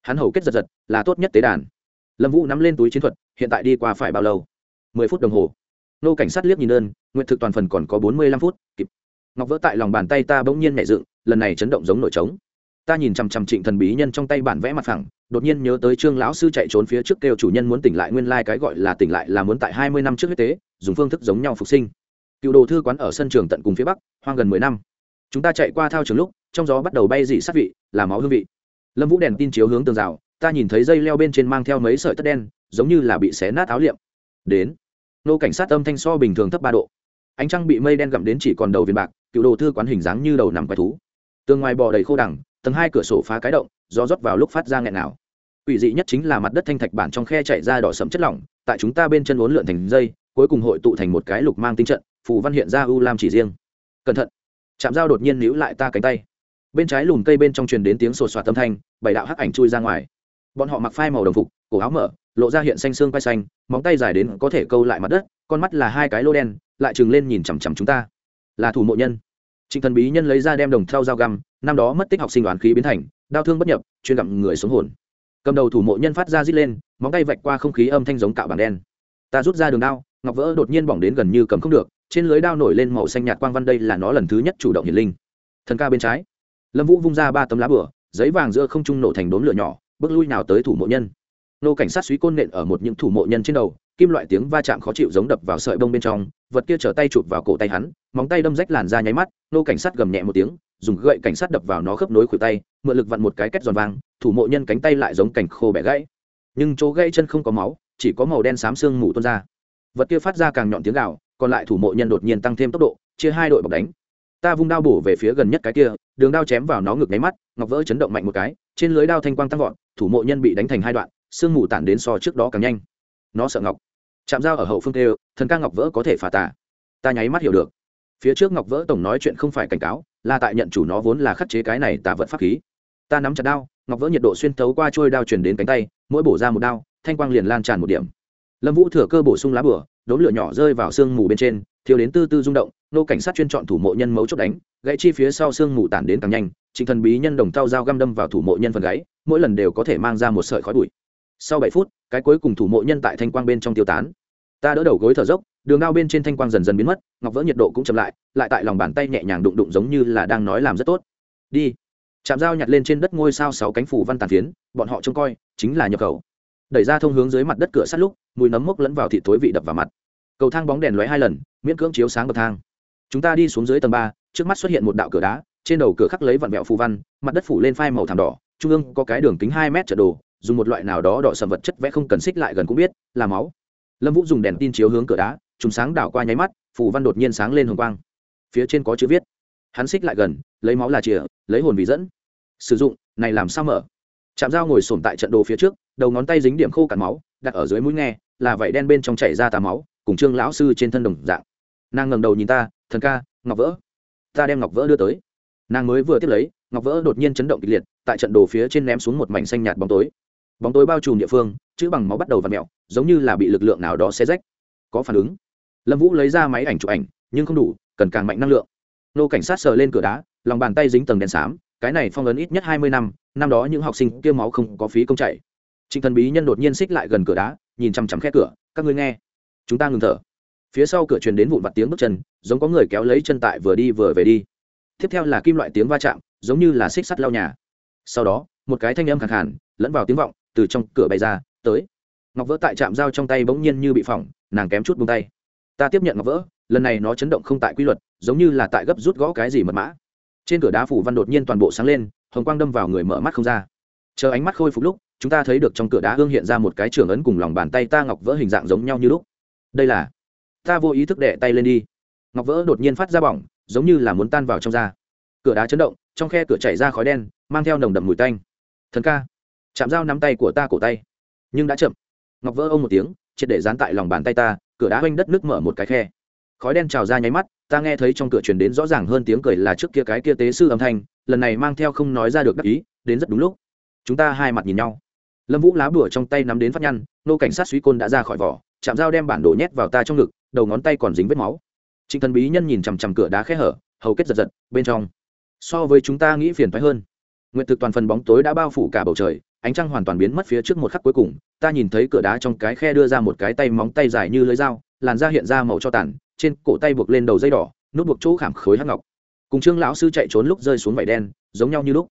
hắn hầu kết giật giật, là tốt nhất tế đàn. Lâm vũ nắm lên túi chiến thuật, hiện tại đi qua phải bao lâu? Mười phút đồng hồ. Nô cảnh sát liếc nhìn đơn, nguyện thực toàn phần còn có bốn mươi lăm phút, kịp. Ngọc vỡ tại lòng bàn tay ta bỗng nhiên nhẹ dựng, lần này chấn động giống nổi trống. Ta nhìn chằm chằm trịnh thần bí nhân trong tay bản vẽ mặt phẳng, đột nhiên nhớ tới trương lão sư chạy trốn phía trước kêu chủ nhân muốn tỉnh lại nguyên lai、like、cái gọi là tỉnh lại là muốn tại hai mươi năm trước huyết tế, dùng phương thức giống nhau phục sinh. Cựu đồ thư quán ở sân trường tận cùng phía bắc, hoang gần mười năm. Chúng ta chạy qua thao trường lúc, trong gió bắt đầu bay dị sát vị, là máu hương vị lâm vũ đèn tin chiếu hướng tường rào, ta nhìn thấy dây leo bên trên mang theo mấy sợi tất đen, giống như là bị xé nát áo liệm. Đến. Nô cảnh sát âm thanh so bình thường thấp ba độ. Ánh trăng bị mây đen gặm đến chỉ còn đầu viên bạc, cựu đồ thư quán hình dáng như đầu nằm quái thú. Tường ngoài bò đầy khô đằng, tầng hai cửa sổ phá cái động, gió rót vào lúc phát ra nghẹn nào. Quỷ dị nhất chính là mặt đất thanh thạch bản trong khe chạy ra đỏ sẫm chất lỏng, tại chúng ta bên chân uốn lượn thành dây, cuối cùng hội tụ thành một cái lục mang tinh trận, phù văn hiện ra u lam chỉ riêng. Cẩn thận. Chạm dao đột nhiên níu lại ta cánh tay bên trái lùm cây bên trong truyền đến tiếng sột soạt âm thanh, bảy đạo hắc ảnh chui ra ngoài. Bọn họ mặc phai màu đồng phục, cổ áo mở, lộ ra hiện xanh xương quay xanh, móng tay dài đến có thể câu lại mặt đất, con mắt là hai cái lô đen, lại trừng lên nhìn chằm chằm chúng ta. Là thủ mộ nhân. Trịnh thần bí nhân lấy ra đem đồng theo dao găm, năm đó mất tích học sinh đoàn khí biến thành, đau thương bất nhập, chuyên gặm người sống hồn. Cầm đầu thủ mộ nhân phát ra rít lên, móng tay vạch qua không khí âm thanh giống cạo bảng đen. Ta rút ra đường đao, ngọc vỡ đột nhiên bỏng đến gần như cầm không được, trên lưới đao nổi lên màu xanh nhạt quang văn đây là nó lần thứ nhất chủ động hiển linh. Thần ca bên trái lâm vũ vung ra ba tấm lá bửa, giấy vàng giữa không trung nổ thành đốm lửa nhỏ, bước lui nào tới thủ mộ nhân. Nô cảnh sát suý côn nện ở một những thủ mộ nhân trên đầu, kim loại tiếng va chạm khó chịu giống đập vào sợi bông bên trong, vật kia trở tay chụp vào cổ tay hắn, móng tay đâm rách làn ra nháy mắt, nô cảnh sát gầm nhẹ một tiếng, dùng gậy cảnh sát đập vào nó khớp nối khuỷu tay, mượn lực vặn một cái kết giòn vang thủ mộ nhân cánh tay lại giống cảnh khô bẻ gãy. Nhưng chỗ gãy chân không có máu, chỉ có màu đen xám xương mù tuôn ra. Vật kia phát ra càng nhọn tiếng gạo còn lại thủ mộ nhân đột nhiên tăng thêm tốc độ, chia hai đội bọc đánh ta vung đao bổ về phía gần nhất cái kia, đường đao chém vào nó ngực nháy mắt, ngọc vỡ chấn động mạnh một cái, trên lưới đao thanh quang tăng vọt, thủ mộ nhân bị đánh thành hai đoạn xương mù tản đến so trước đó càng nhanh. Nó sợ ngọc. Chạm dao ở hậu phương tê thần ca ngọc vỡ có thể phá tả ta nháy mắt hiểu được. Phía trước ngọc vỡ tổng nói chuyện không phải cảnh cáo, là tại nhận chủ nó vốn là khắc chế cái này tà vận pháp khí. Ta nắm chặt đao, ngọc vỡ nhiệt độ xuyên tấu qua trôi đao truyền đến cánh tay, mỗi bổ ra một đao, thanh quang liền lan tràn một điểm. Lâm vũ thừa cơ bổ sung lá bửa đốn lửa nhỏ rơi vào sương mù bên trên thiếu đến tư tư rung động nô cảnh sát chuyên chọn thủ mộ nhân mấu chốt đánh, gãy chi phía sau xương mù tản đến càng nhanh, trịnh thần bí nhân đồng tao dao găm đâm vào thủ mộ nhân phần gáy, mỗi lần đều có thể mang ra một sợi khói bụi. Sau bảy phút, cái cuối cùng thủ mộ nhân tại thanh quang bên trong tiêu tán. Ta đỡ đầu gối thở dốc, đường ao bên trên thanh quang dần dần biến mất, ngọc vỡ nhiệt độ cũng chậm lại lại tại lòng bàn tay nhẹ nhàng đụng đụng giống như là đang nói làm rất tốt. Đi. Chạm dao nhặt lên trên đất ngôi sao sáu cánh phủ văn tàn phiến, bọn họ trông coi, chính là nhập khẩu. Đẩy ra thông hướng dưới mặt đất cửa sát lúc, mùi nấm mốc lẫn vào thịt thối vị đập vào mặt. Cầu thang bóng đèn lóe hai lần, miễn cưỡng chiếu sáng bậc thang chúng ta đi xuống dưới tầng ba, trước mắt xuất hiện một đạo cửa đá, trên đầu cửa khắc lấy vặn vẹo phù văn, mặt đất phủ lên phai màu thảm đỏ, trung ương có cái đường kính hai mét trở đồ, dùng một loại nào đó đỏ sầm vật chất vẽ không cần xích lại gần cũng biết, là máu. Lâm vũ dùng đèn tin chiếu hướng cửa đá chúng sáng đảo qua nháy mắt, phù văn đột nhiên sáng lên hồng quang. Phía trên có chữ viết. Hắn xích lại gần, lấy máu là chìa, lấy hồn vì dẫn. Sử dụng, này làm sao mở? Chạm dao ngồi sổm tại trận đồ phía trước, đầu ngón tay dính điểm khô cạn máu, đặt ở dưới mũi nghe, là vảy đen bên trong chảy ra tà máu, cùng trương lão sư trên thân đồng dạng nàng ngẩng đầu nhìn ta, thần ca, ngọc vỡ, ta đem ngọc vỡ đưa tới. Nàng mới vừa tiếp lấy, ngọc vỡ đột nhiên chấn động kịch liệt, tại trận đồ phía trên ném xuống một mảnh xanh nhạt bóng tối. Bóng tối bao trùm địa phương, chữ bằng máu bắt đầu v ặ mẹo giống như là bị lực lượng nào đó xe rách. Có phản ứng. Lâm vũ lấy ra máy ảnh chụp ảnh, nhưng không đủ, cần càng mạnh năng lượng. Nô cảnh sát sờ lên cửa đá, lòng bàn tay dính tầng đèn xám, cái này phong ấn ít nhất hai mươi năm năm đó những học sinh kia máu không có phí công chạy. Trịnh thần bí nhân đột nhiên xích lại gần cửa đá, nhìn chằm chằm khe cửa, các ngươi nghe, chúng ta ngừng thở phía sau cửa truyền đến vụn vặt tiếng bước chân, giống có người kéo lấy chân tại vừa đi vừa về đi. Tiếp theo là kim loại tiếng va chạm, giống như là xích sắt lao nhà. Sau đó, một cái thanh âm khẳng hẳn lẫn vào tiếng vọng, từ trong cửa bay ra, tới. Ngọc vỡ tại trạm dao trong tay bỗng nhiên như bị phỏng, nàng kém chút bung tay. Ta tiếp nhận ngọc vỡ, lần này nó chấn động không tại quy luật, giống như là tại gấp rút gõ cái gì mật mã. Trên cửa đá phủ văn đột nhiên toàn bộ sáng lên, hồng quang đâm vào người mở mắt không ra. Chờ ánh mắt khôi phục lúc, chúng ta thấy được trong cửa đá hương hiện ra một cái trường ấn cùng lòng bàn tay ta ngọc vỡ hình dạng giống nhau như lúc. Đây là ta vô ý thức đệ tay lên đi. Ngọc vỡ đột nhiên phát ra bỏng, giống như là muốn tan vào trong da. Cửa đá chấn động, trong khe cửa chảy ra khói đen, mang theo nồng đậm mùi tanh. Thần ca, chạm dao nắm tay của ta cổ tay. Nhưng đã chậm. Ngọc vỡ ông một tiếng, triệt để dán tại lòng bàn tay ta, cửa đá oanh đất nước mở một cái khe. Khói đen trào ra nháy mắt, ta nghe thấy trong cửa truyền đến rõ ràng hơn tiếng cười là trước kia cái kia tế sư âm thanh, lần này mang theo không nói ra được đắc ý, đến rất đúng lúc. Chúng ta hai mặt nhìn nhau. Lâm vũ lá bùa trong tay nắm đến phát nhăn, nô cảnh sát suy côn đã ra khỏi vỏ, chạm dao đem bản đồ nhét vào ta trong ngực đầu ngón tay còn dính vết máu. Trịnh thần bí nhân nhìn chằm chằm cửa đá khẽ hở, hầu kết giật giật, bên trong. So với chúng ta nghĩ phiền phái hơn. Nguyện thực toàn phần bóng tối đã bao phủ cả bầu trời, ánh trăng hoàn toàn biến mất phía trước một khắc cuối cùng. Ta nhìn thấy cửa đá trong cái khe đưa ra một cái tay móng tay dài như lưới dao, làn da hiện ra màu cho tàn, trên cổ tay buộc lên đầu dây đỏ, nút buộc chỗ khảm khối hắc ngọc. Cùng trương lão sư chạy trốn lúc rơi xuống vải đen, giống nhau như lúc.